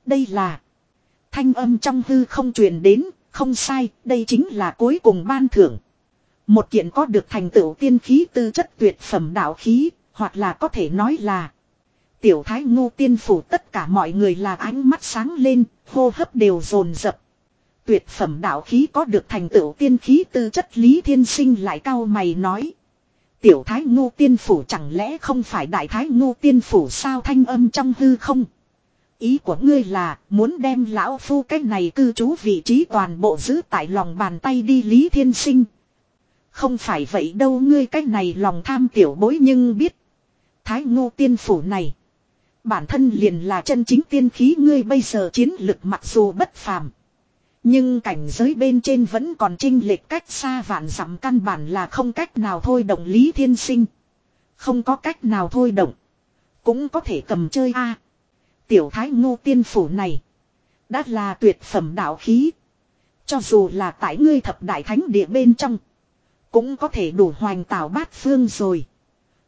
Đây là. Thanh âm trong hư không truyền đến. Không sai, đây chính là cuối cùng ban thưởng. Một kiện có được thành tựu tiên khí tư chất tuyệt phẩm đạo khí, hoặc là có thể nói là Tiểu thái ngô tiên phủ tất cả mọi người là ánh mắt sáng lên, hô hấp đều rồn rập. Tuyệt phẩm đạo khí có được thành tựu tiên khí tư chất lý thiên sinh lại cao mày nói. Tiểu thái ngô tiên phủ chẳng lẽ không phải đại thái ngô tiên phủ sao thanh âm trong hư không? Ý của ngươi là muốn đem lão phu cái này cư trú vị trí toàn bộ giữ tại lòng bàn tay đi lý thiên sinh. Không phải vậy đâu ngươi cái này lòng tham tiểu bối nhưng biết. Thái ngô tiên phủ này. Bản thân liền là chân chính tiên khí ngươi bây giờ chiến lực mặc dù bất phàm. Nhưng cảnh giới bên trên vẫn còn trinh lệch cách xa vạn dặm căn bản là không cách nào thôi động lý thiên sinh. Không có cách nào thôi động. Cũng có thể cầm chơi a Tiểu thái ngô tiên phủ này. Đã là tuyệt phẩm đạo khí. Cho dù là tại ngươi thập đại thánh địa bên trong. Cũng có thể đủ hoành tạo bát phương rồi.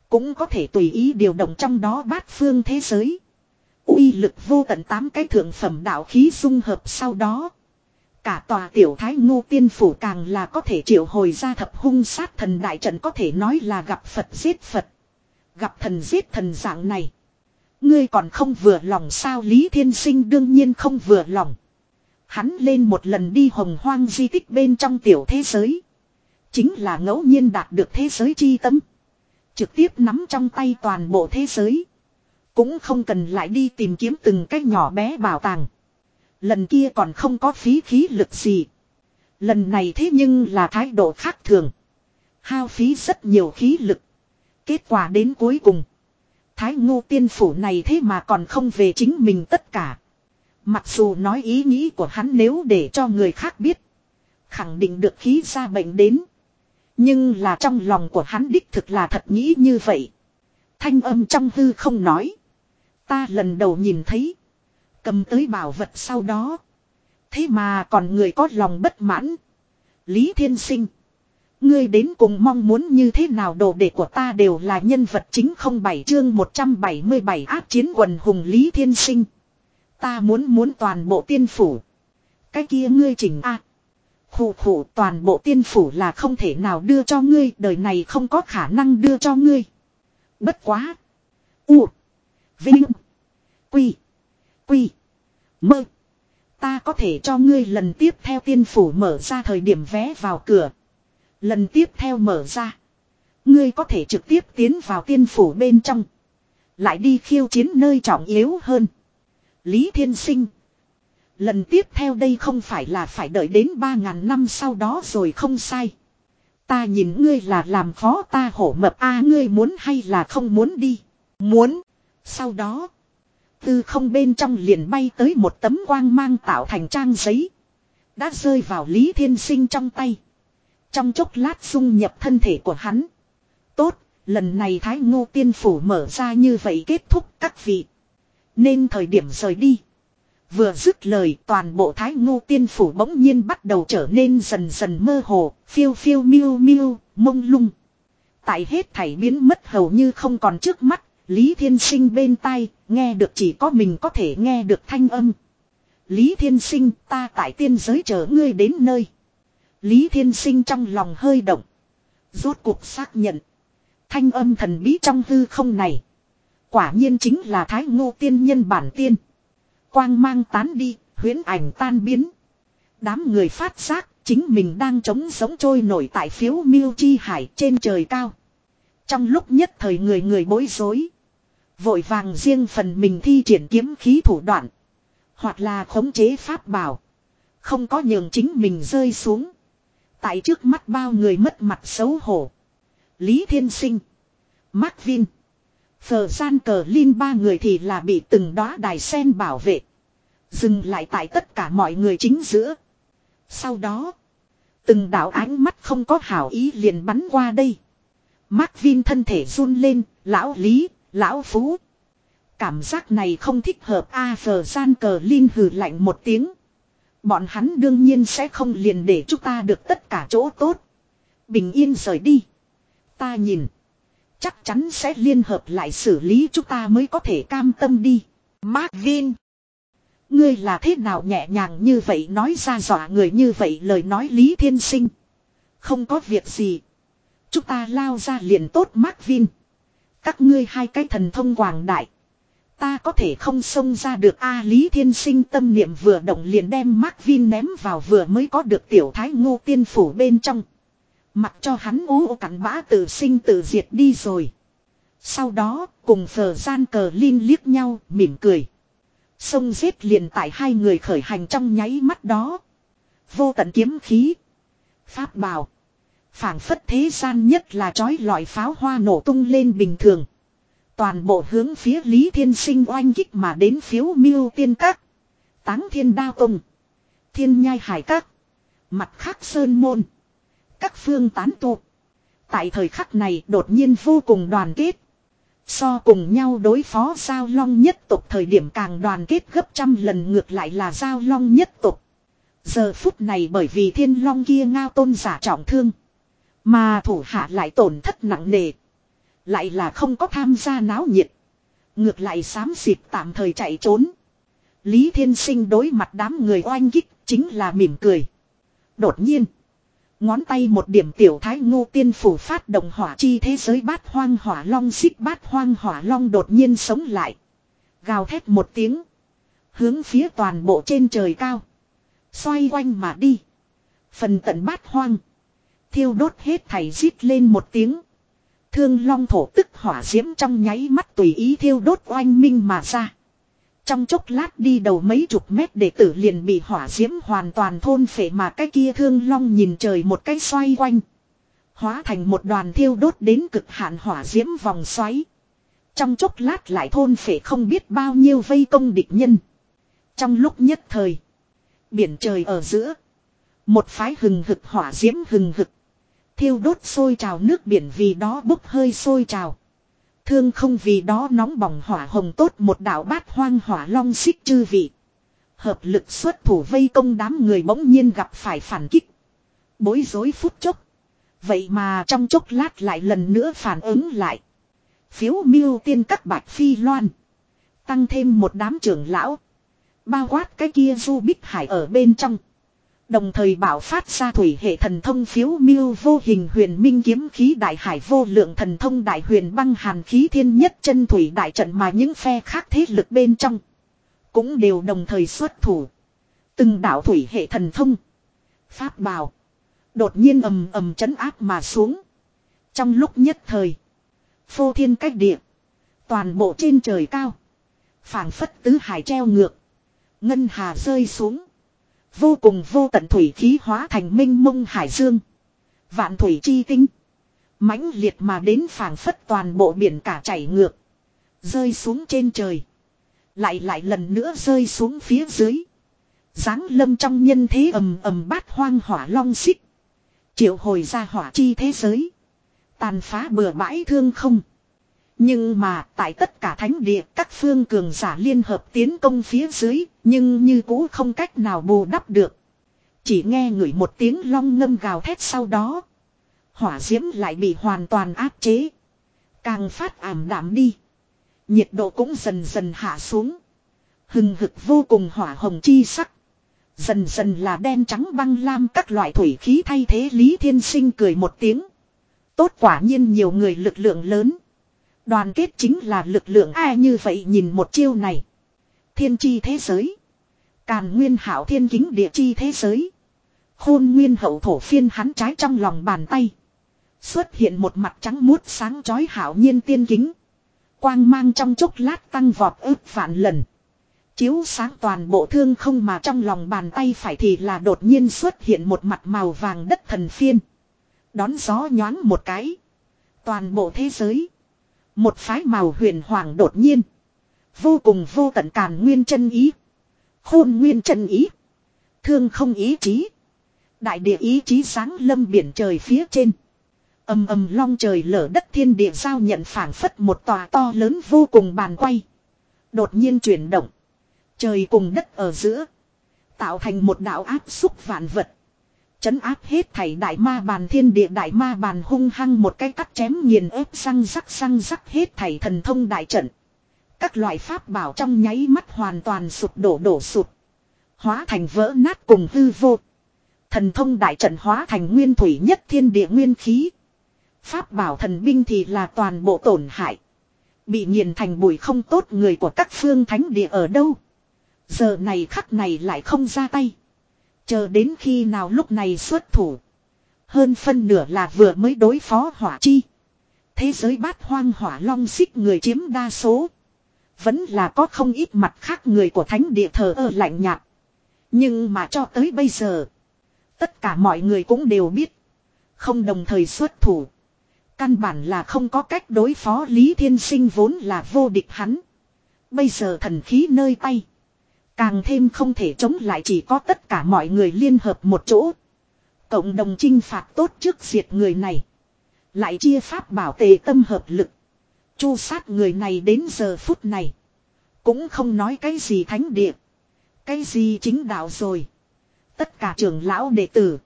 Cũng có thể tùy ý điều động trong đó bát phương thế giới. uy lực vô tận tám cái thượng phẩm đạo khí dung hợp sau đó. Cả tòa tiểu thái ngô tiên phủ càng là có thể triệu hồi ra thập hung sát thần đại trận có thể nói là gặp Phật giết Phật. Gặp thần giết thần dạng này. Ngươi còn không vừa lòng sao Lý Thiên Sinh đương nhiên không vừa lòng. Hắn lên một lần đi hồng hoang di tích bên trong tiểu thế giới. Chính là ngẫu nhiên đạt được thế giới chi tâm. Trực tiếp nắm trong tay toàn bộ thế giới. Cũng không cần lại đi tìm kiếm từng cái nhỏ bé bảo tàng. Lần kia còn không có phí khí lực gì. Lần này thế nhưng là thái độ khác thường. Hao phí rất nhiều khí lực. Kết quả đến cuối cùng. Thái ngô tiên phủ này thế mà còn không về chính mình tất cả. Mặc dù nói ý nghĩ của hắn nếu để cho người khác biết. Khẳng định được khí ra bệnh đến. Nhưng là trong lòng của hắn đích thực là thật nghĩ như vậy. Thanh âm trong hư không nói. Ta lần đầu nhìn thấy. Cầm tới bảo vật sau đó. Thế mà còn người có lòng bất mãn. Lý Thiên Sinh. Ngươi đến cùng mong muốn như thế nào đồ đệ của ta đều là nhân vật chính không bảy chương 177 áp chiến quần hùng Lý Thiên Sinh. Ta muốn muốn toàn bộ tiên phủ. Cái kia ngươi chỉnh a Khủ khủ toàn bộ tiên phủ là không thể nào đưa cho ngươi, đời này không có khả năng đưa cho ngươi. Bất quá. U. Vinh. Quy. Quy. Mơ. Ta có thể cho ngươi lần tiếp theo tiên phủ mở ra thời điểm vé vào cửa. Lần tiếp theo mở ra. Ngươi có thể trực tiếp tiến vào tiên phủ bên trong. Lại đi khiêu chiến nơi trọng yếu hơn. Lý Thiên Sinh. Lần tiếp theo đây không phải là phải đợi đến 3.000 năm sau đó rồi không sai. Ta nhìn ngươi là làm khó ta hổ mập a, ngươi muốn hay là không muốn đi. Muốn. Sau đó. Tư không bên trong liền bay tới một tấm quang mang tạo thành trang giấy. Đã rơi vào Lý Thiên Sinh trong tay. Trong chốc lát dung nhập thân thể của hắn. Tốt, lần này Thái Ngô Tiên Phủ mở ra như vậy kết thúc các vị. Nên thời điểm rời đi. Vừa dứt lời toàn bộ Thái Ngô Tiên Phủ bỗng nhiên bắt đầu trở nên dần dần mơ hồ, phiêu phiêu miêu miêu, mông lung. Tại hết thảy biến mất hầu như không còn trước mắt, Lý Thiên Sinh bên tai, nghe được chỉ có mình có thể nghe được thanh âm. Lý Thiên Sinh, ta tại tiên giới chờ ngươi đến nơi. Lý Thiên Sinh trong lòng hơi động. Rốt cuộc xác nhận. Thanh âm thần bí trong hư không này. Quả nhiên chính là Thái Ngô Tiên Nhân bản tiên. Quang mang tán đi, huyễn ảnh tan biến. Đám người phát giác, chính mình đang trống sống trôi nổi tại phiếu miêu chi hải trên trời cao. Trong lúc nhất thời người người bối rối. Vội vàng riêng phần mình thi triển kiếm khí thủ đoạn. Hoặc là khống chế pháp bảo. Không có nhường chính mình rơi xuống. Tại trước mắt bao người mất mặt xấu hổ. Lý Thiên Sinh. Mark Vin. Phờ gian cờ Linh ba người thì là bị từng đóa đài sen bảo vệ. Dừng lại tại tất cả mọi người chính giữa. Sau đó. Từng đạo ánh mắt không có hảo ý liền bắn qua đây. Mark Vin thân thể run lên. Lão Lý, Lão Phú. Cảm giác này không thích hợp A phờ gian cờ Linh hừ lạnh một tiếng. Bọn hắn đương nhiên sẽ không liền để chúng ta được tất cả chỗ tốt. Bình yên rời đi. Ta nhìn. Chắc chắn sẽ liên hợp lại xử lý chúng ta mới có thể cam tâm đi. Mark Vin. Ngươi là thế nào nhẹ nhàng như vậy nói ra dọa người như vậy lời nói Lý Thiên Sinh. Không có việc gì. Chúng ta lao ra liền tốt Mark Vin. Các ngươi hai cái thần thông quảng đại. Ta có thể không xông ra được A Lý Thiên Sinh tâm niệm vừa động liền đem Mark Vin ném vào vừa mới có được tiểu thái ngô tiên phủ bên trong. Mặc cho hắn ú cắn bã tự sinh tự diệt đi rồi. Sau đó, cùng phờ gian cờ Linh liếc nhau, mỉm cười. Sông giết liền tại hai người khởi hành trong nháy mắt đó. Vô tận kiếm khí. Pháp bảo, phảng phất thế gian nhất là trói lọi pháo hoa nổ tung lên bình thường. Toàn bộ hướng phía Lý Thiên Sinh oanh kích mà đến phiếu miêu tiên các. Táng thiên đao tông. Thiên nhai hải các. Mặt khắc sơn môn. Các phương tán tụ. Tại thời khắc này đột nhiên vô cùng đoàn kết. So cùng nhau đối phó giao long nhất tục thời điểm càng đoàn kết gấp trăm lần ngược lại là giao long nhất tục. Giờ phút này bởi vì thiên long kia ngao tôn giả trọng thương. Mà thủ hạ lại tổn thất nặng nề. Lại là không có tham gia náo nhiệt. Ngược lại xám xịt tạm thời chạy trốn. Lý Thiên Sinh đối mặt đám người oanh kích chính là mỉm cười. Đột nhiên. Ngón tay một điểm tiểu thái ngô tiên phủ phát động hỏa chi thế giới bát hoang hỏa long xích bát hoang hỏa long đột nhiên sống lại. Gào thét một tiếng. Hướng phía toàn bộ trên trời cao. Xoay quanh mà đi. Phần tận bát hoang. Thiêu đốt hết thảy rít lên một tiếng. Thương long thổ tức hỏa diễm trong nháy mắt tùy ý thiêu đốt oanh minh mà ra. Trong chốc lát đi đầu mấy chục mét đệ tử liền bị hỏa diễm hoàn toàn thôn phệ mà cái kia thương long nhìn trời một cái xoay quanh. Hóa thành một đoàn thiêu đốt đến cực hạn hỏa diễm vòng xoáy. Trong chốc lát lại thôn phệ không biết bao nhiêu vây công địch nhân. Trong lúc nhất thời. Biển trời ở giữa. Một phái hừng hực hỏa diễm hừng hực. Thiêu đốt sôi trào nước biển vì đó bốc hơi sôi trào. Thương không vì đó nóng bỏng hỏa hồng tốt một đạo bát hoang hỏa long xích chư vị. Hợp lực xuất thủ vây công đám người bỗng nhiên gặp phải phản kích. Bối rối phút chốc. Vậy mà trong chốc lát lại lần nữa phản ứng lại. Phiếu miêu tiên các bạch phi loan. Tăng thêm một đám trưởng lão. Bao quát cái kia du bích hải ở bên trong. Đồng thời bảo phát ra thủy hệ thần thông phiếu miêu vô hình huyền minh kiếm khí đại hải vô lượng thần thông đại huyền băng hàn khí thiên nhất chân thủy đại trận mà những phe khác thế lực bên trong. Cũng đều đồng thời xuất thủ. Từng đạo thủy hệ thần thông. Pháp bào. Đột nhiên ầm ầm chấn áp mà xuống. Trong lúc nhất thời. Phô thiên cách địa. Toàn bộ trên trời cao. phảng phất tứ hải treo ngược. Ngân hà rơi xuống. Vô cùng vô tận thủy khí hóa thành minh mông hải dương. Vạn thủy chi tinh. mãnh liệt mà đến phảng phất toàn bộ biển cả chảy ngược. Rơi xuống trên trời. Lại lại lần nữa rơi xuống phía dưới. Giáng lâm trong nhân thế ầm ầm bát hoang hỏa long xích. Triệu hồi ra hỏa chi thế giới. Tàn phá bừa bãi thương không. Nhưng mà tại tất cả thánh địa, các phương cường giả liên hợp tiến công phía dưới, nhưng như cũ không cách nào bù đắp được. Chỉ nghe ngửi một tiếng long ngâm gào thét sau đó. Hỏa diễm lại bị hoàn toàn áp chế. Càng phát ảm đạm đi. Nhiệt độ cũng dần dần hạ xuống. Hừng hực vô cùng hỏa hồng chi sắc. Dần dần là đen trắng băng lam các loại thủy khí thay thế Lý Thiên Sinh cười một tiếng. Tốt quả nhiên nhiều người lực lượng lớn. Đoàn kết chính là lực lượng ai như vậy nhìn một chiêu này. Thiên chi thế giới. Càn nguyên hảo thiên kính địa chi thế giới. Khôn nguyên hậu thổ phiên hắn trái trong lòng bàn tay. Xuất hiện một mặt trắng muốt sáng chói hảo nhiên tiên kính. Quang mang trong chốc lát tăng vọt ước vạn lần. Chiếu sáng toàn bộ thương không mà trong lòng bàn tay phải thì là đột nhiên xuất hiện một mặt màu vàng đất thần phiên. Đón gió nhoáng một cái. Toàn bộ thế giới. Một phái màu huyền hoàng đột nhiên. Vô cùng vô tận càn nguyên chân ý. Khôn nguyên chân ý. Thương không ý chí. Đại địa ý chí sáng lâm biển trời phía trên. âm âm long trời lở đất thiên địa giao nhận phảng phất một tòa to lớn vô cùng bàn quay. Đột nhiên chuyển động. Trời cùng đất ở giữa. Tạo thành một đạo áp xúc vạn vật. Chấn áp hết thảy đại ma bàn, thiên địa đại ma bàn hung hăng một cái cắt chém nghiền ép răng rắc răng rắc hết thảy thần thông đại trận. Các loại pháp bảo trong nháy mắt hoàn toàn sụp đổ đổ sụp. Hóa thành vỡ nát cùng hư vô. Thần thông đại trận hóa thành nguyên thủy nhất thiên địa nguyên khí. Pháp bảo thần binh thì là toàn bộ tổn hại. Bị nghiền thành bụi không tốt người của các phương thánh địa ở đâu. Giờ này khắc này lại không ra tay. Chờ đến khi nào lúc này xuất thủ. Hơn phân nửa là vừa mới đối phó hỏa chi. Thế giới bát hoang hỏa long xích người chiếm đa số. Vẫn là có không ít mặt khác người của thánh địa thờ ơ lạnh nhạt. Nhưng mà cho tới bây giờ. Tất cả mọi người cũng đều biết. Không đồng thời xuất thủ. Căn bản là không có cách đối phó Lý Thiên Sinh vốn là vô địch hắn. Bây giờ thần khí nơi tay. Càng thêm không thể chống lại chỉ có tất cả mọi người liên hợp một chỗ. Cộng đồng chinh phạt tốt trước diệt người này. Lại chia pháp bảo tề tâm hợp lực. Chu sát người này đến giờ phút này. Cũng không nói cái gì thánh địa. Cái gì chính đạo rồi. Tất cả trưởng lão đệ tử.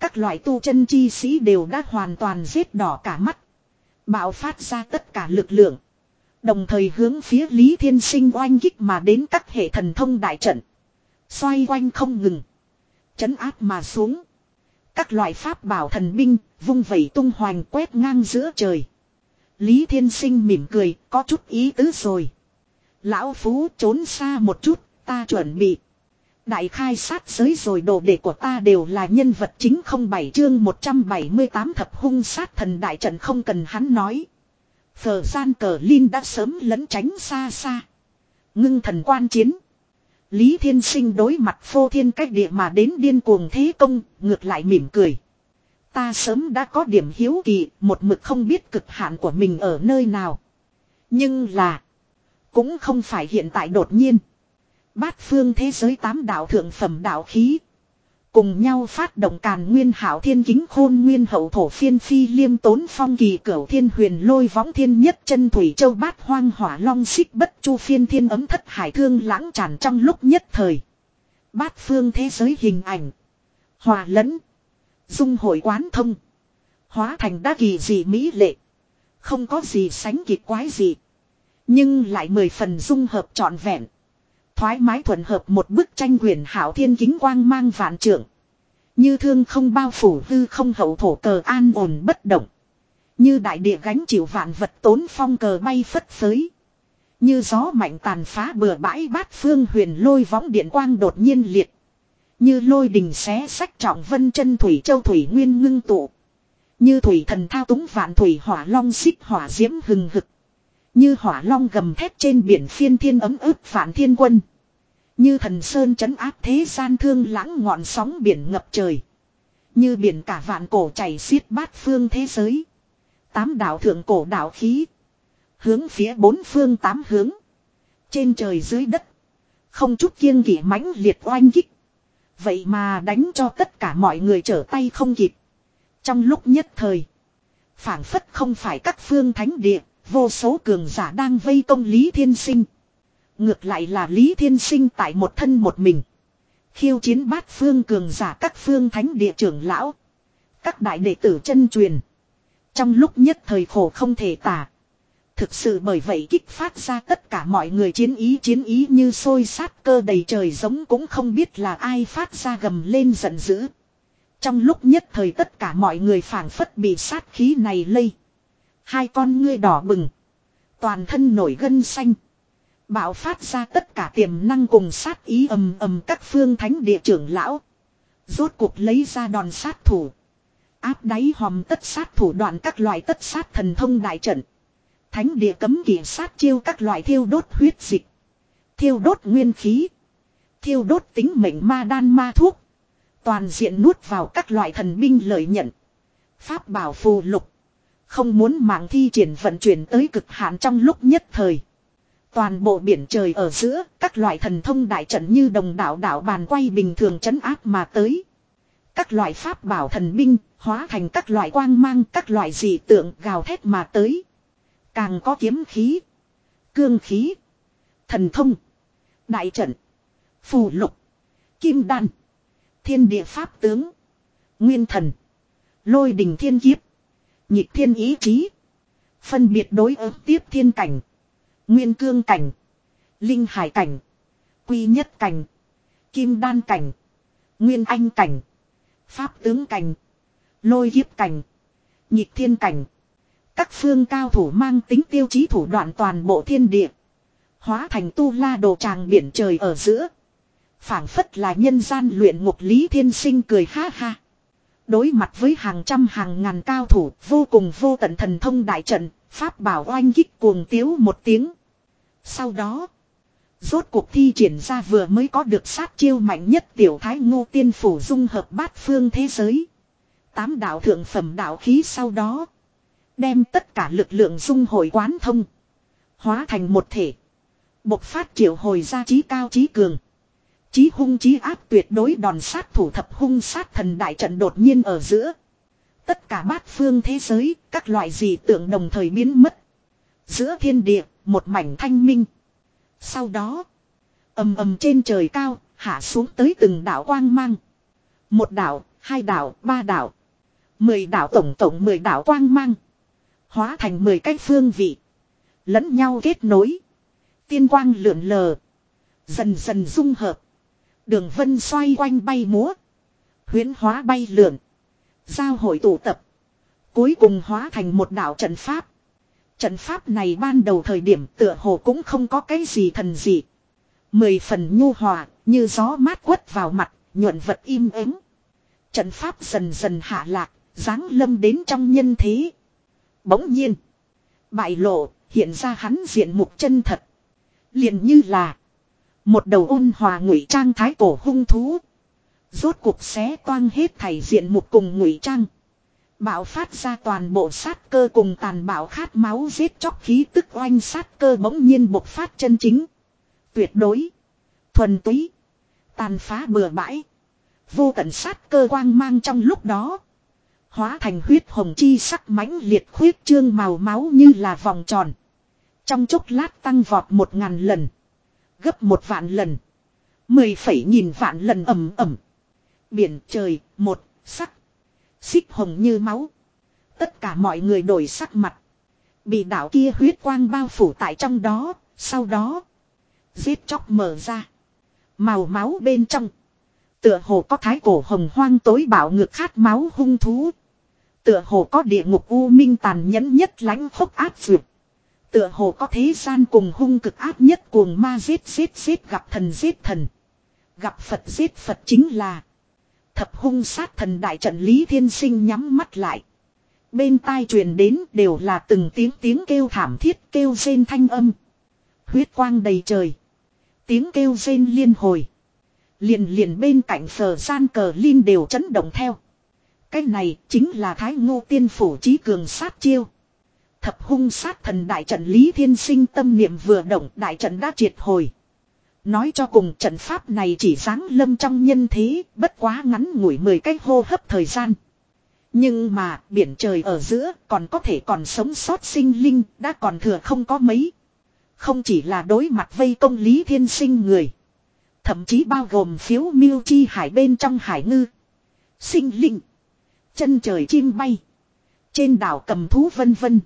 Các loại tu chân chi sĩ đều đã hoàn toàn giết đỏ cả mắt. Bạo phát ra tất cả lực lượng. Đồng thời hướng phía Lý Thiên Sinh oanh kích mà đến các hệ thần thông đại trận. Xoay quanh không ngừng. Chấn áp mà xuống. Các loại pháp bảo thần binh, vung vẩy tung hoành quét ngang giữa trời. Lý Thiên Sinh mỉm cười, có chút ý tứ rồi. Lão Phú trốn xa một chút, ta chuẩn bị. Đại khai sát giới rồi đồ đệ của ta đều là nhân vật chính không bảy chương 178 thập hung sát thần đại trận không cần hắn nói. Phở gian cờ Linh đã sớm lấn tránh xa xa. Ngưng thần quan chiến. Lý Thiên Sinh đối mặt phô thiên cách địa mà đến điên cuồng thế công, ngược lại mỉm cười. Ta sớm đã có điểm hiếu kỳ, một mực không biết cực hạn của mình ở nơi nào. Nhưng là, cũng không phải hiện tại đột nhiên. Bát phương thế giới tám đạo thượng phẩm đạo khí. Cùng nhau phát động càn nguyên hảo thiên kính khôn nguyên hậu thổ phiên phi liêm tốn phong kỳ cửu thiên huyền lôi võng thiên nhất chân thủy châu bát hoang hỏa long xích bất chu phiên thiên ấm thất hải thương lãng tràn trong lúc nhất thời. Bát phương thế giới hình ảnh. Hòa lẫn. Dung hội quán thông. Hóa thành đa kỳ dị mỹ lệ. Không có gì sánh kịp quái gì. Nhưng lại mười phần dung hợp trọn vẹn. Thoái mái thuận hợp một bức tranh quyền hảo thiên kính quang mang vạn trưởng. Như thương không bao phủ, hư không hậu thổ cờ an ổn bất động. Như đại địa gánh chịu vạn vật tốn phong cờ bay phất phới. Như gió mạnh tàn phá bừa bãi bát phương huyền lôi võng điện quang đột nhiên liệt. Như lôi đình xé sách trọng vân chân thủy châu thủy nguyên ngưng tụ. Như thủy thần thao túng vạn thủy hỏa long xích hỏa diễm hừng hực. Như hỏa long gầm thép trên biển phiên thiên ấm ức phản thiên quân. Như thần sơn chấn áp thế gian thương lãng ngọn sóng biển ngập trời. Như biển cả vạn cổ chảy xiết bát phương thế giới. Tám đảo thượng cổ đảo khí. Hướng phía bốn phương tám hướng. Trên trời dưới đất. Không chút kiêng kỵ mãnh liệt oanh kích. Vậy mà đánh cho tất cả mọi người trở tay không kịp. Trong lúc nhất thời. phảng phất không phải các phương thánh địa. Vô số cường giả đang vây công Lý Thiên Sinh. Ngược lại là Lý Thiên Sinh tại một thân một mình. Khiêu chiến bát phương cường giả các phương thánh địa trưởng lão. Các đại đệ tử chân truyền. Trong lúc nhất thời khổ không thể tả. Thực sự bởi vậy kích phát ra tất cả mọi người chiến ý chiến ý như sôi sát cơ đầy trời giống cũng không biết là ai phát ra gầm lên giận dữ. Trong lúc nhất thời tất cả mọi người phảng phất bị sát khí này lây. Hai con ngươi đỏ bừng. Toàn thân nổi gân xanh. Bạo phát ra tất cả tiềm năng cùng sát ý ầm ầm các phương thánh địa trưởng lão. Rốt cuộc lấy ra đòn sát thủ. Áp đáy hòm tất sát thủ đoạn các loại tất sát thần thông đại trận. Thánh địa cấm kỵ sát chiêu các loại thiêu đốt huyết dịch. Thiêu đốt nguyên khí. Thiêu đốt tính mệnh ma đan ma thuốc. Toàn diện nuốt vào các loại thần binh lợi nhận. Pháp bảo phù lục. Không muốn mạng thi triển vận chuyển tới cực hạn trong lúc nhất thời. Toàn bộ biển trời ở giữa, các loại thần thông đại trận như đồng đảo đảo bàn quay bình thường chấn áp mà tới. Các loại pháp bảo thần binh, hóa thành các loại quang mang, các loại dị tượng gào thét mà tới. Càng có kiếm khí, cương khí, thần thông, đại trận, phù lục, kim đan, thiên địa pháp tướng, nguyên thần, lôi đình thiên kiếp, nhịp thiên ý chí. Phân biệt đối ứng tiếp thiên cảnh, nguyên cương cảnh, linh hải cảnh, quy nhất cảnh, kim đan cảnh, nguyên anh cảnh, pháp tướng cảnh, lôi kiếp cảnh, nhịp thiên cảnh. Các phương cao thủ mang tính tiêu chí thủ đoạn toàn bộ thiên địa. Hóa thành tu la đồ tràng biển trời ở giữa. phảng phất là nhân gian luyện ngục lý thiên sinh cười ha ha. Đối mặt với hàng trăm hàng ngàn cao thủ vô cùng vô tận thần thông đại trận, pháp bảo oanh kích cuồng tiếu một tiếng. Sau đó, rốt cuộc thi triển ra vừa mới có được sát chiêu mạnh nhất tiểu thái ngô tiên phủ dung hợp bát phương thế giới. Tám đạo thượng phẩm đạo khí sau đó. Đem tất cả lực lượng dung hồi quán thông. Hóa thành một thể. Bộc phát triệu hồi ra trí cao trí cường. Chí hung chí áp tuyệt đối đòn sát thủ thập hung sát thần đại trận đột nhiên ở giữa. Tất cả bát phương thế giới, các loại dị tượng đồng thời biến mất. Giữa thiên địa, một mảnh thanh minh. Sau đó, ầm ầm trên trời cao, hạ xuống tới từng đảo quang mang. Một đảo, hai đảo, ba đảo. Mười đảo tổng tổng mười đảo quang mang. Hóa thành mười cái phương vị. Lẫn nhau kết nối. Tiên quang lượn lờ. Dần dần dung hợp. Đường vân xoay quanh bay múa. Huyến hóa bay lượn. Giao hội tụ tập. Cuối cùng hóa thành một đạo trận pháp. Trận pháp này ban đầu thời điểm tựa hồ cũng không có cái gì thần gì. Mười phần nhu hòa, như gió mát quất vào mặt, nhuận vật im ắng. Trận pháp dần dần hạ lạc, dáng lâm đến trong nhân thế. Bỗng nhiên, bại lộ, hiện ra hắn diện mục chân thật. liền như là một đầu ôn hòa ngụy trang thái cổ hung thú. Rốt cuộc xé toang hết thảy diện một cùng ngụy trang. Bạo phát ra toàn bộ sát cơ cùng tàn bạo khát máu giết chóc khí tức oanh sát cơ bỗng nhiên bộc phát chân chính. Tuyệt đối. Thuần túy. Tàn phá bừa bãi. Vô tận sát cơ quang mang trong lúc đó. Hóa thành huyết hồng chi sắc mãnh liệt khuyết trương màu máu như là vòng tròn. Trong chốc lát tăng vọt một ngàn lần. Gấp một vạn lần. Mười phẩy nghìn vạn lần ầm ầm. Biển trời, một, sắc. Xích hồng như máu. Tất cả mọi người đổi sắc mặt. Bị đảo kia huyết quang bao phủ tại trong đó, sau đó. Giết chóc mở ra. Màu máu bên trong. Tựa hồ có thái cổ hồng hoang tối bảo ngược khát máu hung thú. Tựa hồ có địa ngục u minh tàn nhẫn nhất lãnh khốc áp dược. Tựa hồ có thế gian cùng hung cực áp nhất cuồng ma giết giết giết gặp thần giết thần. Gặp Phật giết Phật chính là. Thập hung sát thần đại trận Lý Thiên Sinh nhắm mắt lại. Bên tai truyền đến đều là từng tiếng tiếng kêu thảm thiết kêu rên thanh âm. Huyết quang đầy trời. Tiếng kêu rên liên hồi. Liền liền bên cạnh phở gian cờ Linh đều chấn động theo. Cái này chính là Thái Ngô Tiên Phủ Trí Cường sát chiêu. Thập hung sát thần đại trận Lý Thiên Sinh tâm niệm vừa động đại trận đã triệt hồi. Nói cho cùng trận pháp này chỉ sáng lâm trong nhân thế, bất quá ngắn ngủi 10 cái hô hấp thời gian. Nhưng mà, biển trời ở giữa còn có thể còn sống sót sinh linh, đã còn thừa không có mấy. Không chỉ là đối mặt vây công Lý Thiên Sinh người. Thậm chí bao gồm phiếu miêu chi hải bên trong hải ngư. Sinh linh. Chân trời chim bay. Trên đảo cầm thú vân vân.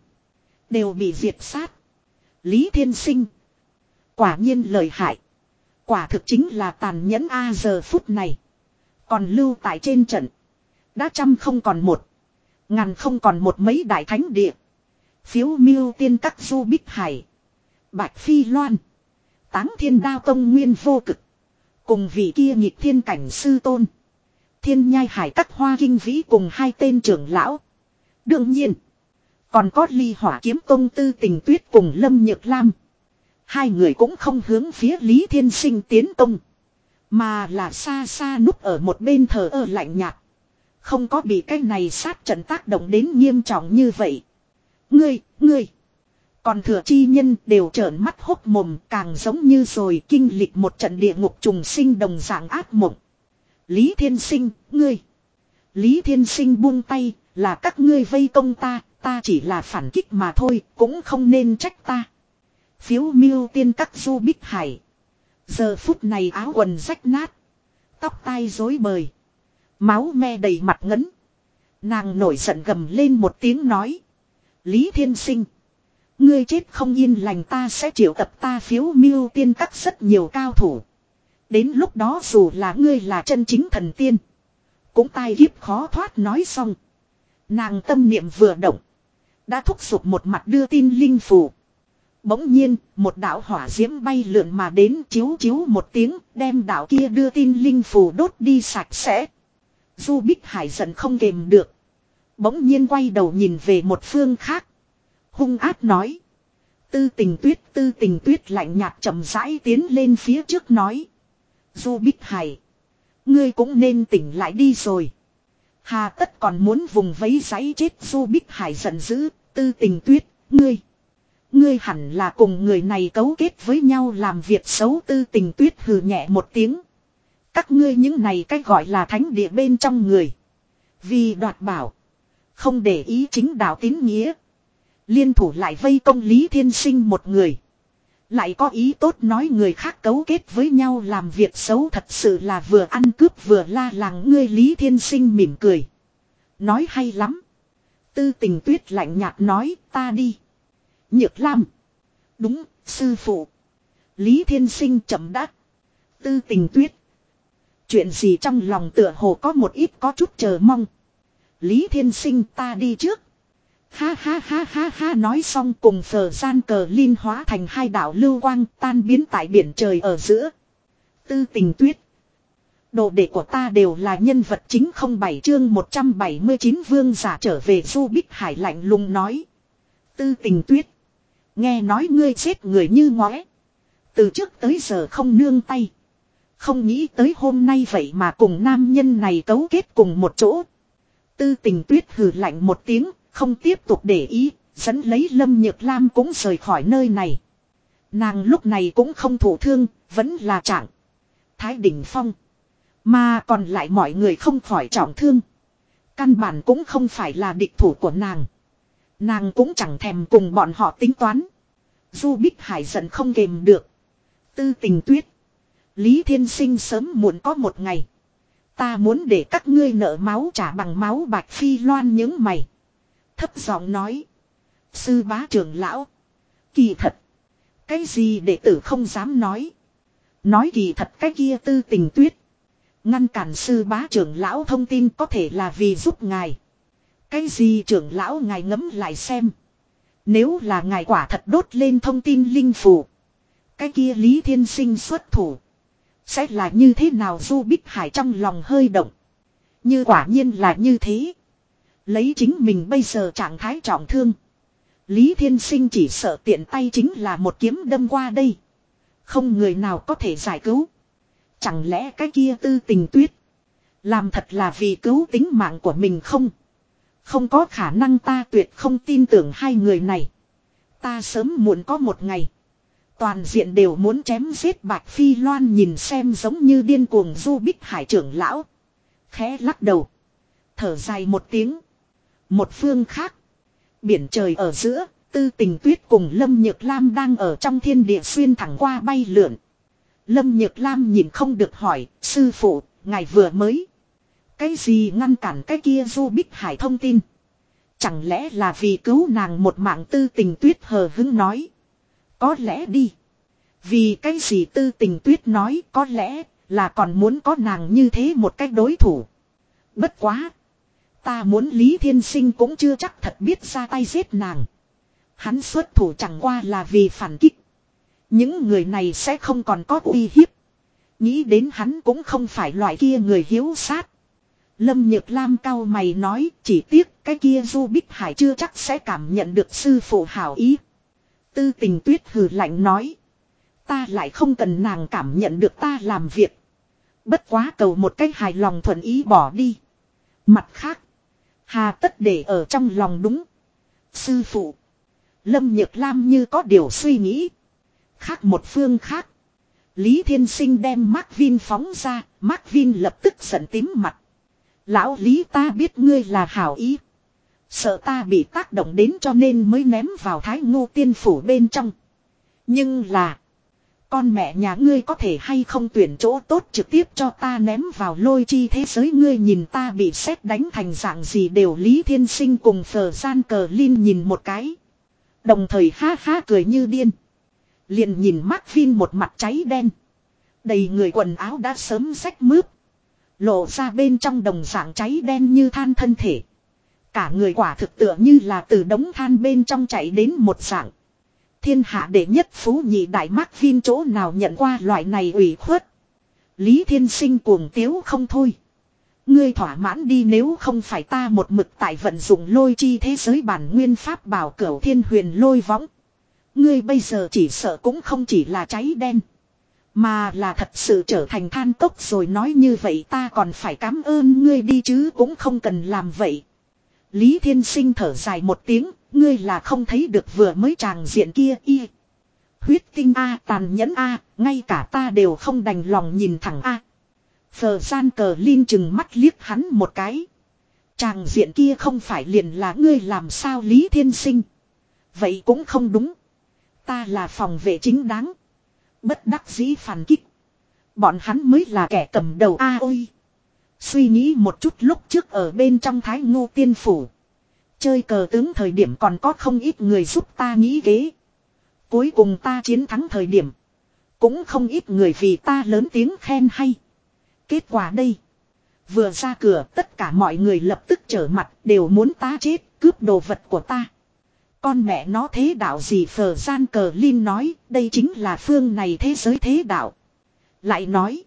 Đều bị diệt sát. Lý Thiên Sinh. Quả nhiên lời hại. Quả thực chính là tàn nhẫn A giờ phút này. Còn lưu tại trên trận. Đã trăm không còn một. Ngàn không còn một mấy đại thánh địa. Phiếu miêu tiên các du bích hải. Bạch Phi Loan. Táng thiên đao tông nguyên vô cực. Cùng vị kia nhịp thiên cảnh sư tôn. Thiên nhai hải các hoa kinh vĩ cùng hai tên trưởng lão. Đương nhiên. Còn có ly hỏa kiếm tông tư tình tuyết cùng lâm nhược lam. Hai người cũng không hướng phía Lý Thiên Sinh tiến công. Mà là xa xa núp ở một bên thờ ơ lạnh nhạt. Không có bị cái này sát trận tác động đến nghiêm trọng như vậy. Ngươi, ngươi. Còn thừa chi nhân đều trợn mắt hốt mồm càng giống như rồi kinh lịch một trận địa ngục trùng sinh đồng dạng ác mộng. Lý Thiên Sinh, ngươi. Lý Thiên Sinh buông tay, là các ngươi vây công ta, ta chỉ là phản kích mà thôi, cũng không nên trách ta. Phiếu miêu tiên các du bích hải. Giờ phút này áo quần rách nát. Tóc tai rối bời. Máu me đầy mặt ngấn. Nàng nổi giận gầm lên một tiếng nói. Lý Thiên Sinh. Ngươi chết không yên lành ta sẽ triệu tập ta phiếu miêu tiên các rất nhiều cao thủ. Đến lúc đó dù là ngươi là chân chính thần tiên. Cũng tai kiếp khó thoát nói xong. Nàng tâm niệm vừa động. Đã thúc giục một mặt đưa tin linh phù. Bỗng nhiên, một đạo hỏa diễm bay lượn mà đến chiếu chiếu một tiếng, đem đạo kia đưa tin linh phù đốt đi sạch sẽ. Du Bích Hải giận không kềm được. Bỗng nhiên quay đầu nhìn về một phương khác. Hung ác nói. Tư tình tuyết tư tình tuyết lạnh nhạt chậm rãi tiến lên phía trước nói. Du Bích Hải. Ngươi cũng nên tỉnh lại đi rồi. Hà tất còn muốn vùng vấy giấy chết Du Bích Hải giận dữ. Tư tình tuyết, ngươi. Ngươi hẳn là cùng người này cấu kết với nhau làm việc xấu tư tình tuyết hừ nhẹ một tiếng. Các ngươi những này cách gọi là thánh địa bên trong người. Vì đoạt bảo. Không để ý chính đạo tín nghĩa. Liên thủ lại vây công Lý Thiên Sinh một người. Lại có ý tốt nói người khác cấu kết với nhau làm việc xấu thật sự là vừa ăn cướp vừa la làng ngươi Lý Thiên Sinh mỉm cười. Nói hay lắm. Tư tình tuyết lạnh nhạt nói ta đi. Nhược Lam. Đúng, sư phụ. Lý Thiên Sinh chậm đắc. Tư tình tuyết. Chuyện gì trong lòng tựa hồ có một ít có chút chờ mong. Lý Thiên Sinh ta đi trước. Ha ha ha ha ha nói xong cùng phở gian cờ liên hóa thành hai đảo lưu quang tan biến tại biển trời ở giữa. Tư tình tuyết. Đồ đệ của ta đều là nhân vật chính không bảy chương 179 vương giả trở về du bích hải lạnh lùng nói. Tư tình tuyết. Nghe nói ngươi chết người như ngóe. Từ trước tới giờ không nương tay. Không nghĩ tới hôm nay vậy mà cùng nam nhân này cấu kết cùng một chỗ. Tư tình tuyết hừ lạnh một tiếng, không tiếp tục để ý, dẫn lấy Lâm Nhược Lam cũng rời khỏi nơi này. Nàng lúc này cũng không thủ thương, vẫn là trạng. Thái Đình Phong. Mà còn lại mọi người không khỏi trọng thương. Căn bản cũng không phải là địch thủ của nàng. Nàng cũng chẳng thèm cùng bọn họ tính toán. Du Bích Hải giận không kềm được. Tư tình tuyết. Lý Thiên Sinh sớm muộn có một ngày. Ta muốn để các ngươi nợ máu trả bằng máu bạch phi loan những mày. Thấp giọng nói. Sư bá trưởng lão. Kỳ thật. Cái gì đệ tử không dám nói. Nói kỳ thật cái kia tư tình tuyết. Ngăn cản sư bá trưởng lão thông tin có thể là vì giúp ngài. Cái gì trưởng lão ngài ngấm lại xem. Nếu là ngài quả thật đốt lên thông tin linh phủ. Cái kia Lý Thiên Sinh xuất thủ. Sẽ là như thế nào Du Bích Hải trong lòng hơi động. Như quả nhiên là như thế. Lấy chính mình bây giờ trạng thái trọng thương. Lý Thiên Sinh chỉ sợ tiện tay chính là một kiếm đâm qua đây. Không người nào có thể giải cứu. Chẳng lẽ cái kia tư tình tuyết. Làm thật là vì cứu tính mạng của mình không? Không có khả năng ta tuyệt không tin tưởng hai người này. Ta sớm muộn có một ngày. Toàn diện đều muốn chém giết Bạch Phi Loan nhìn xem giống như điên cuồng du bích hải trưởng lão. Khẽ lắc đầu. Thở dài một tiếng. Một phương khác. Biển trời ở giữa, tư tình tuyết cùng Lâm Nhược Lam đang ở trong thiên địa xuyên thẳng qua bay lượn. Lâm Nhược Lam nhìn không được hỏi, sư phụ, ngài vừa mới. Cái gì ngăn cản cái kia du bích hải thông tin. Chẳng lẽ là vì cứu nàng một mạng tư tình tuyết hờ hứng nói. Có lẽ đi. Vì cái gì tư tình tuyết nói có lẽ là còn muốn có nàng như thế một cách đối thủ. Bất quá. Ta muốn Lý Thiên Sinh cũng chưa chắc thật biết ra tay giết nàng. Hắn xuất thủ chẳng qua là vì phản kích. Những người này sẽ không còn có uy hiếp. Nghĩ đến hắn cũng không phải loại kia người hiếu sát. Lâm Nhược Lam cao mày nói, chỉ tiếc cái kia Du Bích Hải chưa chắc sẽ cảm nhận được sư phụ hảo ý. Tư tình tuyết hừ lạnh nói. Ta lại không cần nàng cảm nhận được ta làm việc. Bất quá cầu một cách hài lòng thuận ý bỏ đi. Mặt khác. Hà tất để ở trong lòng đúng. Sư phụ. Lâm Nhược Lam như có điều suy nghĩ. Khác một phương khác. Lý Thiên Sinh đem Mark Vin phóng ra. Mark Vin lập tức giận tím mặt. Lão Lý ta biết ngươi là hảo ý. Sợ ta bị tác động đến cho nên mới ném vào thái ngô tiên phủ bên trong. Nhưng là. Con mẹ nhà ngươi có thể hay không tuyển chỗ tốt trực tiếp cho ta ném vào lôi chi thế giới ngươi nhìn ta bị xét đánh thành dạng gì đều Lý Thiên Sinh cùng phở gian cờ Linh nhìn một cái. Đồng thời ha ha cười như điên. Liền nhìn mắt phin một mặt cháy đen. Đầy người quần áo đã sớm rách mướp. Lộ ra bên trong đồng dạng cháy đen như than thân thể. Cả người quả thực tựa như là từ đống than bên trong chạy đến một dạng. Thiên hạ đệ nhất phú nhị đại mắt phin chỗ nào nhận qua loại này ủy khuất. Lý Thiên Sinh cuồng tiếu không thôi. Ngươi thỏa mãn đi nếu không phải ta một mực tại vận dụng lôi chi thế giới bản nguyên pháp bảo cửu thiên huyền lôi võng. Ngươi bây giờ chỉ sợ cũng không chỉ là cháy đen. Mà là thật sự trở thành than cốc rồi nói như vậy ta còn phải cảm ơn ngươi đi chứ cũng không cần làm vậy. Lý Thiên Sinh thở dài một tiếng, ngươi là không thấy được vừa mới tràng diện kia y. Huyết tinh A tàn nhẫn A, ngay cả ta đều không đành lòng nhìn thẳng A. Phờ gian cờ Linh chừng mắt liếc hắn một cái. Chàng diện kia không phải liền là ngươi làm sao Lý Thiên Sinh. Vậy cũng không đúng. Ta là phòng vệ chính đáng. Bất đắc dĩ phản kích. Bọn hắn mới là kẻ cầm đầu A ôi. Suy nghĩ một chút lúc trước ở bên trong thái ngô tiên phủ. Chơi cờ tướng thời điểm còn có không ít người giúp ta nghĩ kế. Cuối cùng ta chiến thắng thời điểm. Cũng không ít người vì ta lớn tiếng khen hay. Kết quả đây. Vừa ra cửa, tất cả mọi người lập tức trở mặt, đều muốn ta chết, cướp đồ vật của ta. Con mẹ nó thế đạo gì phờ gian cờ Linh nói, đây chính là phương này thế giới thế đạo. Lại nói.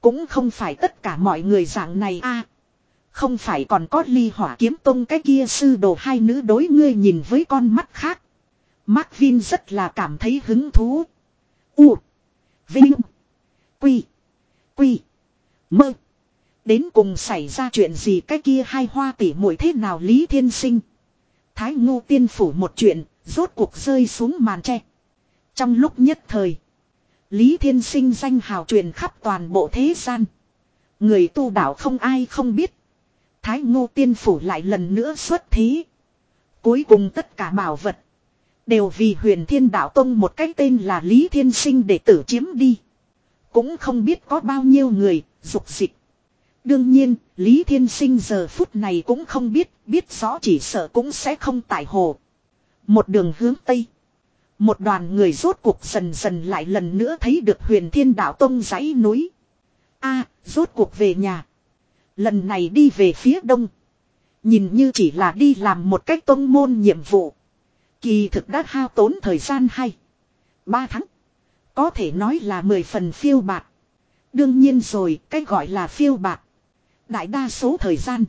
Cũng không phải tất cả mọi người dạng này a Không phải còn có ly hỏa kiếm tông cái kia sư đồ hai nữ đối ngươi nhìn với con mắt khác. Mark Vin rất là cảm thấy hứng thú. U. Vinh. Quy. Quy. Mơ. Đến cùng xảy ra chuyện gì cái kia hai hoa tỷ muội thế nào Lý Thiên Sinh. Thái ngô tiên phủ một chuyện, rốt cuộc rơi xuống màn tre. Trong lúc nhất thời. Lý Thiên Sinh danh hào truyền khắp toàn bộ thế gian. Người tu đạo không ai không biết. Thái ngô tiên phủ lại lần nữa xuất thí. Cuối cùng tất cả bảo vật. Đều vì huyền thiên đạo tông một cái tên là Lý Thiên Sinh để tử chiếm đi. Cũng không biết có bao nhiêu người, dục dịch. Đương nhiên, Lý Thiên Sinh giờ phút này cũng không biết, biết rõ chỉ sợ cũng sẽ không tải hồ. Một đường hướng Tây. Một đoàn người rốt cuộc dần dần lại lần nữa thấy được huyền thiên đạo tông dãy núi. a rốt cuộc về nhà. Lần này đi về phía đông. Nhìn như chỉ là đi làm một cách tông môn nhiệm vụ. Kỳ thực đã hao tốn thời gian hay. Ba tháng. Có thể nói là mười phần phiêu bạc. Đương nhiên rồi, cái gọi là phiêu bạc. Đại đa số thời gian.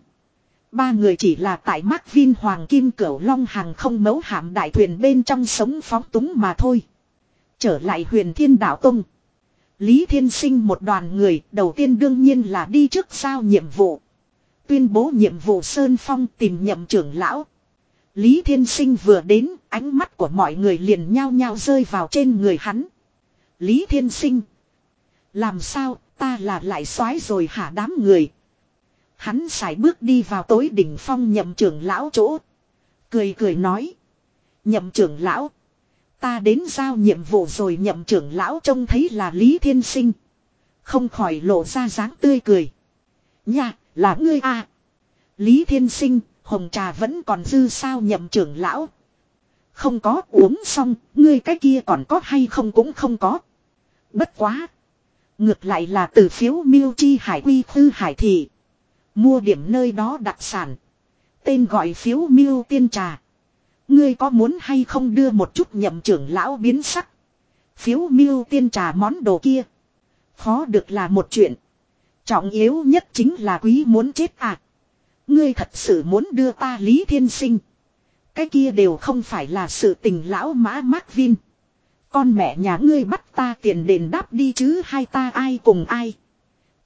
Ba người chỉ là tại Mark Vin Hoàng Kim Cửu Long hàng không mấu hạm đại thuyền bên trong sống phóng túng mà thôi. Trở lại huyền thiên đạo tông. Lý Thiên Sinh một đoàn người đầu tiên đương nhiên là đi trước sao nhiệm vụ. Tuyên bố nhiệm vụ Sơn Phong tìm nhậm trưởng lão. Lý Thiên Sinh vừa đến, ánh mắt của mọi người liền nhao nhao rơi vào trên người hắn. Lý Thiên Sinh. Làm sao, ta là lại soái rồi hả đám người, Hắn xài bước đi vào tối đỉnh phong nhậm trưởng lão chỗ. Cười cười nói. Nhậm trưởng lão. Ta đến giao nhiệm vụ rồi nhậm trưởng lão trông thấy là Lý Thiên Sinh. Không khỏi lộ ra dáng tươi cười. Nha, Là ngươi à. Lý Thiên Sinh, hồng trà vẫn còn dư sao nhậm trưởng lão. Không có uống xong, ngươi cái kia còn có hay không cũng không có. Bất quá. Ngược lại là từ phiếu miêu chi hải quy khư hải thị. Mua điểm nơi đó đặc sản. Tên gọi phiếu miêu tiên trà. Ngươi có muốn hay không đưa một chút nhậm trưởng lão biến sắc. Phiếu miêu tiên trà món đồ kia. Khó được là một chuyện. Trọng yếu nhất chính là quý muốn chết à. Ngươi thật sự muốn đưa ta Lý Thiên Sinh. Cái kia đều không phải là sự tình lão mã Mark Vin. Con mẹ nhà ngươi bắt ta tiền đền đáp đi chứ hai ta ai cùng ai.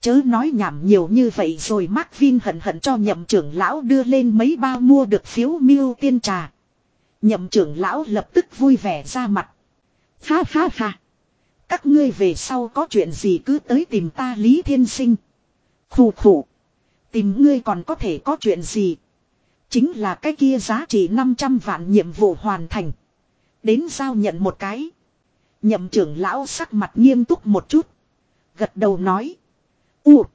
Chớ nói nhảm nhiều như vậy rồi Mark Vin hận hận cho nhậm trưởng lão đưa lên mấy bao mua được phiếu miêu tiên trà. Nhậm trưởng lão lập tức vui vẻ ra mặt. Ha ha ha. Các ngươi về sau có chuyện gì cứ tới tìm ta Lý Thiên Sinh. Khủ khủ. Tìm ngươi còn có thể có chuyện gì. Chính là cái kia giá trị 500 vạn nhiệm vụ hoàn thành. Đến giao nhận một cái. Nhậm trưởng lão sắc mặt nghiêm túc một chút. Gật đầu nói. U.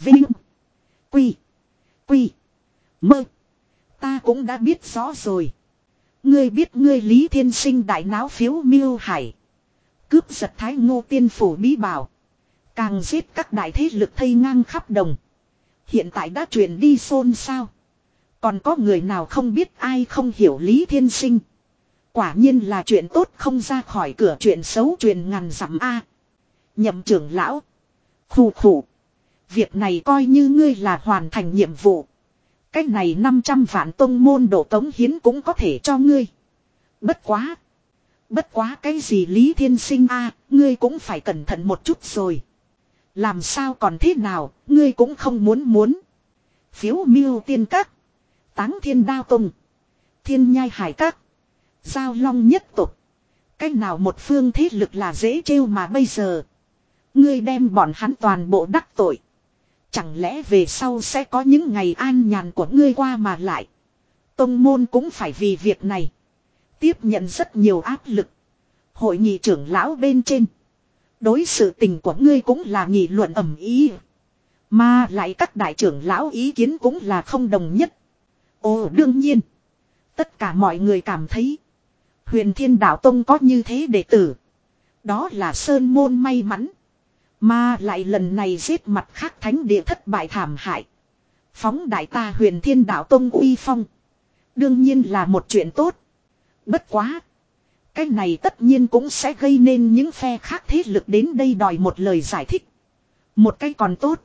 Vinh. Quy. Quy. Mơ. Ta cũng đã biết rõ rồi. Ngươi biết ngươi Lý Thiên Sinh đại náo phiếu miêu hải. Cướp giật thái ngô tiên phủ bí bảo. Càng giết các đại thế lực thây ngang khắp đồng. Hiện tại đã truyền đi xôn xao. Còn có người nào không biết ai không hiểu Lý Thiên Sinh. Quả nhiên là chuyện tốt không ra khỏi cửa chuyện xấu truyền ngàn dặm A. Nhậm trưởng lão. Khủ khủ. Việc này coi như ngươi là hoàn thành nhiệm vụ. Cách này 500 vạn tông môn độ tống hiến cũng có thể cho ngươi. Bất quá. Bất quá cái gì Lý Thiên Sinh a ngươi cũng phải cẩn thận một chút rồi. Làm sao còn thế nào, ngươi cũng không muốn muốn. Phiếu miêu tiên các. Táng thiên đao tùng. Thiên nhai hải các. Giao long nhất tục. Cách nào một phương thế lực là dễ trêu mà bây giờ. Ngươi đem bọn hắn toàn bộ đắc tội. Chẳng lẽ về sau sẽ có những ngày an nhàn của ngươi qua mà lại. Tông môn cũng phải vì việc này. Tiếp nhận rất nhiều áp lực. Hội nghị trưởng lão bên trên. Đối sự tình của ngươi cũng là nghị luận ẩm ý. Mà lại các đại trưởng lão ý kiến cũng là không đồng nhất. Ồ, đương nhiên. Tất cả mọi người cảm thấy. Huyền thiên đạo tông có như thế đệ tử. Đó là sơn môn may mắn. Mà lại lần này giết mặt khác thánh địa thất bại thảm hại. Phóng đại ta huyền thiên đạo tông uy phong. Đương nhiên là một chuyện tốt. Bất quá. Cái này tất nhiên cũng sẽ gây nên những phe khác thế lực đến đây đòi một lời giải thích. Một cái còn tốt.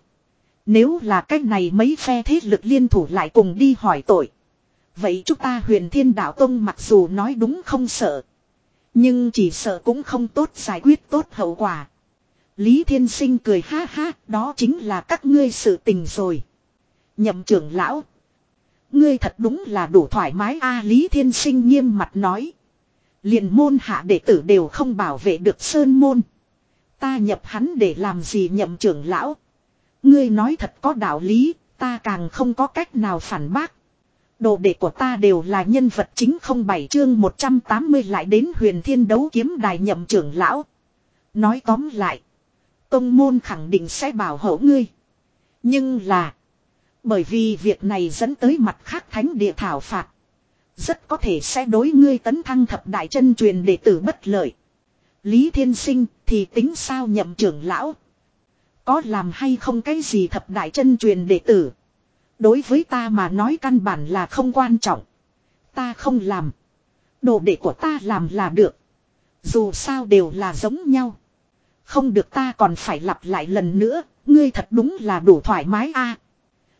Nếu là cái này mấy phe thế lực liên thủ lại cùng đi hỏi tội. Vậy chúng ta huyền thiên đạo tông mặc dù nói đúng không sợ. Nhưng chỉ sợ cũng không tốt giải quyết tốt hậu quả. Lý Thiên Sinh cười ha ha, đó chính là các ngươi sự tình rồi. Nhậm trưởng lão. Ngươi thật đúng là đủ thoải mái a Lý Thiên Sinh nghiêm mặt nói. liền môn hạ đệ tử đều không bảo vệ được sơn môn. Ta nhập hắn để làm gì nhậm trưởng lão. Ngươi nói thật có đạo lý, ta càng không có cách nào phản bác. Đồ đệ của ta đều là nhân vật chính không bảy chương 180 lại đến huyền thiên đấu kiếm đài nhậm trưởng lão. Nói tóm lại. Tông môn khẳng định sẽ bảo hộ ngươi. Nhưng là. Bởi vì việc này dẫn tới mặt khác thánh địa thảo phạt. Rất có thể sẽ đối ngươi tấn thăng thập đại chân truyền đệ tử bất lợi. Lý Thiên Sinh thì tính sao nhậm trưởng lão. Có làm hay không cái gì thập đại chân truyền đệ tử. Đối với ta mà nói căn bản là không quan trọng. Ta không làm. Đồ đệ của ta làm là được. Dù sao đều là giống nhau. Không được ta còn phải lặp lại lần nữa, ngươi thật đúng là đủ thoải mái a.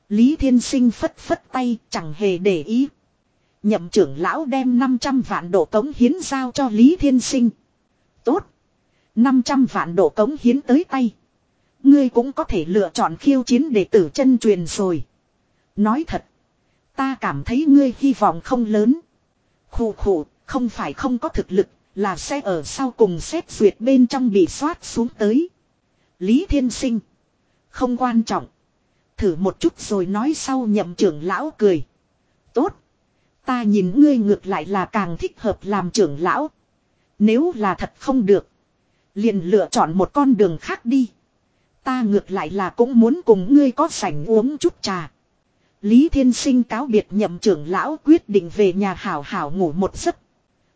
Lý Thiên Sinh phất phất tay, chẳng hề để ý. Nhậm trưởng lão đem 500 vạn độ cống hiến giao cho Lý Thiên Sinh. Tốt. 500 vạn độ cống hiến tới tay. Ngươi cũng có thể lựa chọn khiêu chiến để tử chân truyền rồi. Nói thật. Ta cảm thấy ngươi hy vọng không lớn. Khủ khủ, không phải không có thực lực, là sẽ ở sau cùng xét duyệt bên trong bị soát xuống tới. Lý Thiên Sinh. Không quan trọng. Thử một chút rồi nói sau nhậm trưởng lão cười. Tốt. Ta nhìn ngươi ngược lại là càng thích hợp làm trưởng lão. Nếu là thật không được. Liền lựa chọn một con đường khác đi. Ta ngược lại là cũng muốn cùng ngươi có sảnh uống chút trà. Lý Thiên Sinh cáo biệt nhậm trưởng lão quyết định về nhà hảo hảo ngủ một giấc.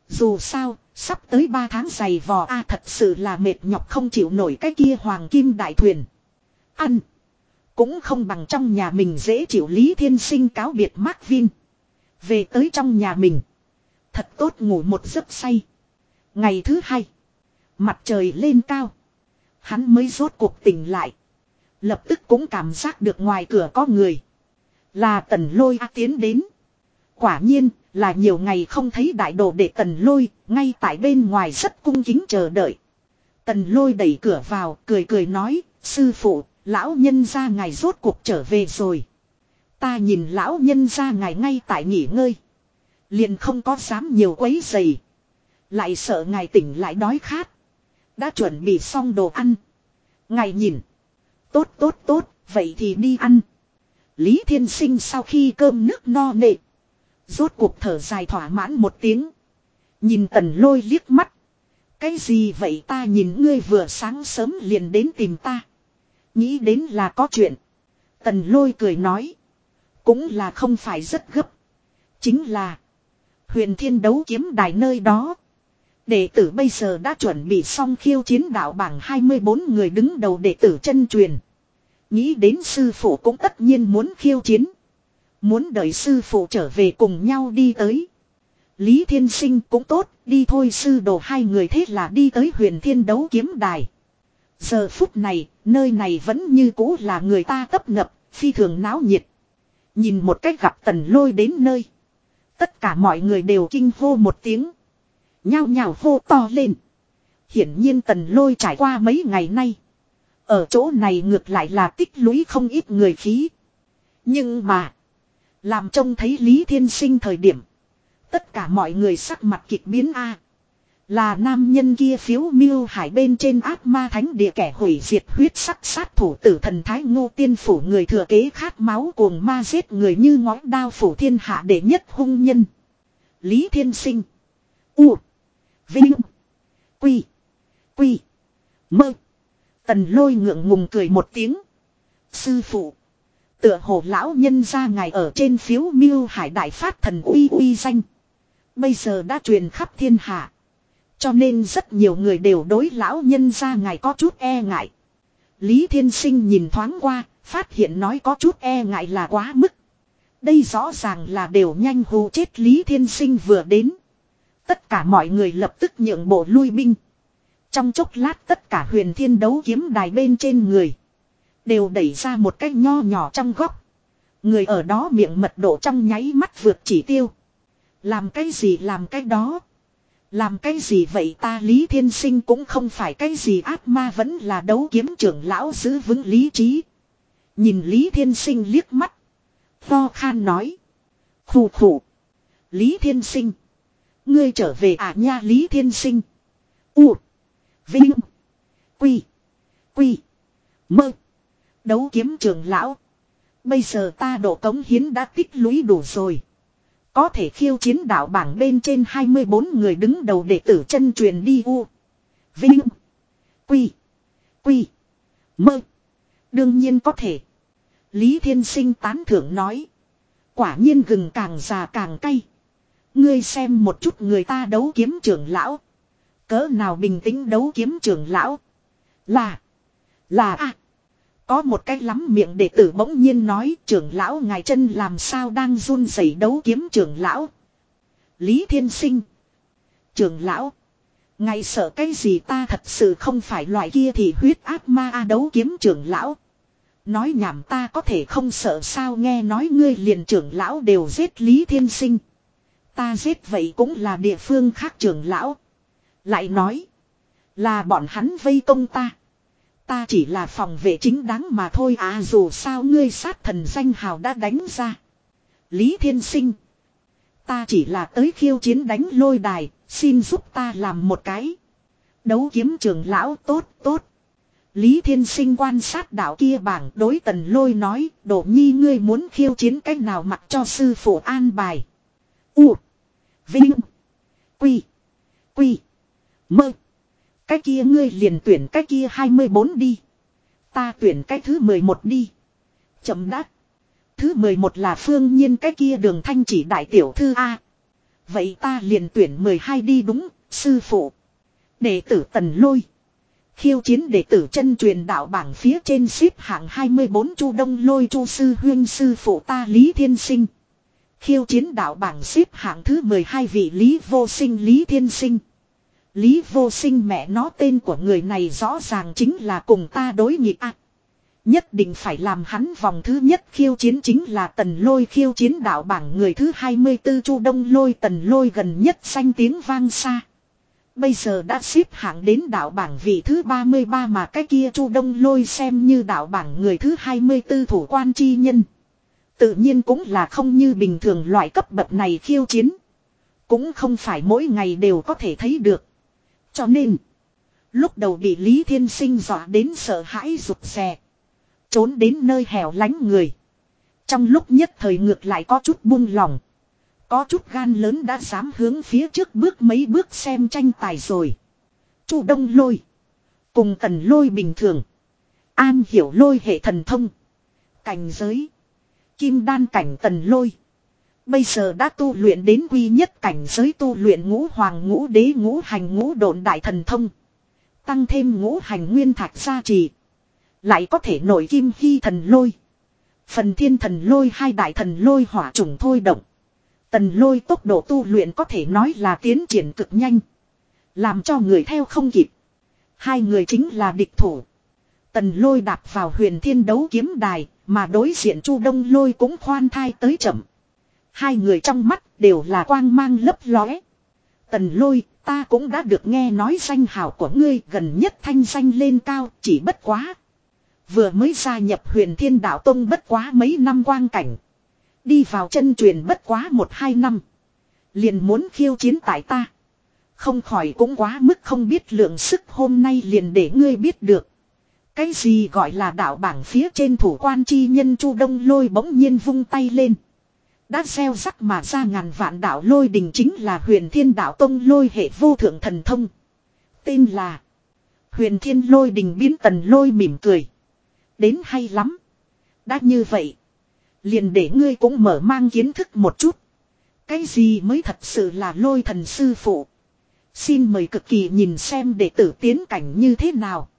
Dù sao, sắp tới 3 tháng dày vò a thật sự là mệt nhọc không chịu nổi cái kia hoàng kim đại thuyền. Ăn. Cũng không bằng trong nhà mình dễ chịu Lý Thiên Sinh cáo biệt Mark Vin. Về tới trong nhà mình. Thật tốt ngủ một giấc say. Ngày thứ hai. Mặt trời lên cao. Hắn mới rốt cuộc tỉnh lại. Lập tức cũng cảm giác được ngoài cửa có người. Là tần lôi A tiến đến. Quả nhiên là nhiều ngày không thấy đại đồ để tần lôi. Ngay tại bên ngoài rất cung kính chờ đợi. Tần lôi đẩy cửa vào cười cười nói. Sư phụ lão nhân ra ngài rốt cuộc trở về rồi. Ta nhìn lão nhân ra ngài ngay tại nghỉ ngơi. Liền không có dám nhiều quấy giày. Lại sợ ngài tỉnh lại đói khát. Đã chuẩn bị xong đồ ăn. Ngài nhìn. Tốt tốt tốt, vậy thì đi ăn. Lý Thiên Sinh sau khi cơm nước no nệ. Rốt cuộc thở dài thỏa mãn một tiếng. Nhìn tần lôi liếc mắt. Cái gì vậy ta nhìn ngươi vừa sáng sớm liền đến tìm ta. Nghĩ đến là có chuyện. Tần lôi cười nói. Cũng là không phải rất gấp. Chính là. Huyền thiên đấu kiếm đài nơi đó. Đệ tử bây giờ đã chuẩn bị xong khiêu chiến đạo bảng 24 người đứng đầu đệ tử chân truyền. Nghĩ đến sư phụ cũng tất nhiên muốn khiêu chiến. Muốn đợi sư phụ trở về cùng nhau đi tới. Lý Thiên Sinh cũng tốt, đi thôi sư đồ hai người thế là đi tới huyền thiên đấu kiếm đài. Giờ phút này, nơi này vẫn như cũ là người ta tấp nập, phi thường náo nhiệt. Nhìn một cách gặp tần lôi đến nơi. Tất cả mọi người đều kinh hô một tiếng. Nhao nhao hô to lên. Hiển nhiên tần lôi trải qua mấy ngày nay. Ở chỗ này ngược lại là tích lũy không ít người khí. Nhưng mà. Làm trông thấy Lý Thiên Sinh thời điểm. Tất cả mọi người sắc mặt kịch biến a Là nam nhân kia phiếu miêu hải bên trên ác ma thánh địa kẻ hủy diệt huyết sắc sát thủ tử thần thái ngô tiên phủ người thừa kế khát máu cuồng ma giết người như ngói đao phủ thiên hạ đệ nhất hung nhân. Lý Thiên Sinh. U. Vinh. Quy. Quy. Mơ. Tần lôi ngượng ngùng cười một tiếng. Sư phụ. Tựa hồ lão nhân ra ngài ở trên phiếu miêu hải đại phát thần uy uy danh. Bây giờ đã truyền khắp thiên hạ. Cho nên rất nhiều người đều đối lão nhân ra ngài có chút e ngại. Lý Thiên Sinh nhìn thoáng qua, phát hiện nói có chút e ngại là quá mức. Đây rõ ràng là đều nhanh hù chết Lý Thiên Sinh vừa đến. Tất cả mọi người lập tức nhượng bộ lui binh. Trong chốc lát tất cả huyền thiên đấu kiếm đài bên trên người. Đều đẩy ra một cái nho nhỏ trong góc. Người ở đó miệng mật độ trong nháy mắt vượt chỉ tiêu. Làm cái gì làm cái đó. Làm cái gì vậy ta Lý Thiên Sinh cũng không phải cái gì ác ma vẫn là đấu kiếm trưởng lão giữ vững lý trí. Nhìn Lý Thiên Sinh liếc mắt. Tho khan nói. Khủ khủ. Lý Thiên Sinh. Ngươi trở về à nha Lý Thiên Sinh. U. Vinh. Quy. Quy. Mơ. Đấu kiếm trường lão. Bây giờ ta độ cống hiến đã tích lũy đủ rồi. Có thể khiêu chiến đạo bảng bên trên 24 người đứng đầu đệ tử chân truyền đi u. Vinh. Quy. Quy. Mơ. Đương nhiên có thể. Lý Thiên Sinh tán thưởng nói. Quả nhiên gừng càng già càng cay. Ngươi xem một chút người ta đấu kiếm trưởng lão. Cỡ nào bình tĩnh đấu kiếm trưởng lão. Là. Là a có một cái lắm miệng đệ tử bỗng nhiên nói, trưởng lão, ngài chân làm sao đang run rẩy đấu kiếm trưởng lão. Lý Thiên Sinh. Trưởng lão. Ngài sợ cái gì ta thật sự không phải loại kia thì huyết áp ma a đấu kiếm trưởng lão. Nói nhảm ta có thể không sợ sao nghe nói ngươi liền trưởng lão đều giết Lý Thiên Sinh. Ta giết vậy cũng là địa phương khác trưởng lão. Lại nói. Là bọn hắn vây công ta. Ta chỉ là phòng vệ chính đáng mà thôi à dù sao ngươi sát thần danh hào đã đánh ra. Lý Thiên Sinh. Ta chỉ là tới khiêu chiến đánh lôi đài, xin giúp ta làm một cái. Đấu kiếm trưởng lão tốt tốt. Lý Thiên Sinh quan sát đạo kia bảng đối tần lôi nói, đổ nhi ngươi muốn khiêu chiến cách nào mặc cho sư phụ an bài. U. Vinh. Quy. Quy. Mơ. Cái kia ngươi liền tuyển cái kia 24 đi. Ta tuyển cái thứ 11 đi. Chậm đắc. Thứ 11 là phương nhiên cái kia đường thanh chỉ đại tiểu thư A. Vậy ta liền tuyển 12 đi đúng, sư phụ. Đệ tử tần lôi. Khiêu chiến đệ tử chân truyền đạo bảng phía trên xếp hạng 24 chu đông lôi chu sư huyên sư phụ ta Lý Thiên Sinh. Khiêu chiến đạo bảng xếp hạng thứ 12 vị Lý Vô Sinh Lý Thiên Sinh. Lý Vô Sinh mẹ nó tên của người này rõ ràng chính là cùng ta đối nghịch ạ. nhất định phải làm hắn vòng thứ nhất khiêu chiến chính là tần lôi khiêu chiến đạo bảng người thứ 24 chu đông lôi tần lôi gần nhất xanh tiếng vang xa. Bây giờ đã xếp hạng đến đạo bảng vị thứ 33 mà cái kia chu đông lôi xem như đạo bảng người thứ 24 thủ quan chi nhân. Tự nhiên cũng là không như bình thường loại cấp bậc này khiêu chiến. Cũng không phải mỗi ngày đều có thể thấy được. Cho nên, lúc đầu bị Lý Thiên Sinh dọa đến sợ hãi rụt rè. Trốn đến nơi hẻo lánh người. Trong lúc nhất thời ngược lại có chút buông lòng. Có chút gan lớn đã dám hướng phía trước bước mấy bước xem tranh tài rồi. Chu đông lôi. Cùng tần lôi bình thường. An hiểu lôi hệ thần thông. Cảnh giới. Kim đan cảnh tần lôi. Bây giờ đã tu luyện đến quy nhất cảnh giới tu luyện ngũ hoàng ngũ đế ngũ hành ngũ độn đại thần thông. Tăng thêm ngũ hành nguyên thạch gia trì. Lại có thể nổi kim hy thần lôi. Phần thiên thần lôi hai đại thần lôi hỏa trùng thôi động. Tần lôi tốc độ tu luyện có thể nói là tiến triển cực nhanh. Làm cho người theo không kịp. Hai người chính là địch thủ. Tần lôi đạp vào huyền thiên đấu kiếm đài, mà đối diện chu đông lôi cũng khoan thai tới chậm. Hai người trong mắt đều là quang mang lấp lóe. Tần lôi, ta cũng đã được nghe nói danh hào của ngươi gần nhất thanh danh lên cao, chỉ bất quá. Vừa mới gia nhập huyền thiên đạo tông bất quá mấy năm quang cảnh. Đi vào chân truyền bất quá một hai năm. Liền muốn khiêu chiến tại ta. Không khỏi cũng quá mức không biết lượng sức hôm nay liền để ngươi biết được. Cái gì gọi là đạo bảng phía trên thủ quan chi nhân chu đông lôi bỗng nhiên vung tay lên. Đã gieo rắc mà ra ngàn vạn đạo lôi đình chính là huyền thiên đạo tông lôi hệ vô thượng thần thông. Tên là huyền thiên lôi đình biến tần lôi mỉm cười. Đến hay lắm. Đã như vậy. Liền để ngươi cũng mở mang kiến thức một chút. Cái gì mới thật sự là lôi thần sư phụ. Xin mời cực kỳ nhìn xem đệ tử tiến cảnh như thế nào.